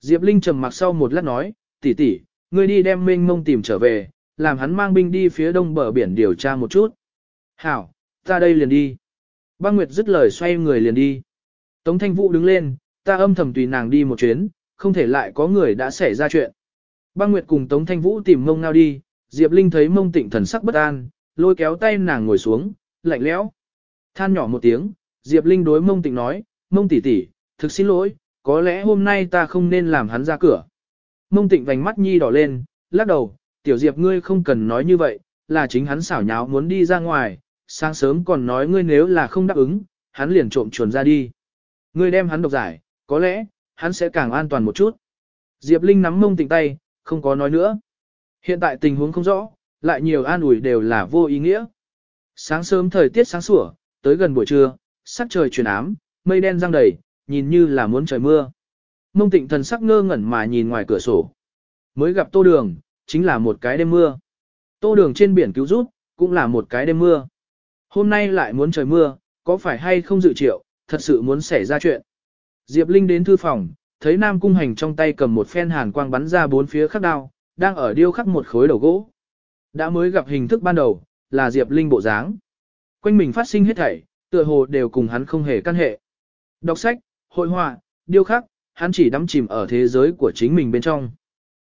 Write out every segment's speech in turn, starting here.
Diệp Linh trầm mặc sau một lát nói, tỷ tỷ, ngươi đi đem Minh Mông tìm trở về, làm hắn mang binh đi phía đông bờ biển điều tra một chút. Hảo, ta đây liền đi. Băng Nguyệt dứt lời xoay người liền đi. Tống Thanh Vũ đứng lên, ta âm thầm tùy nàng đi một chuyến, không thể lại có người đã xảy ra chuyện. Băng Nguyệt cùng Tống Thanh Vũ tìm mông ngao đi, Diệp Linh thấy mông tịnh thần sắc bất an, lôi kéo tay nàng ngồi xuống, lạnh lẽo. Than nhỏ một tiếng, Diệp Linh đối mông tịnh nói, mông tỷ tỷ, thực xin lỗi, có lẽ hôm nay ta không nên làm hắn ra cửa. Mông tịnh vành mắt nhi đỏ lên, lắc đầu, tiểu Diệp ngươi không cần nói như vậy, là chính hắn xảo nháo muốn đi ra ngoài, sáng sớm còn nói ngươi nếu là không đáp ứng, hắn liền trộm chuồn ra đi. Ngươi đem hắn độc giải, có lẽ, hắn sẽ càng an toàn một chút. Diệp Linh nắm mông tịnh tay, không có nói nữa. Hiện tại tình huống không rõ, lại nhiều an ủi đều là vô ý nghĩa. Sáng sớm thời tiết sáng sủa, tới gần buổi trưa, sắc trời chuyển ám, mây đen răng đầy, nhìn như là muốn trời mưa. Mông tịnh thần sắc ngơ ngẩn mà nhìn ngoài cửa sổ. Mới gặp tô đường, chính là một cái đêm mưa. Tô đường trên biển cứu rút, cũng là một cái đêm mưa. Hôm nay lại muốn trời mưa, có phải hay không dự triệu, thật sự muốn xảy ra chuyện. Diệp Linh đến thư phòng, thấy Nam Cung Hành trong tay cầm một phen hàn quang bắn ra bốn phía khắc đao, đang ở điêu khắc một khối đầu gỗ. Đã mới gặp hình thức ban đầu, là Diệp Linh bộ dáng. Quanh mình phát sinh hết thảy, tựa hồ đều cùng hắn không hề căn hệ. Đọc sách, hội họa, điêu khắc, hắn chỉ đắm chìm ở thế giới của chính mình bên trong.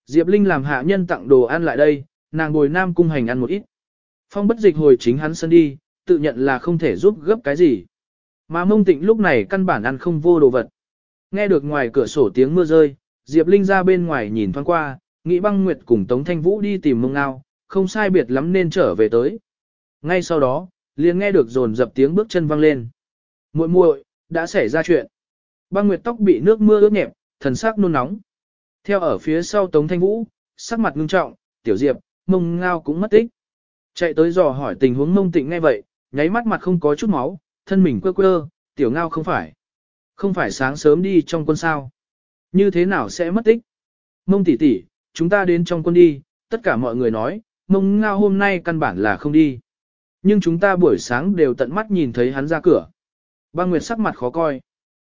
Diệp Linh làm hạ nhân tặng đồ ăn lại đây, nàng ngồi Nam Cung Hành ăn một ít. Phong bất dịch hồi chính hắn sân đi, tự nhận là không thể giúp gấp cái gì. Mà mông tịnh lúc này căn bản ăn không vô đồ vật. Nghe được ngoài cửa sổ tiếng mưa rơi, Diệp Linh ra bên ngoài nhìn thoáng qua, nghĩ băng nguyệt cùng Tống Thanh Vũ đi tìm mông ngao, không sai biệt lắm nên trở về tới. Ngay sau đó, liền nghe được dồn dập tiếng bước chân vang lên. muội muội đã xảy ra chuyện. Băng nguyệt tóc bị nước mưa ướt nhẹp, thần sắc nôn nóng. Theo ở phía sau Tống Thanh Vũ, sắc mặt ngưng trọng, tiểu diệp, mông ngao cũng mất tích. Chạy tới dò hỏi tình huống mông tịnh ngay vậy, nháy mắt mặt không có chút máu, thân mình quơ quơ, tiểu ngao không phải. Không phải sáng sớm đi trong quân sao. Như thế nào sẽ mất tích? Mông tỷ tỷ, chúng ta đến trong quân đi, tất cả mọi người nói, mông ngao hôm nay căn bản là không đi. Nhưng chúng ta buổi sáng đều tận mắt nhìn thấy hắn ra cửa. Băng Nguyệt sắc mặt khó coi.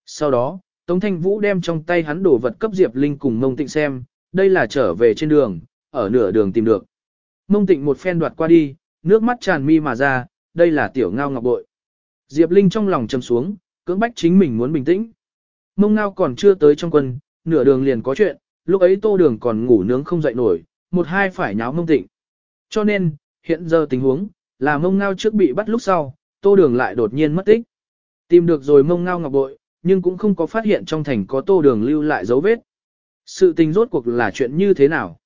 Sau đó, Tống Thanh Vũ đem trong tay hắn đổ vật cấp Diệp Linh cùng Mông Tịnh xem, đây là trở về trên đường, ở nửa đường tìm được. Mông Tịnh một phen đoạt qua đi, nước mắt tràn mi mà ra, đây là tiểu ngao ngọc bội. Diệp Linh trong lòng trầm xuống, cưỡng bách chính mình muốn bình tĩnh. Mông ngao còn chưa tới trong quân, nửa đường liền có chuyện, lúc ấy tô đường còn ngủ nướng không dậy nổi, một hai phải nháo mông tịnh. Cho nên, hiện giờ tình huống, là mông ngao trước bị bắt lúc sau, tô đường lại đột nhiên mất tích. Tìm được rồi mông ngao ngọc bội, nhưng cũng không có phát hiện trong thành có tô đường lưu lại dấu vết. Sự tình rốt cuộc là chuyện như thế nào?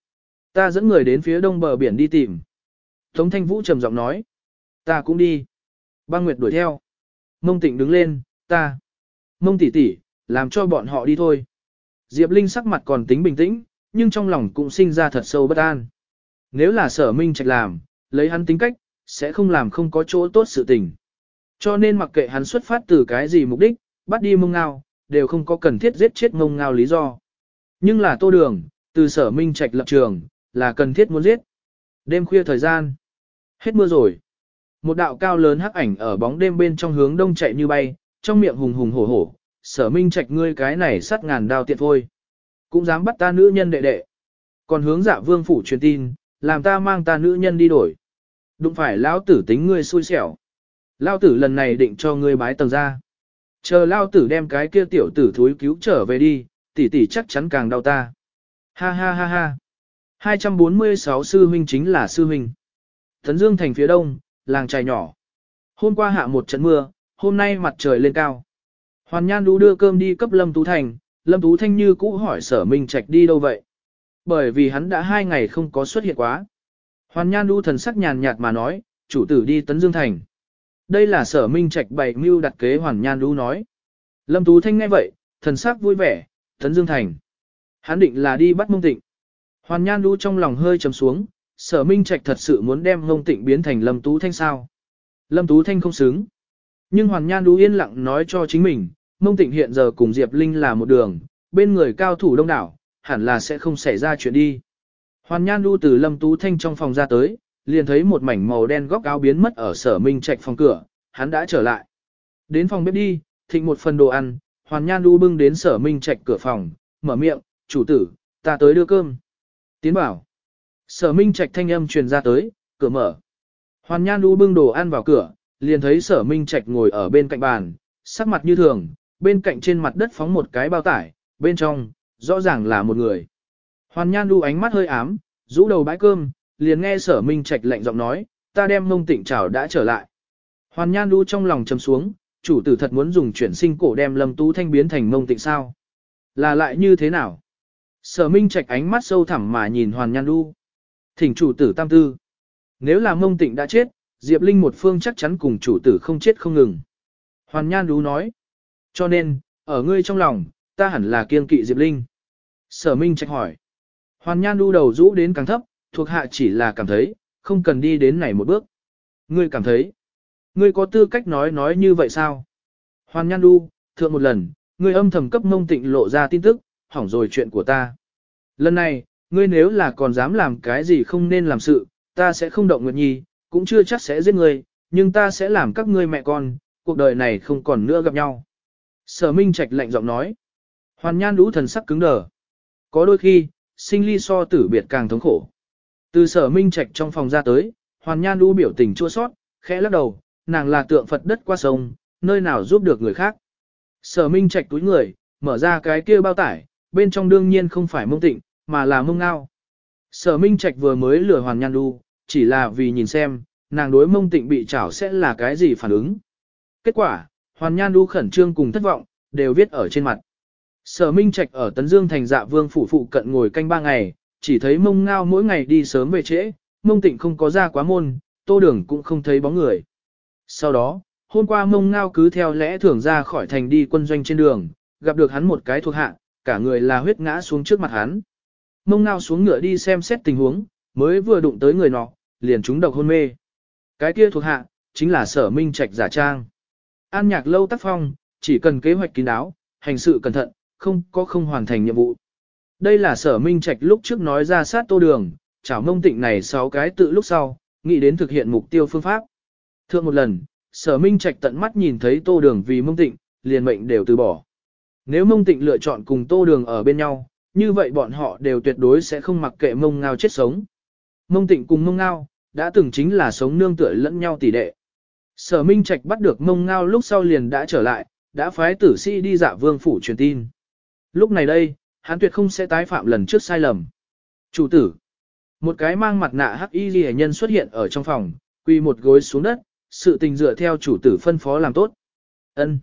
Ta dẫn người đến phía đông bờ biển đi tìm. Tống thanh vũ trầm giọng nói. Ta cũng đi. Băng Nguyệt đuổi theo. Mông tịnh đứng lên, ta. Mông tỷ tỷ, làm cho bọn họ đi thôi. Diệp Linh sắc mặt còn tính bình tĩnh, nhưng trong lòng cũng sinh ra thật sâu bất an. Nếu là sở minh trạch làm, lấy hắn tính cách, sẽ không làm không có chỗ tốt sự tình. Cho nên mặc kệ hắn xuất phát từ cái gì mục đích, bắt đi mông ngao, đều không có cần thiết giết chết mông ngao lý do. Nhưng là tô đường, từ sở minh trạch lập trường, là cần thiết muốn giết. Đêm khuya thời gian, hết mưa rồi. Một đạo cao lớn hắc ảnh ở bóng đêm bên trong hướng đông chạy như bay, trong miệng hùng hùng hổ hổ, sở minh trạch ngươi cái này sắt ngàn đao tiện thôi. Cũng dám bắt ta nữ nhân đệ đệ. Còn hướng dạ vương phủ truyền tin, làm ta mang ta nữ nhân đi đổi. Đụng phải lão tử tính ngươi xui xẻo. Lão tử lần này định cho ngươi bái tầng ra. Chờ lao tử đem cái kia tiểu tử thúi cứu trở về đi, tỷ tỷ chắc chắn càng đau ta. Ha ha ha ha. 246 sư huynh chính là sư huynh. Thấn Dương thành phía đông, làng trài nhỏ. Hôm qua hạ một trận mưa, hôm nay mặt trời lên cao. Hoàn Nhan Đu đưa cơm đi cấp Lâm Tú Thành, Lâm Tú Thanh như cũ hỏi sở Minh Trạch đi đâu vậy. Bởi vì hắn đã hai ngày không có xuất hiện quá. Hoàn Nhan Đu thần sắc nhàn nhạt mà nói, chủ tử đi Tấn Dương Thành. Đây là sở Minh Trạch bày mưu đặt kế Hoàn Nhan lưu nói. Lâm Tú Thanh nghe vậy, thần sắc vui vẻ, Tấn Dương Thành. Hắn định là đi bắt mông tịnh. Hoàn Nhan lưu trong lòng hơi trầm xuống, sở Minh Trạch thật sự muốn đem mông tịnh biến thành Lâm Tú Thanh sao. Lâm Tú Thanh không xứng. Nhưng Hoàn Nhan lưu yên lặng nói cho chính mình, mông tịnh hiện giờ cùng Diệp Linh là một đường, bên người cao thủ đông đảo, hẳn là sẽ không xảy ra chuyện đi. Hoàn Nhan lưu từ Lâm Tú Thanh trong phòng ra tới, liền thấy một mảnh màu đen góc áo biến mất ở sở minh trạch phòng cửa, hắn đã trở lại. Đến phòng bếp đi, thịnh một phần đồ ăn, Hoàn Nhan Đu bưng đến sở minh trạch cửa phòng, mở miệng, chủ tử, ta tới đưa cơm. Tiến bảo. Sở Minh Trạch thanh âm truyền ra tới, cửa mở. Hoàn Nhan đu bưng đồ ăn vào cửa, liền thấy Sở Minh Trạch ngồi ở bên cạnh bàn, sắc mặt như thường, bên cạnh trên mặt đất phóng một cái bao tải, bên trong, rõ ràng là một người. Hoàn Nhan đu ánh mắt hơi ám, rũ đầu bãi cơm, liền nghe Sở Minh Trạch lạnh giọng nói, ta đem mông tịnh chảo đã trở lại. Hoàn Nhan đu trong lòng trầm xuống, chủ tử thật muốn dùng chuyển sinh cổ đem Lâm Tú Thanh biến thành mông tịnh sao? Là lại như thế nào? Sở Minh Trạch ánh mắt sâu thẳm mà nhìn Hoàn Nhan đu Thỉnh chủ tử tam tư. Nếu là mông tịnh đã chết, Diệp Linh một phương chắc chắn cùng chủ tử không chết không ngừng. Hoàn Nhan đu nói. Cho nên, ở ngươi trong lòng, ta hẳn là kiên kỵ Diệp Linh. Sở Minh Trạch hỏi. Hoàn Nhan đu đầu rũ đến càng thấp, thuộc hạ chỉ là cảm thấy, không cần đi đến này một bước. Ngươi cảm thấy, ngươi có tư cách nói nói như vậy sao? Hoàn Nhan Du, thượng một lần, ngươi âm thầm cấp mông tịnh lộ ra tin tức, hỏng rồi chuyện của ta. Lần này, ngươi nếu là còn dám làm cái gì không nên làm sự, ta sẽ không động Nguyệt Nhi, cũng chưa chắc sẽ giết ngươi, nhưng ta sẽ làm các ngươi mẹ con, cuộc đời này không còn nữa gặp nhau. Sở Minh Trạch lạnh giọng nói. Hoàn Nhan Đu thần sắc cứng đờ. Có đôi khi, sinh ly so tử biệt càng thống khổ. Từ sở Minh Trạch trong phòng ra tới, Hoàn Nhan đũ biểu tình chua sót, khẽ lắc đầu, nàng là tượng Phật đất qua sông, nơi nào giúp được người khác. Sở Minh Trạch túi người, mở ra cái kia bao tải, bên trong đương nhiên không phải mông tịnh, mà là mông ngao. Sở Minh Trạch vừa mới lừa Hoàn Nhan Đu, chỉ là vì nhìn xem, nàng đối mông tịnh bị chảo sẽ là cái gì phản ứng. Kết quả, Hoàn Nhan Đu khẩn trương cùng thất vọng, đều viết ở trên mặt. Sở Minh Trạch ở Tấn Dương thành dạ vương phủ phụ cận ngồi canh ba ngày, chỉ thấy mông ngao mỗi ngày đi sớm về trễ, mông tịnh không có ra quá môn, tô đường cũng không thấy bóng người. Sau đó, hôm qua mông ngao cứ theo lẽ thường ra khỏi thành đi quân doanh trên đường, gặp được hắn một cái thuộc hạ, cả người là huyết ngã xuống trước mặt hắn. Mông ngao xuống ngựa đi xem xét tình huống, mới vừa đụng tới người nọ, liền trúng độc hôn mê. Cái kia thuộc hạ, chính là sở minh trạch giả trang. An nhạc lâu tác phong, chỉ cần kế hoạch kín đáo, hành sự cẩn thận, không có không hoàn thành nhiệm vụ. Đây là sở minh trạch lúc trước nói ra sát tô đường, chảo mông tịnh này 6 cái tự lúc sau, nghĩ đến thực hiện mục tiêu phương pháp. Thượng một lần, sở minh trạch tận mắt nhìn thấy tô đường vì mông tịnh, liền mệnh đều từ bỏ. Nếu mông tịnh lựa chọn cùng tô đường ở bên nhau, như vậy bọn họ đều tuyệt đối sẽ không mặc kệ mông ngao chết sống. Mông tịnh cùng mông ngao, đã từng chính là sống nương tựa lẫn nhau tỷ đệ. Sở Minh Trạch bắt được mông ngao lúc sau liền đã trở lại, đã phái tử sĩ đi dạ vương phủ truyền tin. Lúc này đây, hắn tuyệt không sẽ tái phạm lần trước sai lầm. Chủ tử. Một cái mang mặt nạ hắc y ghi nhân xuất hiện ở trong phòng, quỳ một gối xuống đất, sự tình dựa theo chủ tử phân phó làm tốt. Ân.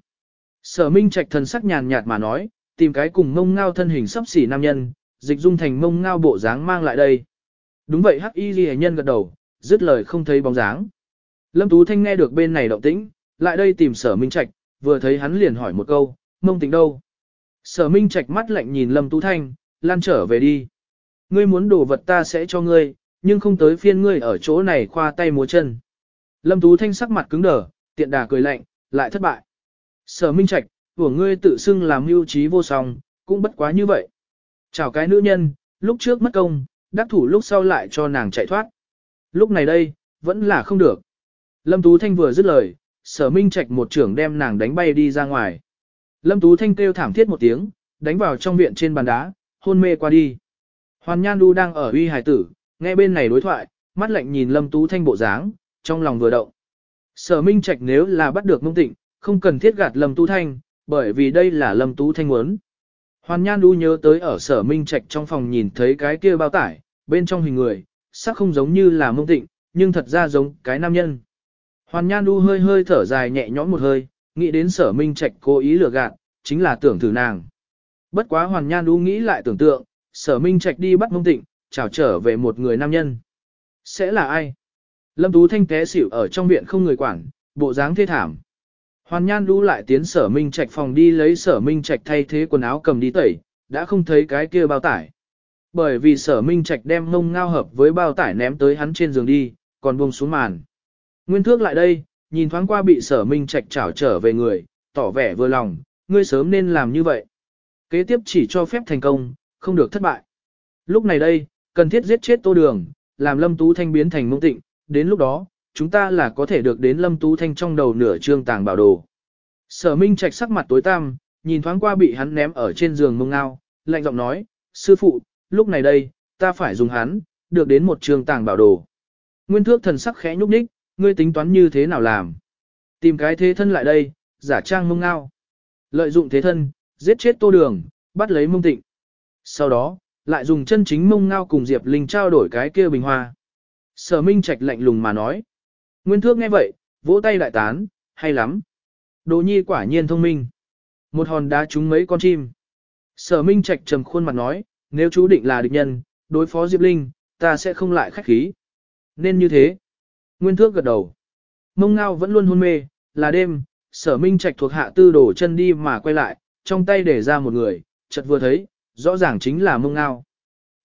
Sở Minh Trạch thần sắc nhàn nhạt mà nói, tìm cái cùng mông ngao thân hình sắp xỉ nam nhân, dịch dung thành mông ngao bộ dáng mang lại đây. Đúng vậy hắc y ghi nhân gật đầu, dứt lời không thấy bóng dáng. Lâm Tú Thanh nghe được bên này động tĩnh, lại đây tìm sở Minh Trạch, vừa thấy hắn liền hỏi một câu, mông tịnh đâu? Sở Minh Trạch mắt lạnh nhìn Lâm Tú Thanh, lan trở về đi. Ngươi muốn đồ vật ta sẽ cho ngươi, nhưng không tới phiên ngươi ở chỗ này khoa tay múa chân. Lâm Tú Thanh sắc mặt cứng đờ, tiện đà cười lạnh, lại thất bại. Sở Minh Trạch, của ngươi tự xưng làm mưu trí vô song, cũng bất quá như vậy. Chào cái nữ nhân, lúc trước mất công, đắc thủ lúc sau lại cho nàng chạy thoát. Lúc này đây, vẫn là không được. Lâm Tú Thanh vừa dứt lời, sở minh trạch một trưởng đem nàng đánh bay đi ra ngoài. Lâm Tú Thanh kêu thảm thiết một tiếng, đánh vào trong viện trên bàn đá, hôn mê qua đi. Hoàn Nhan Du đang ở uy hải tử, nghe bên này đối thoại, mắt lạnh nhìn Lâm Tú Thanh bộ dáng, trong lòng vừa động. Sở Minh Trạch nếu là bắt được mông tịnh, không cần thiết gạt Lâm Tú Thanh, bởi vì đây là Lâm Tú Thanh muốn. Hoàn Nhan Du nhớ tới ở sở Minh Trạch trong phòng nhìn thấy cái kia bao tải, bên trong hình người, sắc không giống như là mông tịnh, nhưng thật ra giống cái nam nhân. Hoàn Nhan Du hơi hơi thở dài nhẹ nhõm một hơi, nghĩ đến sở Minh Trạch cố ý lừa gạt, chính là tưởng thử nàng. Bất quá Hoàn Nhan Đu nghĩ lại tưởng tượng, sở Minh Trạch đi bắt mông tịnh, chào trở về một người nam nhân. Sẽ là ai? Lâm Tú Thanh té xỉu ở trong viện không người quản, bộ dáng thê thảm. Hoàn Nhan lũ lại tiến sở minh trạch phòng đi lấy sở minh trạch thay thế quần áo cầm đi tẩy, đã không thấy cái kia bao tải. Bởi vì sở minh trạch đem mông ngao hợp với bao tải ném tới hắn trên giường đi, còn buông xuống màn. Nguyên thước lại đây, nhìn thoáng qua bị sở minh trạch trảo trở về người, tỏ vẻ vừa lòng, ngươi sớm nên làm như vậy. Kế tiếp chỉ cho phép thành công, không được thất bại. Lúc này đây, cần thiết giết chết tô đường, làm lâm tú thanh biến thành mông tịnh, đến lúc đó, chúng ta là có thể được đến Lâm Tú Thanh trong đầu nửa trương tàng bảo đồ. Sở Minh Trạch sắc mặt tối tăm, nhìn thoáng qua bị hắn ném ở trên giường mông ngao, lạnh giọng nói, sư phụ, lúc này đây, ta phải dùng hắn, được đến một trường tàng bảo đồ. Nguyên thước thần sắc khẽ nhúc nhích, ngươi tính toán như thế nào làm? Tìm cái thế thân lại đây, giả trang mông ngao. Lợi dụng thế thân, giết chết tô đường, bắt lấy mông tịnh. Sau đó, lại dùng chân chính mông ngao cùng Diệp Linh trao đổi cái kia bình hoa. Sở Minh Trạch lạnh lùng mà nói. Nguyên thước nghe vậy, vỗ tay đại tán, hay lắm. Đồ nhi quả nhiên thông minh. Một hòn đá trúng mấy con chim. Sở Minh Trạch trầm khuôn mặt nói, nếu chú định là địch nhân, đối phó Diệp Linh, ta sẽ không lại khách khí. Nên như thế. Nguyên thước gật đầu. Mông ngao vẫn luôn hôn mê, là đêm, sở minh trạch thuộc hạ tư đổ chân đi mà quay lại, trong tay để ra một người, chợt vừa thấy, rõ ràng chính là mông ngao.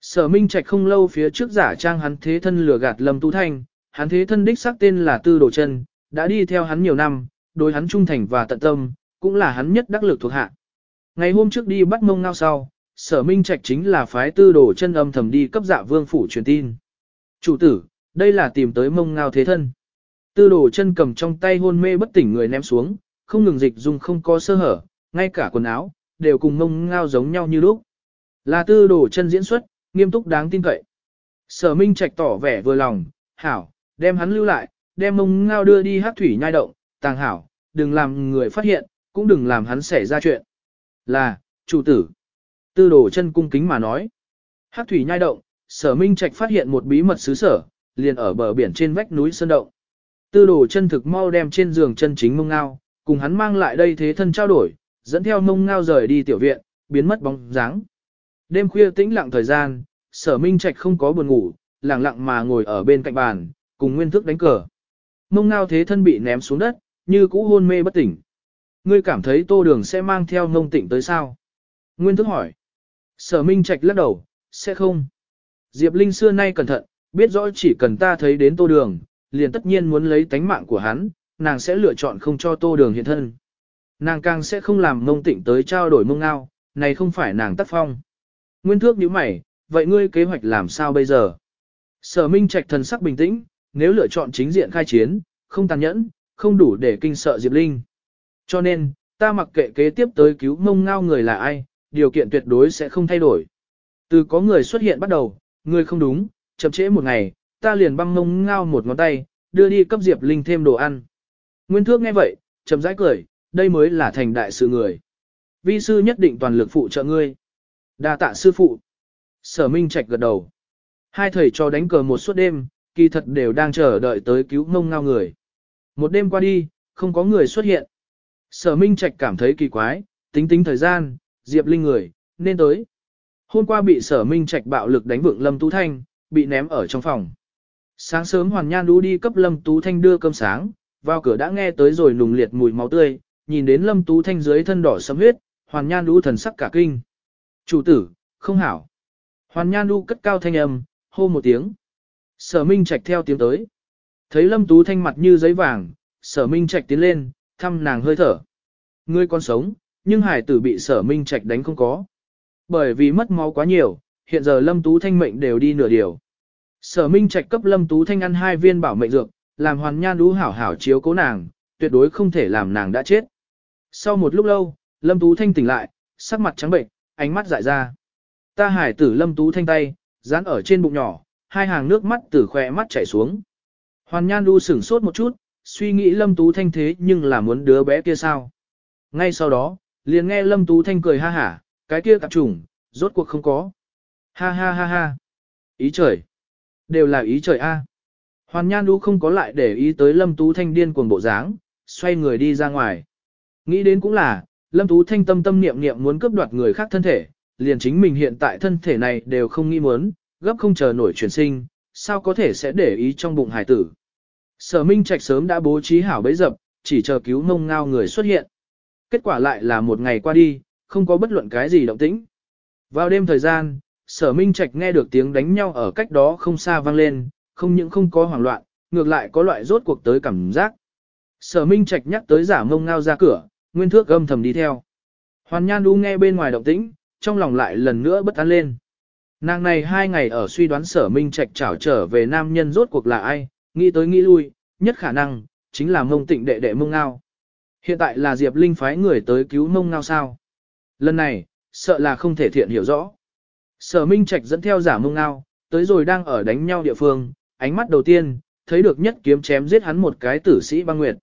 Sở minh trạch không lâu phía trước giả trang hắn thế thân lừa gạt lâm Tu thanh, hắn thế thân đích xác tên là tư đổ chân, đã đi theo hắn nhiều năm, đối hắn trung thành và tận tâm, cũng là hắn nhất đắc lực thuộc hạ. Ngày hôm trước đi bắt mông ngao sau, sở minh trạch chính là phái tư đổ chân âm thầm đi cấp dạ vương phủ truyền tin. Chủ tử, đây là tìm tới mông ngao thế thân. Tư đồ chân cầm trong tay hôn mê bất tỉnh người ném xuống, không ngừng dịch dùng không có sơ hở, ngay cả quần áo, đều cùng mông ngao giống nhau như lúc. Là tư đồ chân diễn xuất, nghiêm túc đáng tin cậy. Sở Minh Trạch tỏ vẻ vừa lòng, hảo, đem hắn lưu lại, đem mông ngao đưa đi hát thủy nhai động, tàng hảo, đừng làm người phát hiện, cũng đừng làm hắn xảy ra chuyện. Là, chủ tử. Tư đồ chân cung kính mà nói. Hát thủy nhai động, sở Minh Trạch phát hiện một bí mật xứ sở, liền ở bờ biển trên vách núi Sơn Động. Tư đồ chân thực mau đem trên giường chân chính mông ngao, cùng hắn mang lại đây thế thân trao đổi, dẫn theo mông ngao rời đi tiểu viện, biến mất bóng dáng. Đêm khuya tĩnh lặng thời gian, sở minh trạch không có buồn ngủ, lặng lặng mà ngồi ở bên cạnh bàn, cùng nguyên thức đánh cờ. Mông ngao thế thân bị ném xuống đất, như cũ hôn mê bất tỉnh. Ngươi cảm thấy tô đường sẽ mang theo mông tỉnh tới sao? Nguyên thức hỏi. Sở minh trạch lắc đầu, sẽ không. Diệp Linh xưa nay cẩn thận, biết rõ chỉ cần ta thấy đến tô đường, liền tất nhiên muốn lấy tánh mạng của hắn, nàng sẽ lựa chọn không cho tô đường hiện thân. Nàng càng sẽ không làm mông tịnh tới trao đổi mông ngao, này không phải nàng tác phong. Nguyên thước nhíu mày, vậy ngươi kế hoạch làm sao bây giờ? Sở Minh Trạch thần sắc bình tĩnh, nếu lựa chọn chính diện khai chiến, không tàn nhẫn, không đủ để kinh sợ Diệp Linh. Cho nên, ta mặc kệ kế tiếp tới cứu mông ngao người là ai, điều kiện tuyệt đối sẽ không thay đổi. Từ có người xuất hiện bắt đầu, người không đúng, chậm trễ một ngày, ta liền băng mông ngao một ngón tay, đưa đi cấp Diệp Linh thêm đồ ăn. Nguyên Thước nghe vậy, chậm rãi cười, đây mới là thành đại sự người. Vi sư nhất định toàn lực phụ trợ ngươi. Đa tạ sư phụ. Sở Minh Trạch gật đầu. Hai thầy cho đánh cờ một suốt đêm, kỳ thật đều đang chờ đợi tới cứu mông ngao người. Một đêm qua đi, không có người xuất hiện. Sở Minh Trạch cảm thấy kỳ quái, tính tính thời gian, Diệp Linh người, nên tới. Hôm qua bị sở Minh Trạch bạo lực đánh vượng Lâm Tú Thanh, bị ném ở trong phòng. Sáng sớm Hoàn Nhan đu đi cấp Lâm Tú Thanh đưa cơm sáng, vào cửa đã nghe tới rồi nùng liệt mùi máu tươi, nhìn đến Lâm Tú Thanh dưới thân đỏ sẫm huyết, Hoàn Nhan đu thần sắc cả kinh. Chủ tử, không hảo. Hoàn Nhan đu cất cao thanh âm, hô một tiếng. Sở Minh Trạch theo tiếng tới. Thấy Lâm Tú Thanh mặt như giấy vàng, Sở Minh Trạch tiến lên, thăm nàng hơi thở. Ngươi còn sống, nhưng hải tử bị Sở Minh Trạch đánh không có. Bởi vì mất máu quá nhiều, hiện giờ Lâm Tú Thanh mệnh đều đi nửa điều. Sở Minh Trạch cấp Lâm Tú Thanh ăn hai viên bảo mệnh dược, làm Hoàn Nhan Đú hảo hảo chiếu cố nàng, tuyệt đối không thể làm nàng đã chết. Sau một lúc lâu, Lâm Tú Thanh tỉnh lại, sắc mặt trắng bệnh, ánh mắt dại ra. Ta hải tử Lâm Tú Thanh tay, dán ở trên bụng nhỏ, hai hàng nước mắt từ khỏe mắt chảy xuống. Hoàn Nhan Đu sửng sốt một chút, suy nghĩ Lâm Tú Thanh thế nhưng là muốn đứa bé kia sao. Ngay sau đó, liền nghe Lâm Tú Thanh cười ha hả, cái kia tạp trùng, rốt cuộc không có. Ha ha ha ha. Ý trời. Đều là ý trời a. Hoàn Nhan Đu không có lại để ý tới Lâm Tú Thanh điên cuồng bộ dáng, xoay người đi ra ngoài. Nghĩ đến cũng là, Lâm Tú Thanh tâm tâm niệm niệm muốn cướp đoạt người khác thân thể, liền chính mình hiện tại thân thể này đều không nghĩ muốn, gấp không chờ nổi chuyển sinh, sao có thể sẽ để ý trong bụng hải tử. Sở Minh Trạch sớm đã bố trí hảo bẫy dập, chỉ chờ cứu mông ngao người xuất hiện. Kết quả lại là một ngày qua đi, không có bất luận cái gì động tĩnh. Vào đêm thời gian, sở minh trạch nghe được tiếng đánh nhau ở cách đó không xa vang lên, không những không có hoảng loạn, ngược lại có loại rốt cuộc tới cảm giác. Sở minh trạch nhắc tới giả mông ngao ra cửa, nguyên thước âm thầm đi theo. Hoàn nhan Du nghe bên ngoài động tĩnh, trong lòng lại lần nữa bất an lên. Nàng này hai ngày ở suy đoán sở minh trạch trảo trở về nam nhân rốt cuộc là ai, nghĩ tới nghĩ lui, nhất khả năng, chính là mông tịnh đệ đệ mông ngao. Hiện tại là Diệp Linh phái người tới cứu mông ngao sao. Lần này, sợ là không thể thiện hiểu rõ. Sở Minh Trạch dẫn theo giả mông ngao, tới rồi đang ở đánh nhau địa phương, ánh mắt đầu tiên, thấy được nhất kiếm chém giết hắn một cái tử sĩ băng nguyệt.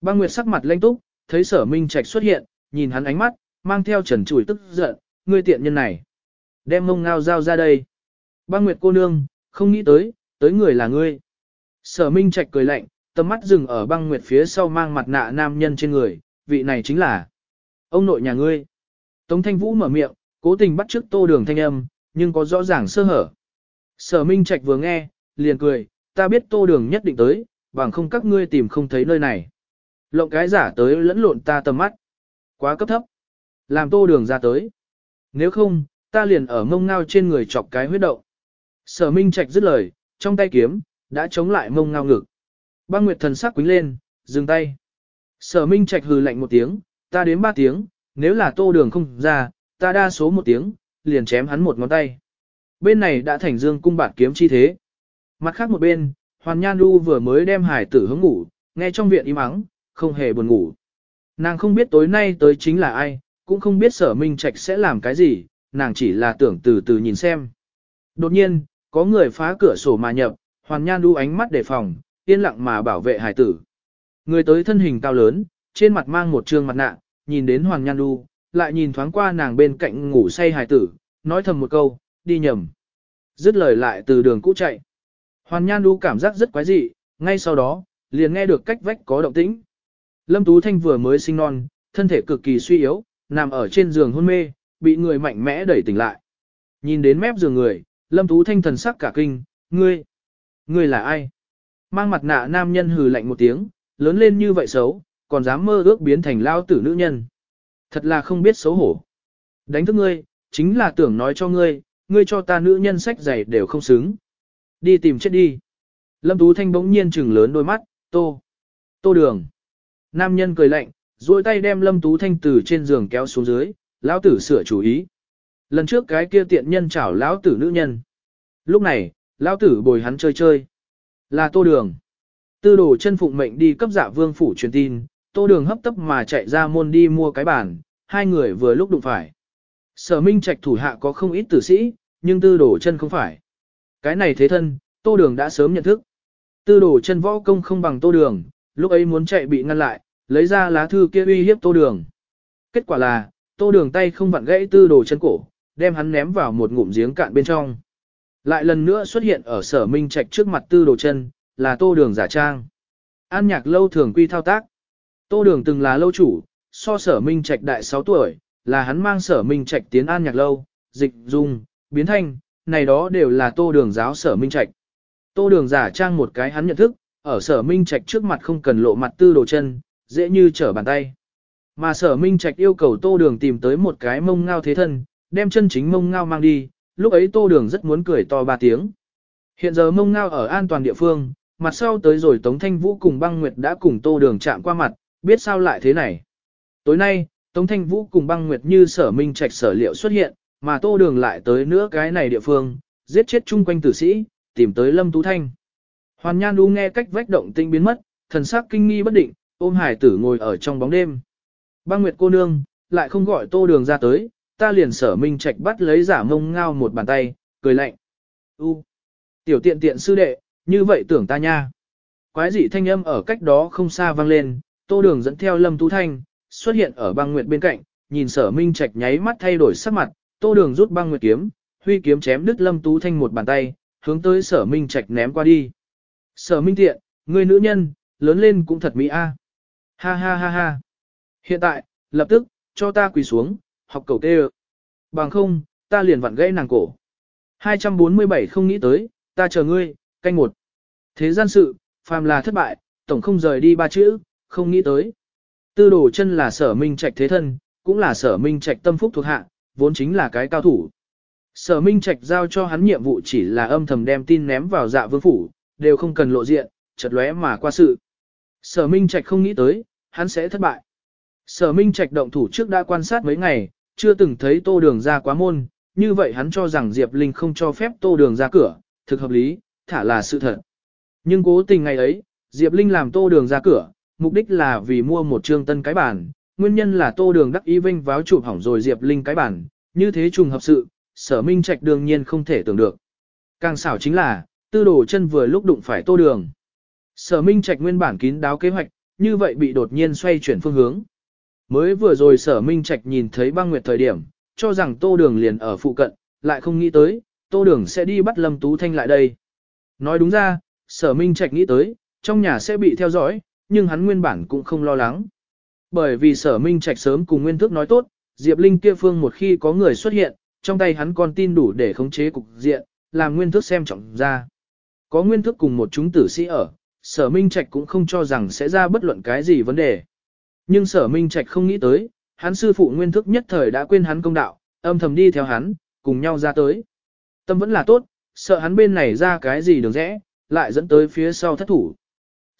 Băng nguyệt sắc mặt lanh túc, thấy sở Minh Trạch xuất hiện, nhìn hắn ánh mắt, mang theo trần chùi tức giận, ngươi tiện nhân này. Đem mông ngao giao ra đây. Băng nguyệt cô nương, không nghĩ tới, tới người là ngươi. Sở Minh Trạch cười lạnh, tầm mắt dừng ở băng nguyệt phía sau mang mặt nạ nam nhân trên người, vị này chính là ông nội nhà ngươi. Tống Thanh Vũ mở miệng, cố tình bắt trước tô đường thanh âm, nhưng có rõ ràng sơ hở. Sở Minh Trạch vừa nghe, liền cười, ta biết tô đường nhất định tới, bằng không các ngươi tìm không thấy nơi này. Lộng cái giả tới lẫn lộn ta tầm mắt. Quá cấp thấp. Làm tô đường ra tới. Nếu không, ta liền ở mông ngao trên người chọc cái huyết động. Sở Minh Trạch dứt lời, trong tay kiếm, đã chống lại mông ngao ngực. Băng Nguyệt thần sắc quính lên, dừng tay. Sở Minh Trạch hừ lạnh một tiếng, ta đến ba tiếng, nếu là tô đường không ra, ta đa số một tiếng, liền chém hắn một ngón tay. Bên này đã thành dương cung bạt kiếm chi thế. Mặt khác một bên, Hoàn Nhan Du vừa mới đem hải tử hướng ngủ, nghe trong viện im ắng, không hề buồn ngủ. Nàng không biết tối nay tới chính là ai, cũng không biết sở minh trạch sẽ làm cái gì, nàng chỉ là tưởng từ từ nhìn xem. Đột nhiên, có người phá cửa sổ mà nhập, Hoàn Nhan Du ánh mắt đề phòng, yên lặng mà bảo vệ hải tử. Người tới thân hình cao lớn, trên mặt mang một trương mặt nạ, nhìn đến Hoàng Nhan Du, lại nhìn thoáng qua nàng bên cạnh ngủ say hải tử, nói thầm một câu, đi nhầm. Dứt lời lại từ đường cũ chạy. Hoàn Nhan Du cảm giác rất quái dị, ngay sau đó, liền nghe được cách vách có động tĩnh. Lâm Tú Thanh vừa mới sinh non, thân thể cực kỳ suy yếu, nằm ở trên giường hôn mê, bị người mạnh mẽ đẩy tỉnh lại. Nhìn đến mép giường người, Lâm Tú Thanh thần sắc cả kinh, ngươi, ngươi là ai? Mang mặt nạ nam nhân hừ lạnh một tiếng, lớn lên như vậy xấu, còn dám mơ ước biến thành lao tử nữ nhân. Thật là không biết xấu hổ. Đánh thức ngươi, chính là tưởng nói cho ngươi, ngươi cho ta nữ nhân sách giày đều không xứng. Đi tìm chết đi. Lâm Tú Thanh bỗng nhiên trừng lớn đôi mắt, tô, tô đường. Nam nhân cười lạnh, duỗi tay đem Lâm Tú Thanh từ trên giường kéo xuống dưới, lão tử sửa chủ ý. Lần trước cái kia tiện nhân chảo lão tử nữ nhân. Lúc này, lão tử bồi hắn chơi chơi. Là tô đường. Tư đồ chân phụng mệnh đi cấp dạ vương phủ truyền tin, tô đường hấp tấp mà chạy ra môn đi mua cái bàn, hai người vừa lúc đụng phải. Sở minh trạch thủ hạ có không ít tử sĩ, nhưng tư đồ chân không phải. Cái này thế thân, tô đường đã sớm nhận thức. Tư đồ chân võ công không bằng tô đường, lúc ấy muốn chạy bị ngăn lại, lấy ra lá thư kia uy hiếp tô đường. Kết quả là, tô đường tay không vặn gãy tư đồ chân cổ, đem hắn ném vào một ngụm giếng cạn bên trong. Lại lần nữa xuất hiện ở sở minh trạch trước mặt tư đồ chân, là tô đường giả trang. An nhạc lâu thường quy thao tác. Tô đường từng là lâu chủ, so sở minh trạch đại 6 tuổi, là hắn mang sở minh trạch tiến an nhạc lâu, dịch dung, biến thanh, này đó đều là tô đường giáo sở minh trạch. Tô đường giả trang một cái hắn nhận thức, ở sở minh trạch trước mặt không cần lộ mặt tư đồ chân, dễ như trở bàn tay. Mà sở minh trạch yêu cầu tô đường tìm tới một cái mông ngao thế thân, đem chân chính mông ngao mang đi, lúc ấy tô đường rất muốn cười to ba tiếng. Hiện giờ mông ngao ở an toàn địa phương, mặt sau tới rồi Tống Thanh Vũ cùng băng nguyệt đã cùng tô đường chạm qua mặt, biết sao lại thế này. Tối nay, Tống Thanh Vũ cùng băng nguyệt như sở minh trạch sở liệu xuất hiện, mà tô đường lại tới nữa cái này địa phương, giết chết chung quanh tử sĩ, tìm tới Lâm Tú Thanh. Hoàn Nhan Đu nghe cách vách động tinh biến mất, thần sắc kinh nghi bất định, ôm hải tử ngồi ở trong bóng đêm. Băng Nguyệt cô nương, lại không gọi tô đường ra tới, ta liền sở minh trạch bắt lấy giả mông ngao một bàn tay, cười lạnh. U, tiểu tiện tiện sư đệ, như vậy tưởng ta nha. Quái dị thanh âm ở cách đó không xa vang lên, tô đường dẫn theo lâm tú thanh, xuất hiện ở băng nguyệt bên cạnh, nhìn sở minh trạch nháy mắt thay đổi sắc mặt, tô đường rút băng nguyệt kiếm, huy kiếm chém đứt lâm tú thanh một bàn tay, hướng tới sở minh trạch ném qua đi. Sở minh tiện, người nữ nhân, lớn lên cũng thật mỹ a. Ha ha ha ha. Hiện tại, lập tức, cho ta quỳ xuống, học cầu tê Bằng không, ta liền vặn gãy nàng cổ. 247 không nghĩ tới, ta chờ ngươi, canh một. Thế gian sự, phàm là thất bại, tổng không rời đi ba chữ, không nghĩ tới. Tư đồ chân là sở minh trạch thế thân, cũng là sở minh trạch tâm phúc thuộc hạ, vốn chính là cái cao thủ. Sở minh trạch giao cho hắn nhiệm vụ chỉ là âm thầm đem tin ném vào dạ vương phủ, đều không cần lộ diện, chợt lóe mà qua sự. Sở minh trạch không nghĩ tới, hắn sẽ thất bại. Sở minh trạch động thủ trước đã quan sát mấy ngày, chưa từng thấy tô đường ra quá môn, như vậy hắn cho rằng Diệp Linh không cho phép tô đường ra cửa, thực hợp lý, thả là sự thật. Nhưng cố tình ngày ấy, Diệp Linh làm tô đường ra cửa, mục đích là vì mua một trương tân cái bản, nguyên nhân là tô đường đắc ý vinh váo chụp hỏng rồi Diệp Linh cái bản, như thế trùng hợp sự, sở minh trạch đương nhiên không thể tưởng được. Càng xảo chính là, tư đồ chân vừa lúc đụng phải tô đường. Sở minh trạch nguyên bản kín đáo kế hoạch, như vậy bị đột nhiên xoay chuyển phương hướng. Mới vừa rồi sở minh trạch nhìn thấy băng nguyệt thời điểm, cho rằng tô đường liền ở phụ cận, lại không nghĩ tới, tô đường sẽ đi bắt lâm tú thanh lại đây. Nói đúng ra, sở minh trạch nghĩ tới, trong nhà sẽ bị theo dõi, nhưng hắn nguyên bản cũng không lo lắng. Bởi vì sở minh trạch sớm cùng nguyên thức nói tốt, Diệp Linh kia phương một khi có người xuất hiện, trong tay hắn còn tin đủ để khống chế cục diện, làm nguyên thức xem trọng ra. Có nguyên thức cùng một chúng tử sĩ ở, sở minh trạch cũng không cho rằng sẽ ra bất luận cái gì vấn đề. Nhưng sở minh trạch không nghĩ tới, hắn sư phụ nguyên thức nhất thời đã quên hắn công đạo, âm thầm đi theo hắn, cùng nhau ra tới. Tâm vẫn là tốt, sợ hắn bên này ra cái gì đường rẽ, lại dẫn tới phía sau thất thủ.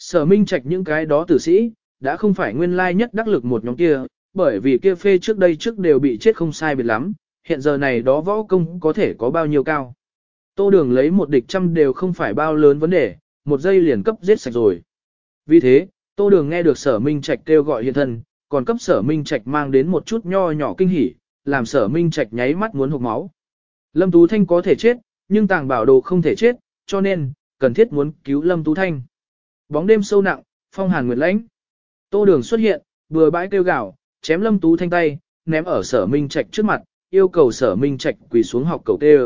Sở minh trạch những cái đó tử sĩ, đã không phải nguyên lai nhất đắc lực một nhóm kia, bởi vì kia phê trước đây trước đều bị chết không sai biệt lắm, hiện giờ này đó võ công có thể có bao nhiêu cao. Tô đường lấy một địch trăm đều không phải bao lớn vấn đề, một giây liền cấp giết sạch rồi. Vì thế, tô đường nghe được sở minh trạch kêu gọi hiện thân, còn cấp sở minh trạch mang đến một chút nho nhỏ kinh hỉ, làm sở minh trạch nháy mắt muốn hụt máu. Lâm Tú Thanh có thể chết, nhưng tàng bảo đồ không thể chết, cho nên, cần thiết muốn cứu Lâm Tú Thanh. Bóng đêm sâu nặng, phong hàn nguyệt lãnh. Tô đường xuất hiện, vừa bãi kêu gạo, chém Lâm Tú Thanh tay, ném ở sở minh trạch trước mặt, yêu cầu sở minh trạch quỳ xuống học cầu tê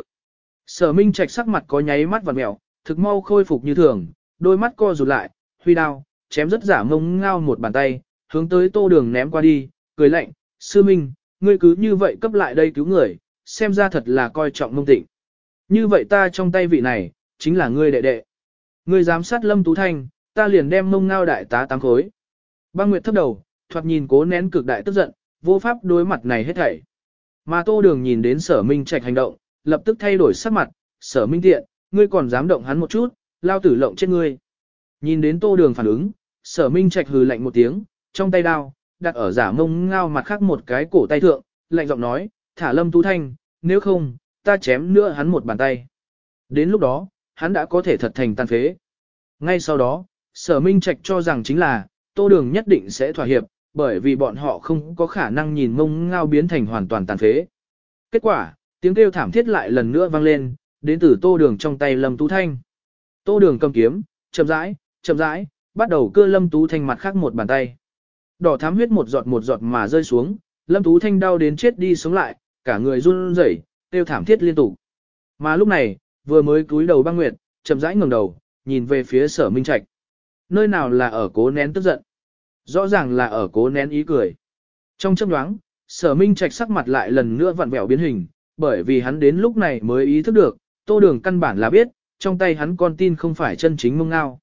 Sở minh trạch sắc mặt có nháy mắt và mèo, thực mau khôi phục như thường, đôi mắt co rụt lại, huy đao, chém rất giả mông ngao một bàn tay, hướng tới tô đường ném qua đi, cười lạnh, sư minh, ngươi cứ như vậy cấp lại đây cứu người, xem ra thật là coi trọng mông tịnh. Như vậy ta trong tay vị này, chính là ngươi đệ đệ. Ngươi giám sát lâm tú thanh, ta liền đem mông ngao đại tá tám khối. Băng Nguyệt thấp đầu, thoạt nhìn cố nén cực đại tức giận, vô pháp đối mặt này hết thảy. Mà tô đường nhìn đến sở minh trạch hành động, lập tức thay đổi sắc mặt, sở minh tiện, ngươi còn dám động hắn một chút, lao tử lộng chết ngươi. Nhìn đến tô đường phản ứng, sở minh trạch hừ lạnh một tiếng, trong tay đao, đặt ở giả mông ngao mặt khác một cái cổ tay thượng, lạnh giọng nói, thả lâm tú thanh, nếu không, ta chém nữa hắn một bàn tay. Đến lúc đó, hắn đã có thể thật thành tàn phế. Ngay sau đó, sở minh trạch cho rằng chính là, tô đường nhất định sẽ thỏa hiệp, bởi vì bọn họ không có khả năng nhìn mông ngao biến thành hoàn toàn tàn phế. Kết quả, tiếng kêu thảm thiết lại lần nữa vang lên, đến từ tô đường trong tay lâm tú thanh. Tô đường cầm kiếm, chậm rãi, chậm rãi, bắt đầu cưa lâm tú thanh mặt khác một bàn tay. Đỏ thám huyết một giọt một giọt mà rơi xuống, lâm tú thanh đau đến chết đi sống lại, cả người run rẩy, kêu thảm thiết liên tục. Mà lúc này, vừa mới cúi đầu băng nguyệt, chậm rãi ngẩng đầu, nhìn về phía sở minh trạch. Nơi nào là ở cố nén tức giận. Rõ ràng là ở cố nén ý cười. Trong chấp đoáng, sở minh trạch sắc mặt lại lần nữa vặn vẹo biến hình, bởi vì hắn đến lúc này mới ý thức được, tô đường căn bản là biết, trong tay hắn con tin không phải chân chính mông ngao.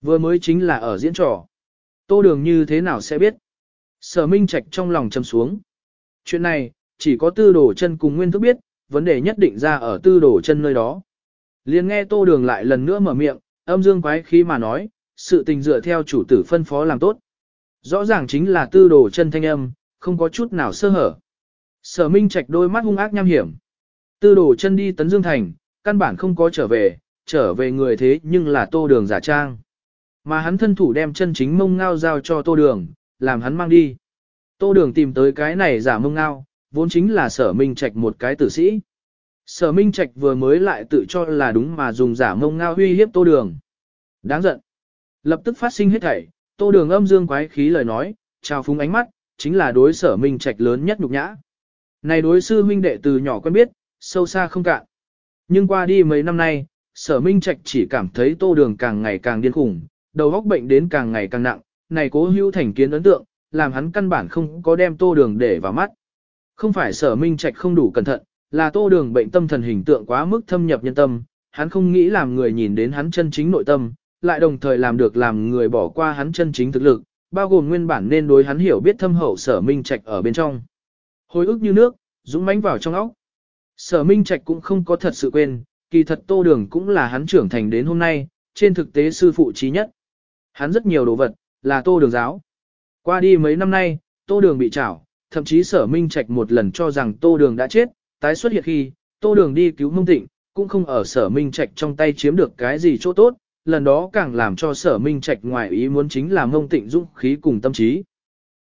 Vừa mới chính là ở diễn trò. Tô đường như thế nào sẽ biết? Sở minh trạch trong lòng châm xuống. Chuyện này, chỉ có tư đồ chân cùng nguyên thức biết, vấn đề nhất định ra ở tư đồ chân nơi đó. liền nghe tô đường lại lần nữa mở miệng, âm dương quái khí mà nói, sự tình dựa theo chủ tử phân phó làm tốt. Rõ ràng chính là tư đồ chân thanh âm, không có chút nào sơ hở. Sở Minh Trạch đôi mắt hung ác nham hiểm. Tư đồ chân đi tấn dương thành, căn bản không có trở về, trở về người thế nhưng là tô đường giả trang. Mà hắn thân thủ đem chân chính mông ngao giao cho tô đường, làm hắn mang đi. Tô đường tìm tới cái này giả mông ngao, vốn chính là sở minh trạch một cái tử sĩ. Sở minh trạch vừa mới lại tự cho là đúng mà dùng giả mông ngao uy hiếp tô đường. Đáng giận. Lập tức phát sinh hết thảy, tô đường âm dương quái khí lời nói, trao phúng ánh mắt, chính là đối sở minh trạch lớn nhất nhục nhã. Này đối sư huynh đệ từ nhỏ quen biết, sâu xa không cạn. Nhưng qua đi mấy năm nay, sở minh trạch chỉ cảm thấy tô đường càng ngày càng điên khủng, đầu góc bệnh đến càng ngày càng nặng, này cố hữu thành kiến ấn tượng, làm hắn căn bản không có đem tô đường để vào mắt. Không phải sở minh trạch không đủ cẩn thận, là tô đường bệnh tâm thần hình tượng quá mức thâm nhập nhân tâm, hắn không nghĩ làm người nhìn đến hắn chân chính nội tâm, lại đồng thời làm được làm người bỏ qua hắn chân chính thực lực, bao gồm nguyên bản nên đối hắn hiểu biết thâm hậu sở minh trạch ở bên trong. Hồi ức như nước, dũng mãnh vào trong óc. Sở minh trạch cũng không có thật sự quên, kỳ thật tô đường cũng là hắn trưởng thành đến hôm nay, trên thực tế sư phụ trí nhất. Hắn rất nhiều đồ vật, là tô đường giáo. Qua đi mấy năm nay, tô đường bị trảo, thậm chí sở minh trạch một lần cho rằng tô đường đã chết, tái xuất hiện khi, tô đường đi cứu mông tịnh, cũng không ở sở minh trạch trong tay chiếm được cái gì chỗ tốt, lần đó càng làm cho sở minh trạch ngoài ý muốn chính là mông tịnh dũng khí cùng tâm trí.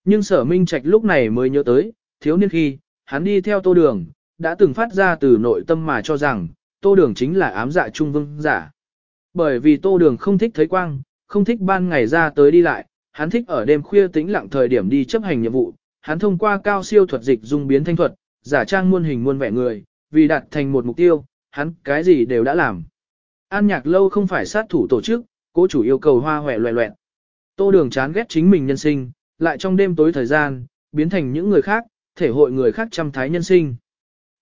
Nhưng sở minh trạch lúc này mới nhớ tới, thiếu niên khi, hắn đi theo tô đường, đã từng phát ra từ nội tâm mà cho rằng, tô đường chính là ám dạ trung vương giả. Bởi vì tô đường không thích thấy quang, không thích ban ngày ra tới đi lại, hắn thích ở đêm khuya tĩnh lặng thời điểm đi chấp hành nhiệm vụ, hắn thông qua cao siêu thuật dịch dung biến thanh thuật, giả trang muôn hình muôn vẻ người, vì đạt thành một mục tiêu, hắn cái gì đều đã làm. An nhạc lâu không phải sát thủ tổ chức, cố chủ yêu cầu hoa hòe loẹ loẹn. Tô đường chán ghét chính mình nhân sinh, lại trong đêm tối thời gian, biến thành những người khác, thể hội người khác trăm thái nhân sinh.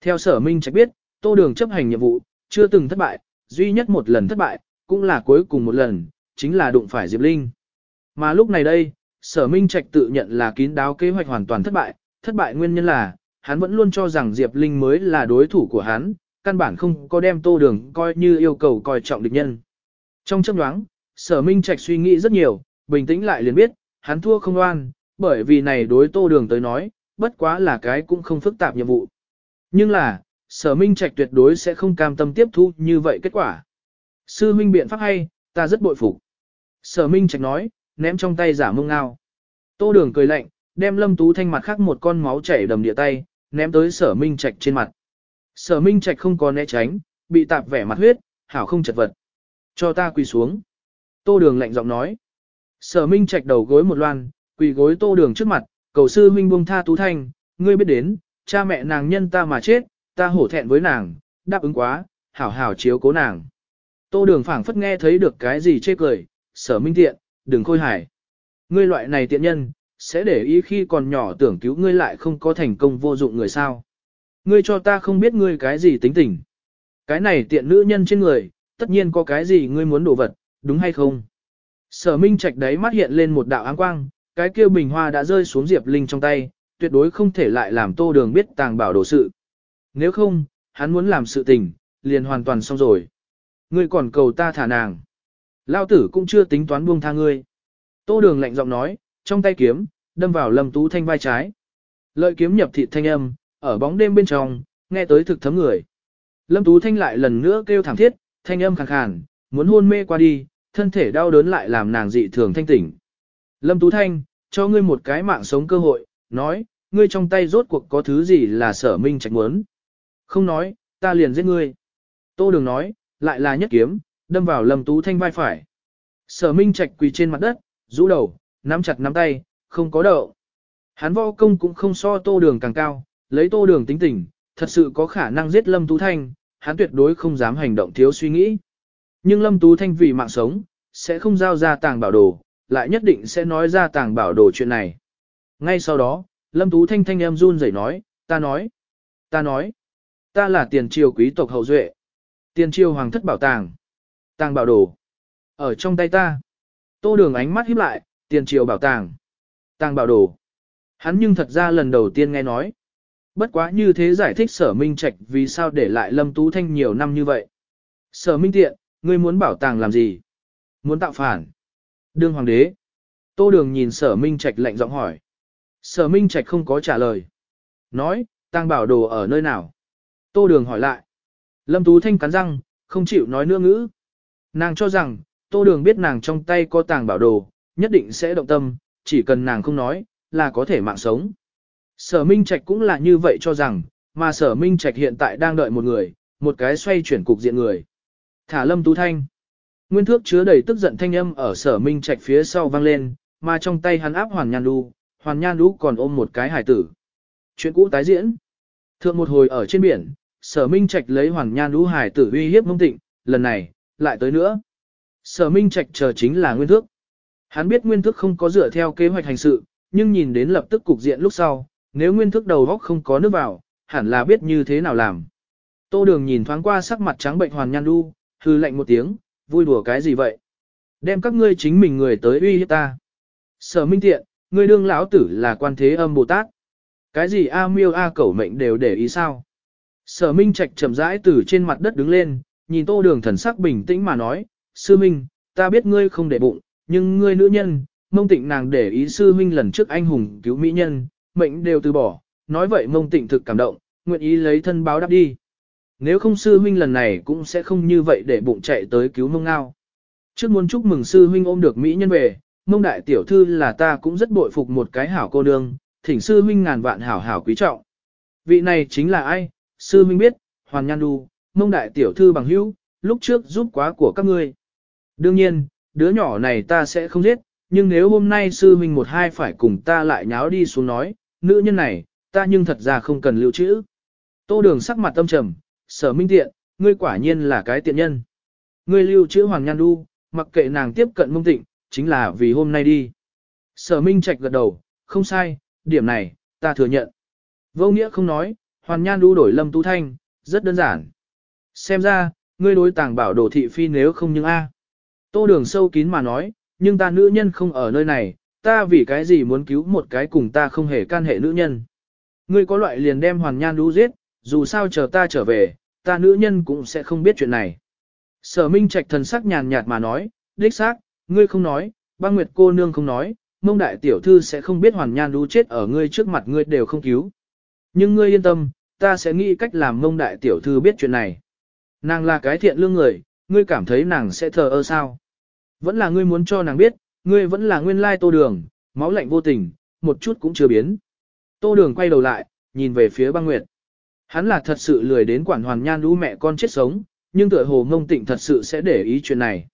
Theo sở minh trạch biết, tô đường chấp hành nhiệm vụ, chưa từng thất bại, duy nhất một lần thất bại, cũng là cuối cùng một lần, chính là đụng phải Diệp Linh. Mà lúc này đây, sở minh trạch tự nhận là kín đáo kế hoạch hoàn toàn thất bại, thất bại nguyên nhân là, hắn vẫn luôn cho rằng Diệp Linh mới là đối thủ của hắn, căn bản không có đem tô đường coi như yêu cầu coi trọng địch nhân. Trong chấp đoáng, sở minh trạch suy nghĩ rất nhiều, bình tĩnh lại liền biết, hắn thua không oan, bởi vì này đối tô đường tới nói, bất quá là cái cũng không phức tạp nhiệm vụ. Nhưng là, sở minh trạch tuyệt đối sẽ không cam tâm tiếp thu như vậy kết quả. Sư minh biện pháp hay, ta rất bội phục. Sở minh trạch nói, ném trong tay giả mông ngao. Tô đường cười lạnh, đem lâm tú thanh mặt khác một con máu chảy đầm địa tay, ném tới sở minh trạch trên mặt. Sở minh trạch không có né tránh, bị tạp vẻ mặt huyết, hảo không chật vật. Cho ta quỳ xuống. Tô đường lạnh giọng nói. Sở minh trạch đầu gối một loan, quỳ gối tô đường trước mặt, cầu sư huynh buông tha tú thanh, ngươi biết đến, cha mẹ nàng nhân ta mà chết, ta hổ thẹn với nàng, đáp ứng quá, hảo hảo chiếu cố nàng. Tô đường phảng phất nghe thấy được cái gì chê cười, sở minh tiện, đừng khôi hài. Ngươi loại này tiện nhân, sẽ để ý khi còn nhỏ tưởng cứu ngươi lại không có thành công vô dụng người sao. Ngươi cho ta không biết ngươi cái gì tính tình. Cái này tiện nữ nhân trên người, tất nhiên có cái gì ngươi muốn đổ vật, đúng hay không? Sở Minh Trạch đấy mắt hiện lên một đạo áng quang, cái kia bình hoa đã rơi xuống Diệp Linh trong tay, tuyệt đối không thể lại làm Tô Đường biết tàng bảo đồ sự. Nếu không, hắn muốn làm sự tình, liền hoàn toàn xong rồi. Ngươi còn cầu ta thả nàng. Lao tử cũng chưa tính toán buông tha ngươi. Tô Đường lạnh giọng nói, trong tay kiếm, đâm vào Lâm Tú Thanh vai trái. Lợi kiếm nhập thịt thanh âm, ở bóng đêm bên trong, nghe tới thực thấm người. Lâm Tú Thanh lại lần nữa kêu thảm thiết, thanh âm khàn khàn, muốn hôn mê qua đi, thân thể đau đớn lại làm nàng dị thường thanh tỉnh. Lâm Tú Thanh, cho ngươi một cái mạng sống cơ hội, nói, ngươi trong tay rốt cuộc có thứ gì là sở minh trạch muốn. Không nói, ta liền giết ngươi. Tô Đường nói, lại là nhất kiếm, đâm vào Lâm Tú Thanh vai phải. Sở minh trạch quỳ trên mặt đất, rũ đầu, nắm chặt nắm tay, không có đậu. Hắn võ công cũng không so Tô Đường càng cao, lấy Tô Đường tính tình, thật sự có khả năng giết Lâm Tú Thanh, hắn tuyệt đối không dám hành động thiếu suy nghĩ. Nhưng Lâm Tú Thanh vì mạng sống, sẽ không giao ra tàng bảo đồ, lại nhất định sẽ nói ra tàng bảo đồ chuyện này. Ngay sau đó, Lâm Tú Thanh thanh em run rẩy nói, ta nói, ta nói, ta là tiền triều quý tộc hậu duệ, tiền triều hoàng thất bảo tàng, tàng bảo đồ, ở trong tay ta. Tô đường ánh mắt híp lại, tiền triều bảo tàng, tàng bảo đồ. Hắn nhưng thật ra lần đầu tiên nghe nói. Bất quá như thế giải thích sở minh trạch vì sao để lại Lâm Tú Thanh nhiều năm như vậy. Sở minh tiện, ngươi muốn bảo tàng làm gì? Muốn tạo phản? Đương hoàng đế. Tô đường nhìn sở minh trạch lạnh giọng hỏi. Sở minh trạch không có trả lời. Nói, tàng bảo đồ ở nơi nào? Tô đường hỏi lại. Lâm Tú Thanh cắn răng, không chịu nói nữa ngữ. Nàng cho rằng, tô đường biết nàng trong tay có tàng bảo đồ, nhất định sẽ động tâm, chỉ cần nàng không nói, là có thể mạng sống. Sở Minh Trạch cũng là như vậy cho rằng, mà Sở Minh Trạch hiện tại đang đợi một người, một cái xoay chuyển cục diện người. Thả Lâm Tú Thanh. Nguyên thước chứa đầy tức giận thanh âm ở Sở Minh Trạch phía sau vang lên, mà trong tay hắn áp Hoàn Nhan Đu, Hoàn Nhan Đu còn ôm một cái hải tử. Chuyện cũ tái diễn. Thượng một hồi ở trên biển, Sở Minh Trạch lấy Hoàn Nhan Đu hải tử uy hiếp mông tịnh, lần này, lại tới nữa. Sở Minh Trạch chờ chính là Nguyên thước. Hắn biết Nguyên thước không có dựa theo kế hoạch hành sự, nhưng nhìn đến lập tức cục diện lúc sau, nếu nguyên thức đầu góc không có nước vào, hẳn là biết như thế nào làm. Tô đường nhìn thoáng qua sắc mặt trắng bệnh hoàn nhan đu, hư lạnh một tiếng, vui đùa cái gì vậy? Đem các ngươi chính mình người tới uy hiếp ta. Sở minh tiện, ngươi đương lão tử là quan thế âm Bồ Tát. Cái gì A miêu A cẩu mệnh đều để ý sao? Sở minh trạch chậm rãi từ trên mặt đất đứng lên, nhìn tô đường thần sắc bình tĩnh mà nói, sư minh, ta biết ngươi không để bụng, nhưng ngươi nữ nhân, mông tịnh nàng để ý sư minh lần trước anh hùng cứu mỹ nhân, mệnh đều từ bỏ, nói vậy mông tịnh thực cảm động, nguyện ý lấy thân báo đáp đi. Nếu không sư huynh lần này cũng sẽ không như vậy để bụng chạy tới cứu mông ngao. Trước muốn chúc mừng sư huynh ôm được mỹ nhân về, mông đại tiểu thư là ta cũng rất bội phục một cái hảo cô nương, thỉnh sư huynh ngàn vạn hảo hảo quý trọng. Vị này chính là ai? sư huynh biết, Hoàn Nhan Đu, mông đại tiểu thư bằng hữu, lúc trước giúp quá của các ngươi. Đương nhiên, đứa nhỏ này ta sẽ không giết, nhưng nếu hôm nay sư huynh một hai phải cùng ta lại nháo đi xuống nói, nữ nhân này, ta nhưng thật ra không cần lưu trữ. Tô đường sắc mặt tâm trầm, sở minh tiện, ngươi quả nhiên là cái tiện nhân. Ngươi lưu trữ Hoàng Nhan Đu, mặc kệ nàng tiếp cận mông tịnh, chính là vì hôm nay đi. Sở minh trạch gật đầu, không sai, điểm này, ta thừa nhận. Vô nghĩa không nói, Hoàn Nhan Đu đổi Lâm Tú Thanh, rất đơn giản. Xem ra, ngươi đối tàng bảo đồ thị phi nếu không nhưng A. Tô đường sâu kín mà nói, nhưng ta nữ nhân không ở nơi này, ta vì cái gì muốn cứu một cái cùng ta không hề can hệ nữ nhân. Ngươi có loại liền đem Hoàn Nhan Đu giết, dù sao chờ ta trở về, ta nữ nhân cũng sẽ không biết chuyện này. Sở Minh Trạch thần sắc nhàn nhạt mà nói, đích xác, ngươi không nói, băng nguyệt cô nương không nói, mông đại tiểu thư sẽ không biết hoàn nhan đu chết ở ngươi trước mặt ngươi đều không cứu. Nhưng ngươi yên tâm, ta sẽ nghĩ cách làm mông đại tiểu thư biết chuyện này. Nàng là cái thiện lương người, ngươi cảm thấy nàng sẽ thờ ơ sao. Vẫn là ngươi muốn cho nàng biết, ngươi vẫn là nguyên lai tô đường, máu lạnh vô tình, một chút cũng chưa biến. Tô đường quay đầu lại, nhìn về phía băng nguyệt. Hắn là thật sự lười đến quản hoàn nhan lũ mẹ con chết sống, nhưng tựa hồ ngông tịnh thật sự sẽ để ý chuyện này.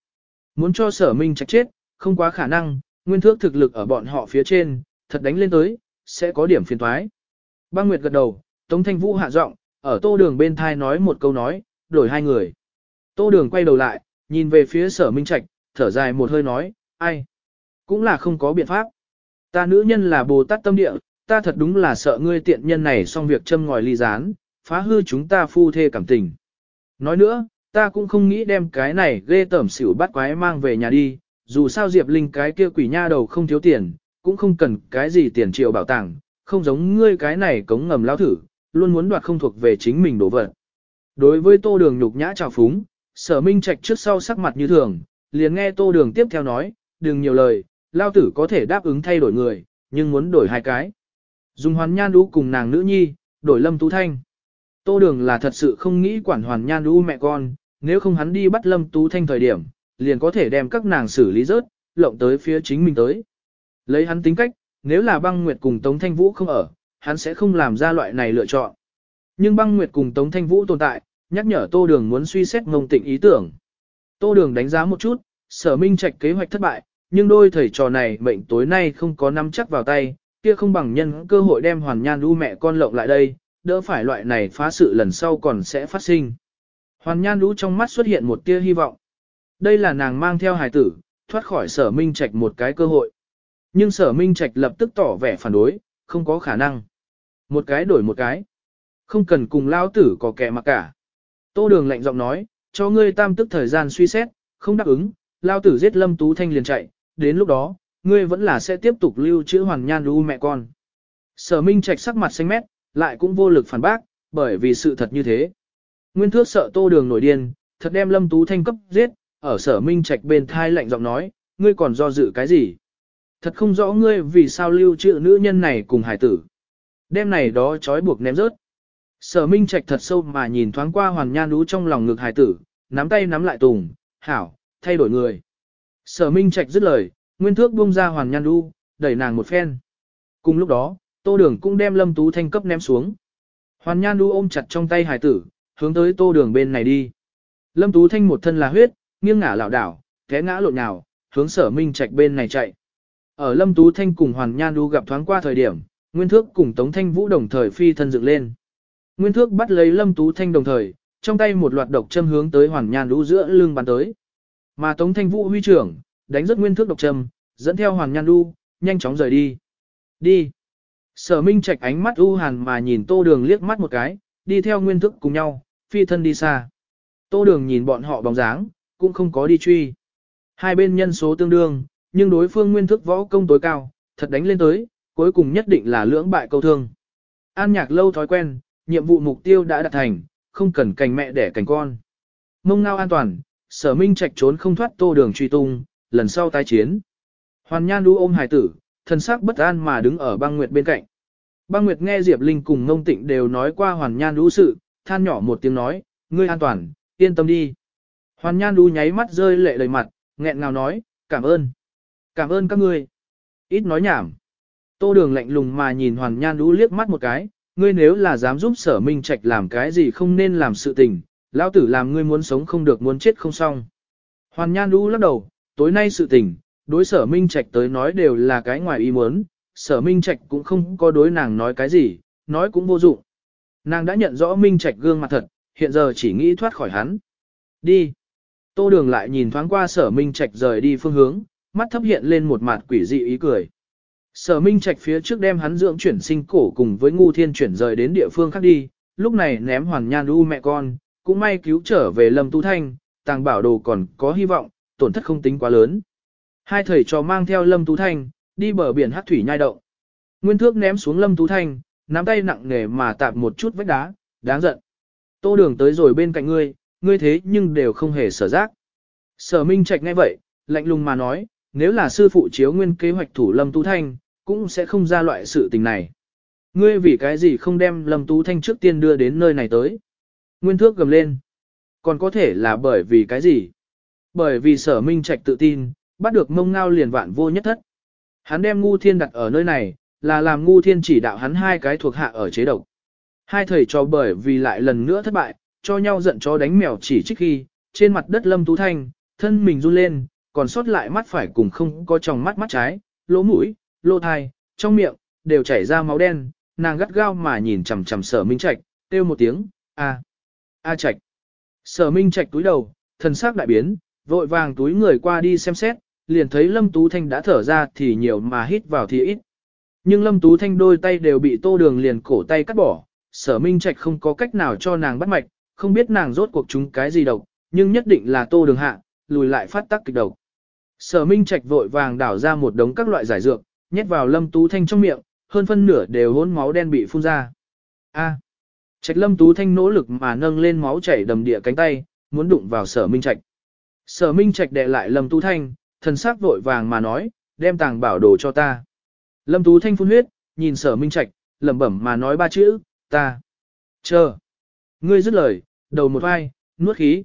Muốn cho sở minh trạch chết, không quá khả năng, nguyên thước thực lực ở bọn họ phía trên, thật đánh lên tới, sẽ có điểm phiền thoái. Băng Nguyệt gật đầu, Tống Thanh Vũ hạ giọng, ở tô đường bên thai nói một câu nói, đổi hai người. Tô đường quay đầu lại, nhìn về phía sở minh trạch, thở dài một hơi nói, ai? Cũng là không có biện pháp. Ta nữ nhân là Bồ Tát tâm địa, ta thật đúng là sợ ngươi tiện nhân này xong việc châm ngòi ly gián, phá hư chúng ta phu thê cảm tình. Nói nữa, ta cũng không nghĩ đem cái này ghê tẩm xỉu bắt quái mang về nhà đi, dù sao Diệp Linh cái kia quỷ nha đầu không thiếu tiền, cũng không cần cái gì tiền triệu bảo tàng, không giống ngươi cái này cống ngầm lao thử, luôn muốn đoạt không thuộc về chính mình đồ vật. Đối với tô đường nhục nhã trào phúng, sở minh trạch trước sau sắc mặt như thường, liền nghe tô đường tiếp theo nói, đừng nhiều lời, lao tử có thể đáp ứng thay đổi người, nhưng muốn đổi hai cái. Dùng hoàn nhan Đu cùng nàng nữ nhi, đổi lâm tú thanh. Tô đường là thật sự không nghĩ quản hoàn nhan Đu mẹ con, nếu không hắn đi bắt lâm tú thanh thời điểm, liền có thể đem các nàng xử lý rớt, lộng tới phía chính mình tới. Lấy hắn tính cách, nếu là băng nguyệt cùng Tống Thanh Vũ không ở, hắn sẽ không làm ra loại này lựa chọn. Nhưng băng nguyệt cùng Tống Thanh Vũ tồn tại, nhắc nhở Tô Đường muốn suy xét ngông tịnh ý tưởng. Tô Đường đánh giá một chút, sở minh trạch kế hoạch thất bại, nhưng đôi thầy trò này mệnh tối nay không có nắm chắc vào tay, kia không bằng nhân cơ hội đem hoàn nhan đu mẹ con lộng lại đây, đỡ phải loại này phá sự lần sau còn sẽ phát sinh. Hoàn nhan đu trong mắt xuất hiện một tia hy vọng. Đây là nàng mang theo hài tử, thoát khỏi sở minh trạch một cái cơ hội. Nhưng sở minh trạch lập tức tỏ vẻ phản đối, không có khả năng. Một cái đổi một cái. Không cần cùng lao tử có kẻ mà cả. Tô đường lạnh giọng nói, cho ngươi tam tức thời gian suy xét, không đáp ứng, lao tử giết lâm tú thanh liền chạy, đến lúc đó, ngươi vẫn là sẽ tiếp tục lưu trữ hoàng nhan đu mẹ con. Sở minh trạch sắc mặt xanh mét, lại cũng vô lực phản bác, bởi vì sự thật như thế. Nguyên thước sợ tô đường nổi điên, thật đem lâm tú thanh cấp giết, ở sở minh trạch bên thai lạnh giọng nói, ngươi còn do dự cái gì? Thật không rõ ngươi vì sao lưu trữ nữ nhân này cùng hải tử. Đêm này đó trói buộc ném rớt. Sở minh trạch thật sâu mà nhìn thoáng qua hoàn nhan đu trong lòng ngực hải tử, nắm tay nắm lại tùng, hảo, thay đổi người. Sở minh trạch dứt lời, nguyên thước buông ra hoàn nhan Du, đẩy nàng một phen. Cùng lúc đó, tô đường cũng đem lâm tú thanh cấp ném xuống. Hoàn nhan Du ôm chặt trong tay hải tử, hướng tới tô đường bên này đi. Lâm tú thanh một thân là huyết, nghiêng ngả lảo đảo, té ngã lộn nhào, hướng sở minh trạch bên này chạy. Ở Lâm Tú Thanh cùng Hoàn Nhan Du gặp thoáng qua thời điểm, Nguyên Thước cùng Tống Thanh Vũ đồng thời phi thân dựng lên. Nguyên Thước bắt lấy Lâm Tú Thanh đồng thời, trong tay một loạt độc châm hướng tới Hoàn Nhan Du giữa lưng bắn tới. Mà Tống Thanh Vũ huy trưởng, đánh rất Nguyên Thước độc trầm, dẫn theo Hoàng Nhan Du, nhanh chóng rời đi. Đi. Sở Minh Trạch ánh mắt u hàn mà nhìn Tô Đường liếc mắt một cái, đi theo Nguyên Thước cùng nhau, phi thân đi xa. Tô Đường nhìn bọn họ bóng dáng, cũng không có đi truy. Hai bên nhân số tương đương, nhưng đối phương nguyên thức võ công tối cao, thật đánh lên tới, cuối cùng nhất định là lưỡng bại câu thương. An nhạc lâu thói quen, nhiệm vụ mục tiêu đã đạt thành, không cần cành mẹ đẻ cành con. Mông ngao an toàn, sở minh trạch trốn không thoát tô đường truy tung, lần sau tái chiến. Hoàn nhan đu ôm hài tử, thân xác bất an mà đứng ở băng nguyệt bên cạnh. Băng nguyệt nghe Diệp Linh cùng ngông tịnh đều nói qua hoàn nhan đu sự, than nhỏ một tiếng nói, ngươi an toàn, yên tâm đi. Hoàn Nhan đu nháy mắt rơi lệ đầy mặt, nghẹn ngào nói, cảm ơn. Cảm ơn các ngươi. Ít nói nhảm. Tô đường lạnh lùng mà nhìn Hoàn Nhan đu liếc mắt một cái, ngươi nếu là dám giúp sở minh trạch làm cái gì không nên làm sự tình, lão tử làm ngươi muốn sống không được muốn chết không xong. Hoàn Nhan Du lắc đầu, tối nay sự tình, đối sở minh trạch tới nói đều là cái ngoài ý muốn, sở minh trạch cũng không có đối nàng nói cái gì, nói cũng vô dụng. Nàng đã nhận rõ minh trạch gương mặt thật, hiện giờ chỉ nghĩ thoát khỏi hắn. Đi. Tô đường lại nhìn thoáng qua sở minh trạch rời đi phương hướng, mắt thấp hiện lên một mặt quỷ dị ý cười. Sở Minh Trạch phía trước đem hắn dưỡng chuyển sinh cổ cùng với ngu thiên chuyển rời đến địa phương khác đi, lúc này ném hoàn nhan u mẹ con, cũng may cứu trở về Lâm Tu Thanh, tàng bảo đồ còn có hy vọng, tổn thất không tính quá lớn. Hai thầy trò mang theo Lâm Tú Thanh, đi bờ biển hắc thủy nhai động. Nguyên thước ném xuống Lâm Tú Thanh, nắm tay nặng nề mà tạp một chút vách đá, đáng giận. Tô đường tới rồi bên cạnh ngươi, ngươi thế nhưng đều không hề sở giác. Sở Minh Trạch ngay vậy, lạnh lùng mà nói, nếu là sư phụ chiếu nguyên kế hoạch thủ Lâm Tú Thanh, cũng sẽ không ra loại sự tình này. Ngươi vì cái gì không đem Lâm Tú Thanh trước tiên đưa đến nơi này tới? Nguyên thước gầm lên. Còn có thể là bởi vì cái gì? Bởi vì sở minh trạch tự tin, bắt được mông ngao liền vạn vô nhất thất. Hắn đem ngu thiên đặt ở nơi này, là làm ngu thiên chỉ đạo hắn hai cái thuộc hạ ở chế độc. Hai thầy cho bởi vì lại lần nữa thất bại, cho nhau giận cho đánh mèo chỉ trích khi, trên mặt đất lâm tú thanh, thân mình run lên, còn sót lại mắt phải cùng không có trong mắt mắt trái, lỗ mũi, lỗ thai, trong miệng, đều chảy ra máu đen, nàng gắt gao mà nhìn chằm chằm sở minh trạch, kêu một tiếng, a a trạch. Sở minh trạch túi đầu, thần sắc đại biến, vội vàng túi người qua đi xem xét, liền thấy Lâm Tú Thanh đã thở ra thì nhiều mà hít vào thì ít. Nhưng Lâm Tú Thanh đôi tay đều bị tô đường liền cổ tay cắt bỏ, sở minh trạch không có cách nào cho nàng bắt mạch, không biết nàng rốt cuộc chúng cái gì độc, nhưng nhất định là tô đường hạ, lùi lại phát tác kịch độc. Sở minh trạch vội vàng đảo ra một đống các loại giải dược, nhét vào Lâm Tú Thanh trong miệng, hơn phân nửa đều hỗn máu đen bị phun ra. A. Trạch Lâm Tú Thanh nỗ lực mà nâng lên máu chảy đầm địa cánh tay, muốn đụng vào Sở Minh Trạch. Sở Minh Trạch đệ lại Lâm Tú Thanh, thần sắc vội vàng mà nói, đem tàng bảo đồ cho ta. Lâm Tú Thanh phun huyết, nhìn Sở Minh Trạch, lẩm bẩm mà nói ba chữ, ta. Chờ. Ngươi dứt lời, đầu một vai, nuốt khí.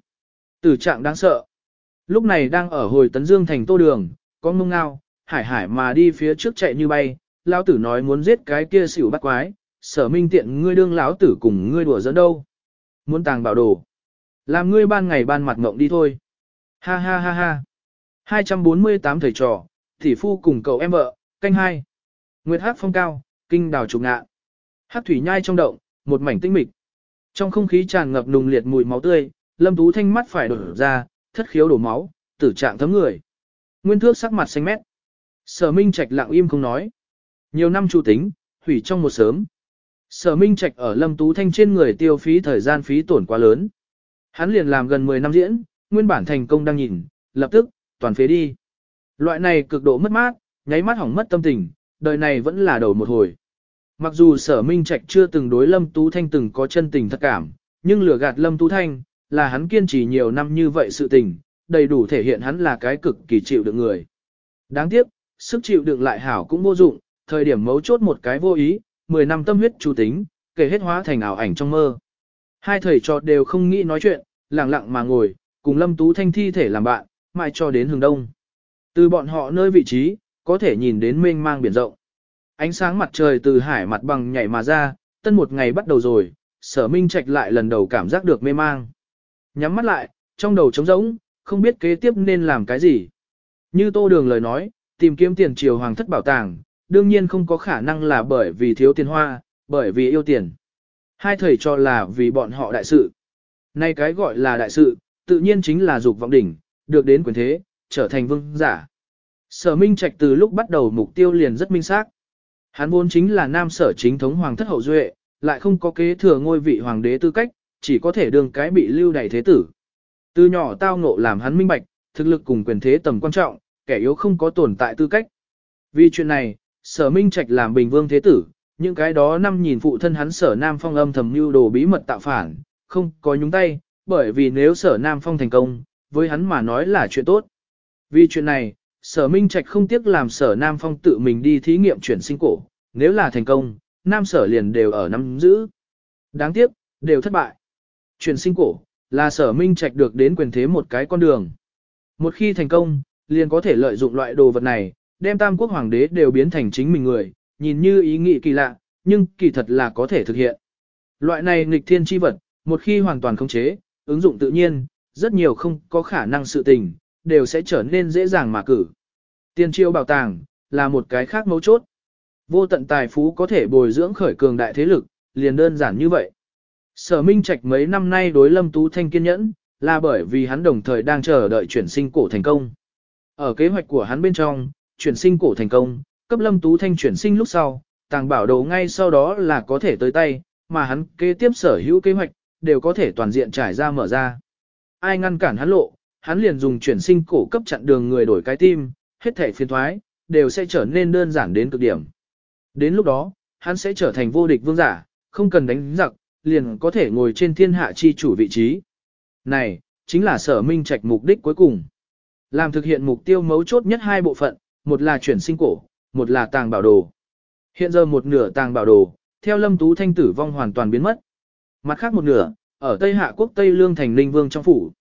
Tử trạng đáng sợ. Lúc này đang ở hồi tấn dương thành tô đường, có mông ngao, hải hải mà đi phía trước chạy như bay, lao tử nói muốn giết cái kia xỉu bắt quái, sở minh tiện ngươi đương lão tử cùng ngươi đùa dẫn đâu. Muốn tàng bảo đồ. Làm ngươi ban ngày ban mặt ngộng đi thôi. Ha ha ha ha. 248 thầy trò, tỷ phu cùng cậu em vợ, canh hai. Nguyệt hát phong cao, kinh đào trục ngạ. Hát thủy nhai trong động, một mảnh tinh mịch. Trong không khí tràn ngập nùng liệt mùi máu tươi, lâm tú thanh mắt phải đổ ra, thất khiếu đổ máu, tử trạng thấm người. Nguyên thước sắc mặt xanh mét. Sở Minh Trạch lặng im không nói. Nhiều năm chủ tính, hủy trong một sớm. Sở Minh Trạch ở Lâm Tú Thanh trên người tiêu phí thời gian phí tổn quá lớn. Hắn liền làm gần 10 năm diễn, nguyên bản thành công đang nhìn, lập tức, toàn phế đi. Loại này cực độ mất mát, nháy mắt hỏng mất tâm tình, đời này vẫn là đầu một hồi. Mặc dù sở minh trạch chưa từng đối Lâm Tú Thanh từng có chân tình thật cảm, nhưng lừa gạt Lâm Tú Thanh, là hắn kiên trì nhiều năm như vậy sự tình, đầy đủ thể hiện hắn là cái cực kỳ chịu được người. Đáng tiếc, sức chịu đựng lại hảo cũng vô dụng, thời điểm mấu chốt một cái vô ý, 10 năm tâm huyết chủ tính, kể hết hóa thành ảo ảnh trong mơ. Hai thầy trò đều không nghĩ nói chuyện, lặng lặng mà ngồi, cùng Lâm Tú Thanh thi thể làm bạn, mãi cho đến hướng đông. Từ bọn họ nơi vị trí, có thể nhìn đến mênh mang biển rộng. Ánh sáng mặt trời từ hải mặt bằng nhảy mà ra, tân một ngày bắt đầu rồi, sở minh trạch lại lần đầu cảm giác được mê mang. Nhắm mắt lại, trong đầu trống rỗng, không biết kế tiếp nên làm cái gì. Như tô đường lời nói, tìm kiếm tiền triều hoàng thất bảo tàng, đương nhiên không có khả năng là bởi vì thiếu tiền hoa, bởi vì yêu tiền. Hai thầy cho là vì bọn họ đại sự. Nay cái gọi là đại sự, tự nhiên chính là dục vọng đỉnh, được đến quyền thế, trở thành vương giả. Sở Minh Trạch từ lúc bắt đầu mục tiêu liền rất minh xác. Hắn vốn chính là nam sở chính thống hoàng thất hậu duệ, lại không có kế thừa ngôi vị hoàng đế tư cách, chỉ có thể đương cái bị lưu đày thế tử. Từ nhỏ tao ngộ làm hắn minh bạch, thực lực cùng quyền thế tầm quan trọng, kẻ yếu không có tồn tại tư cách. Vì chuyện này, sở minh trạch làm bình vương thế tử, những cái đó năm nhìn phụ thân hắn sở nam phong âm thầm mưu đồ bí mật tạo phản, không có nhúng tay, bởi vì nếu sở nam phong thành công, với hắn mà nói là chuyện tốt. Vì chuyện này, sở minh trạch không tiếc làm sở nam phong tự mình đi thí nghiệm chuyển sinh cổ, nếu là thành công, nam sở liền đều ở năm giữ. Đáng tiếc, đều thất bại. Chuyển sinh cổ, là sở minh trạch được đến quyền thế một cái con đường. Một khi thành công, liền có thể lợi dụng loại đồ vật này, đem tam quốc hoàng đế đều biến thành chính mình người, nhìn như ý nghĩ kỳ lạ, nhưng kỳ thật là có thể thực hiện. Loại này nghịch thiên chi vật, một khi hoàn toàn khống chế, ứng dụng tự nhiên, rất nhiều không có khả năng sự tình, đều sẽ trở nên dễ dàng mà cử. Tiền triều bảo tàng, là một cái khác mấu chốt. Vô tận tài phú có thể bồi dưỡng khởi cường đại thế lực, liền đơn giản như vậy. Sở Minh Trạch mấy năm nay đối Lâm Tú Thanh kiên nhẫn, là bởi vì hắn đồng thời đang chờ đợi chuyển sinh cổ thành công. Ở kế hoạch của hắn bên trong, chuyển sinh cổ thành công, cấp Lâm Tú Thanh chuyển sinh lúc sau, tàng bảo đồ ngay sau đó là có thể tới tay, mà hắn kế tiếp sở hữu kế hoạch, đều có thể toàn diện trải ra mở ra. Ai ngăn cản hắn lộ, hắn liền dùng chuyển sinh cổ cấp chặn đường người đổi cái tim, hết thể phiên thoái, đều sẽ trở nên đơn giản đến cực điểm. Đến lúc đó, hắn sẽ trở thành vô địch vương giả, không cần đánh giặc, liền có thể ngồi trên thiên hạ chi chủ vị trí. Này, chính là sở minh trạch mục đích cuối cùng. Làm thực hiện mục tiêu mấu chốt nhất hai bộ phận, một là chuyển sinh cổ, một là tàng bảo đồ. Hiện giờ một nửa tàng bảo đồ, theo lâm tú thanh tử vong hoàn toàn biến mất. Mặt khác một nửa, ở Tây Hạ quốc Tây Lương thành Ninh Vương trong phủ.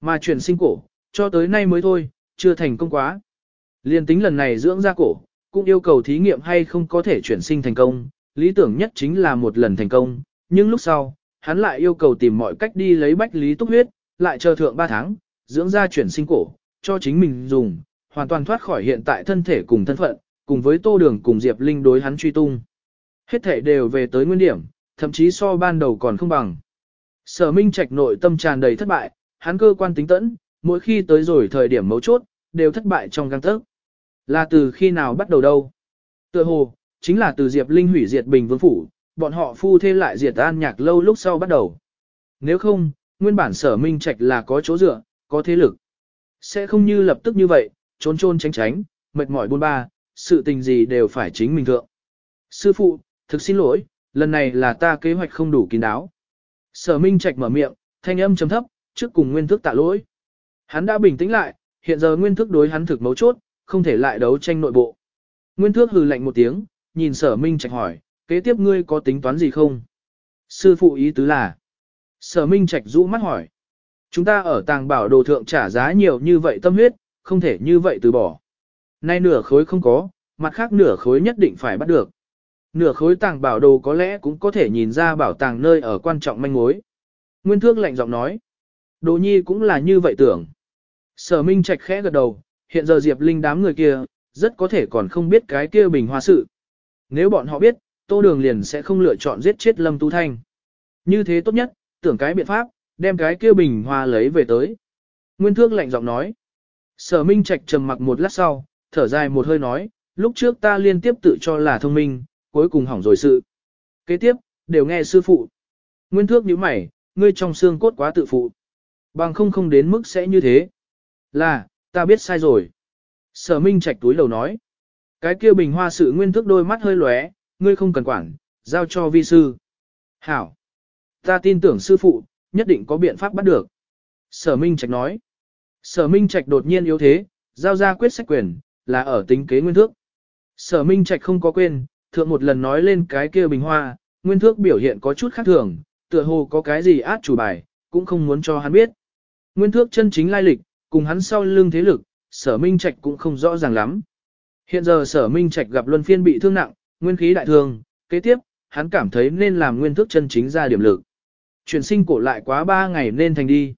Mà chuyển sinh cổ, cho tới nay mới thôi, chưa thành công quá. Liên tính lần này dưỡng ra cổ, cũng yêu cầu thí nghiệm hay không có thể chuyển sinh thành công, lý tưởng nhất chính là một lần thành công, nhưng lúc sau, hắn lại yêu cầu tìm mọi cách đi lấy bách lý túc huyết, lại chờ thượng 3 tháng, dưỡng ra chuyển sinh cổ, cho chính mình dùng, hoàn toàn thoát khỏi hiện tại thân thể cùng thân phận, cùng với tô đường cùng Diệp Linh đối hắn truy tung. Hết thể đều về tới nguyên điểm, thậm chí so ban đầu còn không bằng. Sở Minh Trạch nội tâm tràn đầy thất bại, hắn cơ quan tính tẫn, mỗi khi tới rồi thời điểm mấu chốt, đều thất bại trong găng tấc. Là từ khi nào bắt đầu đâu? Tựa hồ, chính là từ Diệp Linh hủy diệt Bình Vương Phủ, bọn họ phu thê lại diệt an nhạc lâu lúc sau bắt đầu. Nếu không, nguyên bản sở minh trạch là có chỗ dựa, có thế lực. Sẽ không như lập tức như vậy, trốn trôn tránh tránh, mệt mỏi buôn ba, sự tình gì đều phải chính mình thượng. Sư phụ, thực xin lỗi, lần này là ta kế hoạch không đủ kín đáo. Sở minh trạch mở miệng, thanh âm trầm thấp, trước cùng nguyên thức tạ lỗi. Hắn đã bình tĩnh lại, hiện giờ nguyên thức đối hắn thực mấu chốt, không thể lại đấu tranh nội bộ. Nguyên thức hừ lạnh một tiếng, nhìn sở minh trạch hỏi, kế tiếp ngươi có tính toán gì không? Sư phụ ý tứ là, sở minh trạch rũ mắt hỏi, chúng ta ở tàng bảo đồ thượng trả giá nhiều như vậy tâm huyết, không thể như vậy từ bỏ. Nay nửa khối không có, mặt khác nửa khối nhất định phải bắt được. Nửa khối tàng bảo đồ có lẽ cũng có thể nhìn ra bảo tàng nơi ở quan trọng manh mối. Nguyên thước lạnh giọng nói, đồ nhi cũng là như vậy tưởng. Sở minh trạch khẽ gật đầu, hiện giờ Diệp Linh đám người kia, rất có thể còn không biết cái kia bình hoa sự. Nếu bọn họ biết, Tô Đường liền sẽ không lựa chọn giết chết Lâm Tu Thanh. Như thế tốt nhất, tưởng cái biện pháp, đem cái kia bình hoa lấy về tới. Nguyên Thước lạnh giọng nói. Sở Minh Trạch trầm mặc một lát sau, thở dài một hơi nói, lúc trước ta liên tiếp tự cho là thông minh, cuối cùng hỏng rồi sự. Kế tiếp, đều nghe sư phụ. Nguyên Thước nhíu mày, ngươi trong xương cốt quá tự phụ. Bằng không không đến mức sẽ như thế. Là, ta biết sai rồi. Sở Minh Trạch túi lầu nói. Cái kia bình hoa sự nguyên Thước đôi mắt hơi lóe, ngươi không cần quản, giao cho vi sư. Hảo. Ta tin tưởng sư phụ, nhất định có biện pháp bắt được. Sở Minh Trạch nói. Sở Minh Trạch đột nhiên yếu thế, giao ra quyết sách quyền, là ở tính kế nguyên thước. Sở Minh Trạch không có quên, thượng một lần nói lên cái kia bình hoa, nguyên thước biểu hiện có chút khác thường, tựa hồ có cái gì át chủ bài, cũng không muốn cho hắn biết. Nguyên thước chân chính lai lịch, cùng hắn sau lưng thế lực, sở minh trạch cũng không rõ ràng lắm. Hiện giờ sở minh trạch gặp luân phiên bị thương nặng, nguyên khí đại thương, kế tiếp, hắn cảm thấy nên làm nguyên Thước chân chính ra điểm lực. Chuyển sinh cổ lại quá 3 ngày nên thành đi.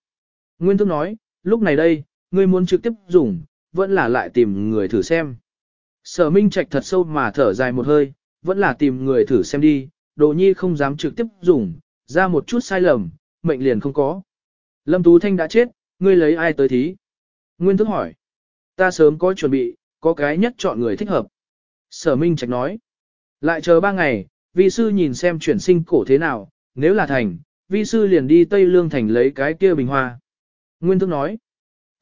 Nguyên Thước nói, lúc này đây, ngươi muốn trực tiếp dùng, vẫn là lại tìm người thử xem. Sở minh trạch thật sâu mà thở dài một hơi, vẫn là tìm người thử xem đi, đồ nhi không dám trực tiếp dùng, ra một chút sai lầm, mệnh liền không có. Lâm Tú Thanh đã chết, ngươi lấy ai tới thí? Nguyên thức hỏi. Ta sớm có chuẩn bị, có cái nhất chọn người thích hợp. Sở Minh Trạch nói. Lại chờ ba ngày, vi sư nhìn xem chuyển sinh cổ thế nào, nếu là thành, vi sư liền đi Tây Lương Thành lấy cái kia bình hoa. Nguyên thức nói.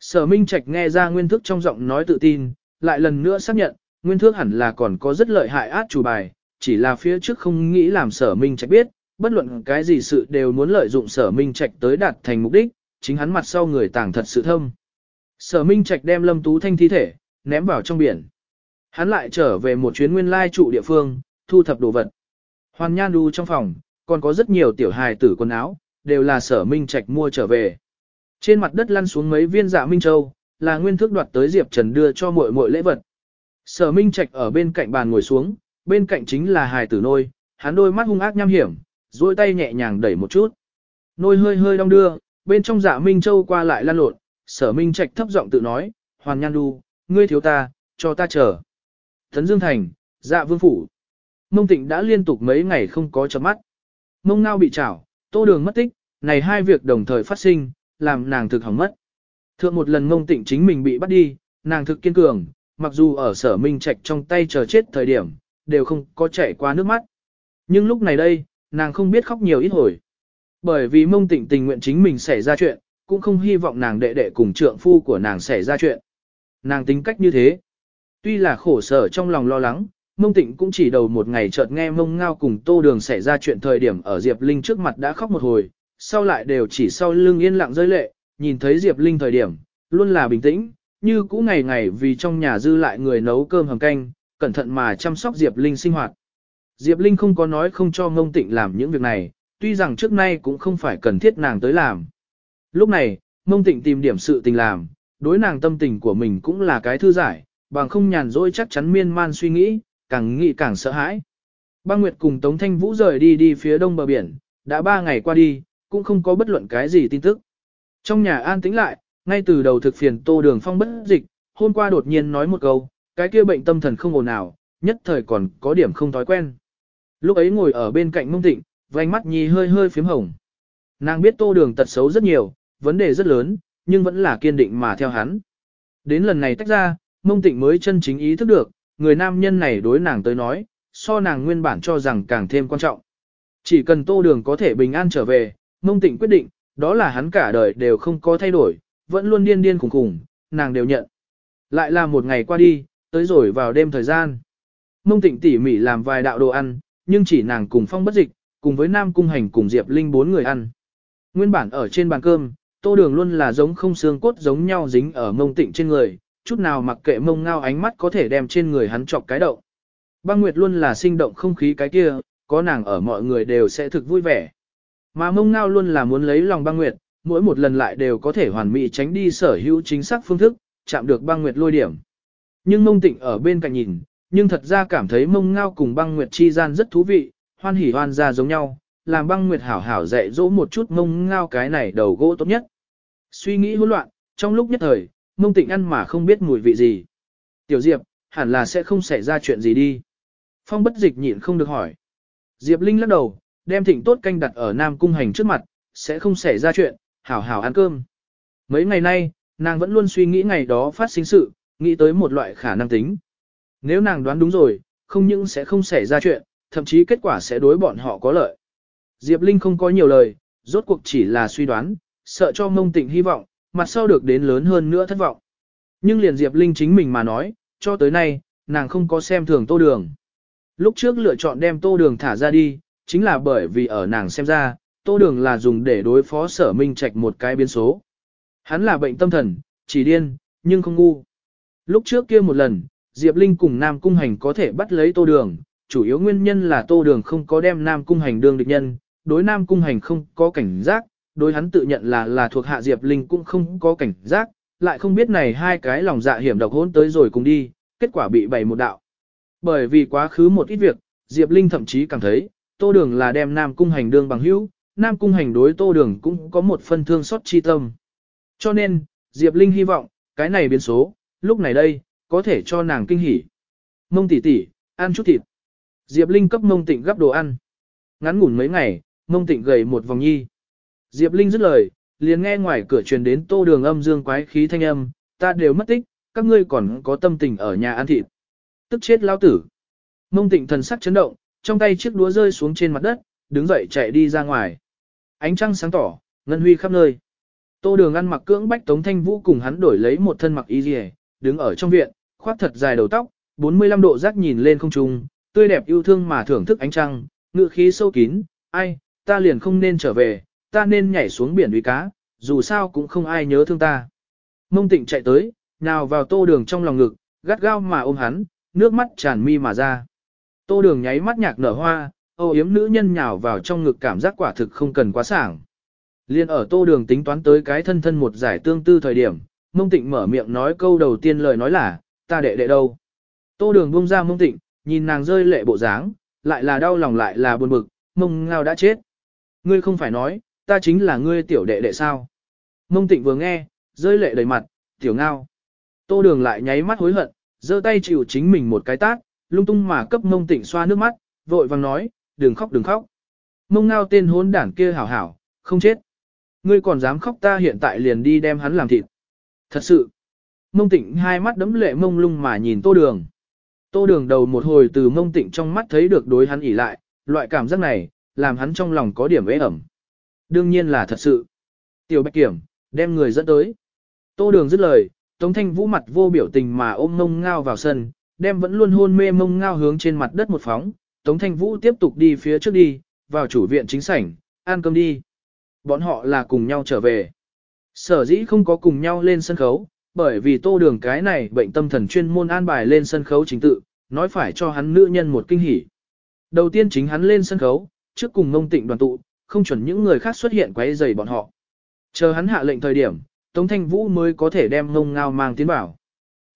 Sở Minh Trạch nghe ra nguyên thức trong giọng nói tự tin, lại lần nữa xác nhận, nguyên thức hẳn là còn có rất lợi hại át chủ bài, chỉ là phía trước không nghĩ làm sở Minh Trạch biết, bất luận cái gì sự đều muốn lợi dụng sở Minh Trạch tới đạt thành mục đích, chính hắn mặt sau người tàng thật sự thâm. Sở Minh Trạch đem Lâm Tú Thanh thi thể, ném vào trong biển. Hắn lại trở về một chuyến nguyên lai trụ địa phương, thu thập đồ vật. Hoàn Nhan Du trong phòng, còn có rất nhiều tiểu hài tử quần áo, đều là sở Minh Trạch mua trở về. Trên mặt đất lăn xuống mấy viên dạ Minh Châu, là nguyên thức đoạt tới Diệp Trần đưa cho muội muội lễ vật. Sở Minh Trạch ở bên cạnh bàn ngồi xuống, bên cạnh chính là hài tử nôi, hắn đôi mắt hung ác nham hiểm, duỗi tay nhẹ nhàng đẩy một chút. Nôi hơi hơi đong đưa, bên trong dạ Minh Châu qua lại lan lộn, sở Minh Trạch thấp giọng tự nói, Hoàn Nhan Đu, ngươi thiếu ta, cho ta chờ. Thấn Dương Thành, dạ vương phủ. Mông Tịnh đã liên tục mấy ngày không có chấm mắt. Mông Ngao bị trảo, tô đường mất tích, này hai việc đồng thời phát sinh, làm nàng thực hỏng mất. Thượng một lần ngông Tịnh chính mình bị bắt đi, nàng thực kiên cường, mặc dù ở sở Minh Trạch trong tay chờ chết thời điểm, đều không có chảy qua nước mắt. Nhưng lúc này đây, nàng không biết khóc nhiều ít hồi. Bởi vì Mông Tịnh tình nguyện chính mình xảy ra chuyện, cũng không hy vọng nàng đệ đệ cùng trượng phu của nàng xảy ra chuyện. Nàng tính cách như thế. Tuy là khổ sở trong lòng lo lắng, mông tịnh cũng chỉ đầu một ngày chợt nghe mông ngao cùng tô đường xảy ra chuyện thời điểm ở Diệp Linh trước mặt đã khóc một hồi, sau lại đều chỉ sau lưng yên lặng rơi lệ, nhìn thấy Diệp Linh thời điểm, luôn là bình tĩnh, như cũ ngày ngày vì trong nhà dư lại người nấu cơm hầm canh, cẩn thận mà chăm sóc Diệp Linh sinh hoạt. Diệp Linh không có nói không cho ngông tịnh làm những việc này, tuy rằng trước nay cũng không phải cần thiết nàng tới làm. Lúc này, ngông tịnh tìm điểm sự tình làm, đối nàng tâm tình của mình cũng là cái thư giải, bằng không nhàn rỗi chắc chắn miên man suy nghĩ, càng nghĩ càng sợ hãi. Băng Nguyệt cùng Tống Thanh Vũ rời đi đi phía đông bờ biển, đã ba ngày qua đi, cũng không có bất luận cái gì tin tức. Trong nhà an tĩnh lại, ngay từ đầu thực phiền tô đường phong bất dịch, hôm qua đột nhiên nói một câu, cái kia bệnh tâm thần không ổn nào, nhất thời còn có điểm không thói quen. Lúc ấy ngồi ở bên cạnh mông tịnh, vành mắt nhì hơi hơi phím hồng. Nàng biết tô đường tật xấu rất nhiều, vấn đề rất lớn, nhưng vẫn là kiên định mà theo hắn. Đến lần này tách ra, mông tịnh mới chân chính ý thức được, người nam nhân này đối nàng tới nói, so nàng nguyên bản cho rằng càng thêm quan trọng. Chỉ cần tô đường có thể bình an trở về, mông tịnh quyết định, đó là hắn cả đời đều không có thay đổi, vẫn luôn điên điên khủng khủng, nàng đều nhận. Lại là một ngày qua đi, tới rồi vào đêm thời gian. Mông tịnh tỉ mỉ làm vài đạo đồ ăn, nhưng chỉ nàng cùng phong bất dịch, cùng với Nam Cung Hành cùng Diệp Linh bốn người ăn. Nguyên bản ở trên bàn cơm, tô đường luôn là giống không xương cốt giống nhau dính ở mông tịnh trên người, chút nào mặc kệ mông ngao ánh mắt có thể đem trên người hắn chọc cái động. Băng Nguyệt luôn là sinh động không khí cái kia, có nàng ở mọi người đều sẽ thực vui vẻ. Mà mông ngao luôn là muốn lấy lòng băng Nguyệt, mỗi một lần lại đều có thể hoàn mỹ tránh đi sở hữu chính xác phương thức, chạm được băng Nguyệt lôi điểm. Nhưng mông tịnh ở bên cạnh nhìn, nhưng thật ra cảm thấy mông ngao cùng băng Nguyệt chi gian rất thú vị, hoan hỉ hoan ra giống nhau, làm băng Nguyệt hảo hảo dạy dỗ một chút mông ngao cái này đầu gỗ tốt nhất. Suy nghĩ hỗn loạn, trong lúc nhất thời, mông tịnh ăn mà không biết mùi vị gì. Tiểu Diệp, hẳn là sẽ không xảy ra chuyện gì đi. Phong bất dịch nhịn không được hỏi. Diệp Linh lắc đầu, đem thịnh tốt canh đặt ở Nam Cung Hành trước mặt, sẽ không xảy ra chuyện, hảo hảo ăn cơm. Mấy ngày nay, nàng vẫn luôn suy nghĩ ngày đó phát sinh sự, nghĩ tới một loại khả năng tính. Nếu nàng đoán đúng rồi, không những sẽ không xảy ra chuyện, thậm chí kết quả sẽ đối bọn họ có lợi. Diệp Linh không có nhiều lời, rốt cuộc chỉ là suy đoán, sợ cho mông tịnh hy vọng, mặt sau được đến lớn hơn nữa thất vọng. Nhưng liền Diệp Linh chính mình mà nói, cho tới nay, nàng không có xem thường tô đường. Lúc trước lựa chọn đem tô đường thả ra đi, chính là bởi vì ở nàng xem ra, tô đường là dùng để đối phó sở minh trạch một cái biến số. Hắn là bệnh tâm thần, chỉ điên, nhưng không ngu. Lúc trước kia một lần, Diệp Linh cùng Nam Cung Hành có thể bắt lấy tô đường, chủ yếu nguyên nhân là tô đường không có đem Nam Cung Hành đương địch nhân, đối Nam Cung Hành không có cảnh giác, đối hắn tự nhận là là thuộc hạ Diệp Linh cũng không có cảnh giác, lại không biết này hai cái lòng dạ hiểm độc hôn tới rồi cùng đi, kết quả bị bày một đạo. Bởi vì quá khứ một ít việc, Diệp Linh thậm chí cảm thấy, Tô Đường là đem Nam Cung Hành đương bằng hữu, Nam Cung Hành đối Tô Đường cũng có một phân thương xót chi tâm. Cho nên, Diệp Linh hy vọng, cái này biến số, lúc này đây, có thể cho nàng kinh hỉ. Mông tỷ tỷ, ăn chút thịt. Diệp Linh cấp mông tịnh gấp đồ ăn. Ngắn ngủn mấy ngày, mông tịnh gầy một vòng nhi. Diệp Linh dứt lời, liền nghe ngoài cửa truyền đến tô đường âm dương quái khí thanh âm, ta đều mất tích, các ngươi còn có tâm tình ở nhà ăn thịt. Tức chết lao tử. Mông tịnh thần sắc chấn động, trong tay chiếc đũa rơi xuống trên mặt đất, đứng dậy chạy đi ra ngoài. Ánh trăng sáng tỏ, ngân huy khắp nơi. Tô đường ăn mặc cưỡng bách Tống Thanh Vũ cùng hắn đổi lấy một thân mặc y liề, đứng ở trong viện, khoác thật dài đầu tóc, 45 độ rác nhìn lên không trung, tươi đẹp yêu thương mà thưởng thức ánh trăng, ngựa khí sâu kín, ai, ta liền không nên trở về, ta nên nhảy xuống biển uy cá, dù sao cũng không ai nhớ thương ta. Mông tịnh chạy tới, nào vào tô đường trong lòng ngực, gắt gao mà ôm hắn, nước mắt tràn mi mà ra. Tô đường nháy mắt nhạc nở hoa, âu yếm nữ nhân nhào vào trong ngực cảm giác quả thực không cần quá sảng. Liên ở tô đường tính toán tới cái thân thân một giải tương tư thời điểm, mông tịnh mở miệng nói câu đầu tiên lời nói là, ta đệ đệ đâu. Tô đường buông ra mông tịnh, nhìn nàng rơi lệ bộ dáng, lại là đau lòng lại là buồn bực, mông ngao đã chết. Ngươi không phải nói, ta chính là ngươi tiểu đệ đệ sao. Mông tịnh vừa nghe, rơi lệ đầy mặt, tiểu ngao. Tô đường lại nháy mắt hối hận, giơ tay chịu chính mình một cái tát, lung tung mà cấp mông tịnh xoa nước mắt, vội vàng nói, đừng khóc đừng khóc. Mông ngao tên hốn đản kia hảo hảo, không chết. Ngươi còn dám khóc ta hiện tại liền đi đem hắn làm thịt. Thật sự. Mông tịnh hai mắt đấm lệ mông lung mà nhìn tô đường. Tô đường đầu một hồi từ mông tịnh trong mắt thấy được đối hắn ỉ lại, loại cảm giác này, làm hắn trong lòng có điểm ế ẩm. Đương nhiên là thật sự. Tiểu Bạch Kiểm, đem người dẫn tới. Tô đường dứt lời, Tống Thanh Vũ mặt vô biểu tình mà ôm mông ngao vào sân, đem vẫn luôn hôn mê mông ngao hướng trên mặt đất một phóng. Tống Thanh Vũ tiếp tục đi phía trước đi, vào chủ viện chính sảnh, ăn cơm đi. Bọn họ là cùng nhau trở về. Sở dĩ không có cùng nhau lên sân khấu, bởi vì tô đường cái này bệnh tâm thần chuyên môn an bài lên sân khấu chính tự, nói phải cho hắn nữ nhân một kinh hỉ. Đầu tiên chính hắn lên sân khấu, trước cùng ngông tịnh đoàn tụ, không chuẩn những người khác xuất hiện quấy rầy bọn họ. Chờ hắn hạ lệnh thời điểm, Tống Thanh Vũ mới có thể đem ngông ngao mang tiến bảo.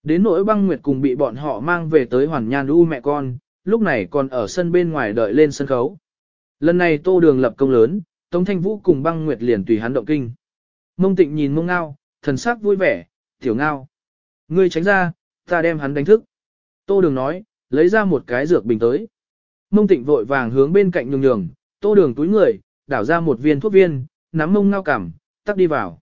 Đến nỗi băng nguyệt cùng bị bọn họ mang về tới hoàn nhan u mẹ con, lúc này còn ở sân bên ngoài đợi lên sân khấu. Lần này tô đường lập công lớn, Tống Thanh Vũ cùng băng nguyệt liền tùy hắn động kinh. Mông tịnh nhìn mông ngao, thần sắc vui vẻ, tiểu ngao. Ngươi tránh ra, ta đem hắn đánh thức. Tô đường nói, lấy ra một cái dược bình tới. Mông tịnh vội vàng hướng bên cạnh nhường nhường, tô đường túi người, đảo ra một viên thuốc viên, nắm mông ngao cảm, tắt đi vào.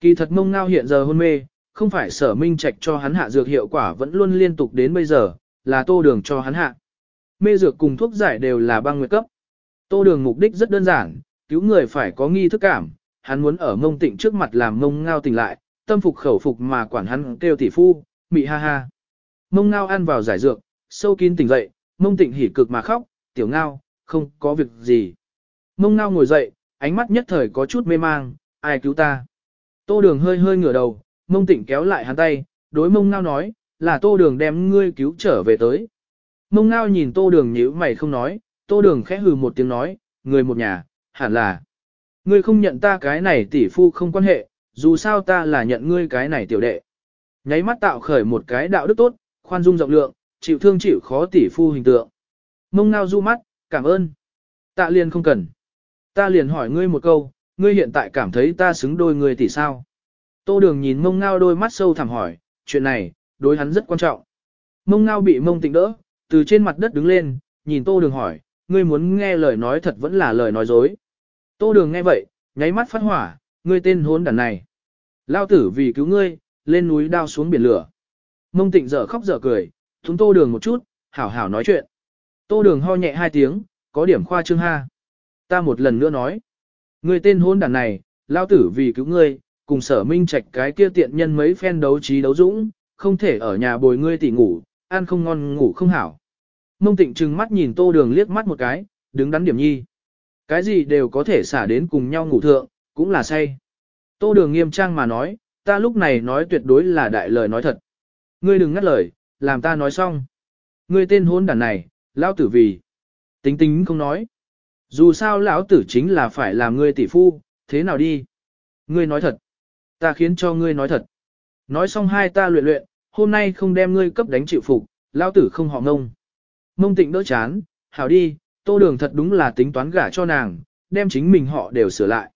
Kỳ thật mông ngao hiện giờ hôn mê, không phải sở minh trạch cho hắn hạ dược hiệu quả vẫn luôn liên tục đến bây giờ, là tô đường cho hắn hạ. Mê dược cùng thuốc giải đều là băng nguyệt cấp. Tô đường mục đích rất đơn giản, cứu người phải có nghi thức cảm, hắn muốn ở mông tịnh trước mặt làm mông ngao tỉnh lại, tâm phục khẩu phục mà quản hắn kêu tỷ phu, mị ha ha. Mông ngao ăn vào giải dược, sâu kín tỉnh dậy, mông tịnh hỉ cực mà khóc, tiểu ngao, không có việc gì. Mông ngao ngồi dậy, ánh mắt nhất thời có chút mê mang, ai cứu ta. Tô đường hơi hơi ngửa đầu, mông tịnh kéo lại hắn tay, đối mông ngao nói, là tô đường đem ngươi cứu trở về tới. Mông ngao nhìn tô đường nhíu mày không nói, tô đường khẽ hừ một tiếng nói, người một nhà, hẳn là. Ngươi không nhận ta cái này tỷ phu không quan hệ, dù sao ta là nhận ngươi cái này tiểu đệ. Nháy mắt tạo khởi một cái đạo đức tốt, khoan dung rộng lượng, chịu thương chịu khó tỷ phu hình tượng. Mông ngao du mắt, cảm ơn. Tạ liền không cần. Ta liền hỏi ngươi một câu, ngươi hiện tại cảm thấy ta xứng đôi ngươi tỷ sao? Tô đường nhìn mông ngao đôi mắt sâu thẳm hỏi, chuyện này, đối hắn rất quan trọng. Mông ngao bị mông tịnh đỡ, từ trên mặt đất đứng lên, nhìn tô đường hỏi, ngươi muốn nghe lời nói thật vẫn là lời nói dối. Tô đường nghe vậy, nháy mắt phát hỏa, ngươi tên hốn đàn này. Lao tử vì cứu ngươi, lên núi đao xuống biển lửa. Mông tịnh dở khóc dở cười, thúng tô đường một chút, hảo hảo nói chuyện. Tô đường ho nhẹ hai tiếng, có điểm khoa trương ha. Ta một lần nữa nói. Ngươi tên hôn đàn này, lao tử vì cứu ngươi, cùng sở minh trạch cái kia tiện nhân mấy phen đấu trí đấu dũng, không thể ở nhà bồi ngươi tỉ ngủ, ăn không ngon ngủ không hảo. Mông tịnh trừng mắt nhìn tô đường liếc mắt một cái, đứng đắn điểm nhi. Cái gì đều có thể xả đến cùng nhau ngủ thượng, cũng là say. Tô đường nghiêm trang mà nói, ta lúc này nói tuyệt đối là đại lời nói thật. Ngươi đừng ngắt lời, làm ta nói xong. Ngươi tên hôn đàn này, lão tử vì. Tính tính không nói. Dù sao lão tử chính là phải làm ngươi tỷ phu, thế nào đi? Ngươi nói thật. Ta khiến cho ngươi nói thật. Nói xong hai ta luyện luyện, hôm nay không đem ngươi cấp đánh chịu phục, lão tử không họ ngông. Ngông tịnh đỡ chán, hảo đi, tô đường thật đúng là tính toán gả cho nàng, đem chính mình họ đều sửa lại.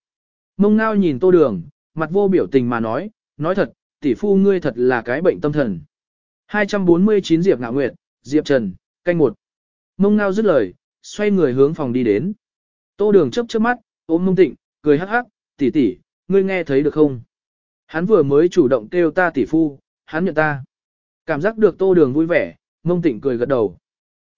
Mông ngao nhìn tô đường, mặt vô biểu tình mà nói, nói thật, tỷ phu ngươi thật là cái bệnh tâm thần. 249 Diệp Ngạo Nguyệt, Diệp Trần, canh một. Mông ngao dứt lời, xoay người hướng phòng đi đến. Tô đường chấp chớp mắt, ôm mông tịnh, cười hắc hắc, tỷ tỷ, ngươi nghe thấy được không? Hắn vừa mới chủ động kêu ta tỷ phu, hắn nhận ta. Cảm giác được tô đường vui vẻ, mông tịnh cười gật đầu.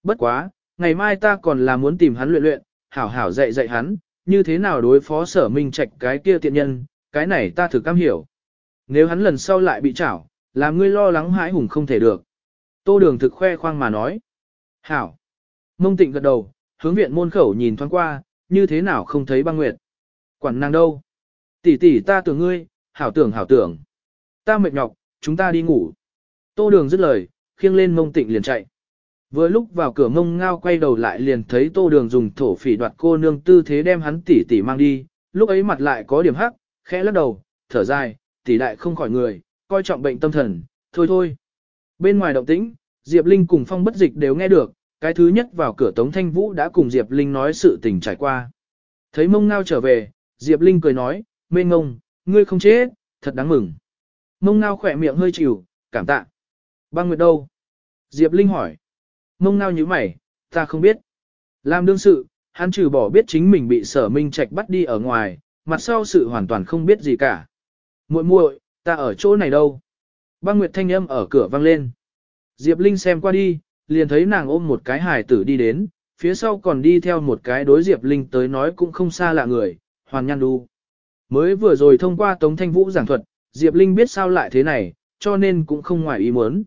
Bất quá, ngày mai ta còn là muốn tìm hắn luyện luyện, hảo hảo dạy dạy hắn, như thế nào đối phó sở minh trạch cái kia tiện nhân, cái này ta thử cam hiểu. Nếu hắn lần sau lại bị chảo, làm ngươi lo lắng hãi hùng không thể được. Tô đường thực khoe khoang mà nói. Hảo. Mông tịnh gật đầu, hướng viện môn khẩu nhìn thoáng qua, như thế nào không thấy băng nguyệt. Quản nàng đâu? Tỷ tỷ ta tưởng ngươi, hảo tưởng hảo tưởng. Ta mệt nhọc, chúng ta đi ngủ. Tô đường dứt lời, khiêng lên mông tịnh liền chạy. Vừa lúc vào cửa mông ngao quay đầu lại liền thấy tô đường dùng thổ phỉ đoạt cô nương tư thế đem hắn tỉ tỉ mang đi, lúc ấy mặt lại có điểm hắc, khẽ lắc đầu, thở dài, tỷ đại không khỏi người, coi trọng bệnh tâm thần, thôi thôi. Bên ngoài động tĩnh, Diệp Linh cùng phong bất dịch đều nghe được, cái thứ nhất vào cửa Tống Thanh Vũ đã cùng Diệp Linh nói sự tình trải qua. Thấy mông ngao trở về, Diệp Linh cười nói, mê ngông, ngươi không chết, thật đáng mừng. Mông ngao khỏe miệng hơi chịu, cảm tạ. Băng Nguyệt đâu? Diệp Linh hỏi. Mông ngao như mày, ta không biết. Làm đương sự, hắn trừ bỏ biết chính mình bị sở minh trạch bắt đi ở ngoài, mặt sau sự hoàn toàn không biết gì cả. muội muội, ta ở chỗ này đâu? Băng Nguyệt thanh âm ở cửa vang lên. Diệp Linh xem qua đi, liền thấy nàng ôm một cái hài tử đi đến, phía sau còn đi theo một cái đối Diệp Linh tới nói cũng không xa lạ người, Hoàn Nhan Đu. Mới vừa rồi thông qua Tống Thanh Vũ giảng thuật, Diệp Linh biết sao lại thế này, cho nên cũng không ngoài ý muốn.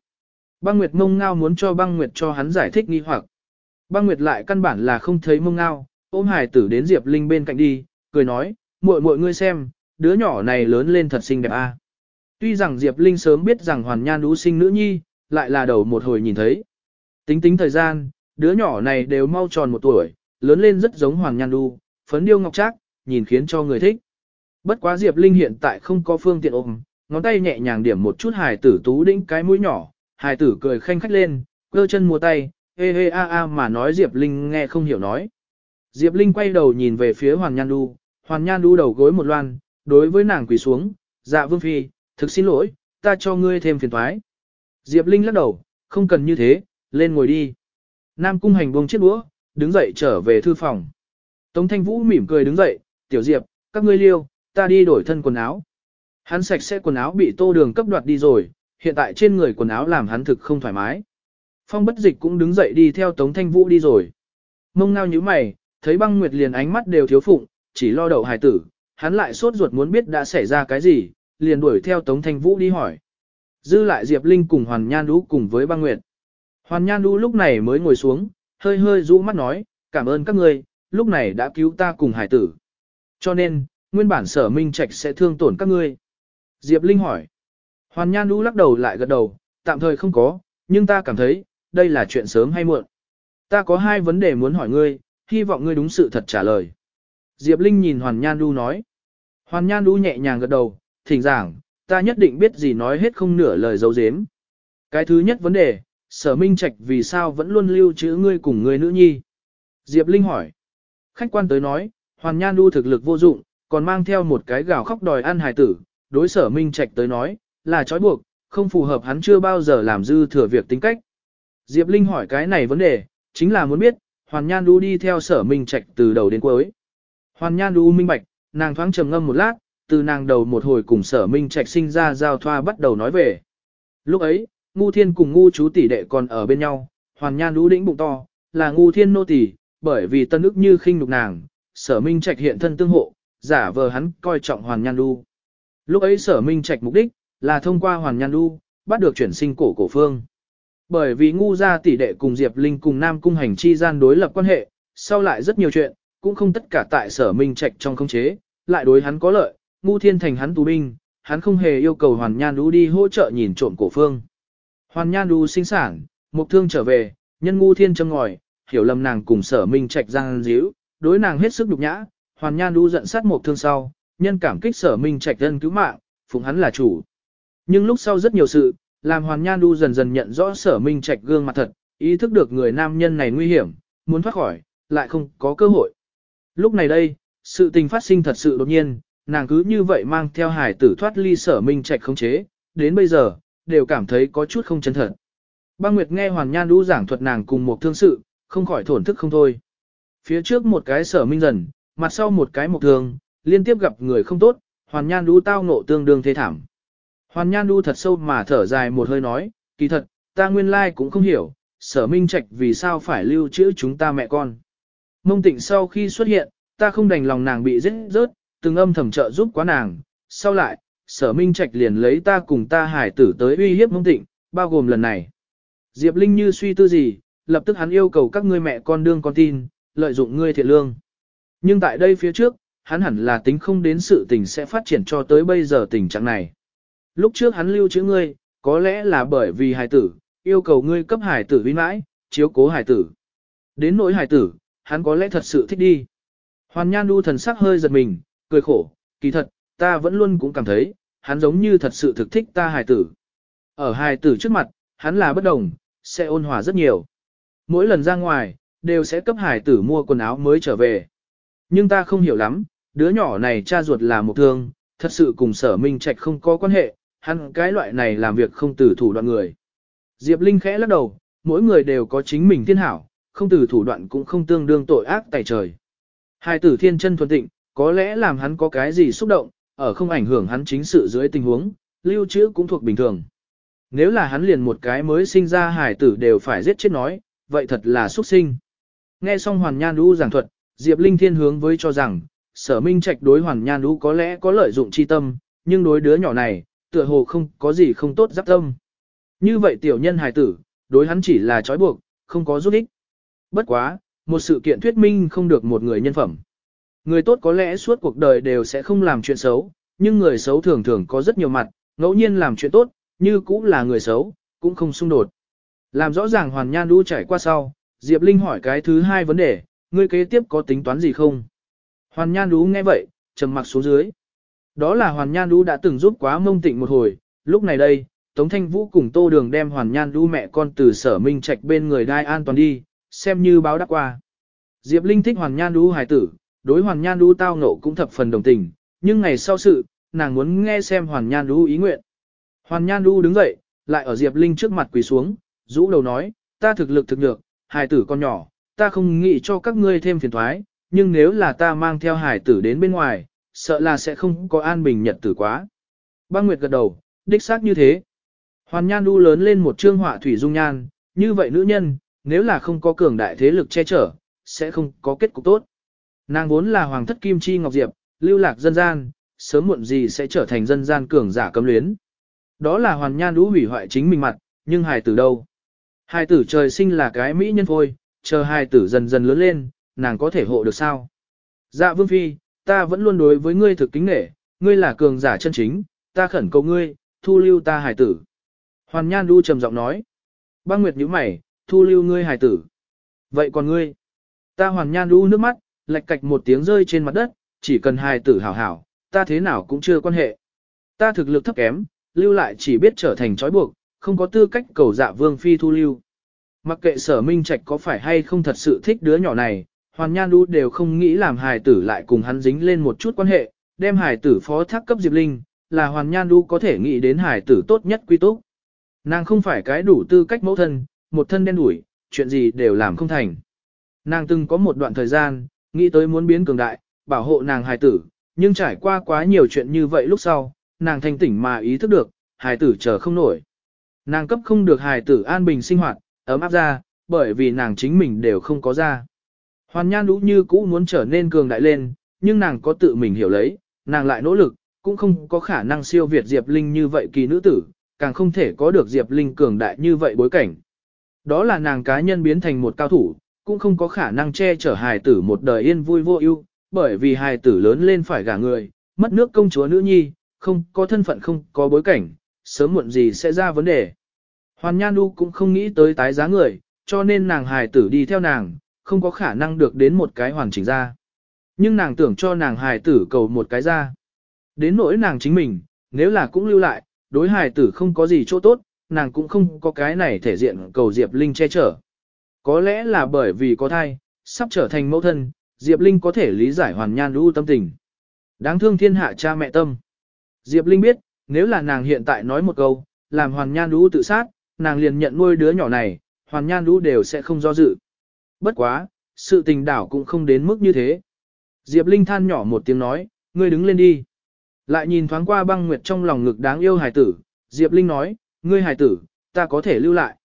Băng Nguyệt mông ngao muốn cho băng Nguyệt cho hắn giải thích nghi hoặc. Băng Nguyệt lại căn bản là không thấy mông ngao, ôm Hải tử đến Diệp Linh bên cạnh đi, cười nói, muội muội ngươi xem, đứa nhỏ này lớn lên thật xinh đẹp a. Tuy rằng Diệp Linh sớm biết rằng Hoàn Nhan Đu sinh nữ nhi, lại là đầu một hồi nhìn thấy. Tính tính thời gian, đứa nhỏ này đều mau tròn một tuổi, lớn lên rất giống Hoàng Nhan Đu, phấn điêu ngọc trác, nhìn khiến cho người thích. Bất quá Diệp Linh hiện tại không có phương tiện ôm, ngón tay nhẹ nhàng điểm một chút hài tử tú đĩnh cái mũi nhỏ, hài tử cười khanh khách lên, cơ chân mua tay, hê hê a a mà nói Diệp Linh nghe không hiểu nói. Diệp Linh quay đầu nhìn về phía Hoàng Nhan Đu, Hoàng Nhan Đu đầu gối một loan, đối với nàng quỳ xuống, dạ vương phi, thực xin lỗi, ta cho ngươi thêm phiền thoái. Diệp Linh lắc đầu, không cần như thế, lên ngồi đi. Nam cung hành buông chiếc đũa, đứng dậy trở về thư phòng. Tống thanh vũ mỉm cười đứng dậy, tiểu diệp, các ngươi liêu, ta đi đổi thân quần áo. Hắn sạch sẽ quần áo bị tô đường cấp đoạt đi rồi, hiện tại trên người quần áo làm hắn thực không thoải mái. Phong bất dịch cũng đứng dậy đi theo Tống Thanh Vũ đi rồi. Mông ngao như mày, thấy băng nguyệt liền ánh mắt đều thiếu phụng, chỉ lo đậu hài tử, hắn lại sốt ruột muốn biết đã xảy ra cái gì, liền đuổi theo Tống Thanh Vũ đi hỏi. Dư lại Diệp Linh cùng Hoàn Nhan Đũ cùng với băng nguyệt. Hoàn Nhan Đu lúc này mới ngồi xuống, hơi hơi rũ mắt nói, cảm ơn các ngươi, lúc này đã cứu ta cùng hải tử. Cho nên, nguyên bản sở minh trạch sẽ thương tổn các ngươi. Diệp Linh hỏi. Hoàn Nhan Lũ lắc đầu lại gật đầu, tạm thời không có, nhưng ta cảm thấy, đây là chuyện sớm hay muộn. Ta có hai vấn đề muốn hỏi ngươi, hy vọng ngươi đúng sự thật trả lời. Diệp Linh nhìn Hoàn Nhan Lũ nói. Hoàn Nhan Lũ nhẹ nhàng gật đầu, thỉnh giảng, ta nhất định biết gì nói hết không nửa lời giấu dếm. Cái thứ nhất vấn đề, sở minh trạch vì sao vẫn luôn lưu trữ ngươi cùng ngươi nữ nhi? Diệp Linh hỏi. Khách quan tới nói, Hoàn Nhan Du thực lực vô dụng, còn mang theo một cái gào khóc đòi ăn hài tử, đối sở minh trạch tới nói, là trói buộc, không phù hợp hắn chưa bao giờ làm dư thừa việc tính cách. Diệp Linh hỏi cái này vấn đề, chính là muốn biết, Hoàn Nhan Du đi theo sở minh trạch từ đầu đến cuối. Hoàn Nhan Du minh bạch, nàng thoáng trầm ngâm một lát, từ nàng đầu một hồi cùng sở minh trạch sinh ra giao thoa bắt đầu nói về. Lúc ấy, ngu thiên cùng ngu chú tỷ đệ còn ở bên nhau, hoàn nhan lũ đĩnh bụng to, là ngu thiên nô tỷ, bởi vì tân ức như khinh nhục nàng, sở minh trạch hiện thân tương hộ, giả vờ hắn coi trọng hoàn nhan du. Lúc ấy sở minh trạch mục đích, là thông qua hoàn nhan du bắt được chuyển sinh cổ cổ phương. Bởi vì ngu gia tỷ đệ cùng Diệp Linh cùng Nam Cung hành chi gian đối lập quan hệ, sau lại rất nhiều chuyện, cũng không tất cả tại sở minh trạch trong không chế, lại đối hắn có lợi, ngu thiên thành hắn tù binh, hắn không hề yêu cầu hoàn nhan du đi hỗ trợ nhìn trộm cổ phương. Hoàn Nhan Du sinh sản, Mục Thương trở về, nhân ngu thiên châm ngòi, hiểu lầm nàng cùng sở minh trạch giang díu, đối nàng hết sức nhục nhã, Hoàn Nhan Du giận sát một Thương sau, nhân cảm kích sở minh trạch thân cứu mạng, phụng hắn là chủ. Nhưng lúc sau rất nhiều sự, làm Hoàn Nhan Du dần dần nhận rõ sở minh trạch gương mặt thật, ý thức được người nam nhân này nguy hiểm, muốn thoát khỏi, lại không có cơ hội. Lúc này đây, sự tình phát sinh thật sự đột nhiên, nàng cứ như vậy mang theo hải tử thoát ly sở minh trạch không chế, đến bây giờ, đều cảm thấy có chút không chân thật. Băng Nguyệt nghe Hoàn Nhan Đu giảng thuật nàng cùng một thương sự, không khỏi thổn thức không thôi. Phía trước một cái sở minh dần, mặt sau một cái một thường liên tiếp gặp người không tốt, Hoàn Nhan Đu tao ngộ tương đương thế thảm. Hoàn Nhan Đu thật sâu mà thở dài một hơi nói, kỳ thật, ta nguyên lai cũng không hiểu, sở minh trạch vì sao phải lưu trữ chúng ta mẹ con. Mông tịnh sau khi xuất hiện, ta không đành lòng nàng bị giết rớt, từng âm thầm trợ giúp quá nàng, sau lại, sở minh trạch liền lấy ta cùng ta hải tử tới uy hiếp mông tịnh, bao gồm lần này. Diệp Linh như suy tư gì, lập tức hắn yêu cầu các ngươi mẹ con đương con tin, lợi dụng ngươi thiện lương. Nhưng tại đây phía trước, hắn hẳn là tính không đến sự tình sẽ phát triển cho tới bây giờ tình trạng này. Lúc trước hắn lưu trữ ngươi, có lẽ là bởi vì hải tử, yêu cầu ngươi cấp hải tử vinh mãi, chiếu cố hải tử. Đến nỗi hải tử, hắn có lẽ thật sự thích đi. Hoàn Nhan đu thần sắc hơi giật mình, cười khổ, kỳ thật, ta vẫn luôn cũng cảm thấy, hắn giống như thật sự thực thích ta hài tử. Ở hài tử trước mặt, hắn là bất đồng, sẽ ôn hòa rất nhiều. mỗi lần ra ngoài, đều sẽ cấp hải tử mua quần áo mới trở về. Nhưng ta không hiểu lắm, đứa nhỏ này cha ruột là một thương, thật sự cùng sở minh trạch không có quan hệ, hắn cái loại này làm việc không từ thủ đoạn người. Diệp Linh khẽ lắc đầu, mỗi người đều có chính mình thiên hảo, không từ thủ đoạn cũng không tương đương tội ác tại trời. Hai tử thiên chân thuần tịnh, có lẽ làm hắn có cái gì xúc động, ở không ảnh hưởng hắn chính sự dưới tình huống, lưu trữ cũng thuộc bình thường. Nếu là hắn liền một cái mới sinh ra hải tử đều phải giết chết nói, vậy thật là xuất sinh. Nghe xong Hoàn Nhan Đu giảng thuật, Diệp Linh Thiên hướng với cho rằng, sở minh trạch đối Hoàn Nhan Đu có lẽ có lợi dụng chi tâm, nhưng đối đứa nhỏ này, tựa hồ không có gì không tốt giáp tâm. Như vậy tiểu nhân hài tử, đối hắn chỉ là trói buộc, không có giúp ích. Bất quá, một sự kiện thuyết minh không được một người nhân phẩm. Người tốt có lẽ suốt cuộc đời đều sẽ không làm chuyện xấu, nhưng người xấu thường thường có rất nhiều mặt, ngẫu nhiên làm chuyện tốt, như cũng là người xấu, cũng không xung đột. Làm rõ ràng Hoàn Nhan Đu trải qua sau, Diệp Linh hỏi cái thứ hai vấn đề, ngươi kế tiếp có tính toán gì không? Hoàn Nhan Đu nghe vậy, trầm mặc xuống dưới. Đó là Hoàn Nhan Đu đã từng giúp quá mông tịnh một hồi, lúc này đây, Tống Thanh Vũ cùng Tô Đường đem Hoàn Nhan Đu mẹ con từ sở minh trạch bên người đai an toàn đi, xem như báo đáp qua. Diệp Linh thích Hoàn Nhan Đu hài tử, đối Hoàn Nhan Đu tao ngộ cũng thập phần đồng tình, nhưng ngày sau sự, nàng muốn nghe xem Hoàn Nhan Đu ý nguyện. Hoàn Nhan Đu đứng dậy, lại ở Diệp Linh trước mặt quỳ xuống, rũ đầu nói, ta thực lực thực được, hài tử con nhỏ, ta không nghĩ cho các ngươi thêm phiền thoái, nhưng nếu là ta mang theo Hải tử đến bên ngoài, sợ là sẽ không có an bình nhật tử quá. Băng Nguyệt gật đầu, đích xác như thế. Hoàn Nhan Đu lớn lên một trương họa thủy dung nhan, như vậy nữ nhân, nếu là không có cường đại thế lực che chở, sẽ không có kết cục tốt. Nàng vốn là hoàng thất kim chi ngọc diệp, lưu lạc dân gian, sớm muộn gì sẽ trở thành dân gian cường giả cấm luyến. Đó là Hoàn Nhan Đu hủy hoại chính mình mặt, nhưng hài tử đâu? Hài tử trời sinh là cái mỹ nhân thôi, chờ hài tử dần dần lớn lên, nàng có thể hộ được sao? Dạ Vương Phi, ta vẫn luôn đối với ngươi thực kính nể, ngươi là cường giả chân chính, ta khẩn cầu ngươi, thu lưu ta hài tử. Hoàn Nhan Du trầm giọng nói. Băng Nguyệt nhíu mày, thu lưu ngươi hài tử. Vậy còn ngươi? Ta Hoàn Nhan Du nước mắt, lạch cạch một tiếng rơi trên mặt đất, chỉ cần hài tử hảo hảo, ta thế nào cũng chưa quan hệ. Ta thực lực thấp kém, lưu lại chỉ biết trở thành trói buộc, không có tư cách cầu dạ vương phi thu lưu. Mặc kệ sở minh trạch có phải hay không thật sự thích đứa nhỏ này, Hoàn Nhan Du đều không nghĩ làm hài tử lại cùng hắn dính lên một chút quan hệ, đem hài tử phó thác cấp Diệp Linh, là Hoàn Nhan Du có thể nghĩ đến hài tử tốt nhất quy túc. Nàng không phải cái đủ tư cách mẫu thân, một thân đen đủi, chuyện gì đều làm không thành. Nàng từng có một đoạn thời gian, nghĩ tới muốn biến cường đại, bảo hộ nàng hài tử, nhưng trải qua quá nhiều chuyện như vậy lúc sau, nàng thanh tỉnh mà ý thức được, hài tử chờ không nổi. Nàng cấp không được hài tử an bình sinh hoạt, ấm áp ra, bởi vì nàng chính mình đều không có ra. Hoàn Nhan Đũ như cũ muốn trở nên cường đại lên, nhưng nàng có tự mình hiểu lấy, nàng lại nỗ lực, cũng không có khả năng siêu việt Diệp Linh như vậy kỳ nữ tử, càng không thể có được Diệp Linh cường đại như vậy bối cảnh. Đó là nàng cá nhân biến thành một cao thủ, cũng không có khả năng che chở hài tử một đời yên vui vô ưu, bởi vì hài tử lớn lên phải gả người, mất nước công chúa nữ nhi, không có thân phận không có bối cảnh, sớm muộn gì sẽ ra vấn đề. Hoàn Nhan Du cũng không nghĩ tới tái giá người, cho nên nàng hài tử đi theo nàng, không có khả năng được đến một cái hoàn chỉnh ra. Nhưng nàng tưởng cho nàng hài tử cầu một cái ra. Đến nỗi nàng chính mình, nếu là cũng lưu lại, đối hài tử không có gì chỗ tốt, nàng cũng không có cái này thể diện cầu Diệp Linh che chở. Có lẽ là bởi vì có thai, sắp trở thành mẫu thân, Diệp Linh có thể lý giải hoàn nhan Du tâm tình. Đáng thương thiên hạ cha mẹ tâm. Diệp Linh biết, nếu là nàng hiện tại nói một câu, làm hoàn nhan Du tự sát, nàng liền nhận nuôi đứa nhỏ này, hoàn nhan lũ đều sẽ không do dự. Bất quá, sự tình đảo cũng không đến mức như thế. Diệp Linh than nhỏ một tiếng nói, ngươi đứng lên đi. Lại nhìn thoáng qua băng nguyệt trong lòng ngực đáng yêu hài tử, Diệp Linh nói, ngươi hài tử, ta có thể lưu lại.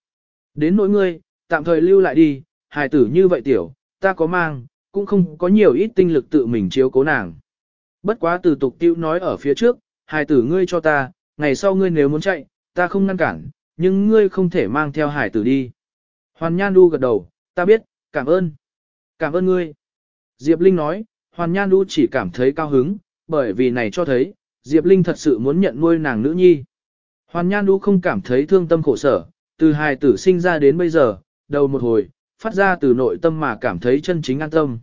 Đến nỗi ngươi, tạm thời lưu lại đi, hài tử như vậy tiểu, ta có mang, cũng không có nhiều ít tinh lực tự mình chiếu cố nàng. Bất quá từ tục tiêu nói ở phía trước, hài tử ngươi cho ta, ngày sau ngươi nếu muốn chạy, ta không ngăn cản, nhưng ngươi không thể mang theo Hải tử đi. Hoàn Nhan Du gật đầu, ta biết, cảm ơn. Cảm ơn ngươi. Diệp Linh nói, Hoàn Nhan Du chỉ cảm thấy cao hứng, bởi vì này cho thấy, Diệp Linh thật sự muốn nhận nuôi nàng nữ nhi. Hoàn Nhan Du không cảm thấy thương tâm khổ sở, từ hài tử sinh ra đến bây giờ, đầu một hồi, phát ra từ nội tâm mà cảm thấy chân chính an tâm.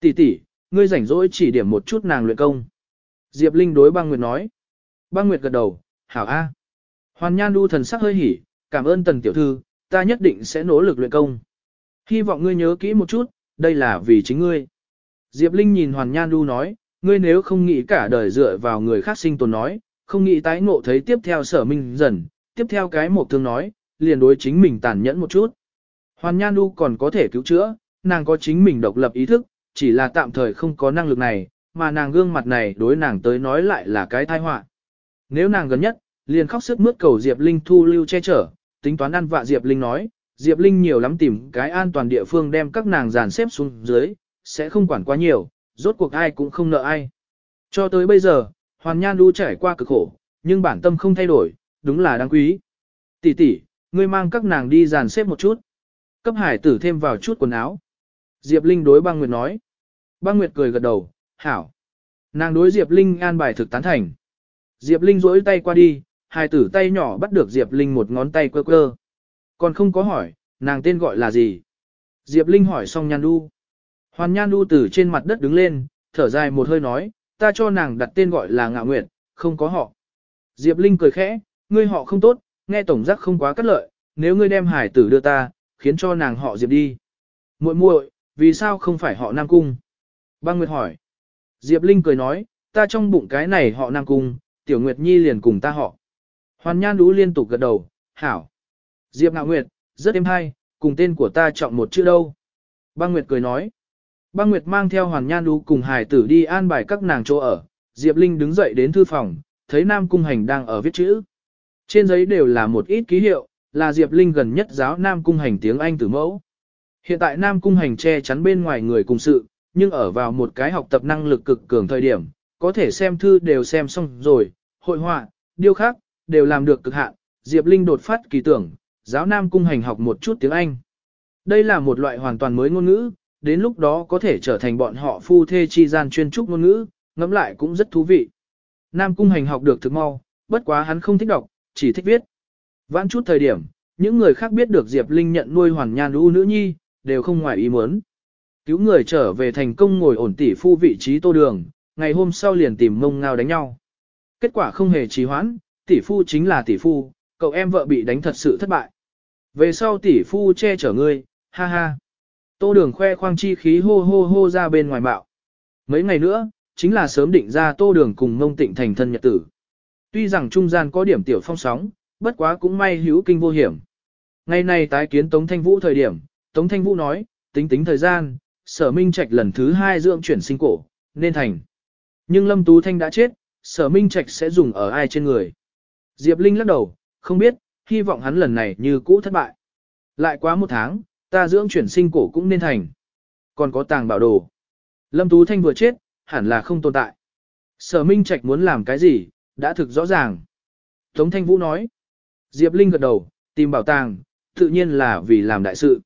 Tỷ tỷ, ngươi rảnh rỗi chỉ điểm một chút nàng luyện công. Diệp Linh đối băng Nguyệt nói. Băng Nguyệt gật đầu, hảo a. Hoàn Nhan Du thần sắc hơi hỉ, cảm ơn tần tiểu thư, ta nhất định sẽ nỗ lực luyện công. Hy vọng ngươi nhớ kỹ một chút, đây là vì chính ngươi. Diệp Linh nhìn Hoàn Nhan Du nói, ngươi nếu không nghĩ cả đời dựa vào người khác sinh tồn nói, không nghĩ tái ngộ thấy tiếp theo sở minh dần, tiếp theo cái một thương nói, liền đối chính mình tàn nhẫn một chút. Hoàn Nhan Du còn có thể cứu chữa, nàng có chính mình độc lập ý thức, chỉ là tạm thời không có năng lực này, mà nàng gương mặt này đối nàng tới nói lại là cái tai họa. Nếu nàng gần nhất, liền khóc sức mướt cầu Diệp Linh thu lưu che chở, tính toán ăn vạ Diệp Linh nói, Diệp Linh nhiều lắm tìm cái an toàn địa phương đem các nàng dàn xếp xuống dưới, sẽ không quản quá nhiều, rốt cuộc ai cũng không nợ ai. Cho tới bây giờ, Hoàn Nhan Du trải qua cực khổ, nhưng bản tâm không thay đổi, đúng là đáng quý. Tỷ tỷ, ngươi mang các nàng đi dàn xếp một chút. Cấp hải tử thêm vào chút quần áo. Diệp Linh đối băng Nguyệt nói. Băng Nguyệt cười gật đầu, hảo. Nàng đối Diệp Linh an bài thực tán thành. Diệp Linh rỗi tay qua đi, hải tử tay nhỏ bắt được Diệp Linh một ngón tay quơ quơ. Còn không có hỏi, nàng tên gọi là gì? Diệp Linh hỏi xong Nhan Du. Hoàn Nhan Du từ trên mặt đất đứng lên, thở dài một hơi nói, ta cho nàng đặt tên gọi là Ngạo Nguyệt, không có họ. Diệp Linh cười khẽ, ngươi họ không tốt, nghe tổng giác không quá cắt lợi, nếu ngươi đem hải tử đưa ta, khiến cho nàng họ Diệp đi. Muội muội, vì sao không phải họ Nam Cung? Băng Nguyệt hỏi. Diệp Linh cười nói, ta trong bụng cái này họ Nam Cung, Tiểu Nguyệt Nhi liền cùng ta họ. Hoàn Nhan Đú liên tục gật đầu, hảo. Diệp Ngạo Nguyệt, rất êm hay, cùng tên của ta chọn một chữ đâu. Băng Nguyệt cười nói. Băng Nguyệt mang theo Hoàn Nhan Đú cùng hải tử đi an bài các nàng chỗ ở. Diệp Linh đứng dậy đến thư phòng, thấy Nam Cung Hành đang ở viết chữ. Trên giấy đều là một ít ký hiệu, là Diệp Linh gần nhất giáo Nam Cung Hành tiếng Anh từ mẫu. Hiện tại Nam Cung Hành che chắn bên ngoài người cùng sự, nhưng ở vào một cái học tập năng lực cực cường thời điểm, có thể xem thư đều xem xong rồi, hội họa, điêu khắc, đều làm được cực hạn. Diệp Linh đột phát kỳ tưởng, giáo Nam Cung Hành học một chút tiếng Anh. Đây là một loại hoàn toàn mới ngôn ngữ, đến lúc đó có thể trở thành bọn họ phu thê chi gian chuyên trúc ngôn ngữ, ngẫm lại cũng rất thú vị. Nam Cung Hành học được thực mau, bất quá hắn không thích đọc, chỉ thích viết. Vãn chút thời điểm, những người khác biết được Diệp Linh nhận nuôi hoàn nhan lưu nữ nhi, đều không ngoài ý muốn. Cứu người trở về thành công ngồi ổn tỷ phu vị trí tô đường, ngày hôm sau liền tìm mông ngao đánh nhau. Kết quả không hề trì hoãn, tỷ phu chính là tỷ phu, cậu em vợ bị đánh thật sự thất bại. Về sau tỷ phu che chở ngươi, ha ha. Tô đường khoe khoang chi khí hô hô hô ra bên ngoài bạo. Mấy ngày nữa, chính là sớm định ra tô đường cùng mông tịnh thành thân nhật tử. Tuy rằng trung gian có điểm tiểu phong sóng, bất quá cũng may hữu kinh vô hiểm. Ngày này tái kiến Tống Thanh Vũ thời điểm, Tống Thanh Vũ nói, tính tính thời gian, sở minh trạch lần thứ hai dưỡng chuyển sinh cổ, nên thành. Nhưng Lâm Tú Thanh đã chết, sở minh trạch sẽ dùng ở ai trên người. Diệp Linh lắc đầu, không biết, hy vọng hắn lần này như cũ thất bại. Lại quá một tháng, ta dưỡng chuyển sinh cổ cũng nên thành. Còn có tàng bảo đồ. Lâm Tú Thanh vừa chết, hẳn là không tồn tại. Sở Minh Trạch muốn làm cái gì, đã thực rõ ràng. Tống Thanh Vũ nói. Diệp Linh gật đầu, tìm bảo tàng, tự nhiên là vì làm đại sự.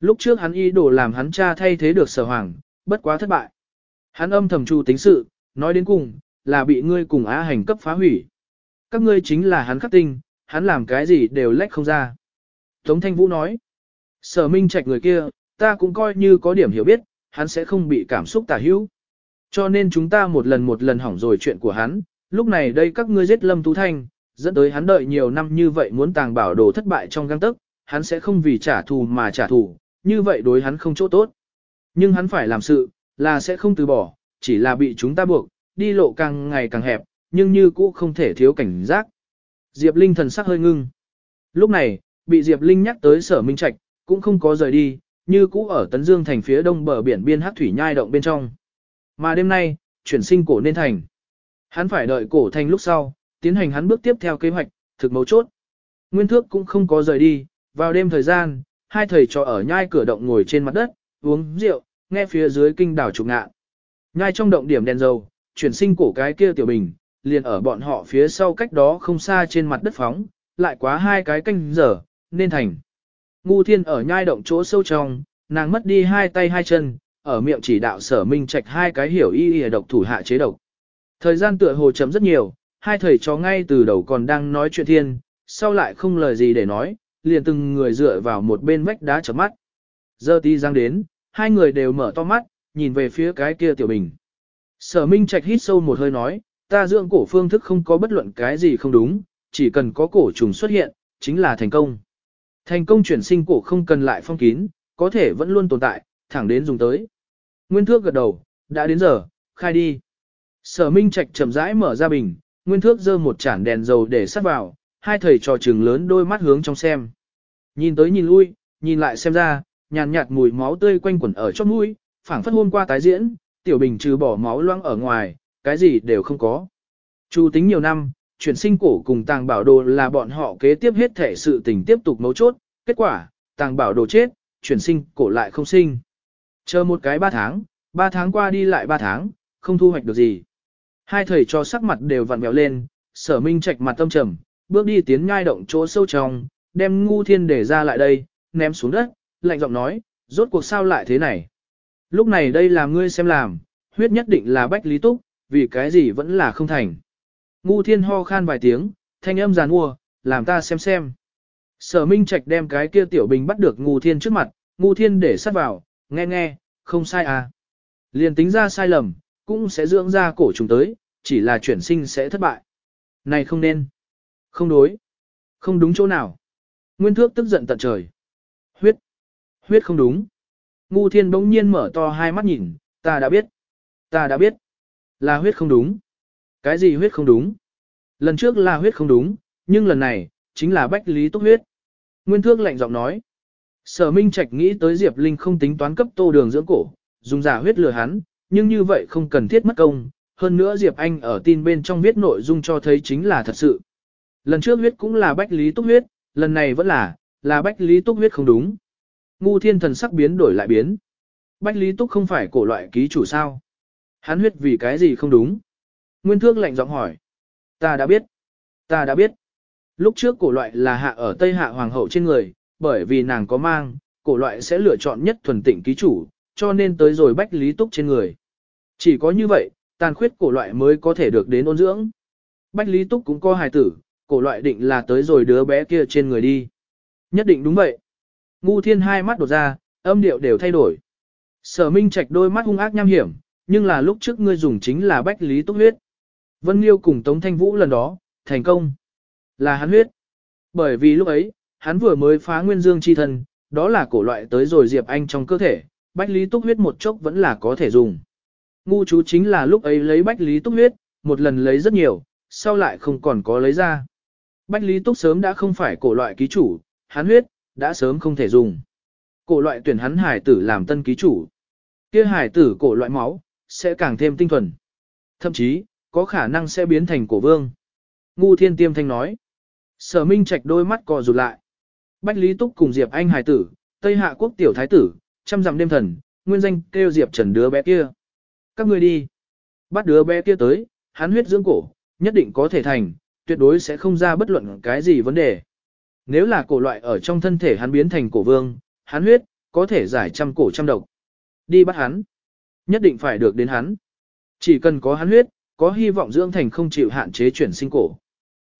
Lúc trước hắn ý đồ làm hắn cha thay thế được sở hoàng, bất quá thất bại. Hắn âm thầm chu tính sự, nói đến cùng, là bị ngươi cùng á hành cấp phá hủy. Các ngươi chính là hắn khắc tinh, hắn làm cái gì đều lách không ra. Tống Thanh Vũ nói. Sở Minh Trạch người kia, ta cũng coi như có điểm hiểu biết, hắn sẽ không bị cảm xúc tả hữu. Cho nên chúng ta một lần một lần hỏng rồi chuyện của hắn, lúc này đây các ngươi giết Lâm Tú Thanh, dẫn tới hắn đợi nhiều năm như vậy muốn tàng bảo đồ thất bại trong găng tức, hắn sẽ không vì trả thù mà trả thù, như vậy đối hắn không chỗ tốt. Nhưng hắn phải làm sự, là sẽ không từ bỏ, chỉ là bị chúng ta buộc, đi lộ càng ngày càng hẹp, nhưng như cũ không thể thiếu cảnh giác. Diệp Linh thần sắc hơi ngưng. Lúc này, bị Diệp Linh nhắc tới sở minh trạch, cũng không có rời đi, như cũ ở Tấn Dương thành phía đông bờ biển biên hắc thủy nhai động bên trong. Mà đêm nay, chuyển sinh cổ nên thành. Hắn phải đợi cổ thành lúc sau, tiến hành hắn bước tiếp theo kế hoạch, thực mấu chốt. Nguyên thước cũng không có rời đi, vào đêm thời gian, hai thầy trò ở nhai cửa động ngồi trên mặt đất, uống rượu, nghe phía dưới kinh đảo trục ngạ. Nhai trong động điểm đèn dầu, chuyển sinh cổ cái kia tiểu bình, liền ở bọn họ phía sau cách đó không xa trên mặt đất phóng, lại quá hai cái canh giờ, nên thành. Ngu thiên ở nhai động chỗ sâu trong, nàng mất đi hai tay hai chân, ở miệng chỉ đạo sở minh trạch hai cái hiểu y y độc thủ hạ chế độc. Thời gian tựa hồ chấm rất nhiều, hai thầy chó ngay từ đầu còn đang nói chuyện thiên, sau lại không lời gì để nói, liền từng người dựa vào một bên vách đá chấm mắt. Giờ tí giang đến, hai người đều mở to mắt, nhìn về phía cái kia tiểu bình. Sở Minh Trạch hít sâu một hơi nói, ta dưỡng cổ phương thức không có bất luận cái gì không đúng, chỉ cần có cổ trùng xuất hiện, chính là thành công. Thành công chuyển sinh cổ không cần lại phong kín, có thể vẫn luôn tồn tại, thẳng đến dùng tới. Nguyên thước gật đầu, đã đến giờ, khai đi. Sở Minh Trạch chậm rãi mở ra bình, Nguyên thước giơ một chản đèn dầu để sắt vào, hai thầy trò trừng lớn đôi mắt hướng trong xem. Nhìn tới nhìn lui, nhìn lại xem ra, nhàn nhạt mùi máu tươi quanh quẩn ở trong mũi, phảng phất hôm qua tái diễn, tiểu bình trừ bỏ máu loang ở ngoài, cái gì đều không có. Chu tính nhiều năm, chuyển sinh cổ cùng tàng bảo đồ là bọn họ kế tiếp hết thể sự tình tiếp tục mấu chốt, kết quả, tàng bảo đồ chết, chuyển sinh cổ lại không sinh. Chờ một cái ba tháng, ba tháng qua đi lại ba tháng, không thu hoạch được gì. Hai thầy cho sắc mặt đều vặn vẹo lên, sở minh trạch mặt tâm trầm, bước đi tiến nhai động chỗ sâu trong, đem ngu thiên để ra lại đây, ném xuống đất, lạnh giọng nói, rốt cuộc sao lại thế này. Lúc này đây là ngươi xem làm, huyết nhất định là bách lý túc, vì cái gì vẫn là không thành. Ngu thiên ho khan vài tiếng, thanh âm giàn mua, làm ta xem xem. Sở Minh Trạch đem cái kia tiểu bình bắt được ngu thiên trước mặt, ngu thiên để sát vào, nghe nghe, không sai à. Liền tính ra sai lầm, cũng sẽ dưỡng ra cổ trùng tới, chỉ là chuyển sinh sẽ thất bại. Này không nên. Không đối. Không đúng chỗ nào. Nguyên thước tức giận tận trời. Huyết. Huyết không đúng. Ngu thiên bỗng nhiên mở to hai mắt nhìn, ta đã biết. Ta đã biết. Là huyết không đúng. Cái gì huyết không đúng? Lần trước là huyết không đúng, nhưng lần này, chính là bách lý túc huyết. Nguyên thước lạnh giọng nói. Sở Minh Trạch nghĩ tới Diệp Linh không tính toán cấp tô đường dưỡng cổ, dùng giả huyết lừa hắn, nhưng như vậy không cần thiết mất công. Hơn nữa Diệp Anh ở tin bên trong viết nội dung cho thấy chính là thật sự. Lần trước huyết cũng là bách lý túc huyết, lần này vẫn là, là bách lý túc huyết không đúng. Ngu thiên thần sắc biến đổi lại biến. Bách lý túc không phải cổ loại ký chủ sao. Hắn huyết vì cái gì không đúng. Nguyên thước lạnh giọng hỏi. Ta đã biết. Ta đã biết. Lúc trước cổ loại là hạ ở Tây Hạ Hoàng hậu trên người, bởi vì nàng có mang, cổ loại sẽ lựa chọn nhất thuần tịnh ký chủ, cho nên tới rồi bách lý túc trên người. Chỉ có như vậy, tàn khuyết cổ loại mới có thể được đến ôn dưỡng. Bách lý túc cũng có hài tử, cổ loại định là tới rồi đứa bé kia trên người đi. Nhất định đúng vậy. Ngu thiên hai mắt đột ra, âm điệu đều thay đổi. Sở minh trạch đôi mắt hung ác nham hiểm, nhưng là lúc trước ngươi dùng chính là bách lý túc huyết. Vân Liêu cùng Tống Thanh Vũ lần đó, thành công. Là hắn huyết. Bởi vì lúc ấy, hắn vừa mới phá nguyên dương chi thân, đó là cổ loại tới rồi Diệp Anh trong cơ thể, bách lý túc huyết một chốc vẫn là có thể dùng. Ngu chú chính là lúc ấy lấy bách lý túc huyết, một lần lấy rất nhiều, sau lại không còn có lấy ra. Bách lý túc sớm đã không phải cổ loại ký chủ, hắn huyết, đã sớm không thể dùng. Cổ loại tuyển hắn hải tử làm tân ký chủ. kia hải tử cổ loại máu, sẽ càng thêm tinh thuần. Thậm chí, có khả năng sẽ biến thành cổ vương. Ngu thiên tiêm thanh nói. Sở Minh Trạch đôi mắt cò rụt lại. Bách Lý Túc cùng Diệp Anh Hải tử, Tây Hạ quốc tiểu thái tử, trăm dặm đêm thần, nguyên danh kêu Diệp Trần đứa bé kia. Các người đi. Bắt đứa bé kia tới, hắn huyết dưỡng cổ, nhất định có thể thành, tuyệt đối sẽ không ra bất luận cái gì vấn đề. Nếu là cổ loại ở trong thân thể hắn biến thành cổ vương, hắn huyết, có thể giải trăm cổ trăm độc. Đi bắt hắn. Nhất định phải được đến hắn. Chỉ cần có hắn huyết, có hy vọng dưỡng thành không chịu hạn chế chuyển sinh cổ.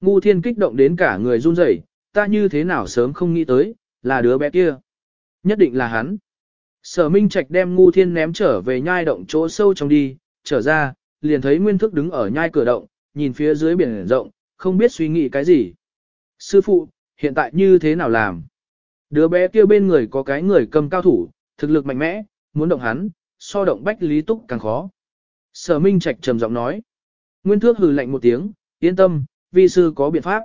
Ngu thiên kích động đến cả người run rẩy, ta như thế nào sớm không nghĩ tới, là đứa bé kia. Nhất định là hắn. Sở Minh Trạch đem ngu thiên ném trở về nhai động chỗ sâu trong đi, trở ra, liền thấy Nguyên Thức đứng ở nhai cửa động, nhìn phía dưới biển rộng, không biết suy nghĩ cái gì. Sư phụ, hiện tại như thế nào làm? Đứa bé kia bên người có cái người cầm cao thủ, thực lực mạnh mẽ, muốn động hắn, so động bách lý túc càng khó. Sở Minh Trạch trầm giọng nói. Nguyên Thước hừ lạnh một tiếng, yên tâm, vi sư có biện pháp.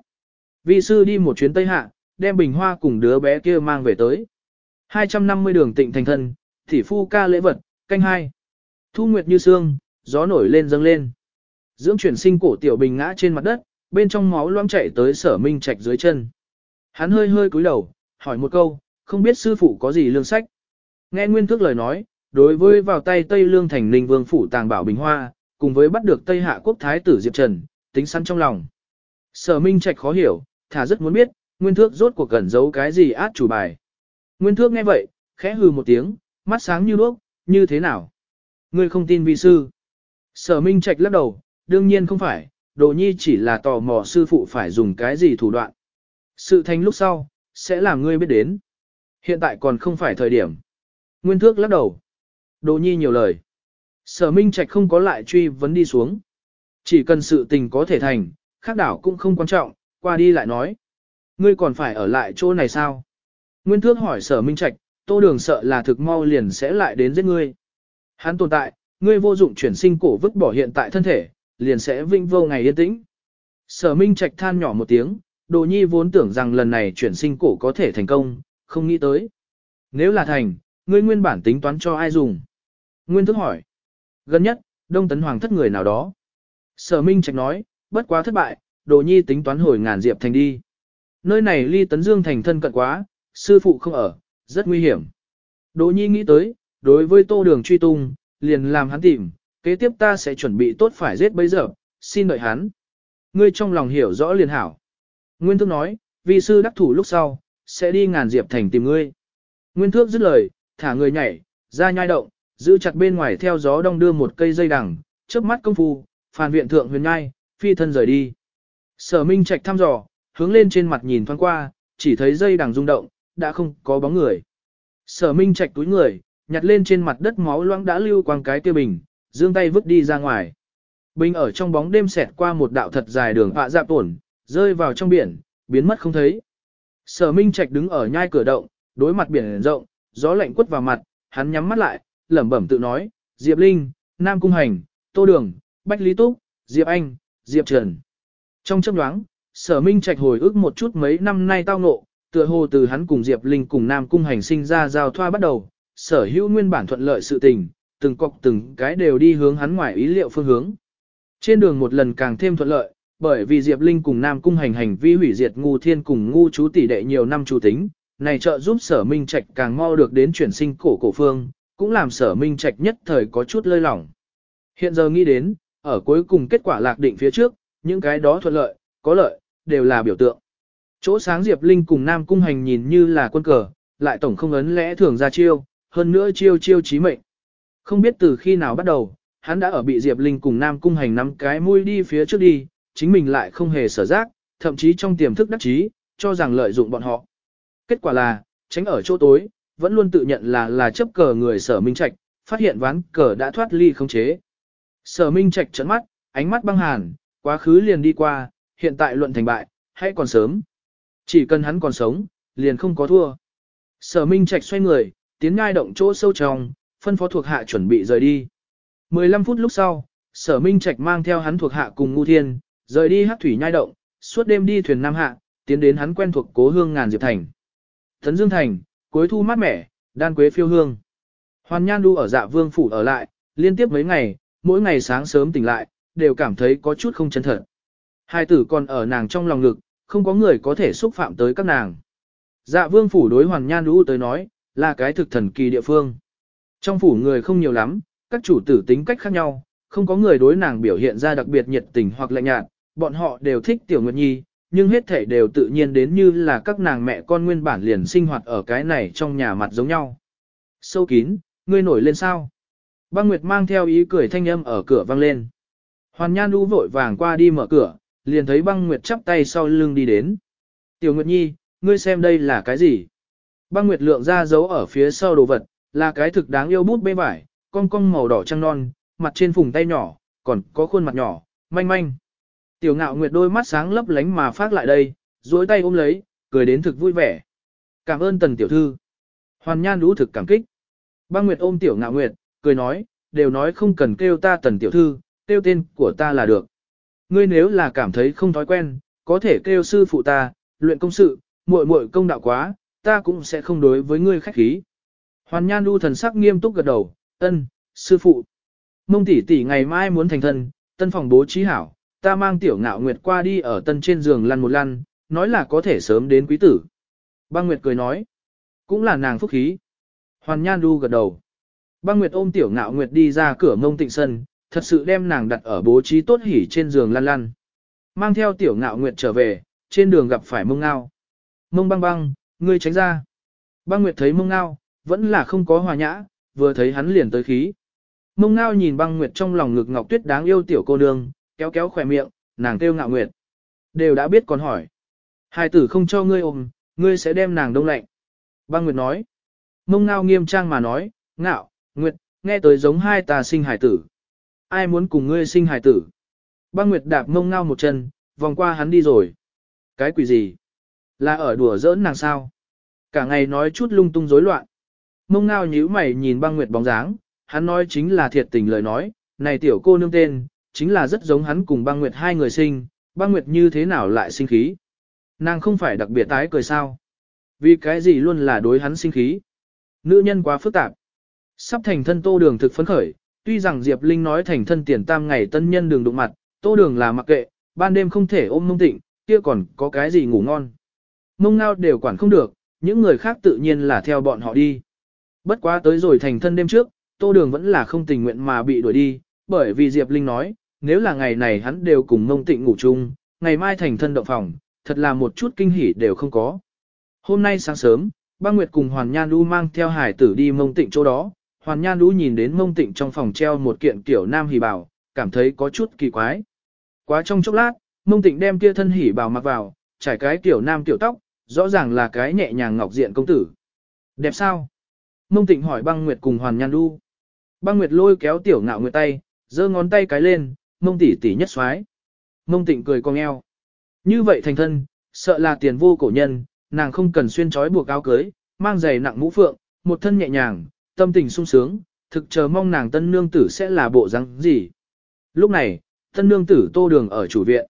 Vi sư đi một chuyến Tây Hạ, đem bình hoa cùng đứa bé kia mang về tới. 250 đường tịnh thành thân, thị phu ca lễ vật, canh hai. Thu nguyệt như sương, gió nổi lên dâng lên. Dưỡng chuyển sinh cổ tiểu bình ngã trên mặt đất, bên trong máu loang chảy tới sở minh trạch dưới chân. Hắn hơi hơi cúi đầu, hỏi một câu, không biết sư phụ có gì lương sách. Nghe nguyên thức lời nói, đối với vào tay Tây Lương thành Ninh Vương phủ tàng bảo bình hoa, cùng với bắt được Tây Hạ quốc thái tử Diệp Trần, tính săn trong lòng. Sở Minh Trạch khó hiểu, thả rất muốn biết, Nguyên Thước rốt cuộc gần giấu cái gì át chủ bài. Nguyên Thước nghe vậy, khẽ hừ một tiếng, mắt sáng như đuốc, như thế nào? Ngươi không tin vi sư. Sở Minh Trạch lắc đầu, đương nhiên không phải, Đồ Nhi chỉ là tò mò sư phụ phải dùng cái gì thủ đoạn. Sự thành lúc sau, sẽ làm ngươi biết đến. Hiện tại còn không phải thời điểm. Nguyên Thước lắc đầu. Đồ Nhi nhiều lời. Sở Minh Trạch không có lại truy vấn đi xuống. Chỉ cần sự tình có thể thành, khác đảo cũng không quan trọng, qua đi lại nói. Ngươi còn phải ở lại chỗ này sao? Nguyên Thước hỏi Sở Minh Trạch, tô đường sợ là thực mau liền sẽ lại đến giết ngươi. Hắn tồn tại, ngươi vô dụng chuyển sinh cổ vứt bỏ hiện tại thân thể, liền sẽ vinh vô ngày yên tĩnh. Sở Minh Trạch than nhỏ một tiếng, Đồ Nhi vốn tưởng rằng lần này chuyển sinh cổ có thể thành công, không nghĩ tới. Nếu là thành, ngươi nguyên bản tính toán cho ai dùng? Nguyên thức hỏi. Gần nhất, Đông Tấn Hoàng thất người nào đó. Sở Minh Trạch nói, bất quá thất bại, Đồ Nhi tính toán hồi ngàn diệp thành đi. Nơi này ly Tấn Dương thành thân cận quá, sư phụ không ở, rất nguy hiểm. Đồ Nhi nghĩ tới, đối với tô đường truy tung, liền làm hắn tìm, kế tiếp ta sẽ chuẩn bị tốt phải giết bây giờ, xin đợi hắn. Ngươi trong lòng hiểu rõ liền hảo. Nguyên Thước nói, vì sư đắc thủ lúc sau, sẽ đi ngàn diệp thành tìm ngươi. Nguyên Thước dứt lời, thả người nhảy, ra nhai động, giữ chặt bên ngoài theo gió đông đưa một cây dây đằng, trước mắt công phu, phàn viện thượng huyền nhai, phi thân rời đi. Sở Minh Trạch thăm dò, hướng lên trên mặt nhìn thoáng qua, chỉ thấy dây đằng rung động, đã không có bóng người. Sở Minh Trạch túi người, nhặt lên trên mặt đất máu loãng đã lưu quang cái tiêu bình, dương tay vứt đi ra ngoài. Bình ở trong bóng đêm xẹt qua một đạo thật dài đường họa dạp tổn, rơi vào trong biển, biến mất không thấy. Sở Minh Trạch đứng ở nhai cửa động, đối mặt biển rộng, gió lạnh quất vào mặt, hắn nhắm mắt lại, lẩm bẩm tự nói, Diệp Linh, Nam Cung Hành, Tô Đường, Bách Lý Túc, Diệp Anh, Diệp Trần. Trong chấp đoáng, Sở Minh Trạch hồi ức một chút mấy năm nay tao ngộ, tựa hồ từ hắn cùng Diệp Linh cùng Nam Cung Hành sinh ra giao thoa bắt đầu, sở hữu nguyên bản thuận lợi sự tình, từng cọc từng cái đều đi hướng hắn ngoài ý liệu phương hướng. Trên đường một lần càng thêm thuận lợi, bởi vì Diệp Linh cùng Nam Cung hành hành vi hủy diệt ngu thiên cùng ngu chú tỷ đệ nhiều năm chú tính, này trợ giúp sở minh trạch càng mau được đến chuyển sinh cổ cổ phương, cũng làm sở minh trạch nhất thời có chút lơi lỏng. Hiện giờ nghĩ đến, ở cuối cùng kết quả lạc định phía trước, những cái đó thuận lợi, có lợi, đều là biểu tượng. Chỗ sáng Diệp Linh cùng Nam Cung hành nhìn như là quân cờ, lại tổng không ấn lẽ thường ra chiêu, hơn nữa chiêu chiêu chí mệnh. Không biết từ khi nào bắt đầu, hắn đã ở bị Diệp Linh cùng Nam Cung Hành nắm cái mũi đi phía trước đi, chính mình lại không hề sở giác, thậm chí trong tiềm thức đắc chí, cho rằng lợi dụng bọn họ. Kết quả là, tránh ở chỗ tối, vẫn luôn tự nhận là là chấp cờ người sở minh trạch, phát hiện ván cờ đã thoát ly không chế. Sở minh trạch trấn mắt, ánh mắt băng hàn, quá khứ liền đi qua, hiện tại luận thành bại, hãy còn sớm. Chỉ cần hắn còn sống, liền không có thua. Sở minh trạch xoay người, tiến ngai động chỗ sâu trong, phân phó thuộc hạ chuẩn bị rời đi. 15 phút lúc sau, sở minh trạch mang theo hắn thuộc hạ cùng ngu thiên, rời đi hát thủy nhai động, suốt đêm đi thuyền Nam Hạ, tiến đến hắn quen thuộc cố hương ngàn diệp thành. Thấn Dương Thành, cuối thu mát mẻ, đan quế phiêu hương. Hoàn Nhan đu ở dạ vương phủ ở lại, liên tiếp mấy ngày, mỗi ngày sáng sớm tỉnh lại, đều cảm thấy có chút không chân thật. Hai tử còn ở nàng trong lòng ngực, không có người có thể xúc phạm tới các nàng. Dạ vương phủ đối Hoàn Nhan đu tới nói, là cái thực thần kỳ địa phương. Trong phủ người không nhiều lắm, các chủ tử tính cách khác nhau, không có người đối nàng biểu hiện ra đặc biệt nhiệt tình hoặc lạnh nhạt, bọn họ đều thích Tiểu Nguyệt Nhi, nhưng hết thể đều tự nhiên đến như là các nàng mẹ con nguyên bản liền sinh hoạt ở cái này trong nhà mặt giống nhau. Sâu kín, ngươi nổi lên sao? Băng Nguyệt mang theo ý cười thanh âm ở cửa vang lên. Hoàn Nhan Du vội vàng qua đi mở cửa, liền thấy băng Nguyệt chắp tay sau lưng đi đến. Tiểu Nguyệt Nhi, ngươi xem đây là cái gì? Băng Nguyệt lượng ra giấu ở phía sau đồ vật, là cái thực đáng yêu bút bê vải, con cong màu đỏ trăng non, mặt trên phùng tay nhỏ, còn có khuôn mặt nhỏ, manh manh. Tiểu ngạo nguyệt đôi mắt sáng lấp lánh mà phát lại đây, duỗi tay ôm lấy, cười đến thực vui vẻ. Cảm ơn tần tiểu thư. Hoàn nhan đũ thực cảm kích. Băng nguyệt ôm tiểu ngạo nguyệt, cười nói, đều nói không cần kêu ta tần tiểu thư, kêu tên của ta là được. Ngươi nếu là cảm thấy không thói quen, có thể kêu sư phụ ta, luyện công sự, muội muội công đạo quá, ta cũng sẽ không đối với ngươi khách khí. Hoàn Nhan Du thần sắc nghiêm túc gật đầu, ân, sư phụ. Mông tỷ tỷ ngày mai muốn thành thân, tân phòng bố trí hảo, ta mang tiểu ngạo nguyệt qua đi ở tân trên giường lăn một lăn, nói là có thể sớm đến quý tử. Băng Nguyệt cười nói, cũng là nàng phúc khí. Hoàn Nhan Du gật đầu. Băng Nguyệt ôm tiểu ngạo nguyệt đi ra cửa mông tịnh sân, thật sự đem nàng đặt ở bố trí tốt hỉ trên giường lăn lăn. Mang theo tiểu ngạo nguyệt trở về, trên đường gặp phải mông ngao. Mông băng băng, ngươi tránh ra. Băng Nguyệt thấy mông ngao, vẫn là không có hòa nhã, vừa thấy hắn liền tới khí. Mông ngao nhìn băng Nguyệt trong lòng ngực ngọc tuyết đáng yêu tiểu cô nương, kéo kéo khỏe miệng, nàng kêu ngạo Nguyệt. Đều đã biết còn hỏi. Hai tử không cho ngươi ôm, ngươi sẽ đem nàng đông lạnh. Băng Nguyệt nói. Mông ngao nghiêm trang mà nói, ngạo, Nguyệt, nghe tới giống hai ta sinh hải tử. Ai muốn cùng ngươi sinh hải tử? Băng Nguyệt đạp mông ngao một chân, vòng qua hắn đi rồi. Cái quỷ gì? Là ở đùa giỡn nàng sao? Cả ngày nói chút lung tung rối loạn. mông ngao nhíu mày nhìn băng nguyệt bóng dáng, hắn nói chính là thiệt tình lời nói, này tiểu cô nương tên, chính là rất giống hắn cùng băng nguyệt hai người sinh, băng nguyệt như thế nào lại sinh khí. Nàng không phải đặc biệt tái cười sao. Vì cái gì luôn là đối hắn sinh khí. Nữ nhân quá phức tạp. Sắp thành thân tô đường thực phấn khởi, tuy rằng Diệp Linh nói thành thân tiền tam ngày tân nhân đường đụng mặt, tô đường là mặc kệ, ban đêm không thể ôm mông tịnh, kia còn có cái gì ngủ ngon. Mông ngao đều quản không được, những người khác tự nhiên là theo bọn họ đi. Bất quá tới rồi thành thân đêm trước, tô đường vẫn là không tình nguyện mà bị đuổi đi, bởi vì Diệp Linh nói, nếu là ngày này hắn đều cùng mông tịnh ngủ chung, ngày mai thành thân động phòng, thật là một chút kinh hỉ đều không có. Hôm nay sáng sớm, băng nguyệt cùng Hoàn Nhan Đu mang theo hải tử đi mông tịnh chỗ đó, Hoàn Nhan Đu nhìn đến mông tịnh trong phòng treo một kiện kiểu nam hỉ bảo, cảm thấy có chút kỳ quái. Quá trong chốc lát, mông tịnh đem kia thân hỉ bảo mặc vào, trải cái kiểu nam tiểu tóc, rõ ràng là cái nhẹ nhàng ngọc diện công tử. Đẹp sao? Mông tịnh hỏi băng nguyệt cùng Hoàn Nhan Đu. Băng nguyệt lôi kéo tiểu ngạo nguyệt tay, giơ ngón tay cái lên, mông tỷ tỷ nhất xoái. Mông tịnh cười cong eo. Như vậy thành thân, sợ là tiền vô cổ nhân, nàng không cần xuyên trói buộc áo cưới, mang giày nặng mũ phượng, một thân nhẹ nhàng, tâm tình sung sướng, thực chờ mong nàng tân nương tử sẽ là bộ răng gì. Lúc này, tân nương tử tô đường ở chủ viện.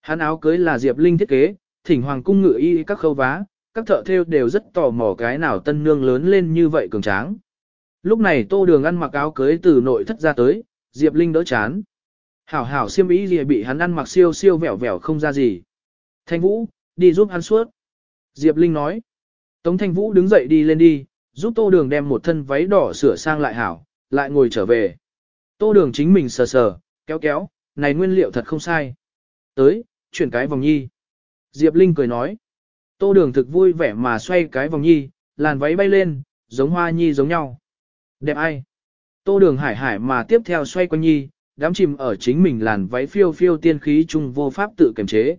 Hắn áo cưới là Diệp Linh thiết kế, thỉnh hoàng cung ngự y các khâu vá, các thợ thêu đều rất tò mò cái nào tân nương lớn lên như vậy cường tráng. Lúc này tô đường ăn mặc áo cưới từ nội thất ra tới, Diệp Linh đỡ chán. Hảo hảo siêm ý gì bị hắn ăn mặc siêu siêu vẻo vẻo không ra gì. Thanh Vũ, đi giúp hắn suốt. Diệp Linh nói. Tống Thanh Vũ đứng dậy đi lên đi, giúp Tô Đường đem một thân váy đỏ sửa sang lại hảo, lại ngồi trở về. Tô Đường chính mình sờ sờ, kéo kéo, này nguyên liệu thật không sai. Tới, chuyển cái vòng nhi. Diệp Linh cười nói. Tô Đường thực vui vẻ mà xoay cái vòng nhi, làn váy bay lên, giống hoa nhi giống nhau. Đẹp ai? Tô Đường hải hải mà tiếp theo xoay quanh nhi, đám chìm ở chính mình làn váy phiêu phiêu tiên khí chung vô pháp tự kiềm chế.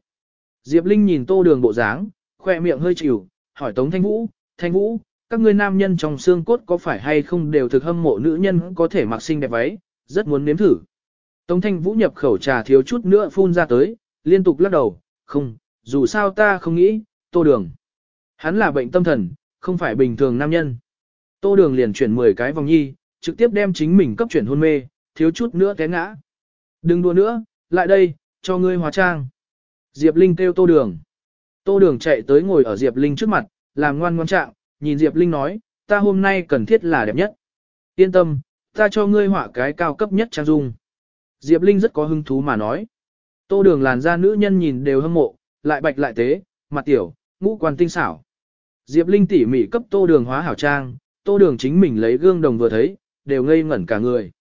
Diệp Linh nhìn Tô Đường bộ dáng, khoe miệng hơi chịu, hỏi Tống Thanh Vũ, Thanh Vũ, các ngươi nam nhân trong xương cốt có phải hay không đều thực hâm mộ nữ nhân có thể mặc xinh đẹp váy, rất muốn nếm thử. Tống Thanh Vũ nhập khẩu trà thiếu chút nữa phun ra tới, liên tục lắc đầu, không, dù sao ta không nghĩ, Tô Đường. Hắn là bệnh tâm thần, không phải bình thường nam nhân. Tô Đường liền chuyển 10 cái vòng nhi, trực tiếp đem chính mình cấp chuyển hôn mê, thiếu chút nữa té ngã. Đừng đùa nữa, lại đây, cho ngươi hóa trang. Diệp Linh kêu Tô Đường. Tô Đường chạy tới ngồi ở Diệp Linh trước mặt, làm ngoan ngoan trạng, nhìn Diệp Linh nói, ta hôm nay cần thiết là đẹp nhất. Yên tâm, ta cho ngươi họa cái cao cấp nhất trang dung. Diệp Linh rất có hứng thú mà nói. Tô Đường làn da nữ nhân nhìn đều hâm mộ, lại bạch lại tế, mặt tiểu, ngũ quan tinh xảo. Diệp Linh tỉ mỉ cấp Tô Đường hóa hảo trang, Tô Đường chính mình lấy gương đồng vừa thấy, đều ngây ngẩn cả người.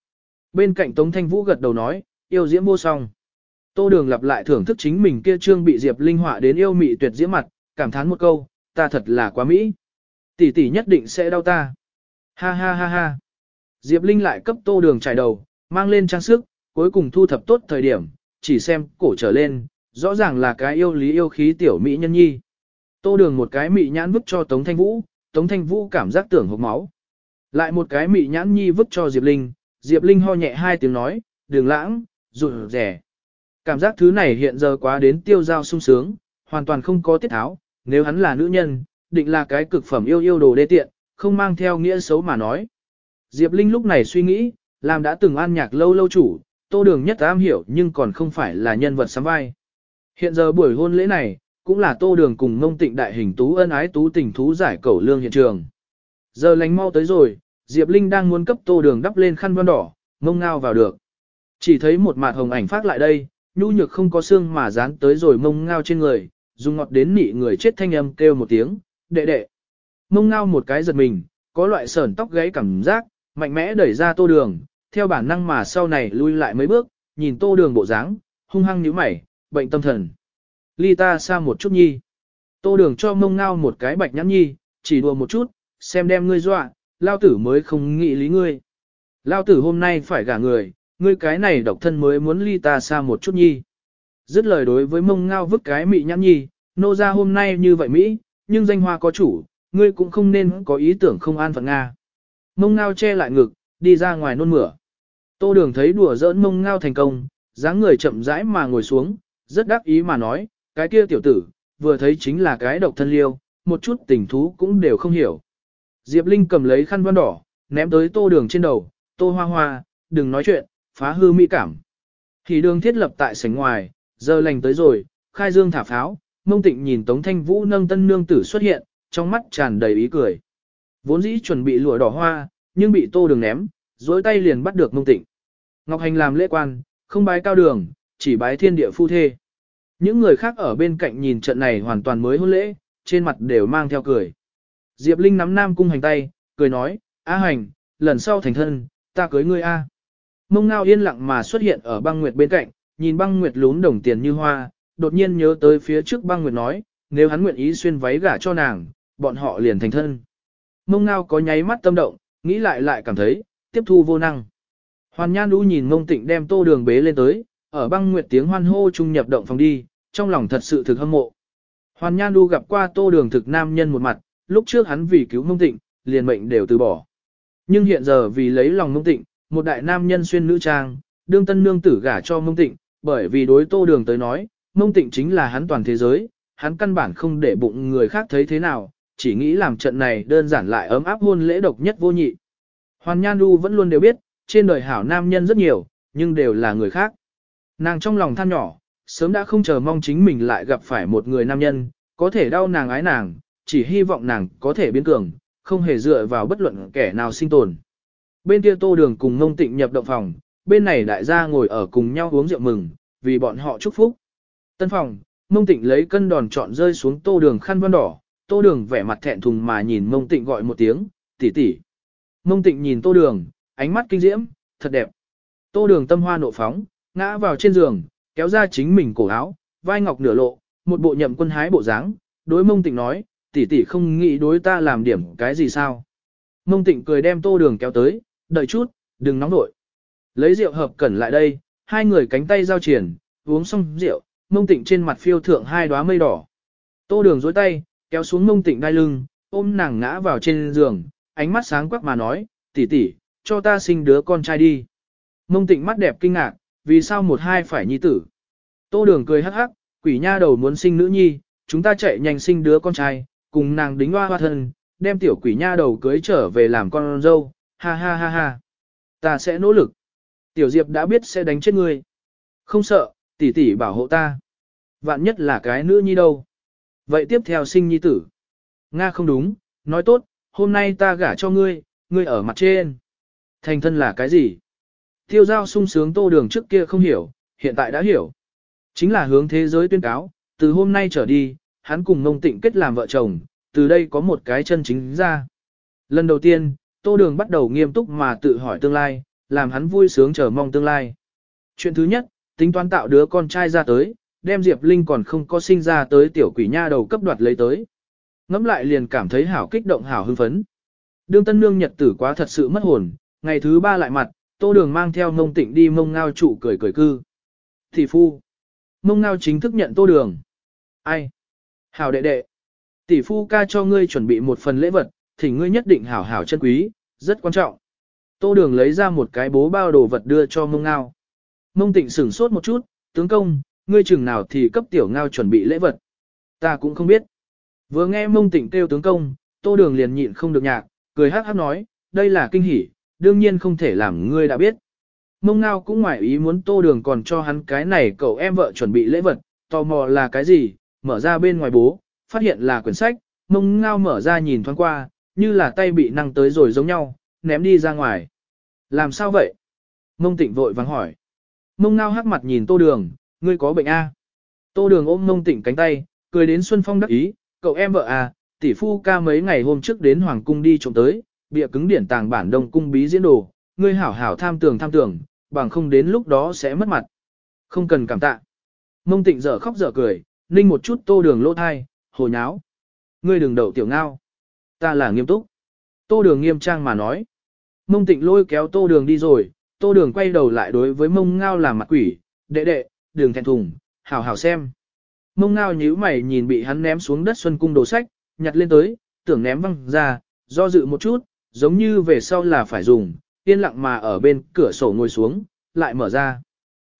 Bên cạnh Tống Thanh Vũ gật đầu nói, yêu diễm vô song. Tô Đường lặp lại thưởng thức chính mình kia trương bị Diệp Linh họa đến yêu mị tuyệt diễm mặt, cảm thán một câu, ta thật là quá mỹ. Tỷ tỷ nhất định sẽ đau ta. Ha ha ha ha. Diệp Linh lại cấp Tô Đường trải đầu, mang lên trang sức, cuối cùng thu thập tốt thời điểm, chỉ xem cổ trở lên, rõ ràng là cái yêu lý yêu khí tiểu mỹ nhân nhi. Tô Đường một cái mị nhãn vứt cho Tống Thanh Vũ, Tống Thanh Vũ cảm giác tưởng hộc máu. Lại một cái mị nhãn nhi vứt cho Diệp Linh, Diệp Linh ho nhẹ hai tiếng nói, đường lãng, rụt rẻ. Cảm giác thứ này hiện giờ quá đến tiêu giao sung sướng, hoàn toàn không có tiết tháo, nếu hắn là nữ nhân, định là cái cực phẩm yêu yêu đồ đê tiện, không mang theo nghĩa xấu mà nói. Diệp Linh lúc này suy nghĩ, làm đã từng an nhạc lâu lâu chủ, tô đường nhất am hiểu nhưng còn không phải là nhân vật sắm vai. Hiện giờ buổi hôn lễ này, cũng là tô đường cùng ngông tịnh đại hình tú ân ái tú tình thú giải cẩu lương hiện trường. Giờ lánh mau tới rồi, Diệp Linh đang muốn cấp tô đường đắp lên khăn voan đỏ, mông ngao vào được. Chỉ thấy một mạt hồng ảnh phát lại đây, nhu nhược không có xương mà dán tới rồi mông ngao trên người, dùng ngọt đến nị người chết thanh âm kêu một tiếng, đệ đệ. Mông ngao một cái giật mình, có loại sờn tóc gáy cảm giác, mạnh mẽ đẩy ra tô đường, theo bản năng mà sau này lui lại mấy bước, nhìn tô đường bộ dáng, hung hăng nhíu mày, bệnh tâm thần. Ly ta xa một chút nhi. Tô đường cho mông ngao một cái bạch nhãn nhi, chỉ đùa một chút, xem đem ngươi dọa, lao tử mới không nghĩ lý ngươi. Lao tử hôm nay phải gả người, ngươi cái này độc thân mới muốn ly ta xa một chút nhi. Dứt lời đối với mông ngao vứt cái mị nhãn nhi, nô ra hôm nay như vậy Mỹ, nhưng danh hoa có chủ, ngươi cũng không nên có ý tưởng không an phận Nga. Mông ngao che lại ngực, đi ra ngoài nôn mửa. Tô đường thấy đùa giỡn mông ngao thành công, dáng người chậm rãi mà ngồi xuống, rất đắc ý mà nói, cái kia tiểu tử, vừa thấy chính là cái độc thân liêu, một chút tình thú cũng đều không hiểu. Diệp Linh cầm lấy khăn văn đỏ, ném tới tô đường trên đầu, tô hoa hoa, đừng nói chuyện, phá hư mỹ cảm. Thì đường thiết lập tại sảnh ngoài, giờ lành tới rồi, khai dương thả pháo, mông tịnh nhìn Tống Thanh Vũ nâng tân nương tử xuất hiện, trong mắt tràn đầy ý cười. Vốn dĩ chuẩn bị lụa đỏ hoa, nhưng bị tô đường ném, dối tay liền bắt được mông tịnh. Ngọc Hành làm lễ quan, không bái cao đường, chỉ bái thiên địa phu thê. Những người khác ở bên cạnh nhìn trận này hoàn toàn mới hôn lễ, trên mặt đều mang theo cười. Diệp Linh nắm Nam Cung hành tay, cười nói, A hành, lần sau thành thân, ta cưới ngươi A. Mông ngao yên lặng mà xuất hiện ở băng nguyệt bên cạnh, nhìn băng nguyệt lún đồng tiền như hoa, đột nhiên nhớ tới phía trước băng nguyệt nói, nếu hắn nguyện ý xuyên váy gả cho nàng, bọn họ liền thành thân. Mông ngao có nháy mắt tâm động, nghĩ lại lại cảm thấy, tiếp thu vô năng. Hoàn Nhan đu nhìn mông tịnh đem tô đường bế lên tới, ở băng nguyệt tiếng hoan hô trung nhập động phòng đi, trong lòng thật sự thực hâm mộ. Hoàn Nhan đu gặp qua tô đường thực nam nhân một mặt, lúc trước hắn vì cứu mông tịnh, liền mệnh đều từ bỏ. Nhưng hiện giờ vì lấy lòng mông tịnh, một đại nam nhân xuyên nữ trang, đương tân nương tử gả cho mông tịnh, bởi vì đối tô đường tới nói, mông tịnh chính là hắn toàn thế giới, hắn căn bản không để bụng người khác thấy thế nào, chỉ nghĩ làm trận này đơn giản lại ấm áp hôn lễ độc nhất vô nhị. Hoàn Nhan Du vẫn luôn đều biết, trên đời hảo nam nhân rất nhiều, nhưng đều là người khác. Nàng trong lòng than nhỏ, sớm đã không chờ mong chính mình lại gặp phải một người nam nhân, có thể đau nàng ái nàng, chỉ hy vọng nàng có thể biến cường, không hề dựa vào bất luận kẻ nào sinh tồn. Bên kia tô đường cùng ngông tịnh nhập động phòng, bên này đại gia ngồi ở cùng nhau uống rượu mừng, vì bọn họ chúc phúc. Tân phòng, mông tịnh lấy cân đòn trọn rơi xuống tô đường khăn văn đỏ, tô đường vẻ mặt thẹn thùng mà nhìn mông tịnh gọi một tiếng, tỷ tỷ. Mông tịnh nhìn tô đường, ánh mắt kinh diễm, thật đẹp. Tô đường tâm hoa nộ phóng, ngã vào trên giường, kéo ra chính mình cổ áo, vai ngọc nửa lộ, một bộ nhậm quân hái bộ dáng, đối mông tịnh nói, tỷ tỷ không nghĩ đối ta làm điểm cái gì sao. Mông tịnh cười đem tô đường kéo tới, đợi chút, đừng nóng nổi. Lấy rượu hợp cẩn lại đây, hai người cánh tay giao triển, uống xong rượu, mông tịnh trên mặt phiêu thượng hai đóa mây đỏ. Tô đường dối tay, kéo xuống mông tịnh đai lưng, ôm nàng ngã vào trên giường, ánh mắt sáng quắc mà nói, tỷ tỷ, cho ta sinh đứa con trai đi. Mông tịnh mắt đẹp kinh ngạc, vì sao một hai phải nhi tử. Tô đường cười hắc hắc, quỷ nha đầu muốn sinh nữ nhi, chúng ta chạy nhanh sinh đứa con trai, cùng nàng đính hoa hoa thân, đem tiểu quỷ nha đầu cưới trở về làm con dâu, ha ha ha ha. Ta sẽ nỗ lực. Tiểu Diệp đã biết sẽ đánh chết ngươi. Không sợ, tỷ tỷ bảo hộ ta. Vạn nhất là cái nữ nhi đâu. Vậy tiếp theo sinh nhi tử. Nga không đúng, nói tốt, hôm nay ta gả cho ngươi, ngươi ở mặt trên. Thành thân là cái gì? Tiêu giao sung sướng tô đường trước kia không hiểu, hiện tại đã hiểu. Chính là hướng thế giới tuyên cáo, từ hôm nay trở đi, hắn cùng mông tịnh kết làm vợ chồng, từ đây có một cái chân chính ra. Lần đầu tiên, tô đường bắt đầu nghiêm túc mà tự hỏi tương lai, làm hắn vui sướng chờ mong tương lai. Chuyện thứ nhất, tính toán tạo đứa con trai ra tới, đem Diệp Linh còn không có sinh ra tới tiểu quỷ nha đầu cấp đoạt lấy tới. Ngắm lại liền cảm thấy hảo kích động hảo hưng phấn. Đương tân nương nhật tử quá thật sự mất hồn, ngày thứ ba lại mặt, tô đường mang theo mông tịnh đi mông ngao trụ cười cười cư. Thị phu. Mông ngao chính thức nhận tô đường. Ai? Hảo đệ đệ. Tỷ phu ca cho ngươi chuẩn bị một phần lễ vật, thì ngươi nhất định hảo hảo chân quý, rất quan trọng. Tô đường lấy ra một cái bố bao đồ vật đưa cho mông ngao. Mông tịnh sửng sốt một chút, tướng công, ngươi chừng nào thì cấp tiểu ngao chuẩn bị lễ vật. Ta cũng không biết. Vừa nghe mông tịnh kêu tướng công, tô đường liền nhịn không được nhạc, cười hát hát nói, đây là kinh hỉ, đương nhiên không thể làm ngươi đã biết. Mông ngao cũng ngoại ý muốn tô đường còn cho hắn cái này cậu em vợ chuẩn bị lễ vật, tò mò là cái gì, mở ra bên ngoài bố, phát hiện là quyển sách, mông ngao mở ra nhìn thoáng qua, như là tay bị năng tới rồi giống nhau, ném đi ra ngoài. Làm sao vậy? Mông tịnh vội vắng hỏi. Mông ngao hắc mặt nhìn tô đường, ngươi có bệnh A. Tô đường ôm mông tịnh cánh tay, cười đến Xuân Phong đắc ý, cậu em vợ à, tỷ phu ca mấy ngày hôm trước đến Hoàng Cung đi trộm tới, bịa cứng điển tàng bản đông cung bí diễn đồ, ngươi hảo hảo tham tưởng tham tưởng bằng không đến lúc đó sẽ mất mặt. Không cần cảm tạ. Mông tịnh dở khóc dở cười, ninh một chút tô đường lỗ thai, hồ nháo. Ngươi đừng đậu tiểu ngao. Ta là nghiêm túc. Tô đường nghiêm trang mà nói. Mông tịnh lôi kéo tô đường đi rồi, tô đường quay đầu lại đối với mông ngao làm mặt quỷ, đệ đệ, đường thẹn thùng, hảo hảo xem. Mông ngao nhíu mày nhìn bị hắn ném xuống đất xuân cung đồ sách, nhặt lên tới, tưởng ném văng ra, do dự một chút, giống như về sau là phải dùng, yên lặng mà ở bên cửa sổ ngồi xuống, lại mở ra.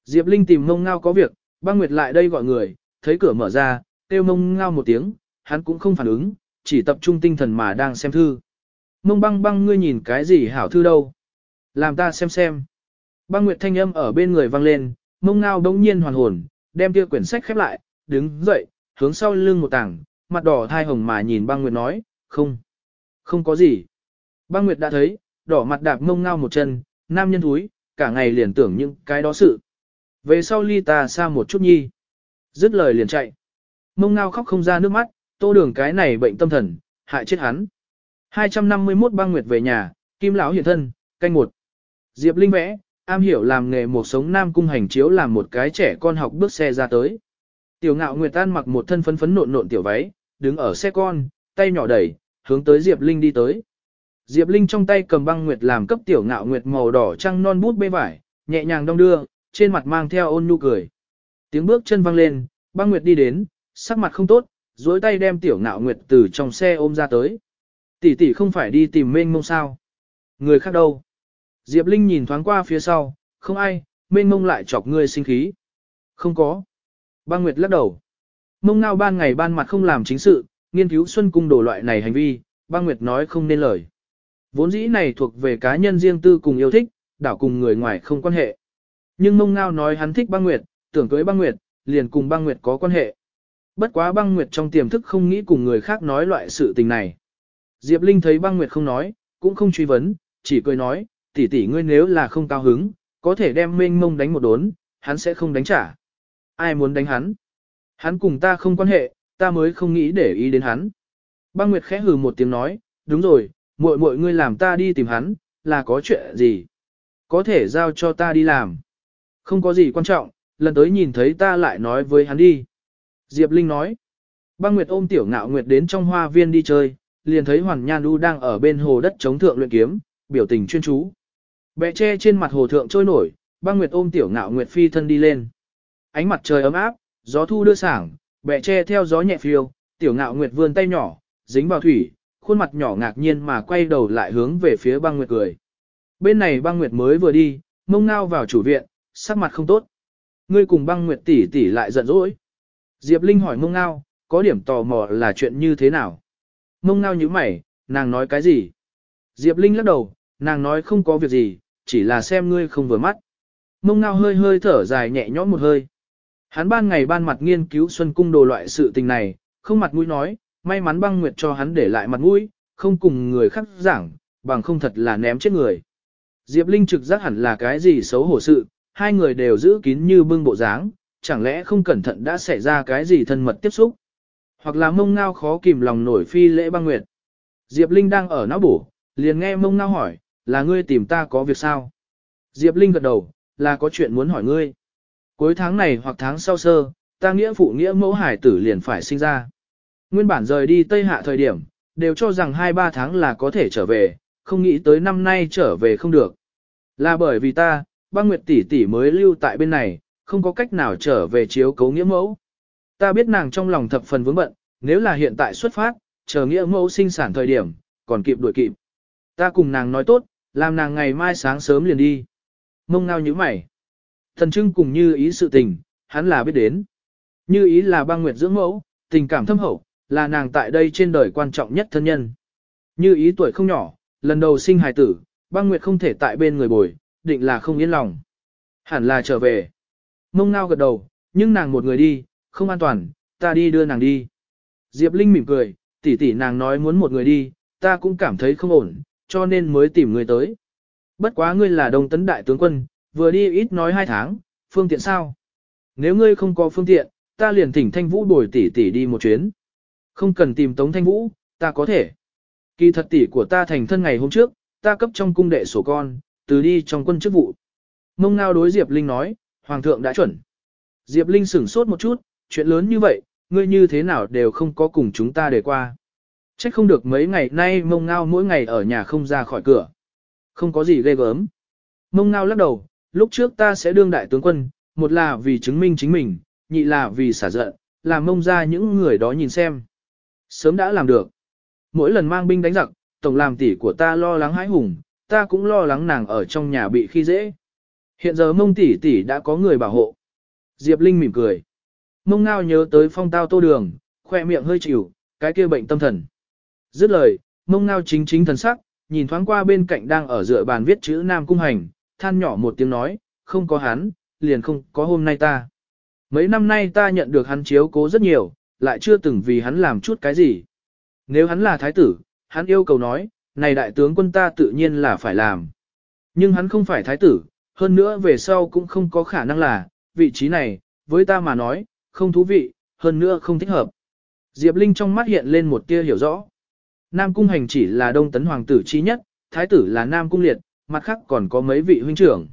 Diệp Linh tìm mông ngao có việc, băng nguyệt lại đây gọi người, thấy cửa mở ra, kêu mông ngao một tiếng, hắn cũng không phản ứng, chỉ tập trung tinh thần mà đang xem thư. Mông băng băng ngươi nhìn cái gì hảo thư đâu. Làm ta xem xem. Băng Nguyệt thanh âm ở bên người vang lên, mông ngao đống nhiên hoàn hồn, đem kia quyển sách khép lại, đứng dậy, hướng sau lưng một tảng, mặt đỏ thai hồng mà nhìn băng Nguyệt nói, không, không có gì. Băng Nguyệt đã thấy, đỏ mặt đạp mông ngao một chân, nam nhân thúi, cả ngày liền tưởng những cái đó sự. Về sau ly ta xa một chút nhi. Dứt lời liền chạy. Mông ngao khóc không ra nước mắt, tô đường cái này bệnh tâm thần, hại chết hắn. 251 băng nguyệt về nhà, kim lão hiện thân, canh một. Diệp Linh vẽ, am hiểu làm nghề một sống nam cung hành chiếu làm một cái trẻ con học bước xe ra tới. Tiểu ngạo nguyệt tan mặc một thân phấn phấn nộn nộn tiểu váy, đứng ở xe con, tay nhỏ đẩy, hướng tới Diệp Linh đi tới. Diệp Linh trong tay cầm băng nguyệt làm cấp tiểu ngạo nguyệt màu đỏ trăng non bút bê vải, nhẹ nhàng đong đưa, trên mặt mang theo ôn nhu cười. Tiếng bước chân vang lên, băng nguyệt đi đến, sắc mặt không tốt, duỗi tay đem tiểu ngạo nguyệt từ trong xe ôm ra tới. Tỷ tỷ không phải đi tìm mênh mông sao. Người khác đâu? Diệp Linh nhìn thoáng qua phía sau, không ai, mênh mông lại chọc ngươi sinh khí. Không có. Băng Nguyệt lắc đầu. Mông ngao ban ngày ban mặt không làm chính sự, nghiên cứu xuân cung đồ loại này hành vi, băng Nguyệt nói không nên lời. Vốn dĩ này thuộc về cá nhân riêng tư cùng yêu thích, đảo cùng người ngoài không quan hệ. Nhưng mông ngao nói hắn thích băng Nguyệt, tưởng cưới băng Nguyệt, liền cùng băng Nguyệt có quan hệ. Bất quá băng Nguyệt trong tiềm thức không nghĩ cùng người khác nói loại sự tình này. Diệp Linh thấy băng Nguyệt không nói, cũng không truy vấn, chỉ cười nói, tỷ tỷ ngươi nếu là không cao hứng, có thể đem mênh mông đánh một đốn, hắn sẽ không đánh trả. Ai muốn đánh hắn? Hắn cùng ta không quan hệ, ta mới không nghĩ để ý đến hắn. Băng Nguyệt khẽ hừ một tiếng nói, đúng rồi, muội muội ngươi làm ta đi tìm hắn, là có chuyện gì? Có thể giao cho ta đi làm. Không có gì quan trọng, lần tới nhìn thấy ta lại nói với hắn đi. Diệp Linh nói. Băng Nguyệt ôm Tiểu Ngạo Nguyệt đến trong hoa viên đi chơi, liền thấy Hoàn Nhan Du đang ở bên hồ đất chống thượng luyện kiếm, biểu tình chuyên chú. Bẹ tre trên mặt hồ thượng trôi nổi, băng nguyệt ôm tiểu ngạo nguyệt phi thân đi lên. Ánh mặt trời ấm áp, gió thu đưa sảng, bẹ tre theo gió nhẹ phiêu, tiểu ngạo nguyệt vươn tay nhỏ, dính vào thủy, khuôn mặt nhỏ ngạc nhiên mà quay đầu lại hướng về phía băng nguyệt cười. Bên này băng nguyệt mới vừa đi, mông ngao vào chủ viện, sắc mặt không tốt. Ngươi cùng băng nguyệt tỷ tỷ lại giận dỗi. Diệp Linh hỏi mông ngao, có điểm tò mò là chuyện như thế nào? Mông ngao như mày, nàng nói cái gì? Diệp Linh lắc đầu, nàng nói không có việc gì, chỉ là xem ngươi không vừa mắt. Mông ngao hơi hơi thở dài nhẹ nhõm một hơi. Hắn ban ngày ban mặt nghiên cứu xuân cung đồ loại sự tình này, không mặt mũi nói, may mắn băng nguyệt cho hắn để lại mặt mũi, không cùng người khác giảng, bằng không thật là ném chết người. Diệp Linh trực giác hẳn là cái gì xấu hổ sự, hai người đều giữ kín như bưng bộ dáng, chẳng lẽ không cẩn thận đã xảy ra cái gì thân mật tiếp xúc. Hoặc là mông ngao khó kìm lòng nổi phi lễ băng nguyệt. Diệp Linh đang ở não bổ, liền nghe mông ngao hỏi, là ngươi tìm ta có việc sao? Diệp Linh gật đầu, là có chuyện muốn hỏi ngươi. Cuối tháng này hoặc tháng sau sơ, ta nghĩa phụ nghĩa mẫu hải tử liền phải sinh ra. Nguyên bản rời đi Tây Hạ thời điểm, đều cho rằng 2-3 tháng là có thể trở về, không nghĩ tới năm nay trở về không được. Là bởi vì ta, băng nguyệt tỷ tỷ mới lưu tại bên này, không có cách nào trở về chiếu cấu nghĩa mẫu. Ta biết nàng trong lòng thập phần vướng bận, nếu là hiện tại xuất phát, chờ nghĩa mẫu sinh sản thời điểm, còn kịp đuổi kịp. Ta cùng nàng nói tốt, làm nàng ngày mai sáng sớm liền đi. Mông ngao như mày. Thần trưng cùng như ý sự tình, hắn là biết đến. Như ý là băng nguyệt dưỡng mẫu, tình cảm thâm hậu, là nàng tại đây trên đời quan trọng nhất thân nhân. Như ý tuổi không nhỏ, lần đầu sinh hài tử, băng nguyệt không thể tại bên người bồi, định là không yên lòng. Hẳn là trở về. Mông ngao gật đầu, nhưng nàng một người đi, không an toàn, ta đi đưa nàng đi. Diệp Linh mỉm cười, tỷ tỷ nàng nói muốn một người đi, ta cũng cảm thấy không ổn, cho nên mới tìm người tới. Bất quá ngươi là đông tấn đại tướng quân, vừa đi ít nói hai tháng, phương tiện sao? Nếu ngươi không có phương tiện, ta liền thỉnh Thanh Vũ đổi tỷ tỷ đi một chuyến. Không cần tìm Tống Thanh Vũ, ta có thể. Kỳ thật tỷ của ta thành thân ngày hôm trước, ta cấp trong cung đệ sổ con, từ đi trong quân chức vụ. Mông ngao đối Diệp Linh nói, Hoàng thượng đã chuẩn. Diệp Linh sửng sốt một chút, chuyện lớn như vậy, ngươi như thế nào đều không có cùng chúng ta để qua. Chắc không được mấy ngày nay mông ngao mỗi ngày ở nhà không ra khỏi cửa. Không có gì ghê gớm. Mông ngao lắc đầu, lúc trước ta sẽ đương đại tướng quân, một là vì chứng minh chính mình, nhị là vì xả giận, làm mông ra những người đó nhìn xem. Sớm đã làm được. Mỗi lần mang binh đánh giặc, tổng làm tỷ của ta lo lắng hãi hùng, ta cũng lo lắng nàng ở trong nhà bị khi dễ. Hiện giờ mông tỷ tỷ đã có người bảo hộ. Diệp Linh mỉm cười. Mông ngao nhớ tới phong tao tô đường, khoe miệng hơi chịu, cái kia bệnh tâm thần. Dứt lời, mông ngao chính chính thần sắc, nhìn thoáng qua bên cạnh đang ở dựa bàn viết chữ Nam Cung Hành, than nhỏ một tiếng nói, không có hắn, liền không có hôm nay ta. Mấy năm nay ta nhận được hắn chiếu cố rất nhiều, lại chưa từng vì hắn làm chút cái gì. Nếu hắn là thái tử, hắn yêu cầu nói, này đại tướng quân ta tự nhiên là phải làm. Nhưng hắn không phải thái tử, hơn nữa về sau cũng không có khả năng là, vị trí này, với ta mà nói, không thú vị, hơn nữa không thích hợp. Diệp Linh trong mắt hiện lên một tia hiểu rõ. Nam Cung Hành chỉ là Đông Tấn Hoàng tử chi nhất, Thái tử là Nam Cung Liệt, mặt khác còn có mấy vị huynh trưởng.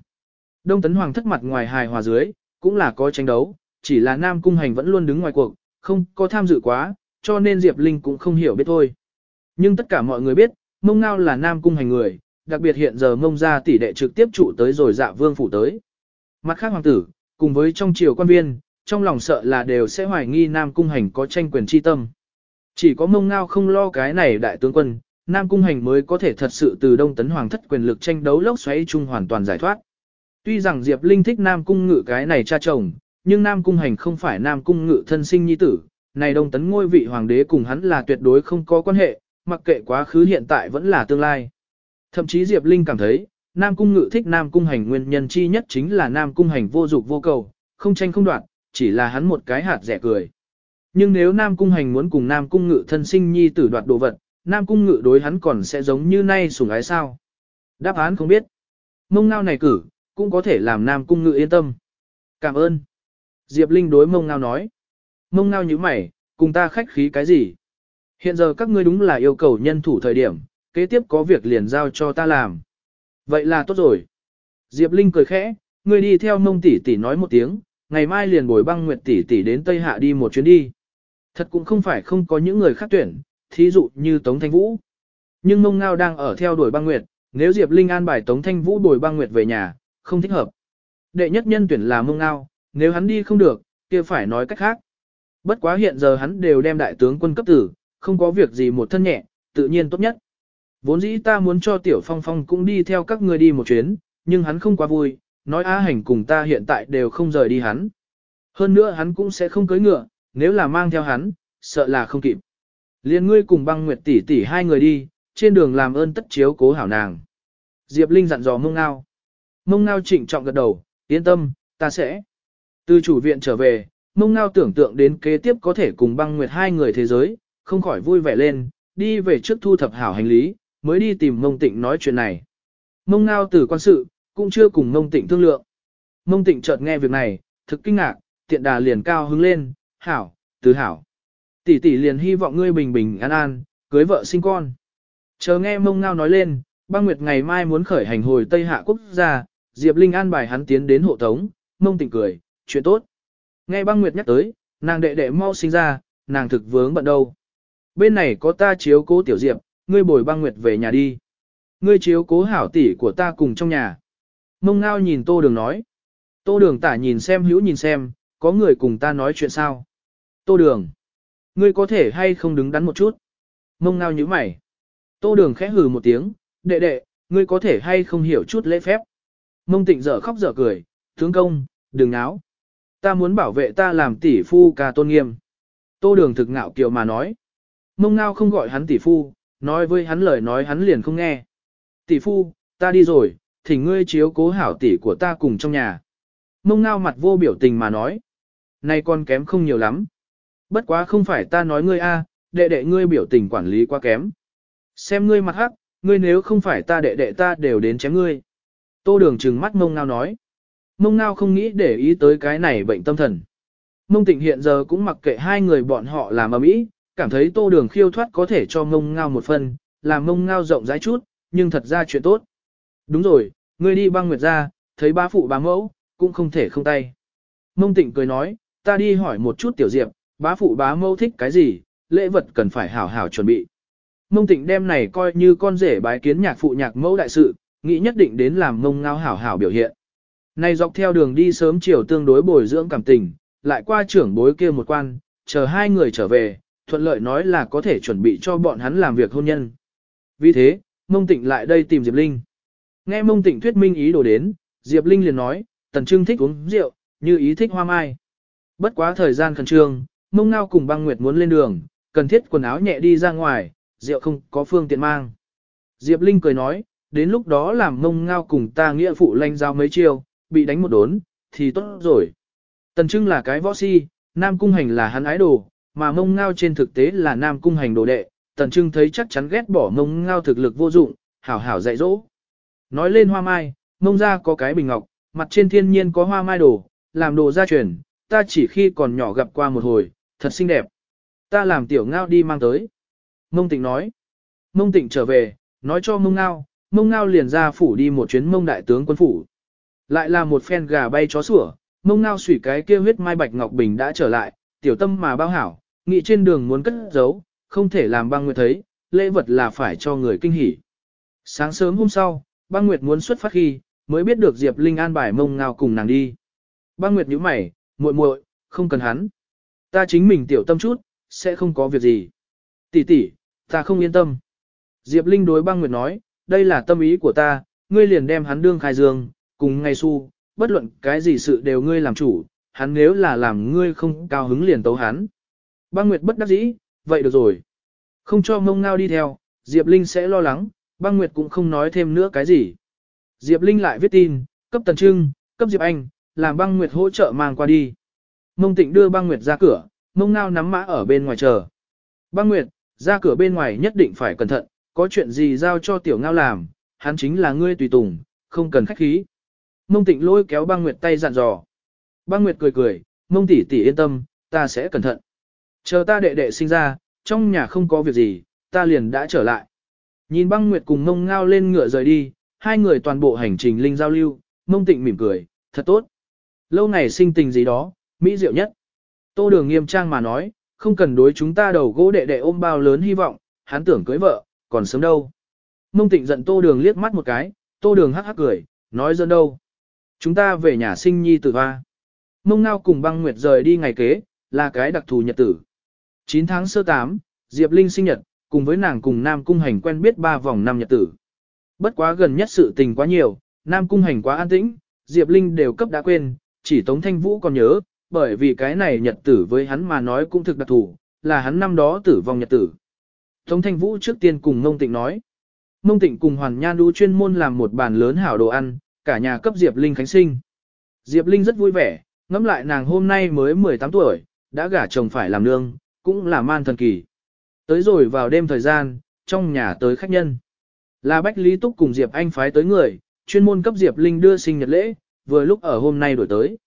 Đông Tấn Hoàng thất mặt ngoài hài hòa dưới, cũng là có tranh đấu, chỉ là Nam Cung Hành vẫn luôn đứng ngoài cuộc, không có tham dự quá, cho nên Diệp Linh cũng không hiểu biết thôi. Nhưng tất cả mọi người biết, Mông Ngao là Nam Cung Hành người, đặc biệt hiện giờ Mông gia tỷ đệ trực tiếp trụ tới rồi dạ vương phủ tới. Mặt khác hoàng tử, cùng với trong triều quan viên, trong lòng sợ là đều sẽ hoài nghi Nam Cung Hành có tranh quyền chi tâm. Chỉ có mông ngao không lo cái này đại tướng quân, Nam Cung Hành mới có thể thật sự từ Đông Tấn Hoàng thất quyền lực tranh đấu lốc xoáy chung hoàn toàn giải thoát. Tuy rằng Diệp Linh thích Nam Cung ngự cái này cha chồng, nhưng Nam Cung Hành không phải Nam Cung ngự thân sinh nhi tử, này Đông Tấn ngôi vị hoàng đế cùng hắn là tuyệt đối không có quan hệ, mặc kệ quá khứ hiện tại vẫn là tương lai. Thậm chí Diệp Linh cảm thấy, Nam Cung ngự thích Nam Cung Hành nguyên nhân chi nhất chính là Nam Cung Hành vô dục vô cầu, không tranh không đoạt, chỉ là hắn một cái hạt rẻ cười. Nhưng nếu Nam Cung Hành muốn cùng Nam Cung Ngự thân sinh nhi tử đoạt đồ vật, Nam Cung Ngự đối hắn còn sẽ giống như nay sủng ái sao? Đáp án không biết. Mông ngao này cử, cũng có thể làm Nam Cung Ngự yên tâm. Cảm ơn. Diệp Linh đối mông ngao nói. Mông ngao như mày, cùng ta khách khí cái gì? Hiện giờ các ngươi đúng là yêu cầu nhân thủ thời điểm, kế tiếp có việc liền giao cho ta làm. Vậy là tốt rồi. Diệp Linh cười khẽ, ngươi đi theo mông tỷ tỷ nói một tiếng, ngày mai liền bồi băng nguyệt tỷ tỷ đến Tây Hạ đi một chuyến đi. Thật cũng không phải không có những người khác tuyển, thí dụ như Tống Thanh Vũ. Nhưng mông ngao đang ở theo đuổi băng nguyệt, nếu Diệp Linh an bài Tống Thanh Vũ đuổi băng nguyệt về nhà, không thích hợp. Đệ nhất nhân tuyển là mông ngao, nếu hắn đi không được, kia phải nói cách khác. Bất quá hiện giờ hắn đều đem đại tướng quân cấp tử, không có việc gì một thân nhẹ, tự nhiên tốt nhất. Vốn dĩ ta muốn cho Tiểu Phong Phong cũng đi theo các người đi một chuyến, nhưng hắn không quá vui, nói A Hành cùng ta hiện tại đều không rời đi hắn. Hơn nữa hắn cũng sẽ không cưới ngựa, nếu là mang theo hắn, sợ là không kịp. Liên ngươi cùng băng nguyệt tỷ tỷ hai người đi, trên đường làm ơn tất chiếu cố hảo nàng. Diệp Linh dặn dò mông ngao. Mông ngao trịnh trọng gật đầu, yên tâm, ta sẽ. Từ chủ viện trở về, mông ngao tưởng tượng đến kế tiếp có thể cùng băng nguyệt hai người thế giới, không khỏi vui vẻ lên, đi về trước thu thập hảo hành lý, mới đi tìm mông tịnh nói chuyện này. Mông ngao tử quan sự, cũng chưa cùng mông tịnh thương lượng. Mông tịnh chợt nghe việc này, thực kinh ngạc, tiện đà liền cao hứng lên, hảo, từ hảo. Tỷ tỷ liền hy vọng ngươi bình bình an an, cưới vợ sinh con. Chờ nghe mông ngao nói lên, băng nguyệt ngày mai muốn khởi hành hồi Tây Hạ quốc gia, Diệp Linh an bài hắn tiến đến hộ tống, mông tịnh cười, chuyện tốt. Nghe băng nguyệt nhắc tới, nàng đệ đệ mau sinh ra, nàng thực vướng bận đâu. Bên này có ta chiếu cố tiểu Diệp, ngươi bồi băng nguyệt về nhà đi. Ngươi chiếu cố hảo tỷ của ta cùng trong nhà. Mông ngao nhìn tô đường nói. Tô đường tả nhìn xem hữu nhìn xem, có người cùng ta nói chuyện sao. Tô đường. Ngươi có thể hay không đứng đắn một chút. Mông ngao như mày. Tô đường khẽ hừ một tiếng, đệ đệ, ngươi có thể hay không hiểu chút lễ phép. Mông tịnh dở khóc dở cười, tướng công, đừng náo. Ta muốn bảo vệ ta làm tỷ phu ca tôn nghiêm. Tô đường thực ngạo kiều mà nói. Mông ngao không gọi hắn tỷ phu, nói với hắn lời nói hắn liền không nghe. Tỷ phu, ta đi rồi, thỉnh ngươi chiếu cố hảo tỷ của ta cùng trong nhà. Mông ngao mặt vô biểu tình mà nói. Nay con kém không nhiều lắm. Bất quá không phải ta nói ngươi a, đệ đệ ngươi biểu tình quản lý quá kém. Xem ngươi mặt hắc, ngươi nếu không phải ta đệ đệ ta đều đến chém ngươi. Tô đường trừng mắt mông ngao nói. Mông ngao không nghĩ để ý tới cái này bệnh tâm thần. Mông tịnh hiện giờ cũng mặc kệ hai người bọn họ làm ở mỹ, cảm thấy tô đường khiêu thoát có thể cho mông ngao một phần, làm mông ngao rộng rãi chút, nhưng thật ra chuyện tốt. Đúng rồi, ngươi đi băng nguyệt ra, thấy ba phụ bá mẫu, cũng không thể không tay. Mông tịnh cười nói, ta đi hỏi một chút tiểu diệp, bá phụ bá mẫu thích cái gì, lễ vật cần phải hảo hảo chuẩn bị. Mông tịnh đem này coi như con rể bái kiến nhạc phụ nhạc mẫu đại sự, nghĩ nhất định đến làm mông ngao hảo hảo biểu hiện. Này dọc theo đường đi sớm chiều tương đối bồi dưỡng cảm tình, lại qua trưởng bối kia một quan, chờ hai người trở về, thuận lợi nói là có thể chuẩn bị cho bọn hắn làm việc hôn nhân. Vì thế, mông tịnh lại đây tìm Diệp Linh. Nghe mông tịnh thuyết minh ý đồ đến, Diệp Linh liền nói, tần trưng thích uống rượu, như ý thích hoa mai. Bất quá thời gian khẩn trương, mông ngao cùng băng nguyệt muốn lên đường, cần thiết quần áo nhẹ đi ra ngoài, rượu không có phương tiện mang. Diệp Linh cười nói, đến lúc đó làm mông ngao cùng ta nghĩa phụ lanh giao mấy chiêu, bị đánh một đốn, thì tốt rồi. Tần Trưng là cái võ si, Nam Cung Hành là hắn ái đồ, mà mông ngao trên thực tế là Nam Cung Hành đồ đệ. Tần Trưng thấy chắc chắn ghét bỏ mông ngao thực lực vô dụng, hảo hảo dạy dỗ. Nói lên hoa mai, mông ra có cái bình ngọc, mặt trên thiên nhiên có hoa mai đồ, làm đồ gia truyền, ta chỉ khi còn nhỏ gặp qua một hồi, thật xinh đẹp. Ta làm tiểu ngao đi mang tới. Mông tịnh nói. Mông tịnh trở về, nói cho mông ngao, mông ngao liền ra phủ đi một chuyến mông đại tướng quân phủ. Lại là một phen gà bay chó sủa, mông ngao sủy cái kia huyết mai bạch ngọc bình đã trở lại, tiểu tâm mà bao hảo, nghĩ trên đường muốn cất giấu, không thể làm băng nguyệt thấy, lễ vật là phải cho người kinh hỉ. Sáng sớm hôm sau, băng nguyệt muốn xuất phát khi, mới biết được Diệp Linh an bài mông ngao cùng nàng đi. Băng nguyệt nhíu mày, muội muội, không cần hắn. Ta chính mình tiểu tâm chút, sẽ không có việc gì. Tỷ tỷ, ta không yên tâm. Diệp Linh đối băng nguyệt nói, đây là tâm ý của ta, ngươi liền đem hắn đương khai dương, cùng ngay su, bất luận cái gì sự đều ngươi làm chủ, hắn nếu là làm ngươi không cao hứng liền tấu hắn. Băng Nguyệt bất đắc dĩ, vậy được rồi. Không cho mông ngao đi theo, Diệp Linh sẽ lo lắng, băng Nguyệt cũng không nói thêm nữa cái gì. Diệp Linh lại viết tin, cấp Tần Trưng, cấp Diệp Anh, làm băng Nguyệt hỗ trợ mang qua đi. Mông Tịnh đưa băng Nguyệt ra cửa, mông ngao nắm mã ở bên ngoài chờ. Băng Nguyệt, ra cửa bên ngoài nhất định phải cẩn thận, có chuyện gì giao cho tiểu ngao làm, hắn chính là ngươi tùy tùng, không cần khách khí. Mông Tịnh lôi kéo băng Nguyệt tay dặn dò. Băng Nguyệt cười cười, mông tỷ tỷ yên tâm, ta sẽ cẩn thận. Chờ ta đệ đệ sinh ra, trong nhà không có việc gì, ta liền đã trở lại. Nhìn băng Nguyệt cùng mông ngao lên ngựa rời đi, hai người toàn bộ hành trình linh giao lưu, mông tịnh mỉm cười, thật tốt. Lâu ngày sinh tình gì đó, mỹ diệu nhất. Tô đường nghiêm trang mà nói, không cần đối chúng ta đầu gỗ đệ đệ ôm bao lớn hy vọng, hắn tưởng cưới vợ, còn sớm đâu. Mông tịnh giận tô đường liếc mắt một cái, tô đường hắc hắc cười, nói dân đâu. Chúng ta về nhà sinh nhi tử hoa. Mông ngao cùng băng nguyệt rời đi ngày kế, là cái đặc thù nhật tử. 9 tháng sơ 8, Diệp Linh sinh nhật, cùng với nàng cùng Nam Cung Hành quen biết ba vòng năm nhật tử. Bất quá gần nhất sự tình quá nhiều, Nam Cung Hành quá an tĩnh, Diệp Linh đều cấp đã quên, chỉ Tống Thanh Vũ còn nhớ, bởi vì cái này nhật tử với hắn mà nói cũng thực đặc thù, là hắn năm đó tử vong nhật tử. Tống Thanh Vũ trước tiên cùng Mông Tịnh nói. Mông Tịnh cùng Hoàn Nhan Đu chuyên môn làm một bàn lớn hảo đồ ăn, cả nhà cấp Diệp Linh khánh sinh. Diệp Linh rất vui vẻ, ngẫm lại nàng hôm nay mới 18 tuổi, đã gả chồng phải làm nương, cũng là man thần kỳ. Tới rồi vào đêm thời gian, trong nhà tới khách nhân. Là Bách Lý Túc cùng Diệp Anh phái tới người, chuyên môn cấp Diệp Linh đưa sinh nhật lễ, vừa lúc ở hôm nay đổi tới.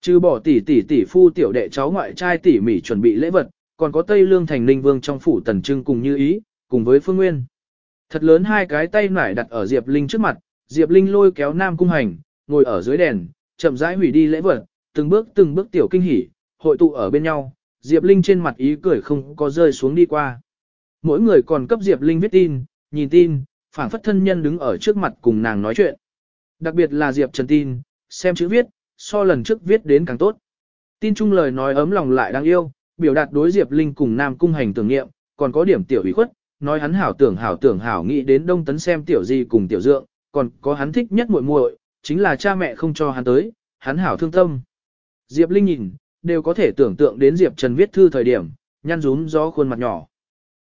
Trừ bỏ tỷ tỷ tỷ phu tiểu đệ cháu ngoại trai tỷ mỉ chuẩn bị lễ vật, còn có Tây Lương thành Ninh Vương trong phủ Tần Trưng cùng Như Ý, cùng với Phương Nguyên. Thật lớn hai cái tay nải đặt ở Diệp Linh trước mặt, Diệp Linh lôi kéo Nam Cung Hành, ngồi ở dưới đèn, chậm rãi hủy đi lễ vật, từng bước từng bước tiểu kinh hỉ, hội tụ ở bên nhau, Diệp Linh trên mặt ý cười không có rơi xuống đi qua. Mỗi người còn cấp Diệp Linh viết tin, nhìn tin, phảng phất thân nhân đứng ở trước mặt cùng nàng nói chuyện. Đặc biệt là Diệp Trần tin, xem chữ viết, so lần trước viết đến càng tốt. Tin chung lời nói ấm lòng lại đáng yêu, biểu đạt đối Diệp Linh cùng Nam Cung hành tưởng nghiệm, còn có điểm tiểu ủy khuất, nói hắn hảo tưởng hảo tưởng hảo nghĩ đến Đông Tấn xem tiểu gì cùng tiểu dượng, còn có hắn thích nhất muội muội, chính là cha mẹ không cho hắn tới, hắn hảo thương tâm. Diệp Linh nhìn, đều có thể tưởng tượng đến Diệp Trần viết thư thời điểm, nhăn rúm gió khuôn mặt nhỏ.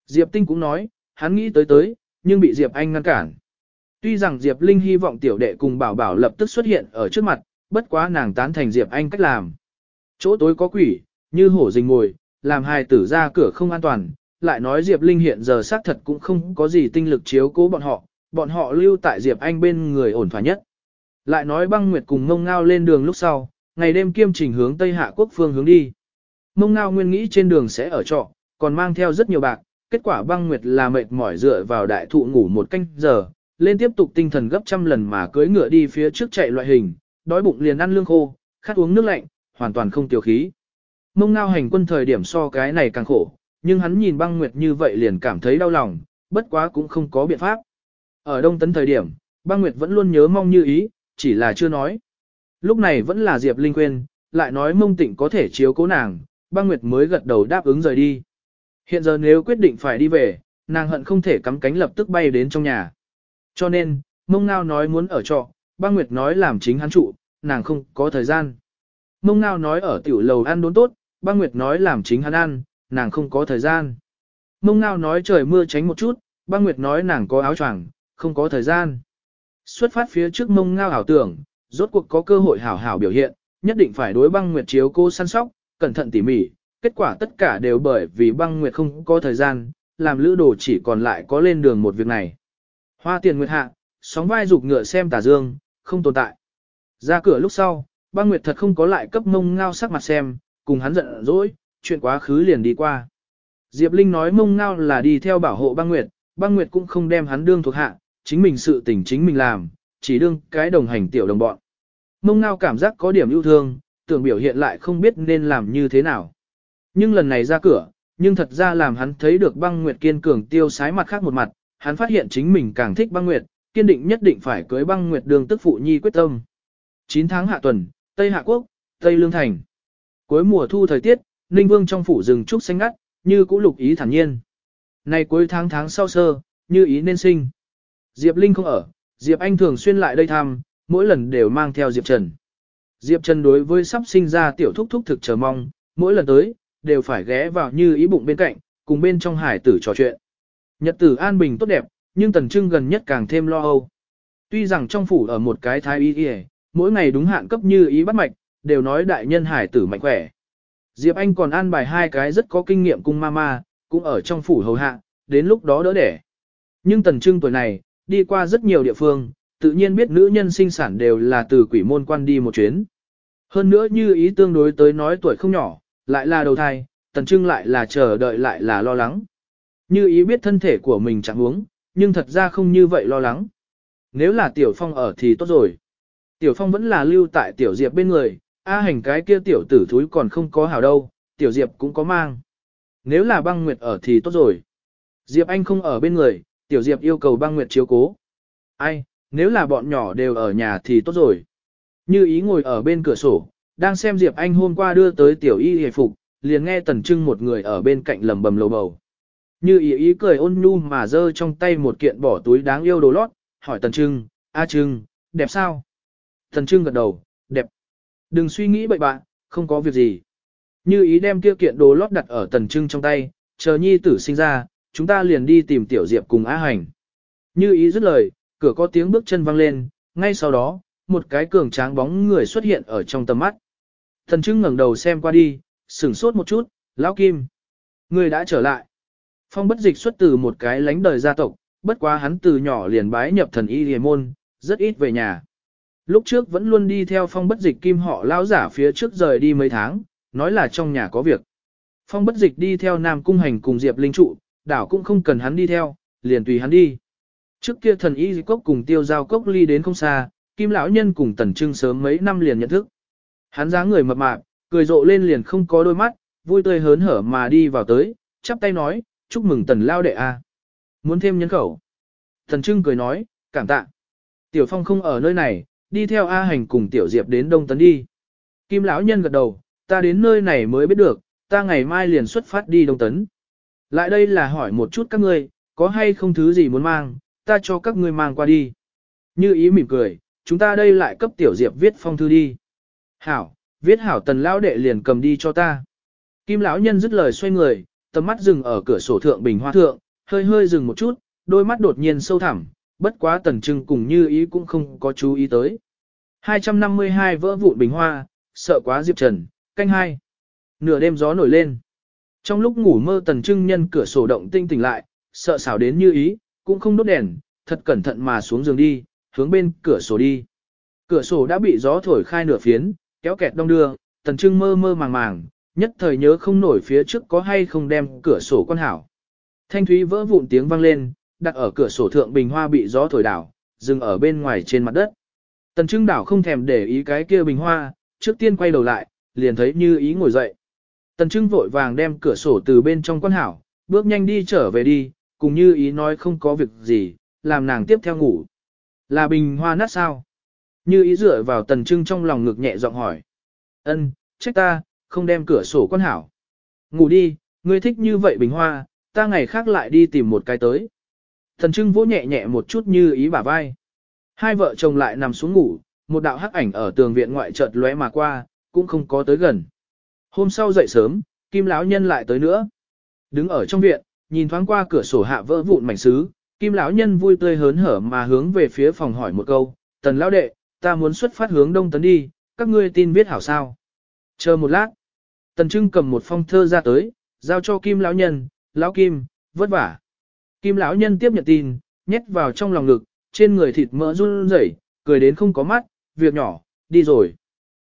Diệp Tinh cũng nói, hắn nghĩ tới tới, nhưng bị Diệp Anh ngăn cản. Tuy rằng Diệp Linh hy vọng tiểu đệ cùng bảo bảo lập tức xuất hiện ở trước mặt, bất quá nàng tán thành Diệp Anh cách làm. Chỗ tối có quỷ, như hổ rình ngồi, làm hai tử ra cửa không an toàn, lại nói Diệp Linh hiện giờ xác thật cũng không có gì tinh lực chiếu cố bọn họ, bọn họ lưu tại Diệp Anh bên người ổn thỏa nhất. Lại nói băng nguyệt cùng ngông ngao lên đường lúc sau, ngày đêm kiêm trình hướng Tây Hạ quốc phương hướng đi. Mông ngao nguyên nghĩ trên đường sẽ ở trọ, còn mang theo rất nhiều bạc, kết quả băng nguyệt là mệt mỏi dựa vào đại thụ ngủ một canh giờ, lên tiếp tục tinh thần gấp trăm lần mà cưỡi ngựa đi phía trước chạy loại hình, đói bụng liền ăn lương khô, khát uống nước lạnh, hoàn toàn không tiêu khí. Mông ngao hành quân thời điểm so cái này càng khổ, nhưng hắn nhìn băng nguyệt như vậy liền cảm thấy đau lòng, bất quá cũng không có biện pháp. Ở đông tấn thời điểm, băng nguyệt vẫn luôn nhớ mong như ý, chỉ là chưa nói. Lúc này vẫn là Diệp Linh quên, lại nói mông tịnh có thể chiếu cố nàng, băng nguyệt mới gật đầu đáp ứng rời đi. Hiện giờ nếu quyết định phải đi về, nàng hận không thể cắm cánh lập tức bay đến trong nhà. Cho nên, mông ngao nói muốn ở trọ, băng nguyệt nói làm chính hắn trụ, nàng không có thời gian. Mông ngao nói ở tiểu lầu ăn đốn tốt, băng nguyệt nói làm chính hắn ăn, nàng không có thời gian. Mông ngao nói trời mưa tránh một chút, băng nguyệt nói nàng có áo choàng, không có thời gian. Xuất phát phía trước mông ngao ảo tưởng, rốt cuộc có cơ hội hảo hảo biểu hiện, nhất định phải đối băng nguyệt chiếu cô săn sóc, cẩn thận tỉ mỉ, kết quả tất cả đều bởi vì băng nguyệt không có thời gian, làm lữ đồ chỉ còn lại có lên đường một việc này. Hoa tiền nguyệt hạ, sóng vai rục ngựa xem tà dương, không tồn tại. Ra cửa lúc sau, băng nguyệt thật không có lại cấp mông ngao sắc mặt xem, cùng hắn giận dỗi, chuyện quá khứ liền đi qua. Diệp Linh nói mông ngao là đi theo bảo hộ băng nguyệt, băng nguyệt cũng không đem hắn đương thuộc hạ, chính mình sự tình chính mình làm, chỉ đương cái đồng hành tiểu đồng bọn. Mông ngao cảm giác có điểm yêu thương, tưởng biểu hiện lại không biết nên làm như thế nào. Nhưng lần này ra cửa, nhưng thật ra làm hắn thấy được băng nguyệt kiên cường tiêu sái mặt khác một mặt, hắn phát hiện chính mình càng thích băng nguyệt, kiên định nhất định phải cưới băng nguyệt đường tức phụ nhi quyết tâm. 9 tháng hạ tuần, Tây Hạ Quốc, Tây Lương Thành. Cuối mùa thu thời tiết, Ninh Vương trong phủ rừng trúc xanh ngắt, như cũ lục ý thản nhiên. Nay cuối tháng tháng sau sơ, như ý nên sinh. Diệp Linh không ở, Diệp Anh thường xuyên lại đây thăm, mỗi lần đều mang theo Diệp Trần. Diệp Trần đối với sắp sinh ra tiểu thúc thúc thực chờ mong, mỗi lần tới, đều phải ghé vào như ý bụng bên cạnh, cùng bên trong hải tử trò chuyện. Nhật tử an bình tốt đẹp, nhưng tần trưng gần nhất càng thêm lo âu. Tuy rằng trong phủ ở một cái thái y y, mỗi ngày đúng hạn cấp như ý bắt mạch, đều nói đại nhân hải tử mạnh khỏe. Diệp Anh còn an bài hai cái rất có kinh nghiệm cung mama, cũng ở trong phủ hầu hạ, đến lúc đó đỡ đẻ. Nhưng tần trưng tuổi này, đi qua rất nhiều địa phương, tự nhiên biết nữ nhân sinh sản đều là từ quỷ môn quan đi một chuyến. Hơn nữa như ý tương đối tới nói tuổi không nhỏ, lại là đầu thai, tần trưng lại là chờ đợi lại là lo lắng. Như ý biết thân thể của mình chẳng uống, nhưng thật ra không như vậy lo lắng. Nếu là tiểu phong ở thì tốt rồi. Tiểu phong vẫn là lưu tại tiểu diệp bên người, A hành cái kia tiểu tử thúi còn không có hảo đâu, tiểu diệp cũng có mang. Nếu là băng nguyệt ở thì tốt rồi. Diệp anh không ở bên người, tiểu diệp yêu cầu băng nguyệt chiếu cố. Ai, nếu là bọn nhỏ đều ở nhà thì tốt rồi. Như ý ngồi ở bên cửa sổ, đang xem Diệp anh hôm qua đưa tới tiểu y hề phục, liền nghe tần trưng một người ở bên cạnh lầm bầm lầu bầu. Như ý ý cười ôn nhu mà giơ trong tay một kiện bỏ túi đáng yêu đồ lót, hỏi tần trưng, a trưng, đẹp sao? Tần trưng gật đầu, đẹp. Đừng suy nghĩ bậy bạn, không có việc gì. Như ý đem kia kiện đồ lót đặt ở tần trưng trong tay, chờ nhi tử sinh ra, chúng ta liền đi tìm tiểu diệp cùng á hành. Như ý dứt lời, cửa có tiếng bước chân vang lên, ngay sau đó, một cái cường tráng bóng người xuất hiện ở trong tầm mắt. thần trưng ngẩng đầu xem qua đi, sửng sốt một chút, lão kim. Người đã trở lại. Phong bất dịch xuất từ một cái lánh đời gia tộc, bất quá hắn từ nhỏ liền bái nhập thần y hề môn, rất ít về nhà. Lúc trước vẫn luôn đi theo phong bất dịch kim họ lão giả phía trước rời đi mấy tháng, nói là trong nhà có việc. Phong bất dịch đi theo Nam Cung Hành cùng Diệp Linh Trụ, đảo cũng không cần hắn đi theo, liền tùy hắn đi. Trước kia thần y cốc cùng tiêu giao cốc ly đến không xa, kim lão nhân cùng tần trưng sớm mấy năm liền nhận thức. Hắn dáng người mập mạp, cười rộ lên liền không có đôi mắt, vui tươi hớn hở mà đi vào tới, chắp tay nói, chúc mừng tần lao đệ a. Muốn thêm nhân khẩu. Tần trưng cười nói, cảm tạ. Tiểu phong không ở nơi này, đi theo A hành cùng tiểu diệp đến Đông Tấn đi. Kim lão nhân gật đầu, ta đến nơi này mới biết được, ta ngày mai liền xuất phát đi Đông Tấn. Lại đây là hỏi một chút các ngươi, có hay không thứ gì muốn mang, ta cho các ngươi mang qua đi. Như ý mỉm cười, chúng ta đây lại cấp tiểu diệp viết phong thư đi. Hảo, viết hảo tần lão đệ liền cầm đi cho ta. Kim lão nhân dứt lời xoay người, tầm mắt dừng ở cửa sổ thượng bình hoa thượng, hơi hơi dừng một chút, đôi mắt đột nhiên sâu thẳm, bất quá tần trưng cùng như ý cũng không có chú ý tới. 252 vỡ vụn bình hoa, sợ quá Diệp Trần, canh hai. Nửa đêm gió nổi lên. Trong lúc ngủ mơ tần trưng nhân cửa sổ động tinh tỉnh lại, sợ xảo đến như ý, cũng không đốt đèn, thật cẩn thận mà xuống giường đi, hướng bên cửa sổ đi. Cửa sổ đã bị gió thổi khai nửa phiến, kéo kẹt đông đưa, tần trưng mơ mơ màng màng, nhất thời nhớ không nổi phía trước có hay không đem cửa sổ quan hảo. Thanh thúy vỡ vụn tiếng vang lên, đặt ở cửa sổ thượng bình hoa bị gió thổi đảo, dừng ở bên ngoài trên mặt đất. Tần Trưng đảo không thèm để ý cái kia bình hoa, trước tiên quay đầu lại, liền thấy như ý ngồi dậy. Tần Trưng vội vàng đem cửa sổ từ bên trong quan hảo, bước nhanh đi trở về đi, cùng như ý nói không có việc gì, làm nàng tiếp theo ngủ. Là bình hoa nát sao? Như ý dựa vào Tần Trưng trong lòng ngực nhẹ giọng hỏi. Ân, trách ta, không đem cửa sổ quan hảo. Ngủ đi, ngươi thích như vậy bình hoa, ta ngày khác lại đi tìm một cái tới. Tần trưng vỗ nhẹ nhẹ một chút như ý bả vai. Hai vợ chồng lại nằm xuống ngủ, một đạo hắc ảnh ở tường viện ngoại chợt lóe mà qua, cũng không có tới gần. Hôm sau dậy sớm, Kim lão nhân lại tới nữa. Đứng ở trong viện, nhìn thoáng qua cửa sổ hạ vỡ vụn mảnh sứ, Kim lão nhân vui tươi hớn hở mà hướng về phía phòng hỏi một câu, tần lão đệ, ta muốn xuất phát hướng đông tấn đi, các ngươi tin viết hảo sao. Chờ một lát, tần trưng cầm một phong thơ ra tới, giao cho kim lão nhân, lão kim, vất vả. Kim lão nhân tiếp nhận tin, nhét vào trong lòng ngực, trên người thịt mỡ run rẩy, cười đến không có mắt, việc nhỏ, đi rồi.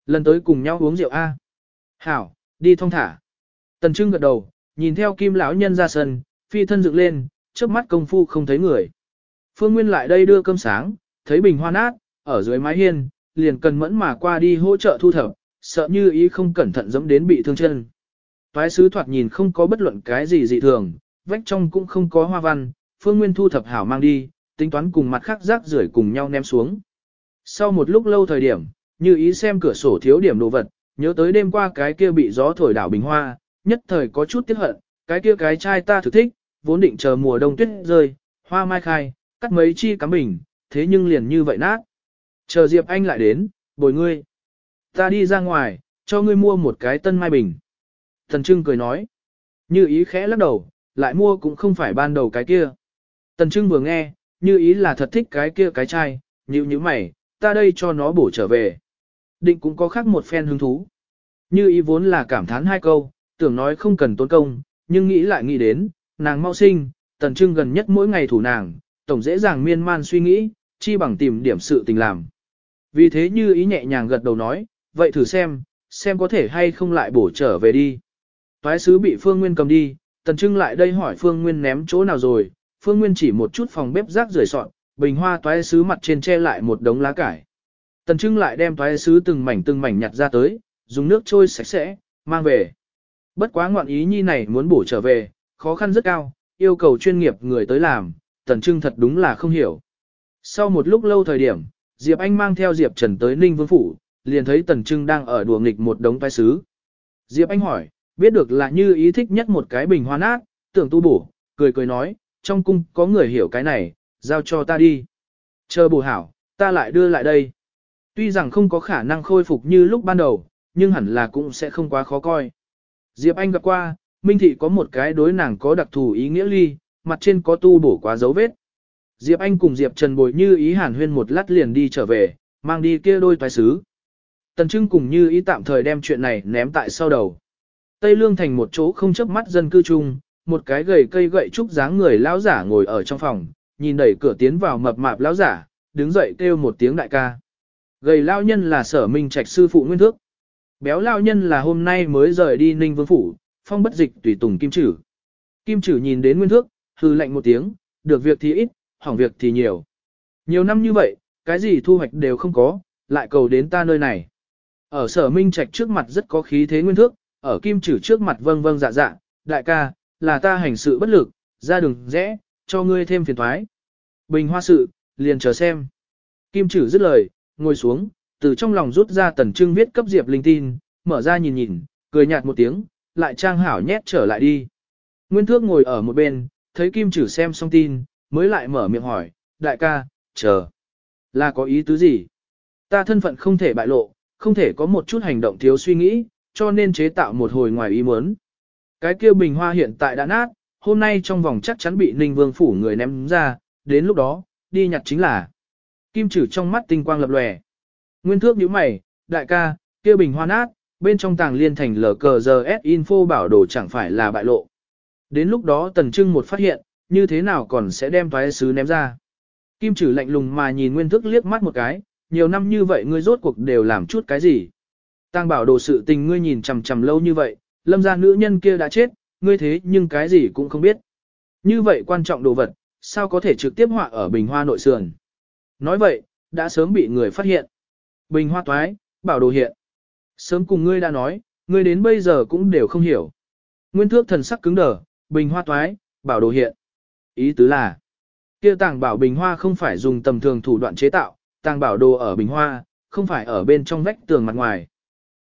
Lần tới cùng nhau uống rượu A. Hảo, đi thong thả. Tần Trưng gật đầu, nhìn theo kim lão nhân ra sân, phi thân dựng lên, trước mắt công phu không thấy người. Phương Nguyên lại đây đưa cơm sáng, thấy bình hoa nát, ở dưới mái hiên, liền cần mẫn mà qua đi hỗ trợ thu thập, sợ như ý không cẩn thận dẫm đến bị thương chân. Toái sứ thoạt nhìn không có bất luận cái gì dị thường, vách trong cũng không có hoa văn, Phương Nguyên thu thập hảo mang đi, tính toán cùng mặt khác rác rưởi cùng nhau ném xuống. Sau một lúc lâu thời điểm, như ý xem cửa sổ thiếu điểm đồ vật, nhớ tới đêm qua cái kia bị gió thổi đảo bình hoa, nhất thời có chút tiếc hận, cái kia cái chai ta thử thích, vốn định chờ mùa đông tuyết rơi, hoa mai khai, cắt mấy chi cắm bình, thế nhưng liền như vậy nát. Chờ Diệp Anh lại đến, bồi ngươi. Ta đi ra ngoài, cho ngươi mua một cái tân mai bình. Thần Trưng cười nói. Như ý khẽ lắc đầu, lại mua cũng không phải ban đầu cái kia. Tần Trưng vừa nghe, như ý là thật thích cái kia cái chai, như như mày, ta đây cho nó bổ trở về. Định cũng có khác một phen hứng thú. Như ý vốn là cảm thán hai câu, tưởng nói không cần tốn công, nhưng nghĩ lại nghĩ đến, nàng mau sinh, tần trưng gần nhất mỗi ngày thủ nàng, tổng dễ dàng miên man suy nghĩ, chi bằng tìm điểm sự tình làm. Vì thế như ý nhẹ nhàng gật đầu nói, vậy thử xem, xem có thể hay không lại bổ trở về đi. Toái sứ bị Phương Nguyên cầm đi, tần trưng lại đây hỏi Phương Nguyên ném chỗ nào rồi, Phương Nguyên chỉ một chút phòng bếp rác rưởi soạn, bình hoa toái sứ mặt trên che lại một đống lá cải. Tần Trưng lại đem toái sứ từng mảnh từng mảnh nhặt ra tới, dùng nước trôi sạch sẽ, mang về. Bất quá ngoạn ý nhi này muốn bổ trở về, khó khăn rất cao, yêu cầu chuyên nghiệp người tới làm, Tần Trưng thật đúng là không hiểu. Sau một lúc lâu thời điểm, Diệp Anh mang theo Diệp Trần tới Ninh Vương Phủ, liền thấy Tần Trưng đang ở đùa nghịch một đống toái sứ. Diệp Anh hỏi, biết được là như ý thích nhất một cái bình hoa nát, tưởng tu bổ, cười cười nói, trong cung có người hiểu cái này, giao cho ta đi. Chờ bổ hảo, ta lại đưa lại đây. Tuy rằng không có khả năng khôi phục như lúc ban đầu, nhưng hẳn là cũng sẽ không quá khó coi. Diệp Anh gặp qua, Minh Thị có một cái đối nàng có đặc thù ý nghĩa ly, mặt trên có tu bổ quá dấu vết. Diệp Anh cùng Diệp Trần bồi như ý hàn huyên một lát liền đi trở về, mang đi kia đôi toái sứ. Tần Trưng cùng như ý tạm thời đem chuyện này ném tại sau đầu. Tây Lương thành một chỗ không chấp mắt dân cư chung, một cái gầy cây gậy trúc dáng người lão giả ngồi ở trong phòng, nhìn đẩy cửa tiến vào mập mạp lão giả, đứng dậy kêu một tiếng đại ca. Gầy lao nhân là sở minh trạch sư phụ nguyên thước. Béo lao nhân là hôm nay mới rời đi ninh vương phủ, phong bất dịch tùy tùng kim trử. Kim trử nhìn đến nguyên thước, hư lạnh một tiếng, được việc thì ít, hỏng việc thì nhiều. Nhiều năm như vậy, cái gì thu hoạch đều không có, lại cầu đến ta nơi này. Ở sở minh trạch trước mặt rất có khí thế nguyên thước, ở kim trử trước mặt vâng vâng dạ dạ, đại ca, là ta hành sự bất lực, ra đường rẽ, cho ngươi thêm phiền thoái. Bình hoa sự, liền chờ xem. Kim trử dứt lời, ngồi xuống, từ trong lòng rút ra tần trưng viết cấp Diệp Linh tin, mở ra nhìn nhìn, cười nhạt một tiếng, lại trang hảo nhét trở lại đi. Nguyên Thước ngồi ở một bên, thấy Kim Trử xem xong tin, mới lại mở miệng hỏi, đại ca, chờ. Là có ý tứ gì? Ta thân phận không thể bại lộ, không thể có một chút hành động thiếu suy nghĩ, cho nên chế tạo một hồi ngoài ý muốn. Cái kia bình hoa hiện tại đã nát, hôm nay trong vòng chắc chắn bị Ninh Vương phủ người ném ra, đến lúc đó, đi nhặt chính là. Kim trừ trong mắt tinh quang lập lòe. Nguyên thước nhíu mày, đại ca, kia bình hoa nát, bên trong tàng liên thành lờ cờ giờ S info bảo đồ chẳng phải là bại lộ. Đến lúc đó tần trưng một phát hiện, như thế nào còn sẽ đem thoái sứ ném ra. Kim trừ lạnh lùng mà nhìn nguyên thức liếc mắt một cái, nhiều năm như vậy ngươi rốt cuộc đều làm chút cái gì. Tàng bảo đồ sự tình ngươi nhìn chằm chằm lâu như vậy, lâm gia nữ nhân kia đã chết, ngươi thế nhưng cái gì cũng không biết. Như vậy quan trọng đồ vật, sao có thể trực tiếp họa ở bình hoa nội sườn. Nói vậy, đã sớm bị người phát hiện. Bình hoa toái, bảo đồ hiện. Sớm cùng ngươi đã nói, ngươi đến bây giờ cũng đều không hiểu. Nguyên thước thần sắc cứng đờ, bình hoa toái, bảo đồ hiện. Ý tứ là, kia tàng bảo bình hoa không phải dùng tầm thường thủ đoạn chế tạo, tàng bảo đồ ở bình hoa, không phải ở bên trong vách tường mặt ngoài.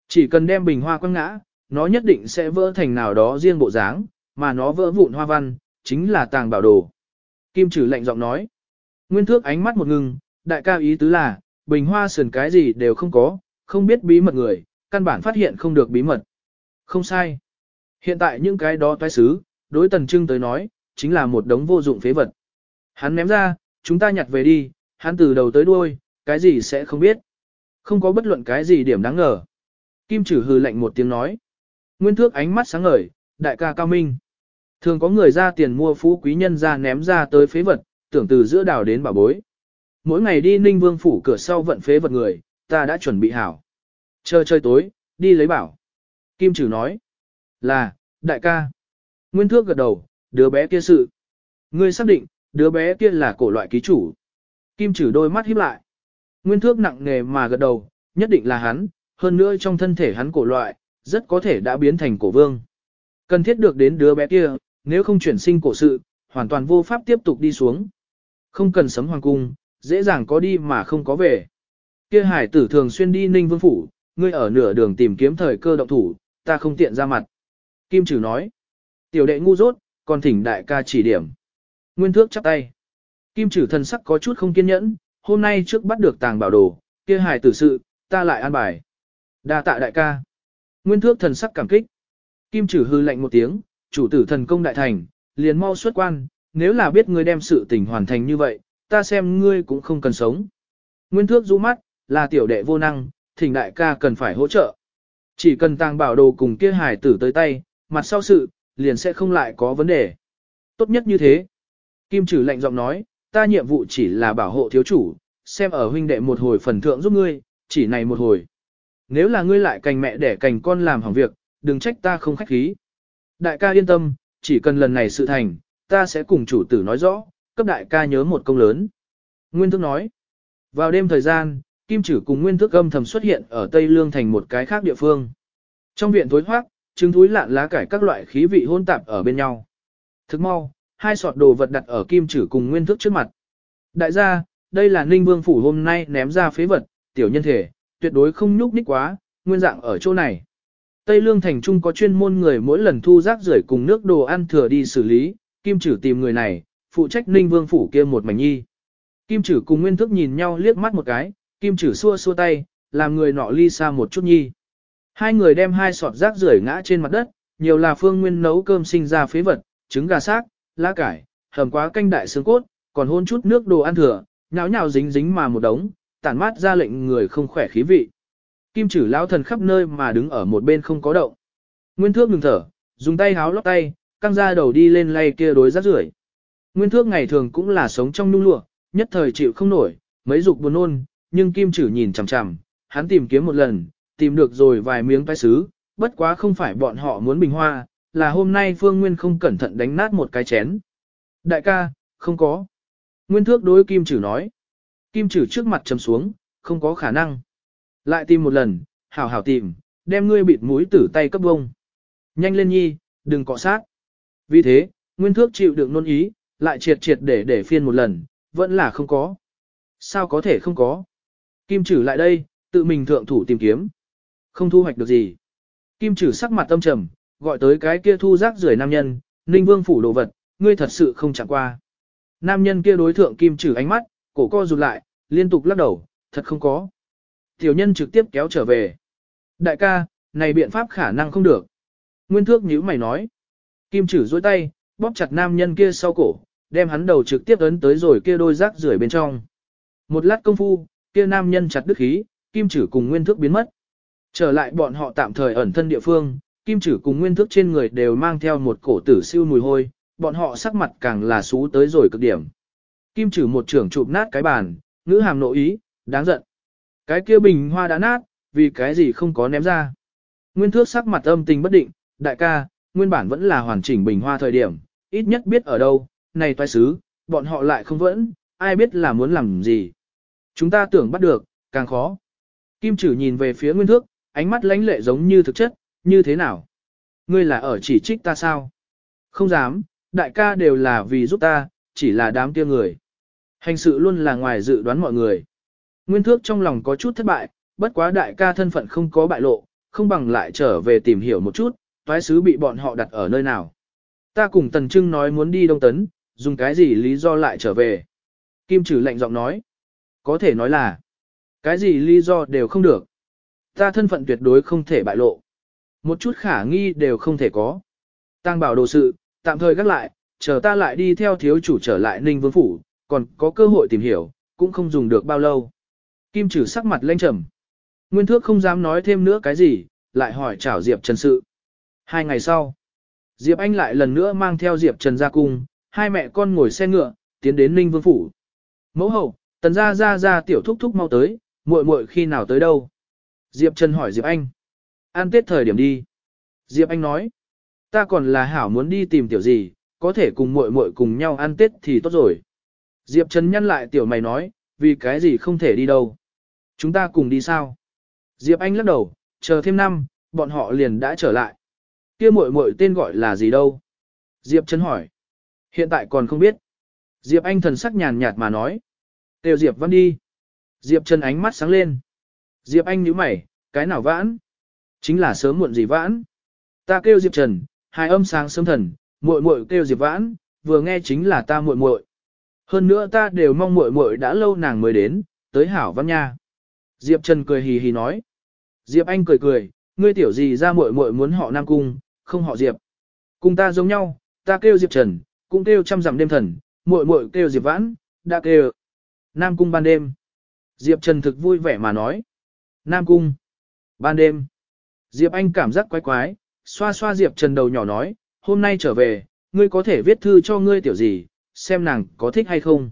Chỉ cần đem bình hoa quăng ngã, nó nhất định sẽ vỡ thành nào đó riêng bộ dáng, mà nó vỡ vụn hoa văn, chính là tàng bảo đồ. Kim trừ lạnh giọng nói. Nguyên thước ánh mắt một ngừng, đại ca ý tứ là, bình hoa sườn cái gì đều không có, không biết bí mật người, căn bản phát hiện không được bí mật. Không sai. Hiện tại những cái đó toái xứ, đối tần trưng tới nói, chính là một đống vô dụng phế vật. Hắn ném ra, chúng ta nhặt về đi, hắn từ đầu tới đuôi, cái gì sẽ không biết. Không có bất luận cái gì điểm đáng ngờ. Kim trừ hừ lạnh một tiếng nói. Nguyên thước ánh mắt sáng ngời, đại ca cao minh. Thường có người ra tiền mua phú quý nhân ra ném ra tới phế vật, tưởng từ giữa đảo đến bảo bối. Mỗi ngày đi ninh vương phủ cửa sau vận phế vật người, ta đã chuẩn bị hảo. Chờ chơi tối, đi lấy bảo. Kim trừ nói. Là, đại ca. Nguyên thước gật đầu, đứa bé kia sự. Ngươi xác định, đứa bé kia là cổ loại ký chủ. Kim trừ đôi mắt híp lại. Nguyên thước nặng nề mà gật đầu, nhất định là hắn, hơn nữa trong thân thể hắn cổ loại, rất có thể đã biến thành cổ vương. Cần thiết được đến đứa bé kia, nếu không chuyển sinh cổ sự, hoàn toàn vô pháp tiếp tục đi xuống. Không cần sấm hoàng cung, dễ dàng có đi mà không có về. Kia hải tử thường xuyên đi ninh vương phủ, ngươi ở nửa đường tìm kiếm thời cơ động thủ, ta không tiện ra mặt. Kim Trừ nói, tiểu đệ ngu dốt, còn thỉnh đại ca chỉ điểm. Nguyên thước chắp tay. Kim Trừ thần sắc có chút không kiên nhẫn, hôm nay trước bắt được tàng bảo đồ, kia Hải tử sự, ta lại an bài. đa tạ đại ca. Nguyên thước thần sắc cảm kích. Kim Trừ hư lạnh một tiếng, chủ tử thần công đại thành, liền mau xuất quan, nếu là biết ngươi đem sự tình hoàn thành như vậy, ta xem ngươi cũng không cần sống. Nguyên thước rũ mắt, là tiểu đệ vô năng, thỉnh đại ca cần phải hỗ trợ. Chỉ cần tàng bảo đồ cùng kia hải tử tới tay, mặt sau sự, liền sẽ không lại có vấn đề. Tốt nhất như thế. Kim trừ lạnh giọng nói, ta nhiệm vụ chỉ là bảo hộ thiếu chủ, xem ở huynh đệ một hồi phần thượng giúp ngươi, chỉ này một hồi. Nếu là ngươi lại cành mẹ để cành con làm hỏng việc, đừng trách ta không khách khí. Đại ca yên tâm, chỉ cần lần này sự thành, ta sẽ cùng chủ tử nói rõ, cấp đại ca nhớ một công lớn. Nguyên thức nói, vào đêm thời gian, Kim Chử cùng Nguyên Thức âm thầm xuất hiện ở Tây Lương thành một cái khác địa phương. Trong viện tối hoác, trứng thúi lạn lá cải các loại khí vị hôn tạp ở bên nhau. Thức mau, hai sọt đồ vật đặt ở Kim Chử cùng Nguyên Thức trước mặt. Đại gia, đây là Ninh Vương phủ hôm nay ném ra phế vật, tiểu nhân thể, tuyệt đối không nhúc nhích quá, nguyên dạng ở chỗ này. Tây Lương thành trung có chuyên môn người mỗi lần thu rác rưởi cùng nước đồ ăn thừa đi xử lý, Kim Chử tìm người này, phụ trách Ninh Vương phủ kia một mảnh nhi. Kim Chử cùng Nguyên Thức nhìn nhau liếc mắt một cái, Kim Chử xua xua tay, làm người nọ ly xa một chút nhi. Hai người đem hai sọt rác rưởi ngã trên mặt đất, nhiều là phương nguyên nấu cơm sinh ra phế vật, trứng gà xác, lá cải, hầm quá canh đại xương cốt, còn hôn chút nước đồ ăn thừa, nháo nhào dính dính mà một đống, tản mát ra lệnh người không khỏe khí vị. Kim Chử lão thần khắp nơi mà đứng ở một bên không có động. Nguyên Thước ngừng thở, dùng tay háo lót tay, căng ra đầu đi lên lay kia đối rác rưởi. Nguyên Thước ngày thường cũng là sống trong nung lụa, nhất thời chịu không nổi, mấy dục buồn nôn, nhưng Kim Chử nhìn chằm chằm, hắn tìm kiếm một lần, tìm được rồi vài miếng phái sứ, bất quá không phải bọn họ muốn bình hoa, là hôm nay Phương Nguyên không cẩn thận đánh nát một cái chén. Đại ca, không có. Nguyên Thước đối Kim Chử nói. Kim Chử trước mặt chầm xuống, không có khả năng. Lại tìm một lần, hảo hảo tìm, đem ngươi bịt mũi tử tay cấp bông. Nhanh lên nhi, đừng cọ sát. Vì thế, Nguyên Thước chịu đựng nôn ý, lại triệt triệt để để phiên một lần, vẫn là không có. Sao có thể không có? Kim trừ lại đây, tự mình thượng thủ tìm kiếm. Không thu hoạch được gì. Kim trừ sắc mặt tâm trầm, gọi tới cái kia thu rác rưởi nam nhân, ninh vương phủ đồ vật, ngươi thật sự không chẳng qua. Nam nhân kia đối thượng kim trừ ánh mắt, cổ co rụt lại, liên tục lắc đầu, thật không có. Tiểu nhân trực tiếp kéo trở về. Đại ca, này biện pháp khả năng không được. Nguyên thước nhíu mày nói. Kim trừ dối tay, bóp chặt nam nhân kia sau cổ, đem hắn đầu trực tiếp ấn tới rồi kia đôi rác rưởi bên trong. Một lát công phu, kia nam nhân chặt đứt khí, kim chử cùng nguyên thước biến mất. Trở lại bọn họ tạm thời ẩn thân địa phương, kim chử cùng nguyên thước trên người đều mang theo một cổ tử siêu mùi hôi, bọn họ sắc mặt càng là xú tới rồi cực điểm. Kim chử một trưởng chụp nát cái bàn, ngữ hàm nội ý, đáng giận. Cái kia bình hoa đã nát, vì cái gì không có ném ra. Nguyên thước sắc mặt âm tình bất định, đại ca, nguyên bản vẫn là hoàn chỉnh bình hoa thời điểm, ít nhất biết ở đâu, này toái sứ, bọn họ lại không vẫn, ai biết là muốn làm gì. Chúng ta tưởng bắt được, càng khó. Kim chử nhìn về phía Nguyên Thước, ánh mắt lãnh lệ giống như thực chất, như thế nào? Ngươi là ở chỉ trích ta sao? Không dám, đại ca đều là vì giúp ta, chỉ là đám kia người. Hành sự luôn là ngoài dự đoán mọi người. Nguyên Thước trong lòng có chút thất bại, bất quá đại ca thân phận không có bại lộ, không bằng lại trở về tìm hiểu một chút, toái sứ bị bọn họ đặt ở nơi nào. Ta cùng Tần Trưng nói muốn đi Đông Tấn, dùng cái gì lý do lại trở về. Kim trừ lạnh giọng nói có thể nói là, cái gì lý do đều không được. Ta thân phận tuyệt đối không thể bại lộ. Một chút khả nghi đều không thể có. Tăng bảo đồ sự, tạm thời gác lại, chờ ta lại đi theo thiếu chủ trở lại Ninh Vương Phủ, còn có cơ hội tìm hiểu, cũng không dùng được bao lâu. Kim trừ sắc mặt lênh trầm. Nguyên thước không dám nói thêm nữa cái gì, lại hỏi chảo Diệp Trần sự. Hai ngày sau, Diệp Anh lại lần nữa mang theo Diệp Trần ra cung, hai mẹ con ngồi xe ngựa, tiến đến Ninh Vương Phủ. Mẫu hậu, tần ra ra ra tiểu thúc thúc mau tới, muội muội khi nào tới đâu? Diệp Trần hỏi Diệp Anh. An tết thời điểm đi. Diệp Anh nói. Ta còn là hảo muốn đi tìm tiểu gì, có thể cùng muội muội cùng nhau ăn tết thì tốt rồi. Diệp Trần nhăn lại tiểu mày nói, vì cái gì không thể đi đâu. Chúng ta cùng đi sao? Diệp Anh lắc đầu, chờ thêm năm, bọn họ liền đã trở lại. Kia muội muội tên gọi là gì đâu? Diệp Trần hỏi. Hiện tại còn không biết. Diệp Anh thần sắc nhàn nhạt mà nói. Tiêu Diệp Văn đi. Diệp Trần ánh mắt sáng lên. Diệp Anh nhíu mày, cái nào vãn? Chính là sớm muộn gì vãn. Ta kêu Diệp Trần, hai âm sáng sớm thần, muội muội kêu Diệp Vãn, vừa nghe chính là ta muội muội. Hơn nữa ta đều mong muội muội đã lâu nàng mới đến, tới hảo văn nha. Diệp Trần cười hì hì nói. Diệp Anh cười cười, ngươi tiểu gì ra muội muội muốn họ Nam Cung, không họ Diệp. Cùng ta giống nhau, ta kêu Diệp Trần, cũng kêu trăm dặm đêm thần, muội muội kêu Diệp Vãn, đã kêu. Nam Cung ban đêm. Diệp Trần thực vui vẻ mà nói. Nam Cung. Ban đêm. Diệp Anh cảm giác quái quái, xoa xoa Diệp Trần đầu nhỏ nói, hôm nay trở về, ngươi có thể viết thư cho ngươi tiểu gì, xem nàng có thích hay không.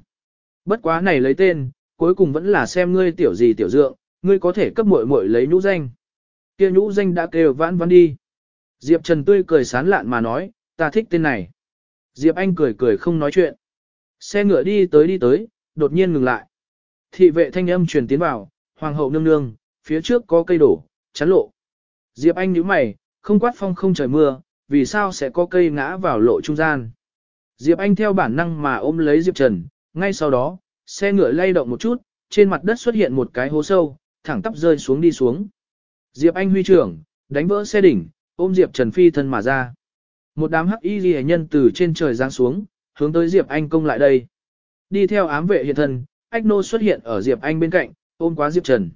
Bất quá này lấy tên, cuối cùng vẫn là xem ngươi tiểu gì tiểu dượng, ngươi có thể cấp muội muội lấy nhũ danh. Kia nhũ danh đã kêu vãn vãn đi. Diệp Trần tươi cười sán lạn mà nói, ta thích tên này. Diệp Anh cười cười không nói chuyện. Xe ngựa đi tới đi tới, đột nhiên ngừng lại. Thị vệ thanh âm truyền tiến vào, hoàng hậu nương nương, phía trước có cây đổ, chắn lộ. Diệp Anh nhíu mày, không quát phong không trời mưa, vì sao sẽ có cây ngã vào lộ trung gian. Diệp Anh theo bản năng mà ôm lấy Diệp Trần, ngay sau đó, xe ngựa lay động một chút, trên mặt đất xuất hiện một cái hố sâu, thẳng tắp rơi xuống đi xuống. Diệp Anh huy trưởng, đánh vỡ xe đỉnh, ôm Diệp Trần phi thân mà ra. Một đám hắc y ghi nhân từ trên trời giáng xuống, hướng tới Diệp Anh công lại đây. Đi theo ám vệ hiện thân, Ách Nô xuất hiện ở Diệp Anh bên cạnh, ôm quá Diệp Trần.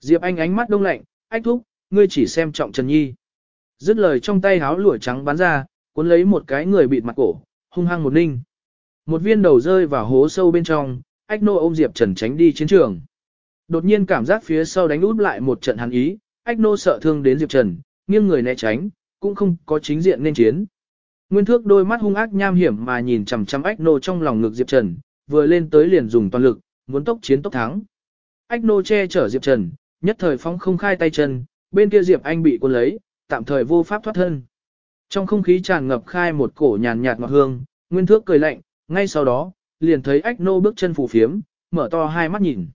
Diệp Anh ánh mắt đông lạnh, Ách thúc, ngươi chỉ xem trọng Trần Nhi. Dứt lời trong tay háo lụa trắng bắn ra, cuốn lấy một cái người bịt mặt cổ, hung hăng một ninh. Một viên đầu rơi vào hố sâu bên trong, ách nô ôm Diệp Trần tránh đi chiến trường. Đột nhiên cảm giác phía sau đánh út lại một trận hắn ý, ách nô sợ thương đến Diệp Trần, nghiêng người né tránh, cũng không có chính diện nên chiến. Nguyên thước đôi mắt hung ác nham hiểm mà nhìn chằm chằm ách nô trong lòng ngực Diệp Trần, vừa lên tới liền dùng toàn lực, muốn tốc chiến tốc thắng. Ách nô che chở Diệp Trần, nhất thời phóng không khai tay chân, bên kia Diệp Anh bị cuốn lấy, tạm thời vô pháp thoát thân. Trong không khí tràn ngập khai một cổ nhàn nhạt ngọt hương, Nguyên Thước cười lạnh, ngay sau đó, liền thấy Ách Nô bước chân phù phiếm, mở to hai mắt nhìn.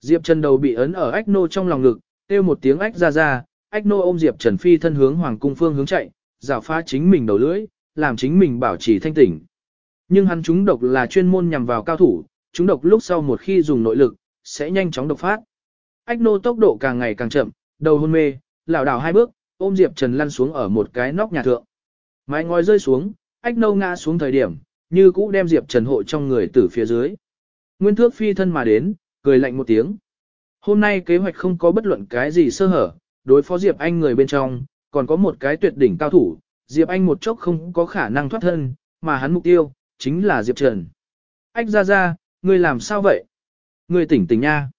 Diệp Trần đầu bị ấn ở Ách Nô trong lòng ngực, kêu một tiếng Ách ra ra, Ách Nô ôm Diệp Trần phi thân hướng Hoàng cung phương hướng chạy, giảo phá chính mình đầu lưỡi, làm chính mình bảo trì thanh tỉnh. Nhưng hắn chúng độc là chuyên môn nhằm vào cao thủ, chúng độc lúc sau một khi dùng nội lực, sẽ nhanh chóng độc phát. Ách Nô tốc độ càng ngày càng chậm, đầu hôn mê, lảo đảo hai bước, ôm Diệp Trần lăn xuống ở một cái nóc nhà thượng. Mái ngói rơi xuống, ách Nô ngã xuống thời điểm, như cũ đem Diệp Trần hộ trong người từ phía dưới. Nguyên thước phi thân mà đến, cười lạnh một tiếng. Hôm nay kế hoạch không có bất luận cái gì sơ hở, đối phó Diệp Anh người bên trong, còn có một cái tuyệt đỉnh cao thủ, Diệp Anh một chốc không có khả năng thoát thân, mà hắn mục tiêu, chính là Diệp Trần. Ách ra ra, ngươi làm sao vậy? Ngươi tỉnh tỉnh nha.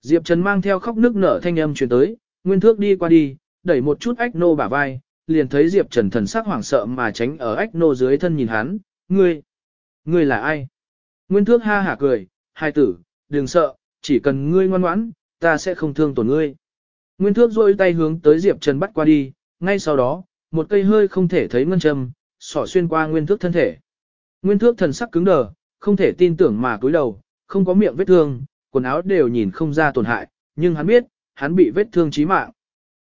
Diệp Trần mang theo khóc nước nở thanh âm truyền tới, Nguyên Thước đi qua đi, đẩy một chút ách nô bả vai, liền thấy Diệp Trần thần sắc hoảng sợ mà tránh ở ách nô dưới thân nhìn hắn, ngươi, ngươi là ai? Nguyên thước ha hả cười, hai tử, đừng sợ, chỉ cần ngươi ngoan ngoãn, ta sẽ không thương tổn ngươi. Nguyên thước rôi tay hướng tới Diệp Trần bắt qua đi, ngay sau đó, một cây hơi không thể thấy ngân châm, sỏ xuyên qua nguyên thước thân thể. Nguyên thước thần sắc cứng đờ, không thể tin tưởng mà cúi đầu, không có miệng vết thương, quần áo đều nhìn không ra tổn hại, nhưng hắn biết, hắn bị vết thương chí mạng.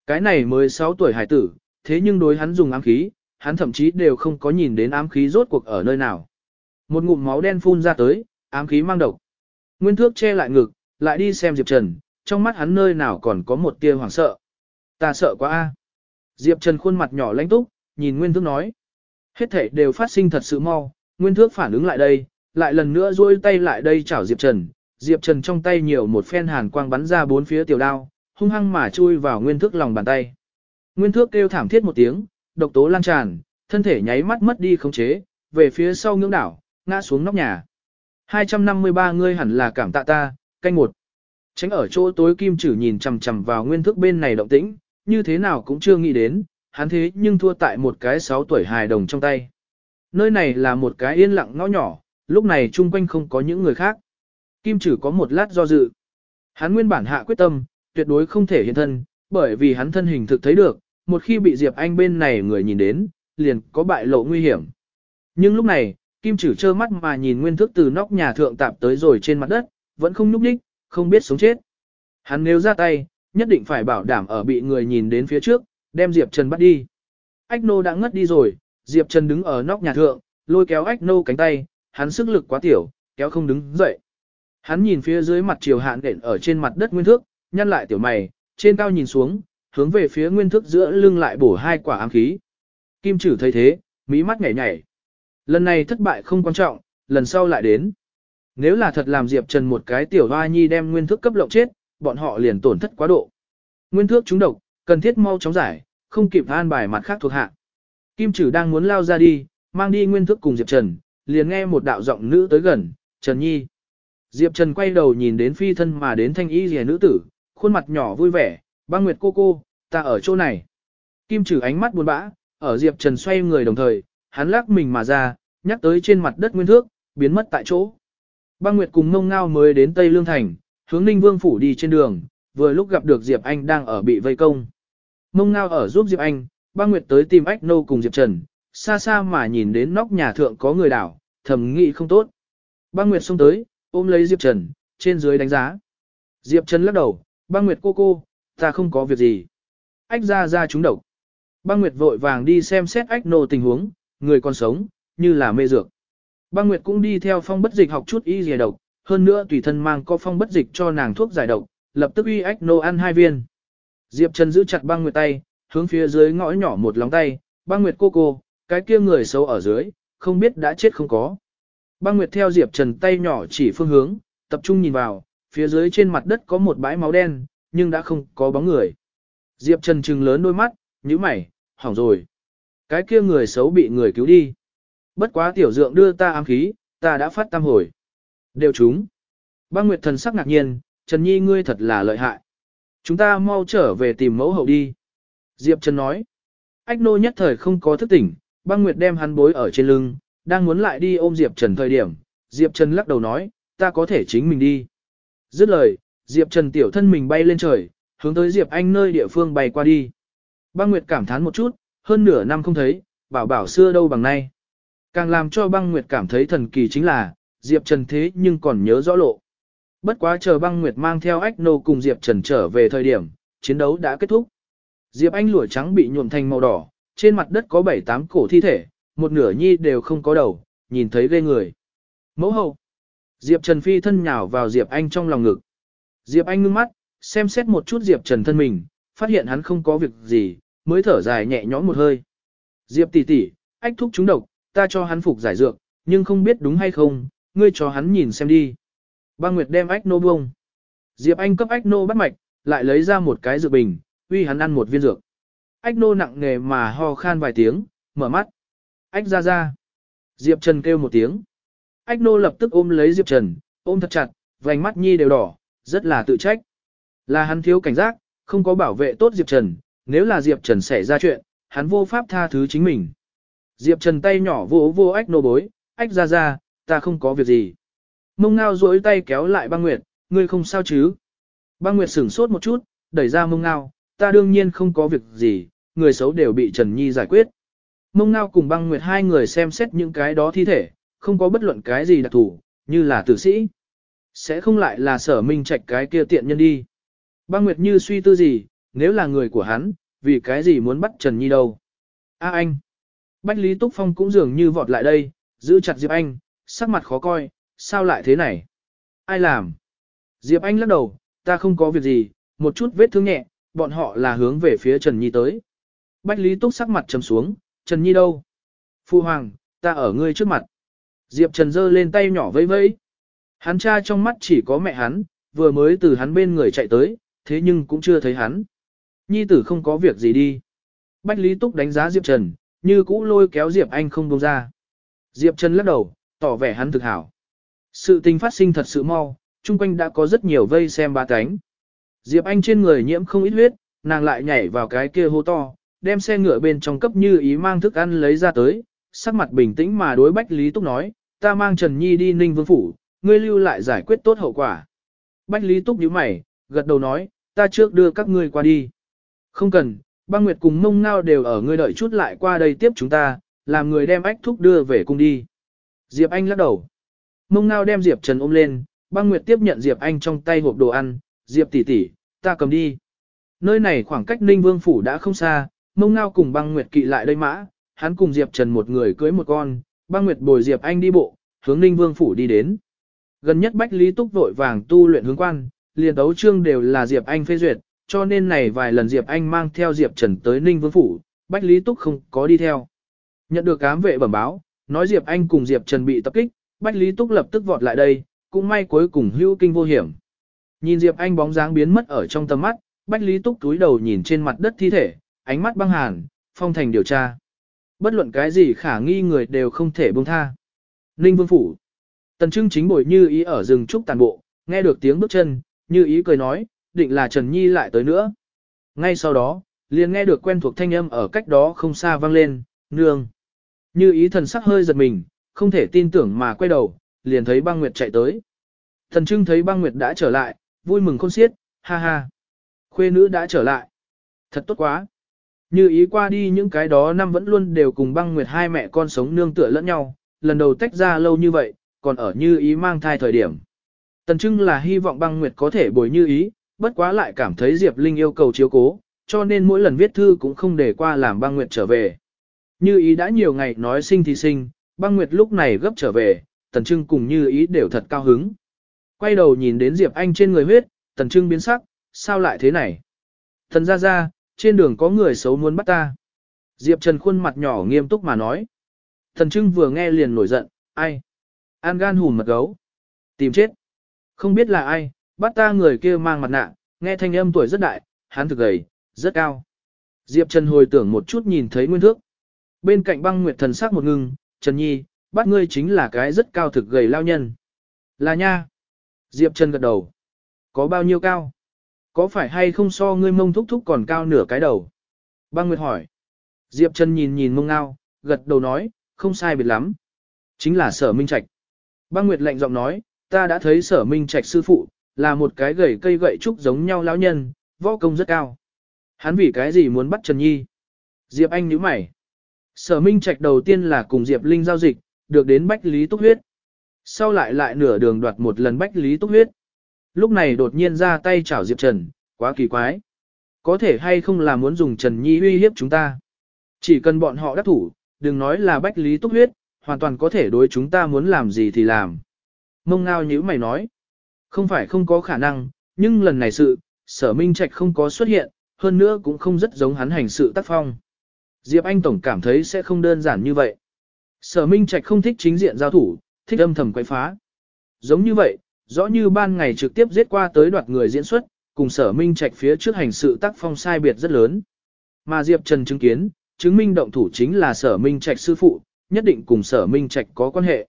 Cái này mới 6 tuổi hải tử, thế nhưng đối hắn dùng ám khí, hắn thậm chí đều không có nhìn đến ám khí rốt cuộc ở nơi nào. Một ngụm máu đen phun ra tới, ám khí mang độc. Nguyên thước che lại ngực, lại đi xem Diệp Trần, trong mắt hắn nơi nào còn có một tia hoảng sợ. Ta sợ quá a. Diệp Trần khuôn mặt nhỏ lãnh túc, nhìn Nguyên thước nói. Hết thể đều phát sinh thật sự mau, Nguyên thước phản ứng lại đây, lại lần nữa duỗi tay lại đây chảo Diệp Trần. Diệp Trần trong tay nhiều một phen hàn quang bắn ra bốn phía tiểu đao, hung hăng mà chui vào nguyên thước lòng bàn tay. Nguyên thước kêu thảm thiết một tiếng, độc tố lan tràn, thân thể nháy mắt mất đi khống chế, về phía sau ngưỡng đảo, ngã xuống nóc nhà. 253 ngươi hẳn là cảm tạ ta, canh một. Tránh ở chỗ tối kim chử nhìn chằm chằm vào nguyên thức bên này động tĩnh, như thế nào cũng chưa nghĩ đến, hắn thế nhưng thua tại một cái 6 tuổi hài đồng trong tay. Nơi này là một cái yên lặng ngõ nhỏ, lúc này chung quanh không có những người khác. Kim chử có một lát do dự. Hắn nguyên bản hạ quyết tâm, tuyệt đối không thể hiện thân, bởi vì hắn thân hình thực thấy được, một khi bị Diệp Anh bên này người nhìn đến, liền có bại lộ nguy hiểm. Nhưng lúc này, Kim Chử trơ mắt mà nhìn nguyên thức từ nóc nhà thượng tạp tới rồi trên mặt đất, vẫn không nhúc nhích, không biết sống chết. Hắn nếu ra tay, nhất định phải bảo đảm ở bị người nhìn đến phía trước, đem Diệp Trần bắt đi. Ách nô đã ngất đi rồi, Diệp Trần đứng ở nóc nhà thượng, lôi kéo ách nô cánh tay, hắn sức lực quá tiểu, kéo không đứng dậy. Hắn nhìn phía dưới mặt chiều hạn đện ở trên mặt đất nguyên thước, nhăn lại tiểu mày, trên cao nhìn xuống, hướng về phía nguyên thước giữa lưng lại bổ hai quả ám khí. Kim Chử thấy thế, mỹ mắt nhảy nhảy. Lần này thất bại không quan trọng, lần sau lại đến. Nếu là thật làm Diệp Trần một cái tiểu hoa nhi đem nguyên thước cấp lộng chết, bọn họ liền tổn thất quá độ. Nguyên thước trúng độc, cần thiết mau chóng giải, không kịp an bài mặt khác thuộc hạ. Kim Trử đang muốn lao ra đi, mang đi nguyên thước cùng Diệp Trần, liền nghe một đạo giọng nữ tới gần, Trần Nhi. Diệp Trần quay đầu nhìn đến phi thân mà đến thanh y rìa nữ tử, khuôn mặt nhỏ vui vẻ, băng nguyệt cô cô, ta ở chỗ này. Kim Trử ánh mắt buồn bã, ở Diệp Trần xoay người đồng thời, hắn lắc mình mà ra, nhắc tới trên mặt đất nguyên thước, biến mất tại chỗ. Băng Nguyệt cùng Mông Ngao mới đến Tây Lương Thành, hướng Ninh Vương Phủ đi trên đường, vừa lúc gặp được Diệp Anh đang ở bị vây công. Mông Ngao ở giúp Diệp Anh, băng Nguyệt tới tìm Ách Nô cùng Diệp Trần, xa xa mà nhìn đến nóc nhà thượng có người đảo, thầm nghĩ không tốt. Băng Nguyệt xông tới, ôm lấy Diệp Trần, trên dưới đánh giá. Diệp Trần lắc đầu, băng Nguyệt cô cô, ta không có việc gì. Ách ra ra chúng độc. Băng Nguyệt vội vàng đi xem xét Ách Nô tình huống, người còn sống, như là mê dược. Băng Nguyệt cũng đi theo phong bất dịch học chút y giải độc, hơn nữa tùy thân mang có phong bất dịch cho nàng thuốc giải độc, lập tức uy ách nô ăn hai viên. Diệp Trần giữ chặt băng Nguyệt tay, hướng phía dưới ngõ nhỏ một lóng tay, băng Nguyệt cô cô, cái kia người xấu ở dưới, không biết đã chết không có. Băng Nguyệt theo Diệp Trần tay nhỏ chỉ phương hướng, tập trung nhìn vào, phía dưới trên mặt đất có một bãi máu đen, nhưng đã không có bóng người. Diệp Trần trừng lớn đôi mắt, nhíu mày, hỏng rồi. Cái kia người xấu bị người cứu đi. Bất quá tiểu dượng đưa ta ám khí, ta đã phát tam hồi. Đều chúng. Băng Nguyệt thần sắc ngạc nhiên, Trần Nhi ngươi thật là lợi hại. Chúng ta mau trở về tìm mẫu hậu đi. Diệp Trần nói. Ách nô nhất thời không có thức tỉnh, băng Nguyệt đem hắn bối ở trên lưng, đang muốn lại đi ôm Diệp Trần thời điểm. Diệp Trần lắc đầu nói, ta có thể chính mình đi. Dứt lời, Diệp Trần tiểu thân mình bay lên trời, hướng tới Diệp Anh nơi địa phương bay qua đi. Băng Nguyệt cảm thán một chút, hơn nửa năm không thấy, bảo bảo xưa đâu bằng nay. Càng làm cho băng nguyệt cảm thấy thần kỳ chính là, Diệp Trần thế nhưng còn nhớ rõ lộ. Bất quá chờ băng nguyệt mang theo ách nô cùng Diệp Trần trở về thời điểm, chiến đấu đã kết thúc. Diệp Anh lũa trắng bị nhuộm thành màu đỏ, trên mặt đất có 7-8 cổ thi thể, một nửa nhi đều không có đầu, nhìn thấy ghê người. Mẫu hậu. Diệp Trần phi thân nhào vào Diệp Anh trong lòng ngực. Diệp Anh ngưng mắt, xem xét một chút Diệp Trần thân mình, phát hiện hắn không có việc gì, mới thở dài nhẹ nhõm một hơi. Diệp tỷ tỷ, ách thúc chúng độc, ta cho hắn phục giải dược, nhưng không biết đúng hay không, ngươi cho hắn nhìn xem đi. Băng Nguyệt đem ách nô bông. Diệp Anh cấp ách nô bắt mạch, lại lấy ra một cái dược bình, uy hắn ăn một viên dược. Ách nô nặng nghề mà ho khan vài tiếng, mở mắt. Ách ra ra. Diệp Trần kêu một tiếng. Ách nô lập tức ôm lấy Diệp Trần, ôm thật chặt, vành mắt nhi đều đỏ, rất là tự trách. Là hắn thiếu cảnh giác, không có bảo vệ tốt Diệp Trần, nếu là Diệp Trần xảy ra chuyện, hắn vô pháp tha thứ chính mình. Diệp Trần tay nhỏ vỗ vô ách nô bối, ách ra ra, ta không có việc gì. Mông ngao duỗi tay kéo lại băng nguyệt, ngươi không sao chứ. Băng nguyệt sửng sốt một chút, đẩy ra mông ngao, ta đương nhiên không có việc gì, người xấu đều bị Trần Nhi giải quyết. Mông ngao cùng băng nguyệt hai người xem xét những cái đó thi thể, không có bất luận cái gì đặc thủ, như là tử sĩ. Sẽ không lại là sở minh trạch cái kia tiện nhân đi. Băng nguyệt như suy tư gì, nếu là người của hắn, vì cái gì muốn bắt Trần Nhi đâu. A anh. Bách Lý Túc Phong cũng dường như vọt lại đây, giữ chặt Diệp Anh, sắc mặt khó coi, sao lại thế này? Ai làm? Diệp Anh lắc đầu, ta không có việc gì, một chút vết thương nhẹ, bọn họ là hướng về phía Trần Nhi tới. Bách Lý Túc sắc mặt trầm xuống, Trần Nhi đâu? Phu Hoàng, ta ở ngươi trước mặt. Diệp Trần giơ lên tay nhỏ vẫy vẫy. Hắn cha trong mắt chỉ có mẹ hắn, vừa mới từ hắn bên người chạy tới, thế nhưng cũng chưa thấy hắn. Nhi tử không có việc gì đi. Bách Lý Túc đánh giá Diệp Trần, như cũ lôi kéo Diệp Anh không buông ra. Diệp Trần lắc đầu, tỏ vẻ hắn thực hảo. Sự tình phát sinh thật sự mau, chung quanh đã có rất nhiều vây xem ba cánh. Diệp Anh trên người nhiễm không ít huyết, nàng lại nhảy vào cái kia hô to, đem xe ngựa bên trong cấp như ý mang thức ăn lấy ra tới, sắc mặt bình tĩnh mà đối Bách Lý Túc nói, ta mang Trần Nhi đi Ninh Vương Phủ, ngươi lưu lại giải quyết tốt hậu quả. Bách Lý Túc nhíu mày, gật đầu nói, ta trước đưa các ngươi qua đi. Không cần, băng nguyệt cùng mông ngao đều ở ngươi đợi chút lại qua đây tiếp chúng ta, làm người đem ách thúc đưa về cung đi. Diệp Anh lắc đầu. Mông ngao đem Diệp Trần ôm lên, băng nguyệt tiếp nhận Diệp Anh trong tay hộp đồ ăn, Diệp tỷ tỷ, ta cầm đi. Nơi này khoảng cách Ninh Vương Phủ đã không xa, mông ngao cùng băng nguyệt kỵ lại đây mã, hắn cùng Diệp Trần một người cưới một con, băng nguyệt bồi Diệp Anh đi bộ, hướng Ninh Vương Phủ đi đến. Gần nhất Bách Lý Túc vội vàng tu luyện hướng quan, liền đấu trương đều là Diệp Anh phê duyệt, cho nên này vài lần Diệp Anh mang theo Diệp Trần tới Ninh Vương Phủ, Bách Lý Túc không có đi theo. Nhận được cám vệ bẩm báo, nói Diệp Anh cùng Diệp Trần bị tập kích, Bách Lý Túc lập tức vọt lại đây, cũng may cuối cùng hữu kinh vô hiểm. Nhìn Diệp Anh bóng dáng biến mất ở trong tầm mắt, Bách Lý Túc túi đầu nhìn trên mặt đất thi thể, ánh mắt băng hàn, phong thành điều tra. Bất luận cái gì khả nghi người đều không thể buông tha. Ninh Vương Phủ Tần Trưng chính bồi như ý ở rừng trúc tàn bộ, nghe được tiếng bước chân, như ý cười nói, định là Trần Nhi lại tới nữa. Ngay sau đó, liền nghe được quen thuộc thanh âm ở cách đó không xa vang lên, nương. Như ý thần sắc hơi giật mình, không thể tin tưởng mà quay đầu, liền thấy băng nguyệt chạy tới. Thần Trưng thấy băng nguyệt đã trở lại, vui mừng khôn xiết, ha ha. Khuê nữ đã trở lại. Thật tốt quá. Như ý qua đi những cái đó năm vẫn luôn đều cùng băng nguyệt hai mẹ con sống nương tựa lẫn nhau, lần đầu tách ra lâu như vậy, còn ở như ý mang thai thời điểm. Tần Trưng là hy vọng băng nguyệt có thể bồi như ý, bất quá lại cảm thấy Diệp Linh yêu cầu chiếu cố, cho nên mỗi lần viết thư cũng không để qua làm băng nguyệt trở về. Như ý đã nhiều ngày nói sinh thì sinh, băng nguyệt lúc này gấp trở về, Tần Trưng cùng như ý đều thật cao hứng. Quay đầu nhìn đến Diệp Anh trên người huyết, Tần Trưng biến sắc, sao lại thế này? Thần ra ra, trên đường có người xấu muốn bắt ta. Diệp Trần khuôn mặt nhỏ nghiêm túc mà nói. Tần Trưng vừa nghe liền nổi giận, ai? An gan hùn mật gấu. Tìm chết. Không biết là ai, bắt ta người kia mang mặt nạ, nghe thanh âm tuổi rất đại, hắn thực gầy, rất cao. Diệp Trần hồi tưởng một chút nhìn thấy nguyên thước. Bên cạnh băng nguyệt thần sắc một ngưng, Trần Nhi, bắt ngươi chính là cái rất cao thực gầy lao nhân. Là nha. Diệp Trần gật đầu. Có bao nhiêu cao? Có phải hay không so ngươi mông thúc thúc còn cao nửa cái đầu? Băng Nguyệt hỏi. Diệp Trần nhìn nhìn mông ngao, gật đầu nói, không sai biệt lắm. Chính là sở minh trạch. Băng Nguyệt lạnh giọng nói, ta đã thấy sở minh trạch sư phụ, là một cái gầy cây gậy trúc giống nhau lão nhân, võ công rất cao. Hắn vì cái gì muốn bắt Trần Nhi? Diệp Anh nhíu mày. Sở minh trạch đầu tiên là cùng Diệp Linh giao dịch, được đến Bách Lý Túc Huyết. Sau lại lại nửa đường đoạt một lần Bách Lý Túc Huyết. Lúc này đột nhiên ra tay chảo Diệp Trần, quá kỳ quái. Có thể hay không là muốn dùng Trần Nhi uy hiếp chúng ta. Chỉ cần bọn họ đắc thủ, đừng nói là Bách Lý Túc Huyết, hoàn toàn có thể đối chúng ta muốn làm gì thì làm. Mông ngao nhíu mày nói, không phải không có khả năng, nhưng lần này sự, sở minh trạch không có xuất hiện, hơn nữa cũng không rất giống hắn hành sự tác phong. Diệp Anh Tổng cảm thấy sẽ không đơn giản như vậy. Sở minh trạch không thích chính diện giao thủ, thích âm thầm quậy phá. Giống như vậy, rõ như ban ngày trực tiếp giết qua tới đoạt người diễn xuất, cùng sở minh trạch phía trước hành sự tác phong sai biệt rất lớn. Mà Diệp Trần chứng kiến, chứng minh động thủ chính là sở minh trạch sư phụ, nhất định cùng sở minh trạch có quan hệ.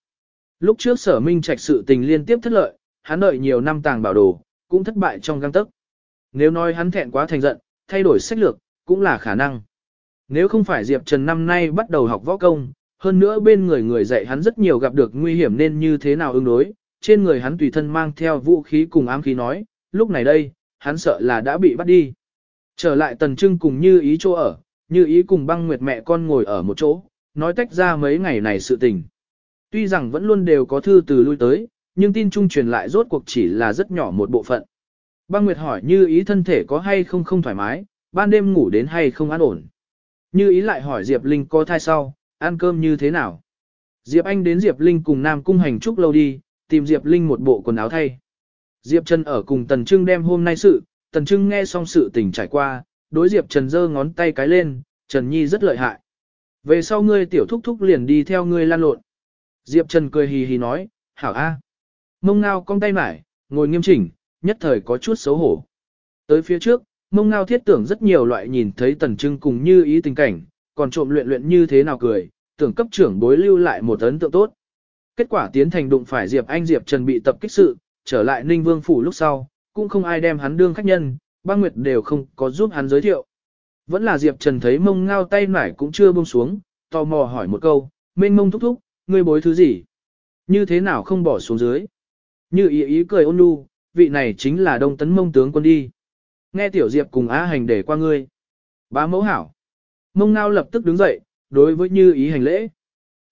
Lúc trước sở minh trạch sự tình liên tiếp thất lợi, hắn đợi nhiều năm tàng bảo đồ, cũng thất bại trong găng tức. Nếu nói hắn thẹn quá thành giận, thay đổi sách lược, cũng là khả năng. Nếu không phải Diệp Trần năm nay bắt đầu học võ công, hơn nữa bên người người dạy hắn rất nhiều gặp được nguy hiểm nên như thế nào ứng đối, trên người hắn tùy thân mang theo vũ khí cùng ám khí nói, lúc này đây, hắn sợ là đã bị bắt đi. Trở lại tần trưng cùng như ý chỗ ở, như ý cùng băng nguyệt mẹ con ngồi ở một chỗ, nói tách ra mấy ngày này sự tình. Tuy rằng vẫn luôn đều có thư từ lui tới, nhưng tin trung truyền lại rốt cuộc chỉ là rất nhỏ một bộ phận. Băng Nguyệt hỏi như ý thân thể có hay không không thoải mái, ban đêm ngủ đến hay không an ổn. Như ý lại hỏi Diệp Linh có thai sau, ăn cơm như thế nào. Diệp Anh đến Diệp Linh cùng Nam Cung hành trúc lâu đi, tìm Diệp Linh một bộ quần áo thay. Diệp Trần ở cùng Tần Trưng đem hôm nay sự, Tần Trưng nghe xong sự tình trải qua, đối Diệp Trần giơ ngón tay cái lên, Trần Nhi rất lợi hại. Về sau ngươi tiểu thúc thúc liền đi theo ngươi lan lộn. Diệp Trần cười hì hì nói, hảo a. Mông ngao cong tay mải, ngồi nghiêm chỉnh, nhất thời có chút xấu hổ. Tới phía trước, mông ngao thiết tưởng rất nhiều loại nhìn thấy tần trưng cùng như ý tình cảnh, còn trộm luyện luyện như thế nào cười, tưởng cấp trưởng bối lưu lại một ấn tượng tốt. Kết quả tiến thành đụng phải Diệp Anh Diệp Trần bị tập kích sự, trở lại Ninh Vương phủ lúc sau, cũng không ai đem hắn đương khách nhân, băng nguyệt đều không có giúp hắn giới thiệu. Vẫn là Diệp Trần thấy mông ngao tay nải cũng chưa buông xuống, tò mò hỏi một câu, mênh mông thúc thúc, ngươi bối thứ gì? Như thế nào không bỏ xuống dưới? Như ý ý cười ôn nhu, vị này chính là đông tấn mông tướng quân đi. Nghe tiểu Diệp cùng Á hành để qua ngươi. Bá mẫu hảo. Mông ngao lập tức đứng dậy, đối với như ý hành lễ.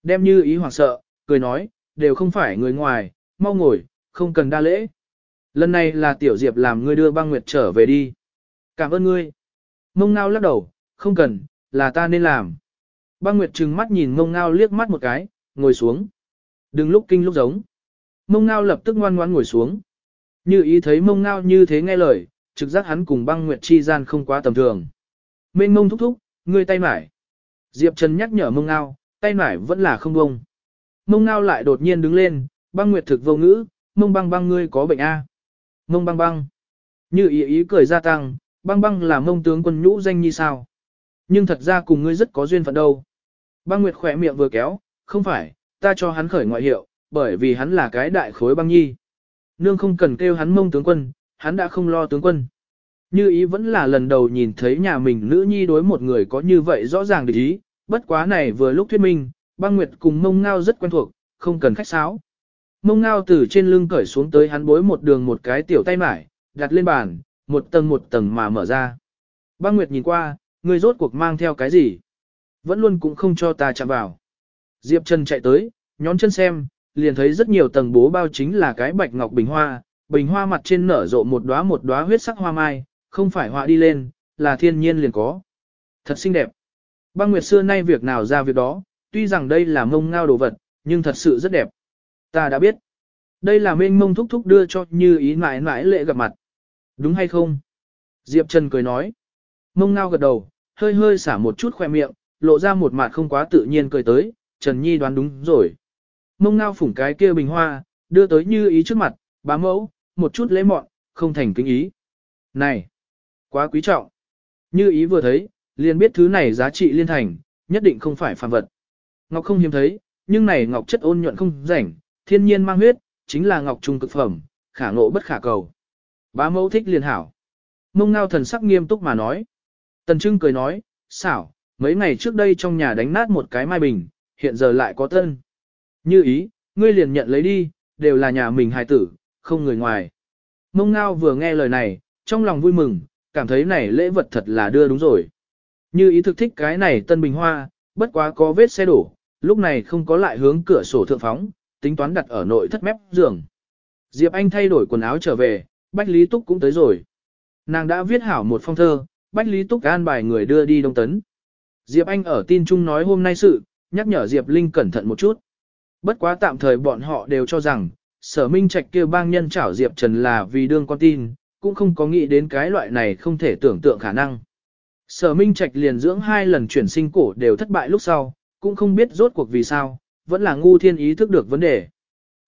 Đem như ý hoảng sợ, cười nói, đều không phải người ngoài, mau ngồi, không cần đa lễ. Lần này là tiểu Diệp làm ngươi đưa băng nguyệt trở về đi. Cảm ơn ngươi. Mông ngao lắc đầu, không cần, là ta nên làm. Băng nguyệt trừng mắt nhìn mông ngao liếc mắt một cái, ngồi xuống. Đừng lúc kinh lúc giống. Mông ngao lập tức ngoan ngoan ngồi xuống. Như ý thấy mông ngao như thế nghe lời, trực giác hắn cùng băng nguyệt chi gian không quá tầm thường. Mênh mông thúc thúc, ngươi tay mải. Diệp Trần nhắc nhở mông ngao, tay mải vẫn là không bông. Mông ngao lại đột nhiên đứng lên, băng nguyệt thực vô ngữ, mông băng băng ngươi có bệnh A. Mông băng băng. Như ý ý cười gia tăng, băng băng là mông tướng quân nhũ danh như sao. Nhưng thật ra cùng ngươi rất có duyên phận đâu. Băng nguyệt khỏe miệng vừa kéo, không phải, ta cho hắn khởi ngoại hiệu, bởi vì hắn là cái đại khối băng nhi. Nương không cần kêu hắn mông tướng quân, hắn đã không lo tướng quân. Như ý vẫn là lần đầu nhìn thấy nhà mình nữ nhi đối một người có như vậy rõ ràng để ý, bất quá này vừa lúc thuyết minh, băng nguyệt cùng mông ngao rất quen thuộc, không cần khách sáo. Mông ngao từ trên lưng cởi xuống tới hắn bối một đường một cái tiểu tay mải, đặt lên bàn, một tầng một tầng mà mở ra. Băng nguyệt nhìn qua, người rốt cuộc mang theo cái gì? Vẫn luôn cũng không cho ta chạm vào. Diệp Trần chạy tới, nhón chân xem, liền thấy rất nhiều tầng bố bao chính là cái bạch ngọc bình hoa, bình hoa mặt trên nở rộ một đóa một đóa huyết sắc hoa mai, không phải họa đi lên, là thiên nhiên liền có. Thật xinh đẹp. Băng Nguyệt xưa nay việc nào ra việc đó, tuy rằng đây là mông ngao đồ vật, nhưng thật sự rất đẹp. Ta đã biết. Đây là mênh mông thúc thúc đưa cho như ý mãi mãi lệ gặp mặt. Đúng hay không? Diệp Trần cười nói. Mông ngao gật đầu, hơi hơi xả một chút khoe miệng, lộ ra một mặt không quá tự nhiên cười tới, Trần Nhi đoán đúng rồi. Mông ngao phủng cái kia bình hoa, đưa tới như ý trước mặt, bá mẫu, một chút lễ mọn, không thành kính ý. Này, quá quý trọng. Như ý vừa thấy, liền biết thứ này giá trị liên thành, nhất định không phải phàm vật. Ngọc không hiếm thấy, nhưng này ngọc chất ôn nhuận không rảnh, thiên nhiên mang huyết, chính là ngọc trung cực phẩm, khả ngộ bất khả cầu. Bá mẫu thích liền hảo. Mông ngao thần sắc nghiêm túc mà nói. Tần Trưng cười nói, xảo, mấy ngày trước đây trong nhà đánh nát một cái mai bình, hiện giờ lại có tân. Như ý, ngươi liền nhận lấy đi, đều là nhà mình hài tử, không người ngoài. Mông ngao vừa nghe lời này, trong lòng vui mừng, cảm thấy này lễ vật thật là đưa đúng rồi. Như ý thực thích cái này tân bình hoa, bất quá có vết xe đổ, lúc này không có lại hướng cửa sổ thượng phóng, tính toán đặt ở nội thất mép giường. Diệp Anh thay đổi quần áo trở về, Bách Lý Túc cũng tới rồi. Nàng đã viết hảo một phong thơ, Bách Lý Túc an bài người đưa đi Đông Tấn. Diệp Anh ở tin chung nói hôm nay sự, nhắc nhở Diệp Linh cẩn thận một chút. Bất quá tạm thời bọn họ đều cho rằng, sở minh trạch kêu bang nhân chảo Diệp Trần là vì đương con tin, cũng không có nghĩ đến cái loại này không thể tưởng tượng khả năng. Sở minh trạch liền dưỡng hai lần chuyển sinh cổ đều thất bại lúc sau, cũng không biết rốt cuộc vì sao, vẫn là ngu thiên ý thức được vấn đề.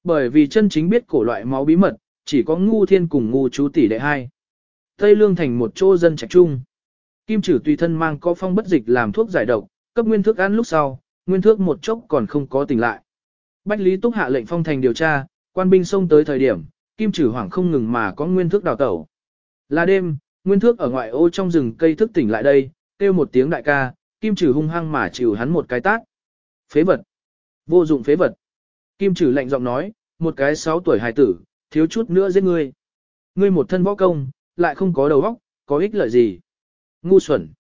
Bởi vì chân chính biết cổ loại máu bí mật, chỉ có ngu thiên cùng ngu chú tỷ đệ hai. Tây Lương thành một chỗ dân trạch trung. Kim trừ tùy thân mang có phong bất dịch làm thuốc giải độc, cấp nguyên thức ăn lúc sau, nguyên thước một chốc còn không có tỉnh lại. Bách Lý Túc hạ lệnh phong thành điều tra, quan binh xông tới thời điểm, kim trừ hoảng không ngừng mà có nguyên thước đào tẩu. Là đêm, nguyên thước ở ngoại ô trong rừng cây thức tỉnh lại đây, kêu một tiếng đại ca, kim trừ hung hăng mà chịu hắn một cái tát. Phế vật. Vô dụng phế vật. Kim trừ lạnh giọng nói, một cái sáu tuổi hài tử, thiếu chút nữa giết ngươi. Ngươi một thân võ công, lại không có đầu óc, có ích lợi gì. Ngu xuẩn.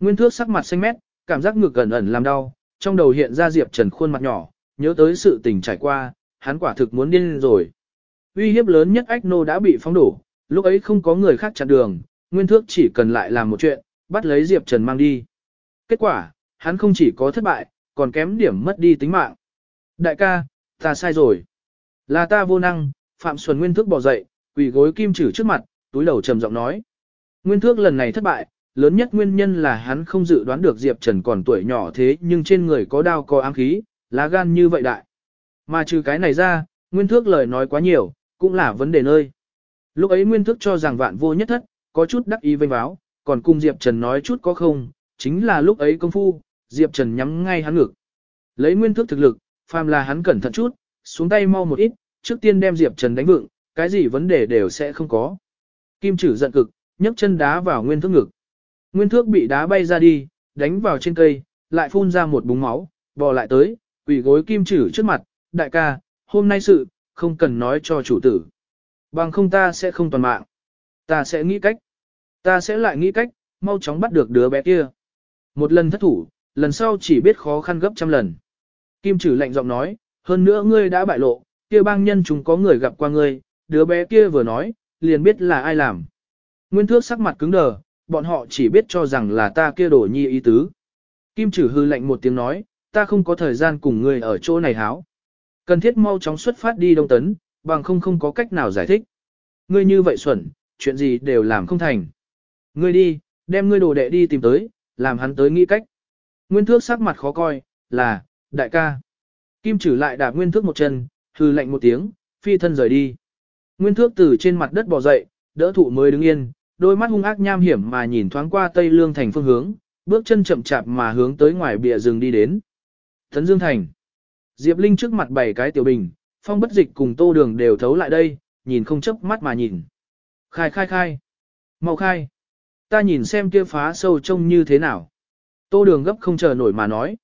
Nguyên thước sắc mặt xanh mét, cảm giác ngược gần ẩn làm đau, trong đầu hiện ra Diệp Trần khuôn mặt nhỏ, nhớ tới sự tình trải qua, hắn quả thực muốn điên rồi. Uy hiếp lớn nhất Ách Nô đã bị phóng đổ, lúc ấy không có người khác chặn đường, Nguyên Thước chỉ cần lại làm một chuyện, bắt lấy Diệp Trần mang đi. Kết quả, hắn không chỉ có thất bại, còn kém điểm mất đi tính mạng. Đại ca, ta sai rồi. Là ta vô năng, Phạm Xuân Nguyên Thước bỏ dậy, quỳ gối kim trừ trước mặt, túi đầu trầm giọng nói. Nguyên Thước lần này thất bại, lớn nhất nguyên nhân là hắn không dự đoán được Diệp Trần còn tuổi nhỏ thế nhưng trên người có đao có ám khí, lá gan như vậy đại. Mà trừ cái này ra, Nguyên Thước lời nói quá nhiều, cũng là vấn đề nơi. Lúc ấy Nguyên Thước cho rằng vạn vô nhất thất, có chút đắc ý vênh báo, còn cùng Diệp Trần nói chút có không, chính là lúc ấy công phu, Diệp Trần nhắm ngay hắn ngực. Lấy Nguyên Thước thực lực, phàm là hắn cẩn thận chút, xuống tay mau một ít, trước tiên đem Diệp Trần đánh vựng, cái gì vấn đề đều sẽ không có. Kim Trử giận cực, nhấc chân đá vào nguyên thước ngực. Nguyên thước bị đá bay ra đi, đánh vào trên cây, lại phun ra một búng máu, bò lại tới, quỷ gối Kim chử trước mặt, đại ca, hôm nay sự, không cần nói cho chủ tử. Bằng không ta sẽ không toàn mạng. Ta sẽ nghĩ cách. Ta sẽ lại nghĩ cách, mau chóng bắt được đứa bé kia. Một lần thất thủ, lần sau chỉ biết khó khăn gấp trăm lần. Kim trừ lạnh giọng nói, hơn nữa ngươi đã bại lộ, kia bang nhân chúng có người gặp qua ngươi, đứa bé kia vừa nói, liền biết là ai làm. Nguyên thước sắc mặt cứng đờ, bọn họ chỉ biết cho rằng là ta kia đổ nhi ý tứ. Kim trừ hư lạnh một tiếng nói, ta không có thời gian cùng ngươi ở chỗ này háo. Cần thiết mau chóng xuất phát đi Đông Tấn, bằng không không có cách nào giải thích. Ngươi như vậy xuẩn, chuyện gì đều làm không thành. Ngươi đi, đem ngươi đồ đệ đi tìm tới, làm hắn tới nghĩ cách. Nguyên thước sắc mặt khó coi, là, đại ca. Kim trừ lại đạp nguyên thước một chân, hư lạnh một tiếng, phi thân rời đi. Nguyên thước từ trên mặt đất bò dậy, đỡ thụ mới đứng yên, đôi mắt hung ác nham hiểm mà nhìn thoáng qua Tây Lương Thành phương hướng, bước chân chậm chạp mà hướng tới ngoài bìa rừng đi đến. Thấn Dương Thành. Diệp Linh trước mặt bảy cái tiểu bình, phong bất dịch cùng tô đường đều thấu lại đây, nhìn không chớp mắt mà nhìn. Khai khai khai. mau khai. Ta nhìn xem kia phá sâu trông như thế nào. Tô đường gấp không chờ nổi mà nói.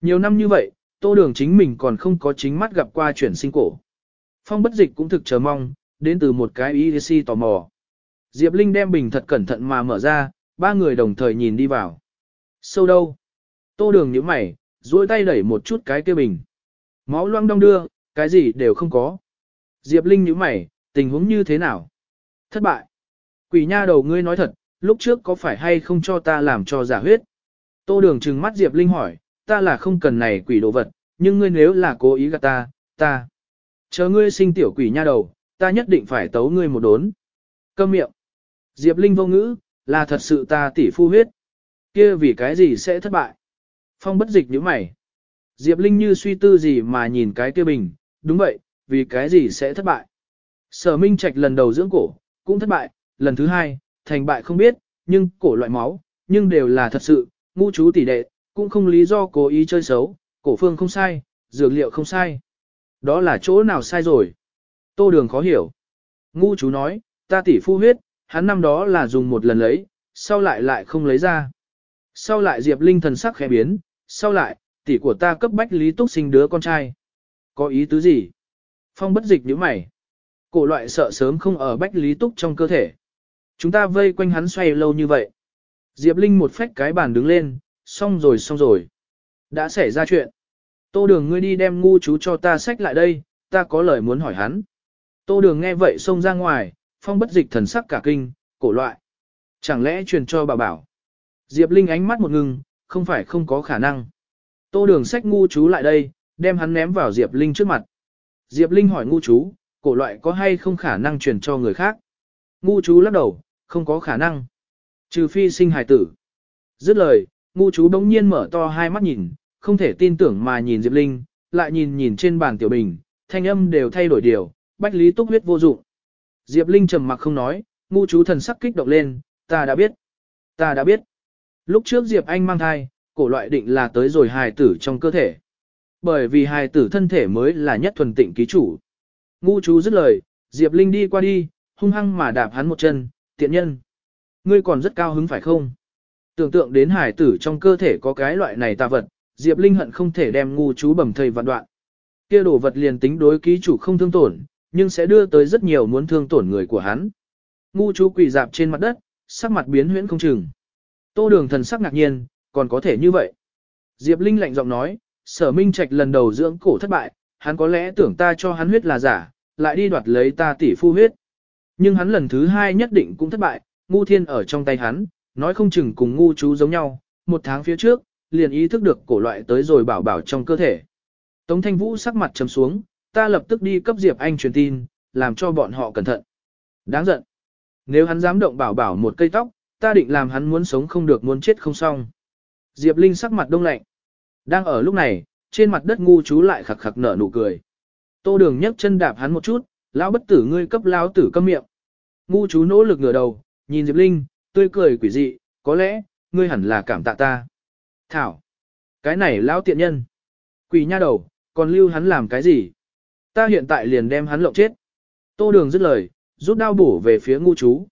Nhiều năm như vậy, tô đường chính mình còn không có chính mắt gặp qua chuyển sinh cổ. Phong bất dịch cũng thực chờ mong, đến từ một cái EDC tò mò. Diệp Linh đem bình thật cẩn thận mà mở ra, ba người đồng thời nhìn đi vào. Sâu đâu? Tô đường nhíu mày, duỗi tay đẩy một chút cái kia bình. Máu loang đong đưa, cái gì đều không có. Diệp Linh nhíu mày, tình huống như thế nào? Thất bại. Quỷ nha đầu ngươi nói thật, lúc trước có phải hay không cho ta làm cho giả huyết? Tô đường trừng mắt Diệp Linh hỏi, ta là không cần này quỷ đồ vật, nhưng ngươi nếu là cố ý gạt ta, ta. Chờ ngươi sinh tiểu quỷ nha đầu, ta nhất định phải tấu ngươi một đốn. Câm miệng. Diệp Linh vô ngữ, là thật sự ta tỷ phu huyết. kia vì cái gì sẽ thất bại? Phong bất dịch như mày. Diệp Linh như suy tư gì mà nhìn cái kia bình, đúng vậy, vì cái gì sẽ thất bại. Sở Minh Trạch lần đầu dưỡng cổ, cũng thất bại, lần thứ hai, thành bại không biết, nhưng cổ loại máu, nhưng đều là thật sự, ngu chú tỷ đệ, cũng không lý do cố ý chơi xấu, cổ phương không sai, dược liệu không sai. Đó là chỗ nào sai rồi? Tô đường khó hiểu. Ngu chú nói, ta tỷ phu huyết, hắn năm đó là dùng một lần lấy, sau lại lại không lấy ra. Sau lại Diệp Linh thần sắc khẽ biến, sau lại, tỷ của ta cấp bách Lý Túc sinh đứa con trai. Có ý tứ gì? Phong bất dịch nhíu mày. Cổ loại sợ sớm không ở bách Lý Túc trong cơ thể. Chúng ta vây quanh hắn xoay lâu như vậy. Diệp Linh một phách cái bàn đứng lên, xong rồi xong rồi. Đã xảy ra chuyện. Tô đường ngươi đi đem ngu chú cho ta sách lại đây, ta có lời muốn hỏi hắn. Tô đường nghe vậy xông ra ngoài, phong bất dịch thần sắc cả kinh, cổ loại. Chẳng lẽ truyền cho bà bảo. Diệp Linh ánh mắt một ngừng, không phải không có khả năng. Tô đường sách ngu chú lại đây, đem hắn ném vào Diệp Linh trước mặt. Diệp Linh hỏi ngu chú, cổ loại có hay không khả năng truyền cho người khác. Ngu chú lắc đầu, không có khả năng. Trừ phi sinh hài tử. Dứt lời, ngu chú đống nhiên mở to hai mắt nhìn, không thể tin tưởng mà nhìn Diệp Linh, lại nhìn nhìn trên bàn tiểu bình, thanh âm đều thay đổi điều, bách lý túc huyết vô dụng. Diệp Linh trầm mặc không nói, ngu chú thần sắc kích động lên, ta đã biết, ta đã biết. Lúc trước Diệp Anh mang thai, cổ loại định là tới rồi hài tử trong cơ thể. Bởi vì hài tử thân thể mới là nhất thuần tịnh ký chủ. Ngu chú dứt lời, Diệp Linh đi qua đi, hung hăng mà đạp hắn một chân, tiện nhân. Ngươi còn rất cao hứng phải không? Tưởng tượng đến hải tử trong cơ thể có cái loại này tà vật, Diệp Linh hận không thể đem ngu chú bầm thầy vạn đoạn. Kia đồ vật liền tính đối ký chủ không thương tổn, nhưng sẽ đưa tới rất nhiều muốn thương tổn người của hắn. Ngu chú quỳ dạp trên mặt đất, sắc mặt biến huyễn không chừng. Tô đường thần sắc ngạc nhiên, còn có thể như vậy. Diệp Linh lạnh giọng nói, sở minh trạch lần đầu dưỡng cổ thất bại, hắn có lẽ tưởng ta cho hắn huyết là giả, lại đi đoạt lấy ta tỷ phu huyết. Nhưng hắn lần thứ hai nhất định cũng thất bại, ngu thiên ở trong tay hắn, nói không chừng cùng ngu chú giống nhau, một tháng phía trước, liền ý thức được cổ loại tới rồi bảo bảo trong cơ thể. Tống thanh vũ sắc mặt trầm xuống, ta lập tức đi cấp Diệp Anh truyền tin, làm cho bọn họ cẩn thận. Đáng giận. Nếu hắn dám động bảo bảo một cây tóc, ta định làm hắn muốn sống không được muốn chết không xong. Diệp Linh sắc mặt đông lạnh. Đang ở lúc này, trên mặt đất ngu chú lại khặc khặc nở nụ cười. Tô đường nhấc chân đạp hắn một chút, lão bất tử ngươi cấp lão tử câm miệng. Ngu chú nỗ lực ngửa đầu, nhìn Diệp Linh, tươi cười quỷ dị, có lẽ, ngươi hẳn là cảm tạ ta. Thảo, cái này lão tiện nhân. Quỷ nha đầu, còn lưu hắn làm cái gì? Ta hiện tại liền đem hắn lộng chết. Tô đường dứt lời, rút đao bổ về phía ngu chú.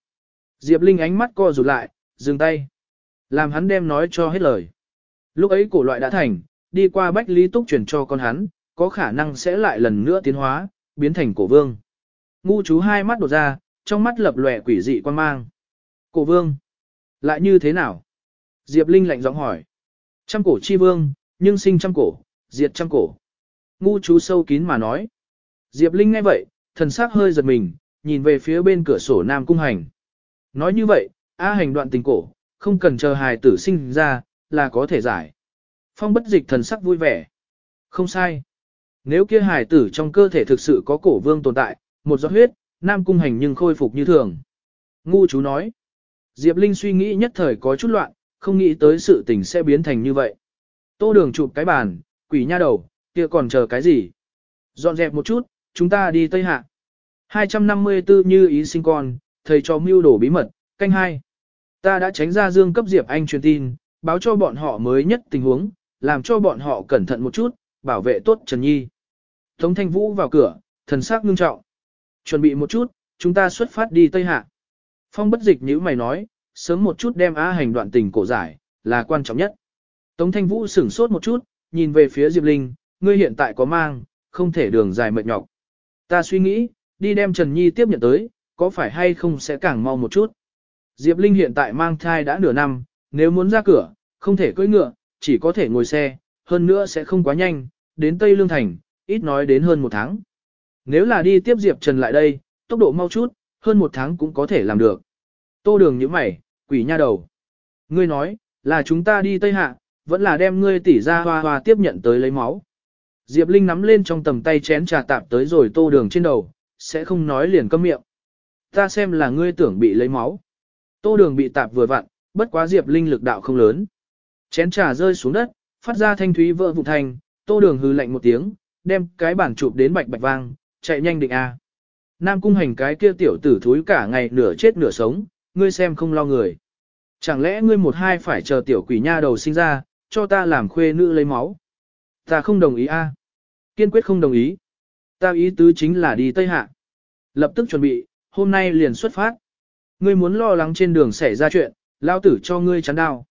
Diệp Linh ánh mắt co rụt lại, dừng tay. Làm hắn đem nói cho hết lời. Lúc ấy cổ loại đã thành, đi qua bách lý túc chuyển cho con hắn, có khả năng sẽ lại lần nữa tiến hóa, biến thành cổ vương. Ngu chú hai mắt đột ra, trong mắt lập lòe quỷ dị quan mang. Cổ vương, lại như thế nào? Diệp Linh lạnh giọng hỏi. Trăm cổ chi vương, nhưng sinh trăm cổ, diệt trăm cổ. Ngu chú sâu kín mà nói. Diệp Linh nghe vậy, thần sắc hơi giật mình, nhìn về phía bên cửa sổ Nam Cung Hành. Nói như vậy, A hành đoạn tình cổ, không cần chờ hài tử sinh ra, là có thể giải. Phong bất dịch thần sắc vui vẻ. Không sai. Nếu kia hài tử trong cơ thể thực sự có cổ vương tồn tại, một giọt huyết, Nam Cung Hành nhưng khôi phục như thường. Ngu chú nói. Diệp Linh suy nghĩ nhất thời có chút loạn, không nghĩ tới sự tình sẽ biến thành như vậy. Tô đường chụp cái bàn, quỷ nha đầu, kia còn chờ cái gì? Dọn dẹp một chút, chúng ta đi Tây Hạ. 254 như ý sinh con, thầy cho mưu đổ bí mật, canh hai. Ta đã tránh ra Dương cấp Diệp Anh truyền tin, báo cho bọn họ mới nhất tình huống, làm cho bọn họ cẩn thận một chút, bảo vệ tốt Trần Nhi. Tống Thanh Vũ vào cửa, thần sắc ngưng trọng. Chuẩn bị một chút, chúng ta xuất phát đi Tây Hạ. Phong bất dịch như mày nói, sớm một chút đem á hành đoạn tình cổ giải, là quan trọng nhất. Tống Thanh Vũ sửng sốt một chút, nhìn về phía Diệp Linh, ngươi hiện tại có mang, không thể đường dài mệt nhọc. Ta suy nghĩ, đi đem Trần Nhi tiếp nhận tới, có phải hay không sẽ càng mau một chút. Diệp Linh hiện tại mang thai đã nửa năm, nếu muốn ra cửa, không thể cưỡi ngựa, chỉ có thể ngồi xe, hơn nữa sẽ không quá nhanh, đến Tây Lương Thành, ít nói đến hơn một tháng. Nếu là đi tiếp Diệp Trần lại đây, tốc độ mau chút, hơn một tháng cũng có thể làm được. Tô đường như mày, quỷ nha đầu. Ngươi nói, là chúng ta đi Tây Hạ, vẫn là đem ngươi tỉ ra hoa hoa tiếp nhận tới lấy máu. Diệp Linh nắm lên trong tầm tay chén trà tạp tới rồi tô đường trên đầu, sẽ không nói liền câm miệng. Ta xem là ngươi tưởng bị lấy máu. Tô đường bị tạp vừa vặn, bất quá Diệp Linh lực đạo không lớn. Chén trà rơi xuống đất, phát ra thanh thúy vỡ vụn thành, tô đường hư lạnh một tiếng, đem cái bản chụp đến bạch bạch vang, chạy nhanh định A. Nam cung hành cái kia tiểu tử thúi cả ngày nửa chết nửa sống, ngươi xem không lo người. Chẳng lẽ ngươi một hai phải chờ tiểu quỷ nha đầu sinh ra, cho ta làm khuê nữ lấy máu. Ta không đồng ý a. Kiên quyết không đồng ý. Ta ý tứ chính là đi Tây Hạ. Lập tức chuẩn bị, hôm nay liền xuất phát. Ngươi muốn lo lắng trên đường xảy ra chuyện, lao tử cho ngươi chắn đao.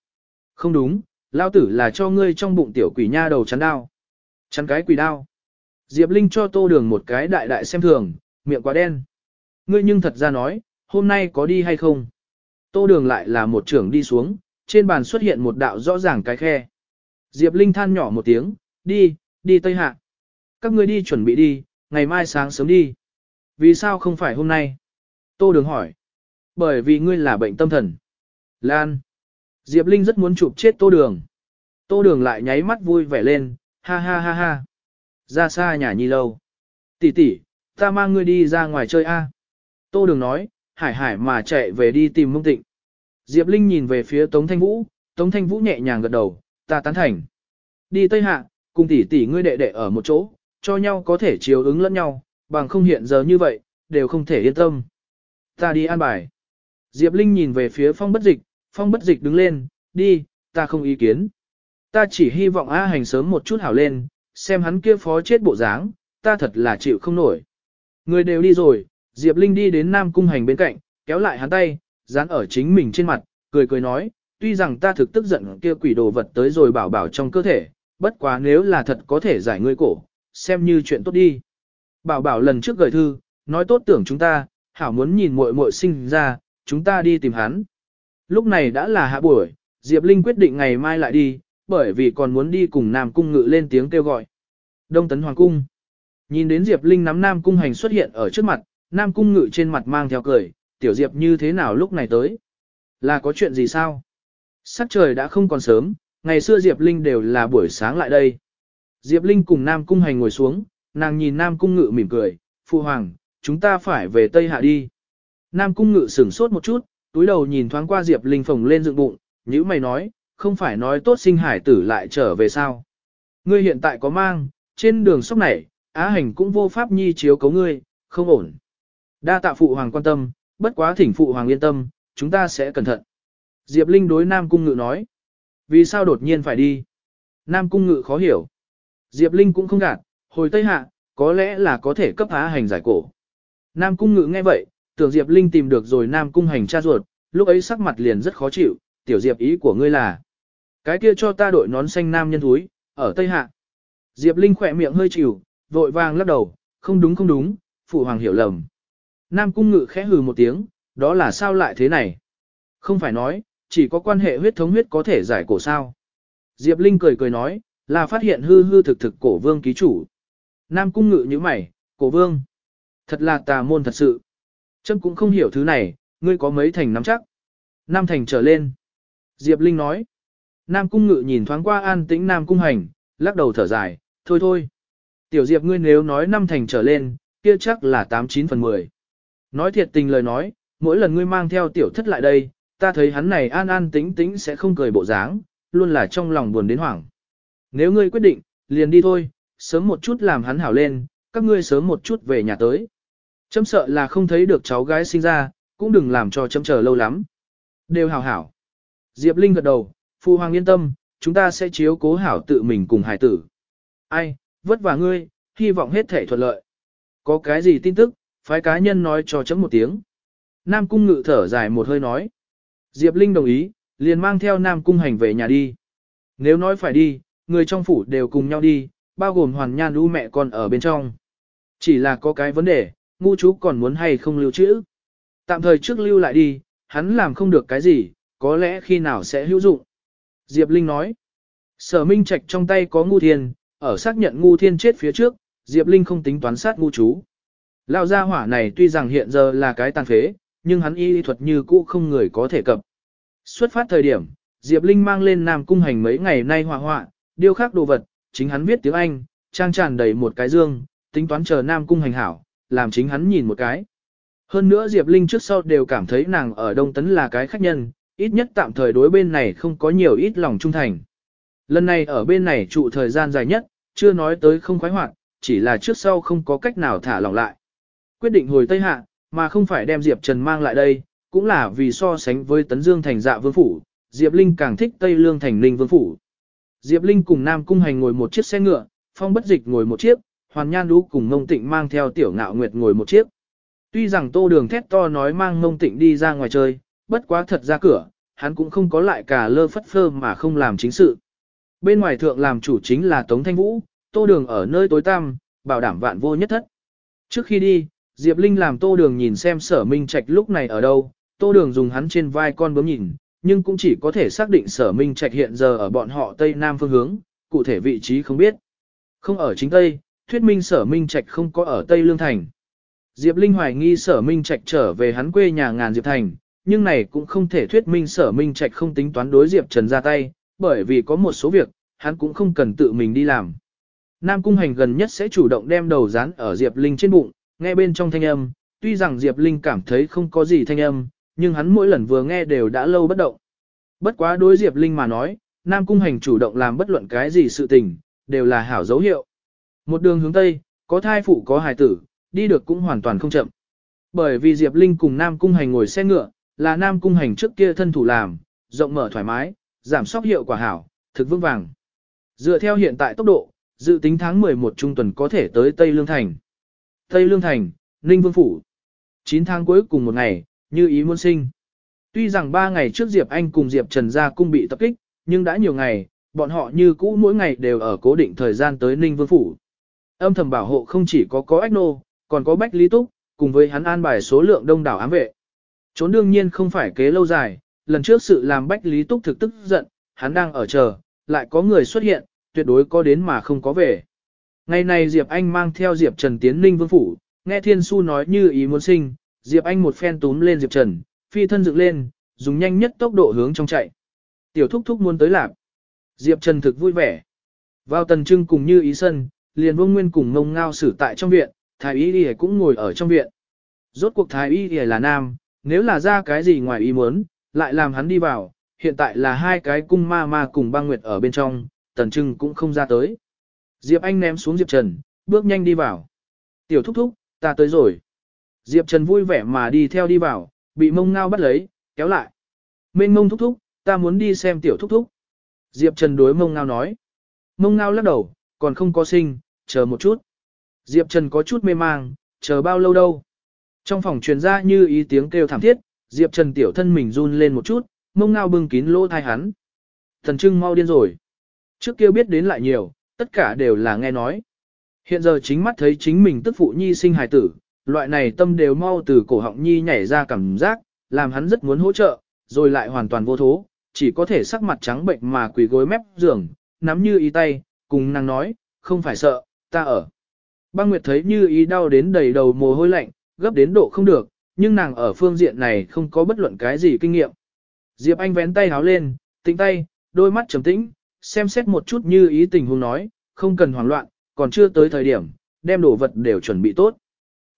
Không đúng, lao tử là cho ngươi trong bụng tiểu quỷ nha đầu chắn đao. Chắn cái quỷ đao. Diệp Linh cho tô đường một cái đại đại xem thường, miệng quá đen. Ngươi nhưng thật ra nói, hôm nay có đi hay không? Tô đường lại là một trưởng đi xuống, trên bàn xuất hiện một đạo rõ ràng cái khe. Diệp Linh than nhỏ một tiếng, đi, đi Tây Hạ. Các ngươi đi chuẩn bị đi, ngày mai sáng sớm đi. Vì sao không phải hôm nay? Tô đường hỏi. Bởi vì ngươi là bệnh tâm thần. Lan. Diệp Linh rất muốn chụp chết tô đường. Tô đường lại nháy mắt vui vẻ lên, ha ha ha ha. Ra xa nhà nhi lâu. Tỷ tỷ, ta mang ngươi đi ra ngoài chơi a. Tô đường nói, hải hải mà chạy về đi tìm mông tịnh. Diệp Linh nhìn về phía Tống Thanh Vũ, Tống Thanh Vũ nhẹ nhàng gật đầu, ta tán thành. Đi Tây Hạ, cùng tỷ tỷ ngươi đệ đệ ở một chỗ, cho nhau có thể chiếu ứng lẫn nhau, bằng không hiện giờ như vậy, đều không thể yên tâm. Ta đi an bài. Diệp Linh nhìn về phía phong bất dịch, phong bất dịch đứng lên, đi, ta không ý kiến. Ta chỉ hy vọng A hành sớm một chút hảo lên, xem hắn kia phó chết bộ dáng, ta thật là chịu không nổi. Người đều đi rồi, Diệp Linh đi đến Nam Cung Hành bên cạnh, kéo lại hắn tay, dán ở chính mình trên mặt, cười cười nói, tuy rằng ta thực tức giận kia quỷ đồ vật tới rồi bảo bảo trong cơ thể, bất quá nếu là thật có thể giải ngươi cổ, xem như chuyện tốt đi. Bảo bảo lần trước gửi thư, nói tốt tưởng chúng ta, hảo muốn nhìn muội muội sinh ra, chúng ta đi tìm hắn. Lúc này đã là hạ buổi, Diệp Linh quyết định ngày mai lại đi, bởi vì còn muốn đi cùng Nam Cung Ngự lên tiếng kêu gọi. Đông Tấn Hoàng Cung. Nhìn đến Diệp Linh nắm Nam Cung Hành xuất hiện ở trước mặt, Nam Cung Ngự trên mặt mang theo cười, tiểu Diệp như thế nào lúc này tới? Là có chuyện gì sao? Sắc trời đã không còn sớm, ngày xưa Diệp Linh đều là buổi sáng lại đây. Diệp Linh cùng Nam Cung Hành ngồi xuống, nàng nhìn Nam Cung Ngự mỉm cười, Phu Hoàng, chúng ta phải về Tây Hạ đi. Nam Cung Ngự sửng sốt một chút, túi đầu nhìn thoáng qua Diệp Linh phồng lên dựng bụng, như mày nói, không phải nói tốt sinh hải tử lại trở về sao. Ngươi hiện tại có mang, trên đường sóc này, Á Hành cũng vô pháp nhi chiếu cấu ngươi, không ổn. Đa tạ Phụ Hoàng quan tâm, bất quá thỉnh Phụ Hoàng yên tâm, chúng ta sẽ cẩn thận. Diệp Linh đối Nam Cung Ngự nói. Vì sao đột nhiên phải đi? Nam Cung Ngự khó hiểu. Diệp Linh cũng không gạt, hồi Tây Hạ, có lẽ là có thể cấp á hành giải cổ. Nam Cung Ngự nghe vậy, tưởng Diệp Linh tìm được rồi Nam Cung hành cha ruột, lúc ấy sắc mặt liền rất khó chịu, tiểu Diệp ý của ngươi là. Cái kia cho ta đội nón xanh nam nhân thúi, ở Tây Hạ. Diệp Linh khỏe miệng hơi chịu, vội vàng lắc đầu, không đúng không đúng, phụ hoàng hiểu lầm. Nam Cung Ngự khẽ hừ một tiếng, đó là sao lại thế này? Không phải nói, chỉ có quan hệ huyết thống huyết có thể giải cổ sao. Diệp Linh cười cười nói, là phát hiện hư hư thực thực cổ vương ký chủ. Nam Cung Ngự như mày, cổ vương. Thật là tà môn thật sự. Trâm cũng không hiểu thứ này, ngươi có mấy thành nắm chắc. Nam thành trở lên. Diệp Linh nói. Nam Cung Ngự nhìn thoáng qua an tĩnh Nam Cung Hành, lắc đầu thở dài, thôi thôi. Tiểu Diệp ngươi nếu nói năm thành trở lên, kia chắc là 89 phần 10. Nói thiệt tình lời nói, mỗi lần ngươi mang theo tiểu thất lại đây, ta thấy hắn này an an tĩnh tĩnh sẽ không cười bộ dáng, luôn là trong lòng buồn đến hoảng. Nếu ngươi quyết định, liền đi thôi, sớm một chút làm hắn hảo lên, các ngươi sớm một chút về nhà tới. Chấm sợ là không thấy được cháu gái sinh ra, cũng đừng làm cho chấm chờ lâu lắm. Đều hảo hảo. Diệp Linh gật đầu, Phu Hoàng yên tâm, chúng ta sẽ chiếu cố hảo tự mình cùng hải tử. Ai, vất vả ngươi, hy vọng hết thể thuận lợi. Có cái gì tin tức, phái cá nhân nói cho chấm một tiếng. Nam Cung ngự thở dài một hơi nói. Diệp Linh đồng ý, liền mang theo Nam Cung hành về nhà đi. Nếu nói phải đi, người trong phủ đều cùng nhau đi, bao gồm hoàn nhan lũ mẹ con ở bên trong. Chỉ là có cái vấn đề, ngu chú còn muốn hay không lưu trữ. Tạm thời trước lưu lại đi, hắn làm không được cái gì, có lẽ khi nào sẽ hữu dụng. Diệp Linh nói, sở minh trạch trong tay có ngu thiên, ở xác nhận ngu thiên chết phía trước, Diệp Linh không tính toán sát ngu chú. Lão gia hỏa này tuy rằng hiện giờ là cái tàn phế, nhưng hắn y thuật như cũ không người có thể cập. Xuất phát thời điểm, Diệp Linh mang lên Nam Cung Hành mấy ngày nay họa họa, điêu khắc đồ vật, chính hắn viết tiếng Anh, trang tràn đầy một cái dương, tính toán chờ Nam Cung Hành hảo, làm chính hắn nhìn một cái. Hơn nữa Diệp Linh trước sau đều cảm thấy nàng ở Đông Tấn là cái khách nhân, ít nhất tạm thời đối bên này không có nhiều ít lòng trung thành. Lần này ở bên này trụ thời gian dài nhất, chưa nói tới không khoái hoạt, chỉ là trước sau không có cách nào thả lỏng lại. Quyết định hồi Tây Hạ, mà không phải đem Diệp Trần mang lại đây, cũng là vì so sánh với Tấn Dương thành dạ vương phủ, Diệp Linh càng thích Tây Lương thành Ninh vương phủ. Diệp Linh cùng Nam Cung Hành ngồi một chiếc xe ngựa, Phong Bất Dịch ngồi một chiếc, Hoàn Nhan Lũ cùng Ngông Tịnh mang theo Tiểu Ngạo Nguyệt ngồi một chiếc. Tuy rằng Tô Đường thét to nói mang Ngông Tịnh đi ra ngoài chơi, bất quá thật ra cửa, hắn cũng không có lại cả lơ phất phơ mà không làm chính sự. Bên ngoài thượng làm chủ chính là Tống Thanh Vũ, Tô Đường ở nơi tối tăm, bảo đảm vạn vô nhất thất. Trước khi đi, Diệp Linh làm Tô Đường nhìn xem sở minh trạch lúc này ở đâu, Tô Đường dùng hắn trên vai con bướm nhìn, nhưng cũng chỉ có thể xác định sở minh trạch hiện giờ ở bọn họ Tây Nam phương hướng, cụ thể vị trí không biết. Không ở chính Tây, thuyết minh sở minh trạch không có ở Tây Lương Thành. Diệp Linh hoài nghi sở minh trạch trở về hắn quê nhà ngàn Diệp Thành, nhưng này cũng không thể thuyết minh sở minh trạch không tính toán đối Diệp Trần ra tay, bởi vì có một số việc, hắn cũng không cần tự mình đi làm. Nam Cung Hành gần nhất sẽ chủ động đem đầu dán ở Diệp Linh trên bụng, nghe bên trong thanh âm, tuy rằng Diệp Linh cảm thấy không có gì thanh âm, nhưng hắn mỗi lần vừa nghe đều đã lâu bất động. Bất quá đối Diệp Linh mà nói, Nam Cung Hành chủ động làm bất luận cái gì sự tình, đều là hảo dấu hiệu. Một đường hướng Tây, có thai phụ có hài tử, đi được cũng hoàn toàn không chậm. Bởi vì Diệp Linh cùng Nam Cung Hành ngồi xe ngựa, là Nam Cung Hành trước kia thân thủ làm, rộng mở thoải mái, giảm sóc hiệu quả hảo, thực vững vàng. Dựa theo hiện tại tốc độ, dự tính tháng 11 trung tuần có thể tới Tây Lương Thành. Tây Lương Thành, Ninh Vương Phủ. 9 tháng cuối cùng một ngày, như ý muốn sinh. Tuy rằng 3 ngày trước Diệp Anh cùng Diệp Trần gia cung bị tập kích, nhưng đã nhiều ngày, bọn họ như cũ mỗi ngày đều ở cố định thời gian tới Ninh Vương Phủ. Âm thầm bảo hộ không chỉ có có Ách Nô, còn có Bách Lý Túc, cùng với hắn an bài số lượng đông đảo ám vệ. Trốn đương nhiên không phải kế lâu dài, lần trước sự làm Bách Lý Túc thực tức giận, hắn đang ở chờ, lại có người xuất hiện, tuyệt đối có đến mà không có về. Ngày này Diệp Anh mang theo Diệp Trần tiến Ninh Vương Phủ, nghe Thiên Su nói như ý muốn sinh, Diệp Anh một phen túm lên Diệp Trần, phi thân dựng lên, dùng nhanh nhất tốc độ hướng trong chạy. Tiểu thúc thúc muốn tới lạc. Diệp Trần thực vui vẻ. Vào tần trưng cùng như ý sân, liền vương nguyên cùng ngông ngao xử tại trong viện, thái y lìa cũng ngồi ở trong viện. Rốt cuộc thái y lìa là nam, nếu là ra cái gì ngoài ý muốn, lại làm hắn đi vào, hiện tại là hai cái cung ma ma cùng băng nguyệt ở bên trong, tần trưng cũng không ra tới. Diệp Anh ném xuống Diệp Trần, bước nhanh đi vào. Tiểu thúc thúc, ta tới rồi. Diệp Trần vui vẻ mà đi theo đi vào, bị mông ngao bắt lấy, kéo lại. Mênh mông thúc thúc, ta muốn đi xem tiểu thúc thúc. Diệp Trần đối mông ngao nói. Mông ngao lắc đầu, còn không có sinh, chờ một chút. Diệp Trần có chút mê mang, chờ bao lâu đâu. Trong phòng truyền ra như ý tiếng kêu thảm thiết, Diệp Trần tiểu thân mình run lên một chút, mông ngao bưng kín lỗ thai hắn. Thần trưng mau điên rồi. Trước kia biết đến lại nhiều, tất cả đều là nghe nói. Hiện giờ chính mắt thấy chính mình tức phụ nhi sinh hài tử, loại này tâm đều mau từ cổ họng nhi nhảy ra cảm giác, làm hắn rất muốn hỗ trợ, rồi lại hoàn toàn vô thố, chỉ có thể sắc mặt trắng bệnh mà quỳ gối mép giường, nắm như ý tay, cùng nàng nói, không phải sợ, ta ở. Băng Nguyệt thấy như ý đau đến đầy đầu mồ hôi lạnh, gấp đến độ không được, nhưng nàng ở phương diện này không có bất luận cái gì kinh nghiệm. Diệp Anh vén tay háo lên, tính tay, đôi mắt trầm tĩnh, xem xét một chút như ý tình huống nói, không cần hoảng loạn, còn chưa tới thời điểm, đem đồ vật đều chuẩn bị tốt.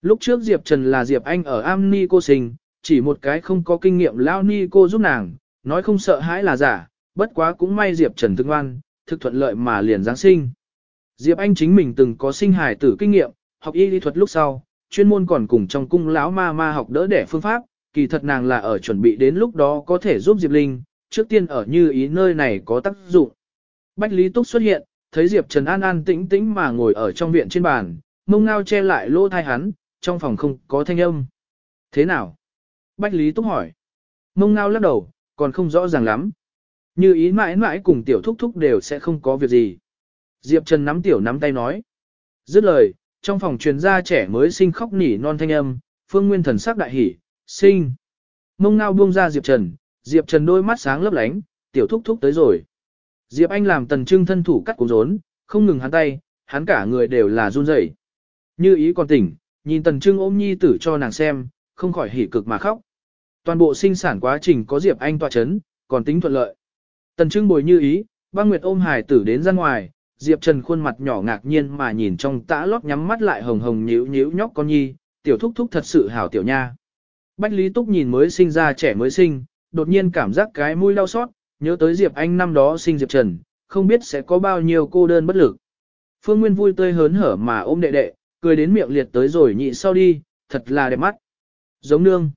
Lúc trước Diệp Trần là Diệp Anh ở am ni cô sinh, chỉ một cái không có kinh nghiệm lao ni cô giúp nàng, nói không sợ hãi là giả, bất quá cũng may Diệp Trần thương ngoan, thực thuận lợi mà liền Giáng sinh. Diệp Anh chính mình từng có sinh hài tử kinh nghiệm, học y lý thuật lúc sau, chuyên môn còn cùng trong cung lão ma ma học đỡ đẻ phương pháp, kỳ thật nàng là ở chuẩn bị đến lúc đó có thể giúp Diệp Linh, trước tiên ở như ý nơi này có tác dụng. Bách Lý Túc xuất hiện, thấy Diệp Trần an an tĩnh tĩnh mà ngồi ở trong viện trên bàn, mông ngao che lại lỗ thai hắn, trong phòng không có thanh âm. Thế nào? Bách Lý Túc hỏi. Mông ngao lắc đầu, còn không rõ ràng lắm. Như ý mãi mãi cùng tiểu thúc thúc đều sẽ không có việc gì. Diệp Trần nắm tiểu nắm tay nói. Dứt lời, trong phòng truyền ra trẻ mới sinh khóc nỉ non thanh âm, phương nguyên thần sắc đại hỉ, sinh. Mông ngao buông ra Diệp Trần, Diệp Trần đôi mắt sáng lấp lánh, tiểu thúc thúc tới rồi. Diệp Anh làm tần trưng thân thủ cắt cuốn rốn, không ngừng hắn tay, hắn cả người đều là run rẩy. Như ý còn tỉnh, nhìn tần trưng ôm nhi tử cho nàng xem, không khỏi hỉ cực mà khóc. Toàn bộ sinh sản quá trình có Diệp Anh tọa chấn, còn tính thuận lợi. Tần trưng bồi như ý, băng nguyệt ôm Hải tử đến ra ngoài, Diệp Trần khuôn mặt nhỏ ngạc nhiên mà nhìn trong tã lót nhắm mắt lại hồng hồng nhíu nhíu nhóc con nhi, tiểu thúc thúc thật sự hảo tiểu nha. Bách Lý Túc nhìn mới sinh ra trẻ mới sinh, đột nhiên cảm giác cái mũi đau xót, nhớ tới Diệp Anh năm đó sinh Diệp Trần, không biết sẽ có bao nhiêu cô đơn bất lực. Phương Nguyên vui tươi hớn hở mà ôm đệ đệ, cười đến miệng liệt tới rồi nhị sau đi, thật là đẹp mắt. Giống nương.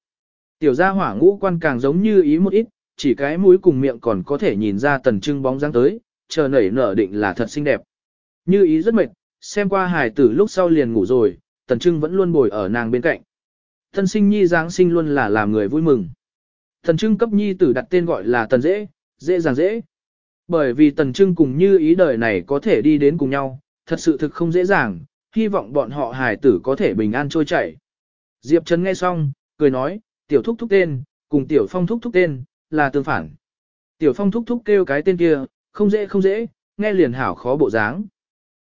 Tiểu gia hỏa ngũ quan càng giống như ý một ít, chỉ cái mũi cùng miệng còn có thể nhìn ra tần trưng bóng dáng tới, chờ nảy nở định là thật xinh đẹp. Như ý rất mệt, xem qua hài tử lúc sau liền ngủ rồi, tần trưng vẫn luôn bồi ở nàng bên cạnh. Thân sinh nhi giáng sinh luôn là làm người vui mừng. Tần trưng cấp nhi tử đặt tên gọi là tần dễ, dễ dàng dễ. Bởi vì tần trưng cùng như ý đời này có thể đi đến cùng nhau, thật sự thực không dễ dàng, hy vọng bọn họ hài tử có thể bình an trôi chảy. Diệp Trần nghe xong, cười nói, tiểu thúc thúc tên, cùng tiểu phong thúc thúc tên, là tương phản. Tiểu phong thúc thúc kêu cái tên kia, không dễ không dễ, nghe liền hảo khó bộ dáng.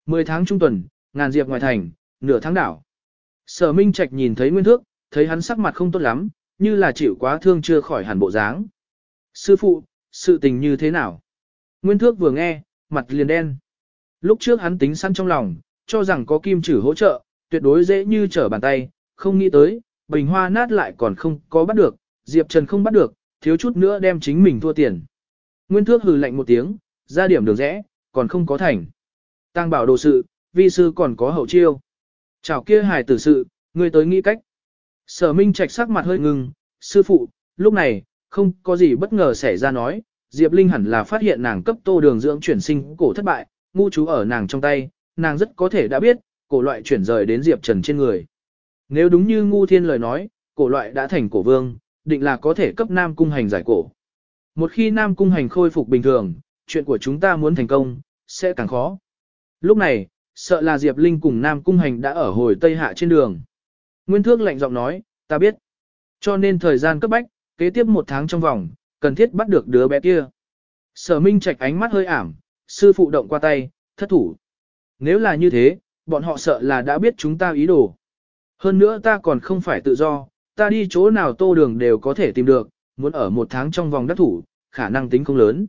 Mười tháng trung tuần, ngàn diệp ngoài thành, nửa tháng đảo. Sở Minh Trạch nhìn thấy Nguyên Thước, thấy hắn sắc mặt không tốt lắm, như là chịu quá thương chưa khỏi hẳn bộ dáng. Sư phụ, sự tình như thế nào? Nguyên Thước vừa nghe, mặt liền đen. Lúc trước hắn tính săn trong lòng, cho rằng có kim chử hỗ trợ, tuyệt đối dễ như trở bàn tay, không nghĩ tới, bình hoa nát lại còn không có bắt được, Diệp Trần không bắt được, thiếu chút nữa đem chính mình thua tiền. Nguyên Thước hừ lạnh một tiếng, ra điểm đường rẽ, còn không có thành. Tăng bảo đồ sự, vi sư còn có hậu chiêu. Chào kia hài tử sự, ngươi tới nghĩ cách. Sở Minh Trạch sắc mặt hơi ngừng, sư phụ, lúc này, không có gì bất ngờ xảy ra nói, Diệp Linh hẳn là phát hiện nàng cấp tô đường dưỡng chuyển sinh cổ thất bại, ngu chú ở nàng trong tay, nàng rất có thể đã biết, cổ loại chuyển rời đến Diệp Trần trên người. Nếu đúng như ngu thiên lời nói, cổ loại đã thành cổ vương, định là có thể cấp Nam Cung Hành giải cổ. Một khi Nam Cung Hành khôi phục bình thường, chuyện của chúng ta muốn thành công, sẽ càng khó. Lúc này, sợ là Diệp Linh cùng Nam Cung Hành đã ở hồi Tây Hạ trên đường. Nguyên Thước lạnh giọng nói, ta biết. Cho nên thời gian cấp bách, kế tiếp một tháng trong vòng, cần thiết bắt được đứa bé kia. Sở Minh Trạch ánh mắt hơi ảm, sư phụ động qua tay, thất thủ. Nếu là như thế, bọn họ sợ là đã biết chúng ta ý đồ. Hơn nữa ta còn không phải tự do, ta đi chỗ nào tô đường đều có thể tìm được, muốn ở một tháng trong vòng đắc thủ, khả năng tính không lớn.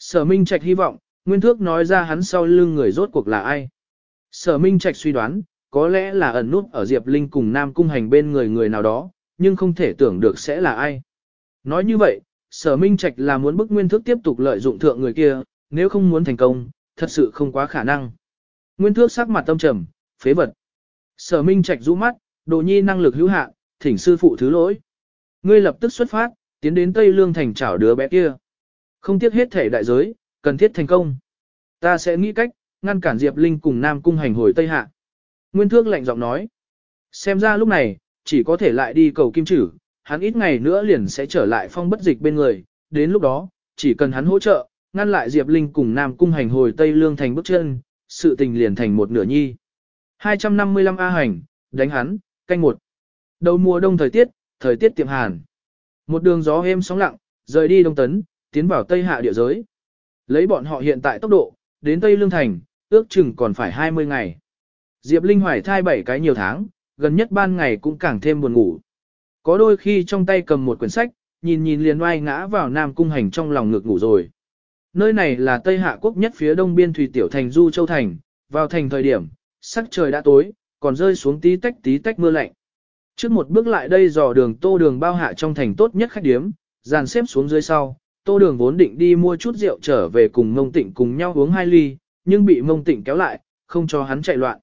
Sở Minh Trạch hy vọng, Nguyên Thước nói ra hắn sau lưng người rốt cuộc là ai. Sở Minh Trạch suy đoán, có lẽ là ẩn nút ở Diệp Linh cùng Nam Cung Hành bên người người nào đó, nhưng không thể tưởng được sẽ là ai. Nói như vậy, Sở Minh Trạch là muốn bức Nguyên Thước tiếp tục lợi dụng thượng người kia, nếu không muốn thành công, thật sự không quá khả năng. Nguyên Thước sắc mặt tâm trầm, phế vật. Sở Minh Trạch rũ mắt, đồ nhi năng lực hữu hạn, thỉnh sư phụ thứ lỗi. Ngươi lập tức xuất phát, tiến đến Tây Lương thành chảo đứa bé kia. Không tiếc hết thể đại giới, cần thiết thành công. Ta sẽ nghĩ cách, ngăn cản Diệp Linh cùng Nam Cung hành hồi Tây Hạ. Nguyên thước lạnh giọng nói. Xem ra lúc này, chỉ có thể lại đi cầu kim chử, hắn ít ngày nữa liền sẽ trở lại phong bất dịch bên người, đến lúc đó, chỉ cần hắn hỗ trợ, ngăn lại Diệp Linh cùng Nam Cung hành hồi Tây Lương thành bước chân, sự tình liền thành một nửa nhi. 255 A hành, đánh hắn, canh một. Đầu mùa đông thời tiết, thời tiết tiệm hàn. Một đường gió êm sóng lặng, rời đi Đông Tấn, tiến vào Tây Hạ địa giới. Lấy bọn họ hiện tại tốc độ, đến Tây Lương Thành, ước chừng còn phải 20 ngày. Diệp Linh hoài thai 7 cái nhiều tháng, gần nhất ban ngày cũng càng thêm buồn ngủ. Có đôi khi trong tay cầm một quyển sách, nhìn nhìn liền oai ngã vào Nam Cung Hành trong lòng ngực ngủ rồi. Nơi này là Tây Hạ quốc nhất phía đông biên thủy tiểu thành Du Châu Thành, vào thành thời điểm, sắc trời đã tối, còn rơi xuống tí tách tí tách mưa lạnh. Trước một bước lại đây dò đường tô đường bao hạ trong thành tốt nhất khách điếm, dàn xếp xuống dưới sau, tô đường vốn định đi mua chút rượu trở về cùng mông tịnh cùng nhau uống hai ly, nhưng bị mông tịnh kéo lại, không cho hắn chạy loạn.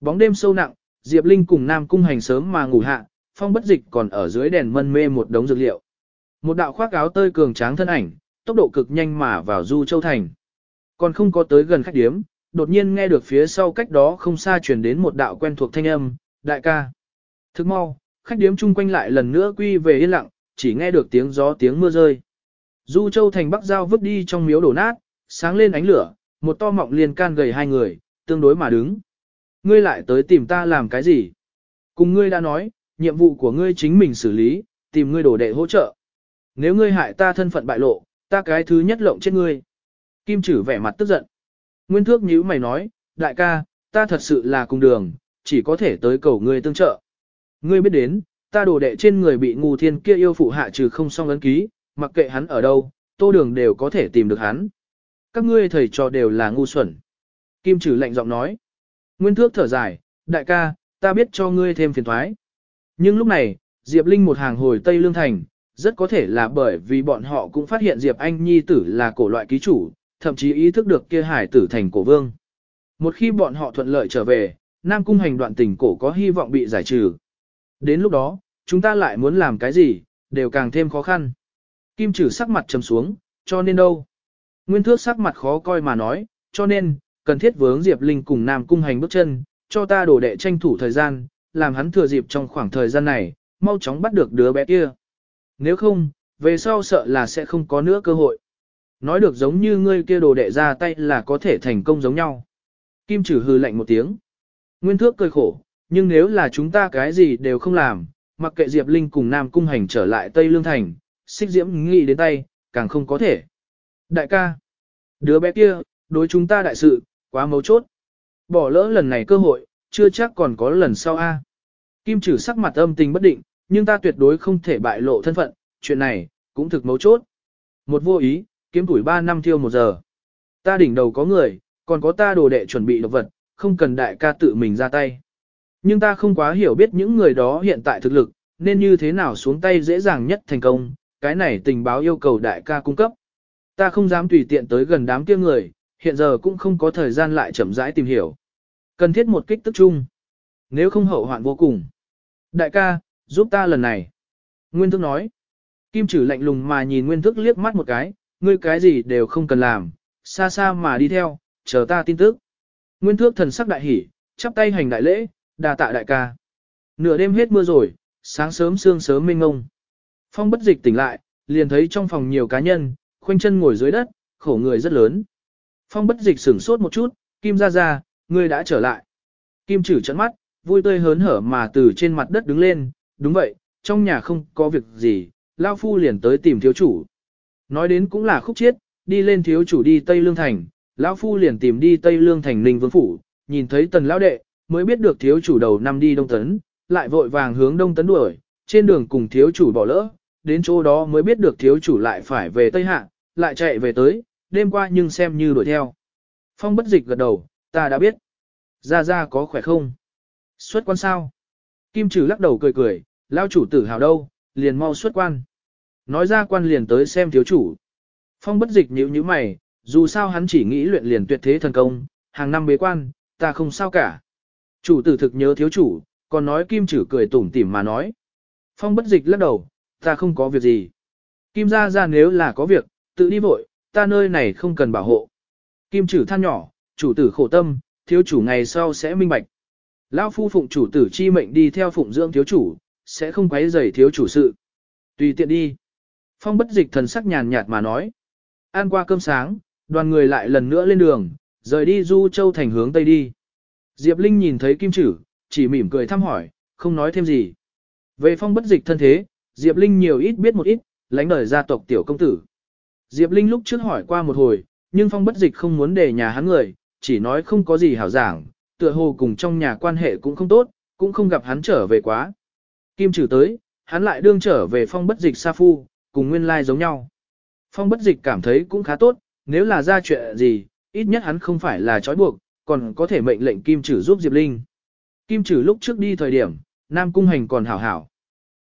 Bóng đêm sâu nặng, Diệp Linh cùng Nam Cung hành sớm mà ngủ hạ, phong bất dịch còn ở dưới đèn mân mê một đống dược liệu. Một đạo khoác áo tơi cường tráng thân ảnh, tốc độ cực nhanh mà vào Du Châu Thành. Còn không có tới gần khách điếm, đột nhiên nghe được phía sau cách đó không xa truyền đến một đạo quen thuộc thanh âm, đại ca. Thức mau, khách điếm chung quanh lại lần nữa quy về yên lặng, chỉ nghe được tiếng gió tiếng mưa rơi. Du Châu Thành Bắc Giao vứt đi trong miếu đổ nát, sáng lên ánh lửa, một to mọng liền can gầy hai người, tương đối mà đứng. Ngươi lại tới tìm ta làm cái gì? Cùng ngươi đã nói, nhiệm vụ của ngươi chính mình xử lý, tìm ngươi đổ đệ hỗ trợ. Nếu ngươi hại ta thân phận bại lộ, ta cái thứ nhất lộng chết ngươi. Kim chử vẻ mặt tức giận. Nguyên thước nhíu mày nói, đại ca, ta thật sự là cùng đường, chỉ có thể tới cầu ngươi tương trợ. Ngươi biết đến, ta đồ đệ trên người bị ngu thiên kia yêu phụ hạ trừ không xong ấn ký, mặc kệ hắn ở đâu, tô đường đều có thể tìm được hắn. Các ngươi thầy trò đều là ngu xuẩn. Kim trừ lạnh giọng nói. Nguyên thước thở dài, đại ca, ta biết cho ngươi thêm phiền thoái. Nhưng lúc này, Diệp Linh một hàng hồi Tây Lương Thành, rất có thể là bởi vì bọn họ cũng phát hiện Diệp Anh Nhi tử là cổ loại ký chủ, thậm chí ý thức được kia hải tử thành cổ vương. Một khi bọn họ thuận lợi trở về, Nam Cung hành đoạn tình cổ có hy vọng bị giải trừ. Đến lúc đó, chúng ta lại muốn làm cái gì, đều càng thêm khó khăn. Kim trừ sắc mặt trầm xuống, cho nên đâu. Nguyên thước sắc mặt khó coi mà nói, cho nên, cần thiết vướng Diệp Linh cùng Nam Cung hành bước chân, cho ta đổ đệ tranh thủ thời gian, làm hắn thừa dịp trong khoảng thời gian này, mau chóng bắt được đứa bé kia. Nếu không, về sau sợ là sẽ không có nữa cơ hội. Nói được giống như ngươi kia đồ đệ ra tay là có thể thành công giống nhau. Kim trừ hư lạnh một tiếng. Nguyên thước cười khổ, nhưng nếu là chúng ta cái gì đều không làm, mặc kệ Diệp Linh cùng Nam Cung hành trở lại Tây Lương Thành, xích diễm nghĩ đến tay, càng không có thể. Đại ca, đứa bé kia, đối chúng ta đại sự, quá mấu chốt. Bỏ lỡ lần này cơ hội, chưa chắc còn có lần sau a. Kim trừ sắc mặt âm tình bất định, nhưng ta tuyệt đối không thể bại lộ thân phận, chuyện này, cũng thực mấu chốt. Một vô ý, kiếm tuổi 3 năm thiêu một giờ. Ta đỉnh đầu có người, còn có ta đồ đệ chuẩn bị độc vật, không cần đại ca tự mình ra tay. Nhưng ta không quá hiểu biết những người đó hiện tại thực lực, nên như thế nào xuống tay dễ dàng nhất thành công, cái này tình báo yêu cầu đại ca cung cấp. Ta không dám tùy tiện tới gần đám kia người, hiện giờ cũng không có thời gian lại chậm rãi tìm hiểu. Cần thiết một kích tức chung. Nếu không hậu hoạn vô cùng. Đại ca, giúp ta lần này. Nguyên thức nói. Kim trừ lạnh lùng mà nhìn Nguyên thức liếc mắt một cái, ngươi cái gì đều không cần làm, xa xa mà đi theo, chờ ta tin tức. Nguyên thước thần sắc đại hỉ, chắp tay hành đại lễ, đà tạ đại ca. Nửa đêm hết mưa rồi, sáng sớm sương sớm mênh ngông. Phong bất dịch tỉnh lại, liền thấy trong phòng nhiều cá nhân, khoanh chân ngồi dưới đất, khổ người rất lớn. Phong bất dịch sửng sốt một chút, Kim ra ra, ngươi đã trở lại. Kim chử chấn mắt, vui tươi hớn hở mà từ trên mặt đất đứng lên, đúng vậy, trong nhà không có việc gì, Lao Phu liền tới tìm thiếu chủ. Nói đến cũng là khúc chiết, đi lên thiếu chủ đi Tây Lương Thành, Lão Phu liền tìm đi Tây Lương Thành Ninh Vương Phủ, nhìn thấy tần lão đệ, mới biết được thiếu chủ đầu năm đi Đông Tấn, lại vội vàng hướng Đông Tấn đuổi, trên đường cùng thiếu chủ bỏ lỡ, đến chỗ đó mới biết được thiếu chủ lại phải về Tây Hạ, lại chạy về tới, đêm qua nhưng xem như đuổi theo. Phong bất dịch gật đầu, ta đã biết. Ra ra có khỏe không? Xuất quan sao? Kim trừ lắc đầu cười cười, lão chủ tử hào đâu, liền mau xuất quan. Nói ra quan liền tới xem thiếu chủ. Phong bất dịch nhíu như mày, dù sao hắn chỉ nghĩ luyện liền tuyệt thế thần công, hàng năm bế quan, ta không sao cả. Chủ tử thực nhớ thiếu chủ, còn nói kim trừ cười tủm tỉm mà nói. Phong bất dịch lắc đầu, ta không có việc gì. Kim ra ra nếu là có việc, tự đi vội, ta nơi này không cần bảo hộ. Kim chử than nhỏ, chủ tử khổ tâm, thiếu chủ ngày sau sẽ minh bạch. lão phu phụng chủ tử chi mệnh đi theo phụng dưỡng thiếu chủ, sẽ không quấy rầy thiếu chủ sự. Tùy tiện đi. Phong bất dịch thần sắc nhàn nhạt mà nói. Ăn qua cơm sáng, đoàn người lại lần nữa lên đường, rời đi Du Châu thành hướng Tây đi. Diệp Linh nhìn thấy Kim Chử, chỉ mỉm cười thăm hỏi, không nói thêm gì. Về phong bất dịch thân thế, Diệp Linh nhiều ít biết một ít, lãnh đời gia tộc tiểu công tử. Diệp Linh lúc trước hỏi qua một hồi, nhưng phong bất dịch không muốn để nhà hắn người, chỉ nói không có gì hảo giảng, tựa hồ cùng trong nhà quan hệ cũng không tốt, cũng không gặp hắn trở về quá. Kim trừ tới, hắn lại đương trở về phong bất dịch sa phu, cùng nguyên lai giống nhau. Phong bất dịch cảm thấy cũng khá tốt, nếu là ra chuyện gì, ít nhất hắn không phải là trói buộc, còn có thể mệnh lệnh Kim trừ giúp Diệp Linh. Kim trừ lúc trước đi thời điểm, Nam Cung Hành còn hảo hảo.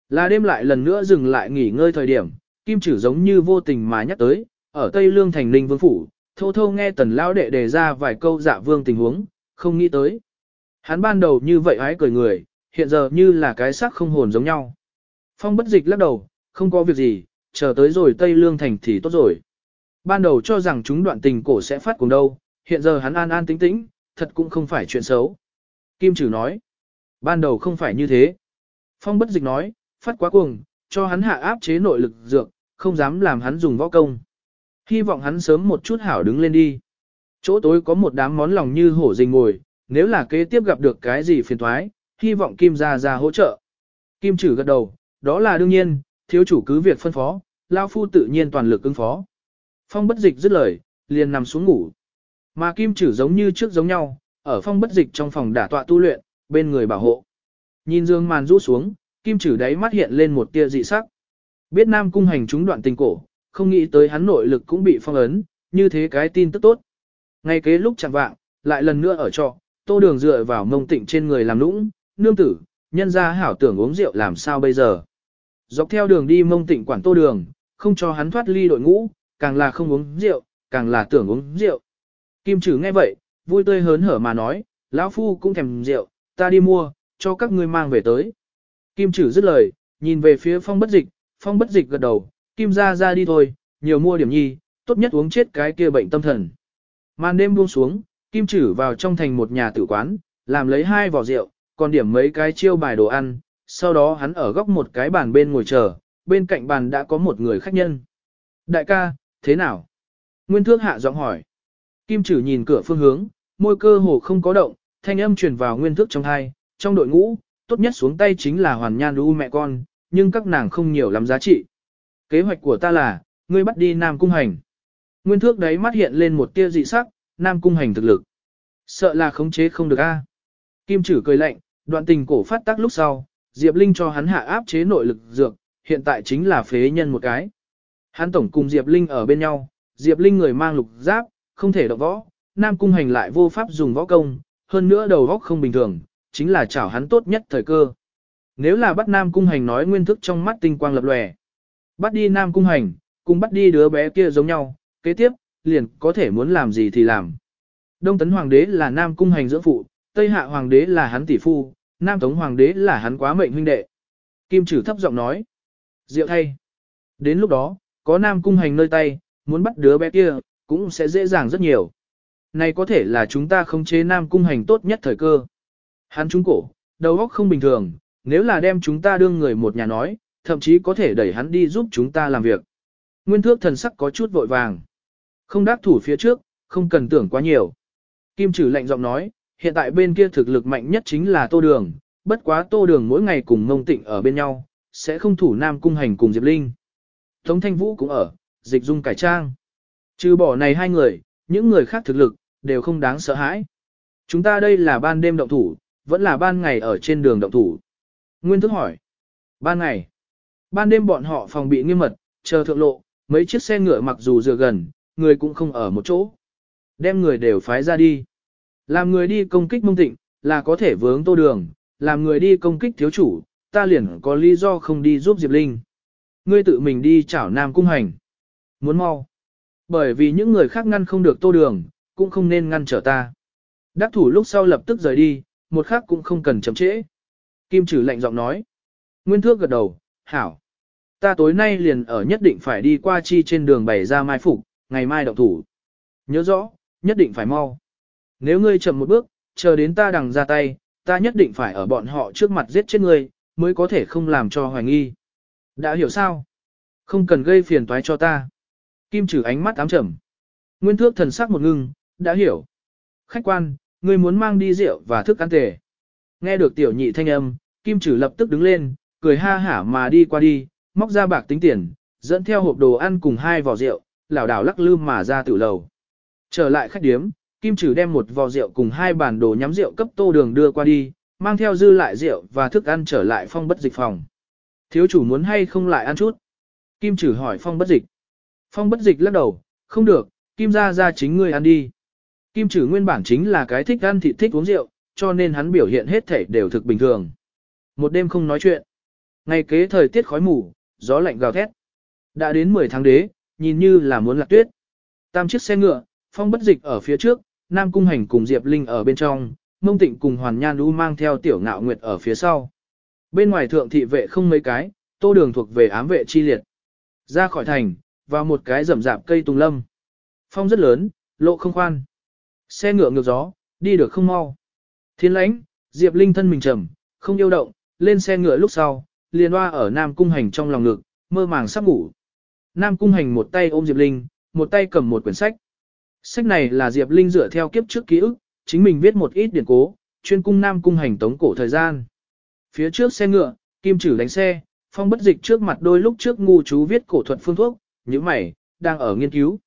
Là đêm lại lần nữa dừng lại nghỉ ngơi thời điểm, Kim Chử giống như vô tình mà nhắc tới, ở Tây Lương Thành Ninh Vương Phủ, thô thô nghe tần lão đệ đề ra vài câu dạ vương tình huống, không nghĩ tới. Hắn ban đầu như vậy hái cười người, hiện giờ như là cái xác không hồn giống nhau. Phong bất dịch lắc đầu, không có việc gì, chờ tới rồi Tây Lương Thành thì tốt rồi. Ban đầu cho rằng chúng đoạn tình cổ sẽ phát cùng đâu, hiện giờ hắn an an tĩnh tĩnh, thật cũng không phải chuyện xấu. Kim Trử nói, ban đầu không phải như thế. Phong bất dịch nói, phát quá cuồng, cho hắn hạ áp chế nội lực dược, không dám làm hắn dùng võ công. Hy vọng hắn sớm một chút hảo đứng lên đi. Chỗ tối có một đám món lòng như hổ rình ngồi, nếu là kế tiếp gặp được cái gì phiền thoái, hy vọng Kim ra ra hỗ trợ. Kim chử gật đầu, đó là đương nhiên, thiếu chủ cứ việc phân phó, Lao Phu tự nhiên toàn lực ứng phó. Phong bất dịch dứt lời, liền nằm xuống ngủ. Mà Kim chử giống như trước giống nhau, ở phong bất dịch trong phòng đả tọa tu luyện, bên người bảo hộ. Nhìn dương màn rũ xuống, Kim trừ đáy mắt hiện lên một tia dị sắc. Biết Nam cung hành chúng đoạn tình cổ, không nghĩ tới hắn nội lực cũng bị phong ấn, như thế cái tin tức tốt. Ngay kế lúc chẳng vạng, lại lần nữa ở trọ, tô đường dựa vào mông tịnh trên người làm nũng, nương tử, nhân ra hảo tưởng uống rượu làm sao bây giờ. Dọc theo đường đi mông tịnh quản tô đường, không cho hắn thoát ly đội ngũ, càng là không uống rượu, càng là tưởng uống rượu. Kim trừ nghe vậy, vui tươi hớn hở mà nói, lão phu cũng thèm rượu, ta đi mua, cho các ngươi mang về tới. Kim trừ dứt lời, nhìn về phía phong bất dịch, phong bất dịch gật đầu, kim ra ra đi thôi, nhiều mua điểm nhi, tốt nhất uống chết cái kia bệnh tâm thần. Màn đêm buông xuống, kim trừ vào trong thành một nhà tử quán, làm lấy hai vỏ rượu, còn điểm mấy cái chiêu bài đồ ăn, sau đó hắn ở góc một cái bàn bên ngồi chờ, bên cạnh bàn đã có một người khách nhân. Đại ca, thế nào? Nguyên thước hạ giọng hỏi. Kim trừ nhìn cửa phương hướng, môi cơ hồ không có động, thanh âm truyền vào nguyên thước trong hai, trong đội ngũ, tốt nhất xuống tay chính là hoàn nhan u mẹ con, nhưng các nàng không nhiều lắm giá trị. Kế hoạch của ta là, ngươi bắt đi Nam Cung Hành. Nguyên thước đấy mắt hiện lên một tia dị sắc, Nam Cung Hành thực lực. Sợ là khống chế không được a. Kim Chử cười lạnh, đoạn tình cổ phát tác lúc sau, Diệp Linh cho hắn hạ áp chế nội lực dược, hiện tại chính là phế nhân một cái. Hắn tổng cùng Diệp Linh ở bên nhau, Diệp Linh người mang lục giáp, không thể động võ, Nam Cung Hành lại vô pháp dùng võ công, hơn nữa đầu góc không bình thường, chính là chảo hắn tốt nhất thời cơ. Nếu là bắt Nam Cung Hành nói nguyên thức trong mắt tinh quang lập lòe, Bắt đi Nam Cung Hành, cùng bắt đi đứa bé kia giống nhau, kế tiếp, liền có thể muốn làm gì thì làm. Đông Tấn Hoàng đế là Nam Cung Hành dưỡng phụ, Tây Hạ Hoàng đế là hắn tỷ phu, Nam Tống Hoàng đế là hắn quá mệnh huynh đệ. Kim Trử thấp giọng nói. Diệu thay. Đến lúc đó, có Nam Cung Hành nơi tay, muốn bắt đứa bé kia, cũng sẽ dễ dàng rất nhiều. Này có thể là chúng ta khống chế Nam Cung Hành tốt nhất thời cơ. Hắn trúng cổ, đầu óc không bình thường, nếu là đem chúng ta đương người một nhà nói, thậm chí có thể đẩy hắn đi giúp chúng ta làm việc. Nguyên thước thần sắc có chút vội vàng. Không đáp thủ phía trước, không cần tưởng quá nhiều. Kim trừ lạnh giọng nói, hiện tại bên kia thực lực mạnh nhất chính là tô đường, bất quá tô đường mỗi ngày cùng mông tịnh ở bên nhau, sẽ không thủ nam cung hành cùng Diệp Linh. Tống Thanh Vũ cũng ở, dịch dung cải trang. Trừ bỏ này hai người, những người khác thực lực, đều không đáng sợ hãi. Chúng ta đây là ban đêm động thủ, vẫn là ban ngày ở trên đường động thủ. Nguyên thức hỏi. Ban ngày. Ban đêm bọn họ phòng bị nghiêm mật, chờ thượng lộ, mấy chiếc xe ngựa mặc dù dựa gần, người cũng không ở một chỗ. Đem người đều phái ra đi. Làm người đi công kích mông tịnh, là có thể vướng tô đường, làm người đi công kích thiếu chủ, ta liền có lý do không đi giúp Diệp Linh. Ngươi tự mình đi chảo Nam Cung Hành. Muốn mau. Bởi vì những người khác ngăn không được tô đường, cũng không nên ngăn trở ta. Đắc thủ lúc sau lập tức rời đi, một khác cũng không cần chậm trễ. Kim trừ lạnh giọng nói. Nguyên thước gật đầu, hảo. Ta tối nay liền ở nhất định phải đi qua chi trên đường bày ra mai phục, ngày mai động thủ. Nhớ rõ, nhất định phải mau. Nếu ngươi chậm một bước, chờ đến ta đằng ra tay, ta nhất định phải ở bọn họ trước mặt giết chết ngươi, mới có thể không làm cho hoài nghi. Đã hiểu sao? Không cần gây phiền toái cho ta. Kim trừ ánh mắt ám trầm. Nguyên thước thần sắc một ngưng, đã hiểu. Khách quan, ngươi muốn mang đi rượu và thức ăn tề. Nghe được tiểu nhị thanh âm, Kim trừ lập tức đứng lên, cười ha hả mà đi qua đi, móc ra bạc tính tiền, dẫn theo hộp đồ ăn cùng hai vò rượu, lảo đảo lắc lư mà ra tử lầu. Trở lại khách điếm, Kim Trừ đem một vò rượu cùng hai bản đồ nhắm rượu cấp tô đường đưa qua đi, mang theo dư lại rượu và thức ăn trở lại phong bất dịch phòng. Thiếu chủ muốn hay không lại ăn chút? Kim Trừ hỏi phong bất dịch. Phong bất dịch lắc đầu, không được, Kim ra ra chính ngươi ăn đi. Kim Trừ nguyên bản chính là cái thích ăn thịt thích uống rượu, cho nên hắn biểu hiện hết thể đều thực bình thường. Một đêm không nói chuyện. Ngày kế thời tiết khói mù, gió lạnh gào thét. Đã đến 10 tháng đế, nhìn như là muốn lạc tuyết. Tam chiếc xe ngựa, phong bất dịch ở phía trước, Nam Cung Hành cùng Diệp Linh ở bên trong, Mông Tịnh cùng Hoàn Nhan Lũ mang theo Tiểu Ngạo Nguyệt ở phía sau. Bên ngoài thượng thị vệ không mấy cái, tô đường thuộc về ám vệ chi liệt. Ra khỏi thành, vào một cái rậm rạp cây tùng lâm. Phong rất lớn, lộ không khoan. Xe ngựa ngược gió, đi được không mau. Thiên lãnh, Diệp Linh thân mình trầm, không yêu động, lên xe ngựa lúc sau, liền hoa ở Nam Cung Hành trong lòng ngực, mơ màng sắp ngủ. Nam Cung Hành một tay ôm Diệp Linh, một tay cầm một quyển sách. Sách này là Diệp Linh dựa theo kiếp trước ký ức, chính mình viết một ít điển cố, chuyên cung Nam Cung Hành tống cổ thời gian. Phía trước xe ngựa, kim chử đánh xe, phong bất dịch trước mặt đôi lúc trước ngu chú viết cổ thuật phương thuốc, những mày, đang ở nghiên cứu.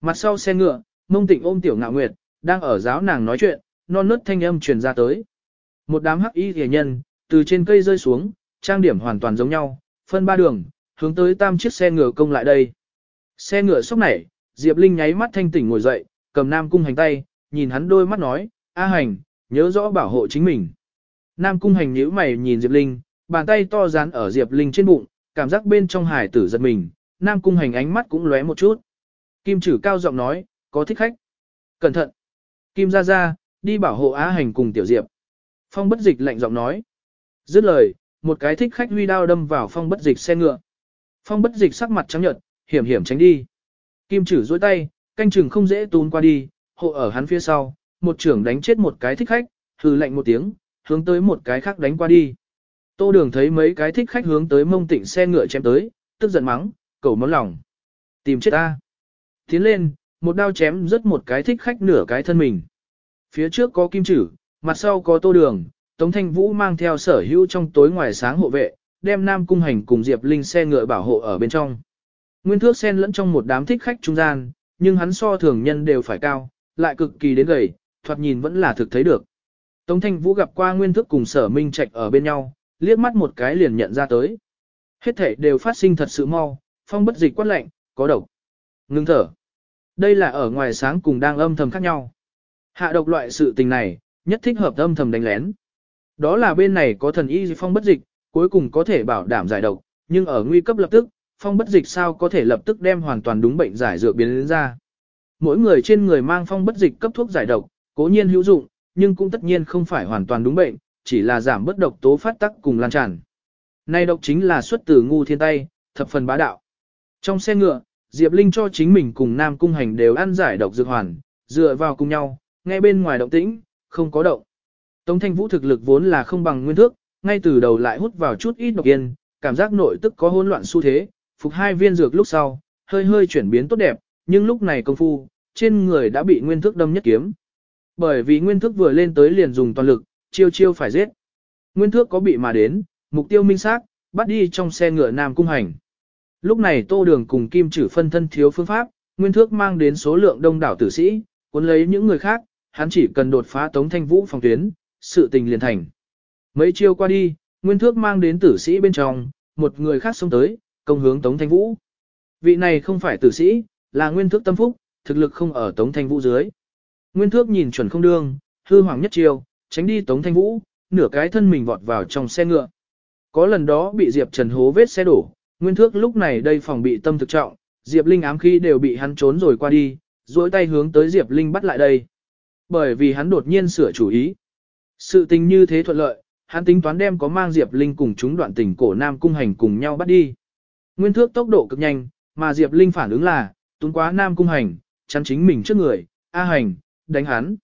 Mặt sau xe ngựa, mông tịnh ôm tiểu ngạo nguyệt, đang ở giáo nàng nói chuyện, non nớt thanh âm truyền ra tới. Một đám hắc y rìa nhân, từ trên cây rơi xuống, trang điểm hoàn toàn giống nhau, phân ba đường, hướng tới tam chiếc xe ngựa công lại đây. Xe ngựa sốc nảy, Diệp Linh nháy mắt thanh tỉnh ngồi dậy, cầm Nam Cung Hành tay, nhìn hắn đôi mắt nói, A Hành, nhớ rõ bảo hộ chính mình. Nam Cung Hành nhíu mày nhìn Diệp Linh, bàn tay to dán ở Diệp Linh trên bụng, cảm giác bên trong hải tử giật mình, Nam Cung Hành ánh mắt cũng lóe một chút. Kim Trử cao giọng nói, có thích khách. Cẩn thận. Kim ra ra, đi bảo hộ Á Hành cùng Tiểu Diệp. Phong bất dịch lạnh giọng nói. Dứt lời, một cái thích khách huy đao đâm vào phong bất dịch xe ngựa. Phong bất dịch sắc mặt trắng nhợt, hiểm hiểm tránh đi. Kim chử dối tay, canh chừng không dễ tún qua đi, hộ ở hắn phía sau, một trưởng đánh chết một cái thích khách, hừ lạnh một tiếng, hướng tới một cái khác đánh qua đi. Tô đường thấy mấy cái thích khách hướng tới mông tịnh xe ngựa chém tới, tức giận mắng, cầu máu lòng. Tìm chết ta. Tiến lên, một đao chém rất một cái thích khách nửa cái thân mình. Phía trước có kim chử, mặt sau có tô đường, Tống Thanh Vũ mang theo sở hữu trong tối ngoài sáng hộ vệ, đem Nam Cung Hành cùng Diệp Linh xe ngựa bảo hộ ở bên trong. Nguyên thước sen lẫn trong một đám thích khách trung gian, nhưng hắn so thường nhân đều phải cao, lại cực kỳ đến gầy, thoạt nhìn vẫn là thực thấy được. Tống Thanh Vũ gặp qua Nguyên thước cùng sở minh trạch ở bên nhau, liếc mắt một cái liền nhận ra tới. Hết thể đều phát sinh thật sự mau, phong bất dịch quát lạnh, có độc. Ngưng thở. Đây là ở ngoài sáng cùng đang âm thầm khác nhau. Hạ độc loại sự tình này, nhất thích hợp âm thầm đánh lén. Đó là bên này có thần y phong bất dịch, cuối cùng có thể bảo đảm giải độc, nhưng ở nguy cấp lập tức, phong bất dịch sao có thể lập tức đem hoàn toàn đúng bệnh giải dược biến đến ra. Mỗi người trên người mang phong bất dịch cấp thuốc giải độc, cố nhiên hữu dụng, nhưng cũng tất nhiên không phải hoàn toàn đúng bệnh, chỉ là giảm bất độc tố phát tắc cùng lan tràn. Nay độc chính là xuất từ ngu thiên tay, thập phần bá đạo. Trong xe ngựa, Diệp Linh cho chính mình cùng Nam Cung Hành đều ăn giải độc dược hoàn, dựa vào cùng nhau, Ngay bên ngoài động tĩnh, không có động. Tống Thanh Vũ thực lực vốn là không bằng nguyên thước, ngay từ đầu lại hút vào chút ít độc yên, cảm giác nội tức có hỗn loạn xu thế, phục hai viên dược lúc sau, hơi hơi chuyển biến tốt đẹp, nhưng lúc này công phu, trên người đã bị nguyên thước đâm nhất kiếm. Bởi vì nguyên thước vừa lên tới liền dùng toàn lực, chiêu chiêu phải giết. Nguyên thước có bị mà đến, mục tiêu minh xác, bắt đi trong xe ngựa Nam Cung Hành. Lúc này Tô Đường cùng Kim Trử phân thân thiếu phương pháp, nguyên thước mang đến số lượng đông đảo tử sĩ, cuốn lấy những người khác, hắn chỉ cần đột phá Tống Thanh Vũ phòng tuyến, sự tình liền thành. Mấy chiêu qua đi, nguyên thước mang đến tử sĩ bên trong, một người khác xông tới, công hướng Tống Thanh Vũ. Vị này không phải tử sĩ, là nguyên thước tâm phúc, thực lực không ở Tống Thanh Vũ dưới. Nguyên thước nhìn chuẩn không đương, hư hoàng nhất chiêu, tránh đi Tống Thanh Vũ, nửa cái thân mình vọt vào trong xe ngựa. Có lần đó bị Diệp Trần hố vết xe đổ, nguyên thước lúc này đây phòng bị tâm thực trọng, Diệp Linh ám khí đều bị hắn trốn rồi qua đi, duỗi tay hướng tới Diệp Linh bắt lại đây. Bởi vì hắn đột nhiên sửa chủ ý. Sự tình như thế thuận lợi, hắn tính toán đem có mang Diệp Linh cùng chúng đoạn tình cổ Nam Cung Hành cùng nhau bắt đi. Nguyên thước tốc độ cực nhanh, mà Diệp Linh phản ứng là, túng quá Nam Cung Hành, chắn chính mình trước người, A Hành, đánh hắn.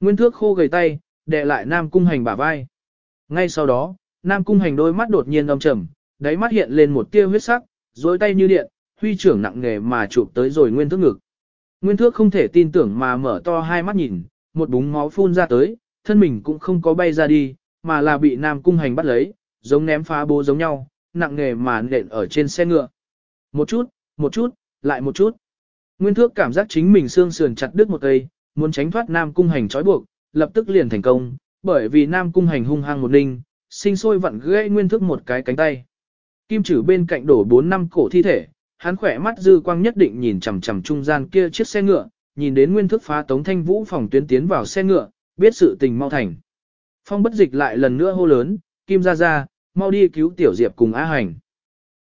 Nguyên thước khô gầy tay, đè lại Nam Cung Hành bả vai. Ngay sau đó, Nam Cung Hành đôi mắt đột nhiên âm trầm, đáy mắt hiện lên một tia huyết sắc, dối tay như điện, huy trưởng nặng nghề mà chụp tới rồi nguyên thước ngực. Nguyên thước không thể tin tưởng mà mở to hai mắt nhìn, một búng máu phun ra tới, thân mình cũng không có bay ra đi, mà là bị Nam Cung Hành bắt lấy, giống ném phá bố giống nhau, nặng nghề mà nện ở trên xe ngựa. Một chút, một chút, lại một chút. Nguyên thước cảm giác chính mình xương sườn chặt đứt một cây, muốn tránh thoát Nam Cung Hành trói buộc, lập tức liền thành công, bởi vì Nam Cung Hành hung hăng một ninh, sinh sôi vặn gãy nguyên thước một cái cánh tay. Kim trừ bên cạnh đổ bốn năm cổ thi thể, hắn khỏe mắt dư quang nhất định nhìn chằm chằm trung gian kia chiếc xe ngựa, nhìn đến nguyên thức phá tống thanh vũ phòng tuyến tiến vào xe ngựa, biết sự tình mau thành. Phong bất dịch lại lần nữa hô lớn, Kim ra ra, mau đi cứu tiểu diệp cùng Á Hành.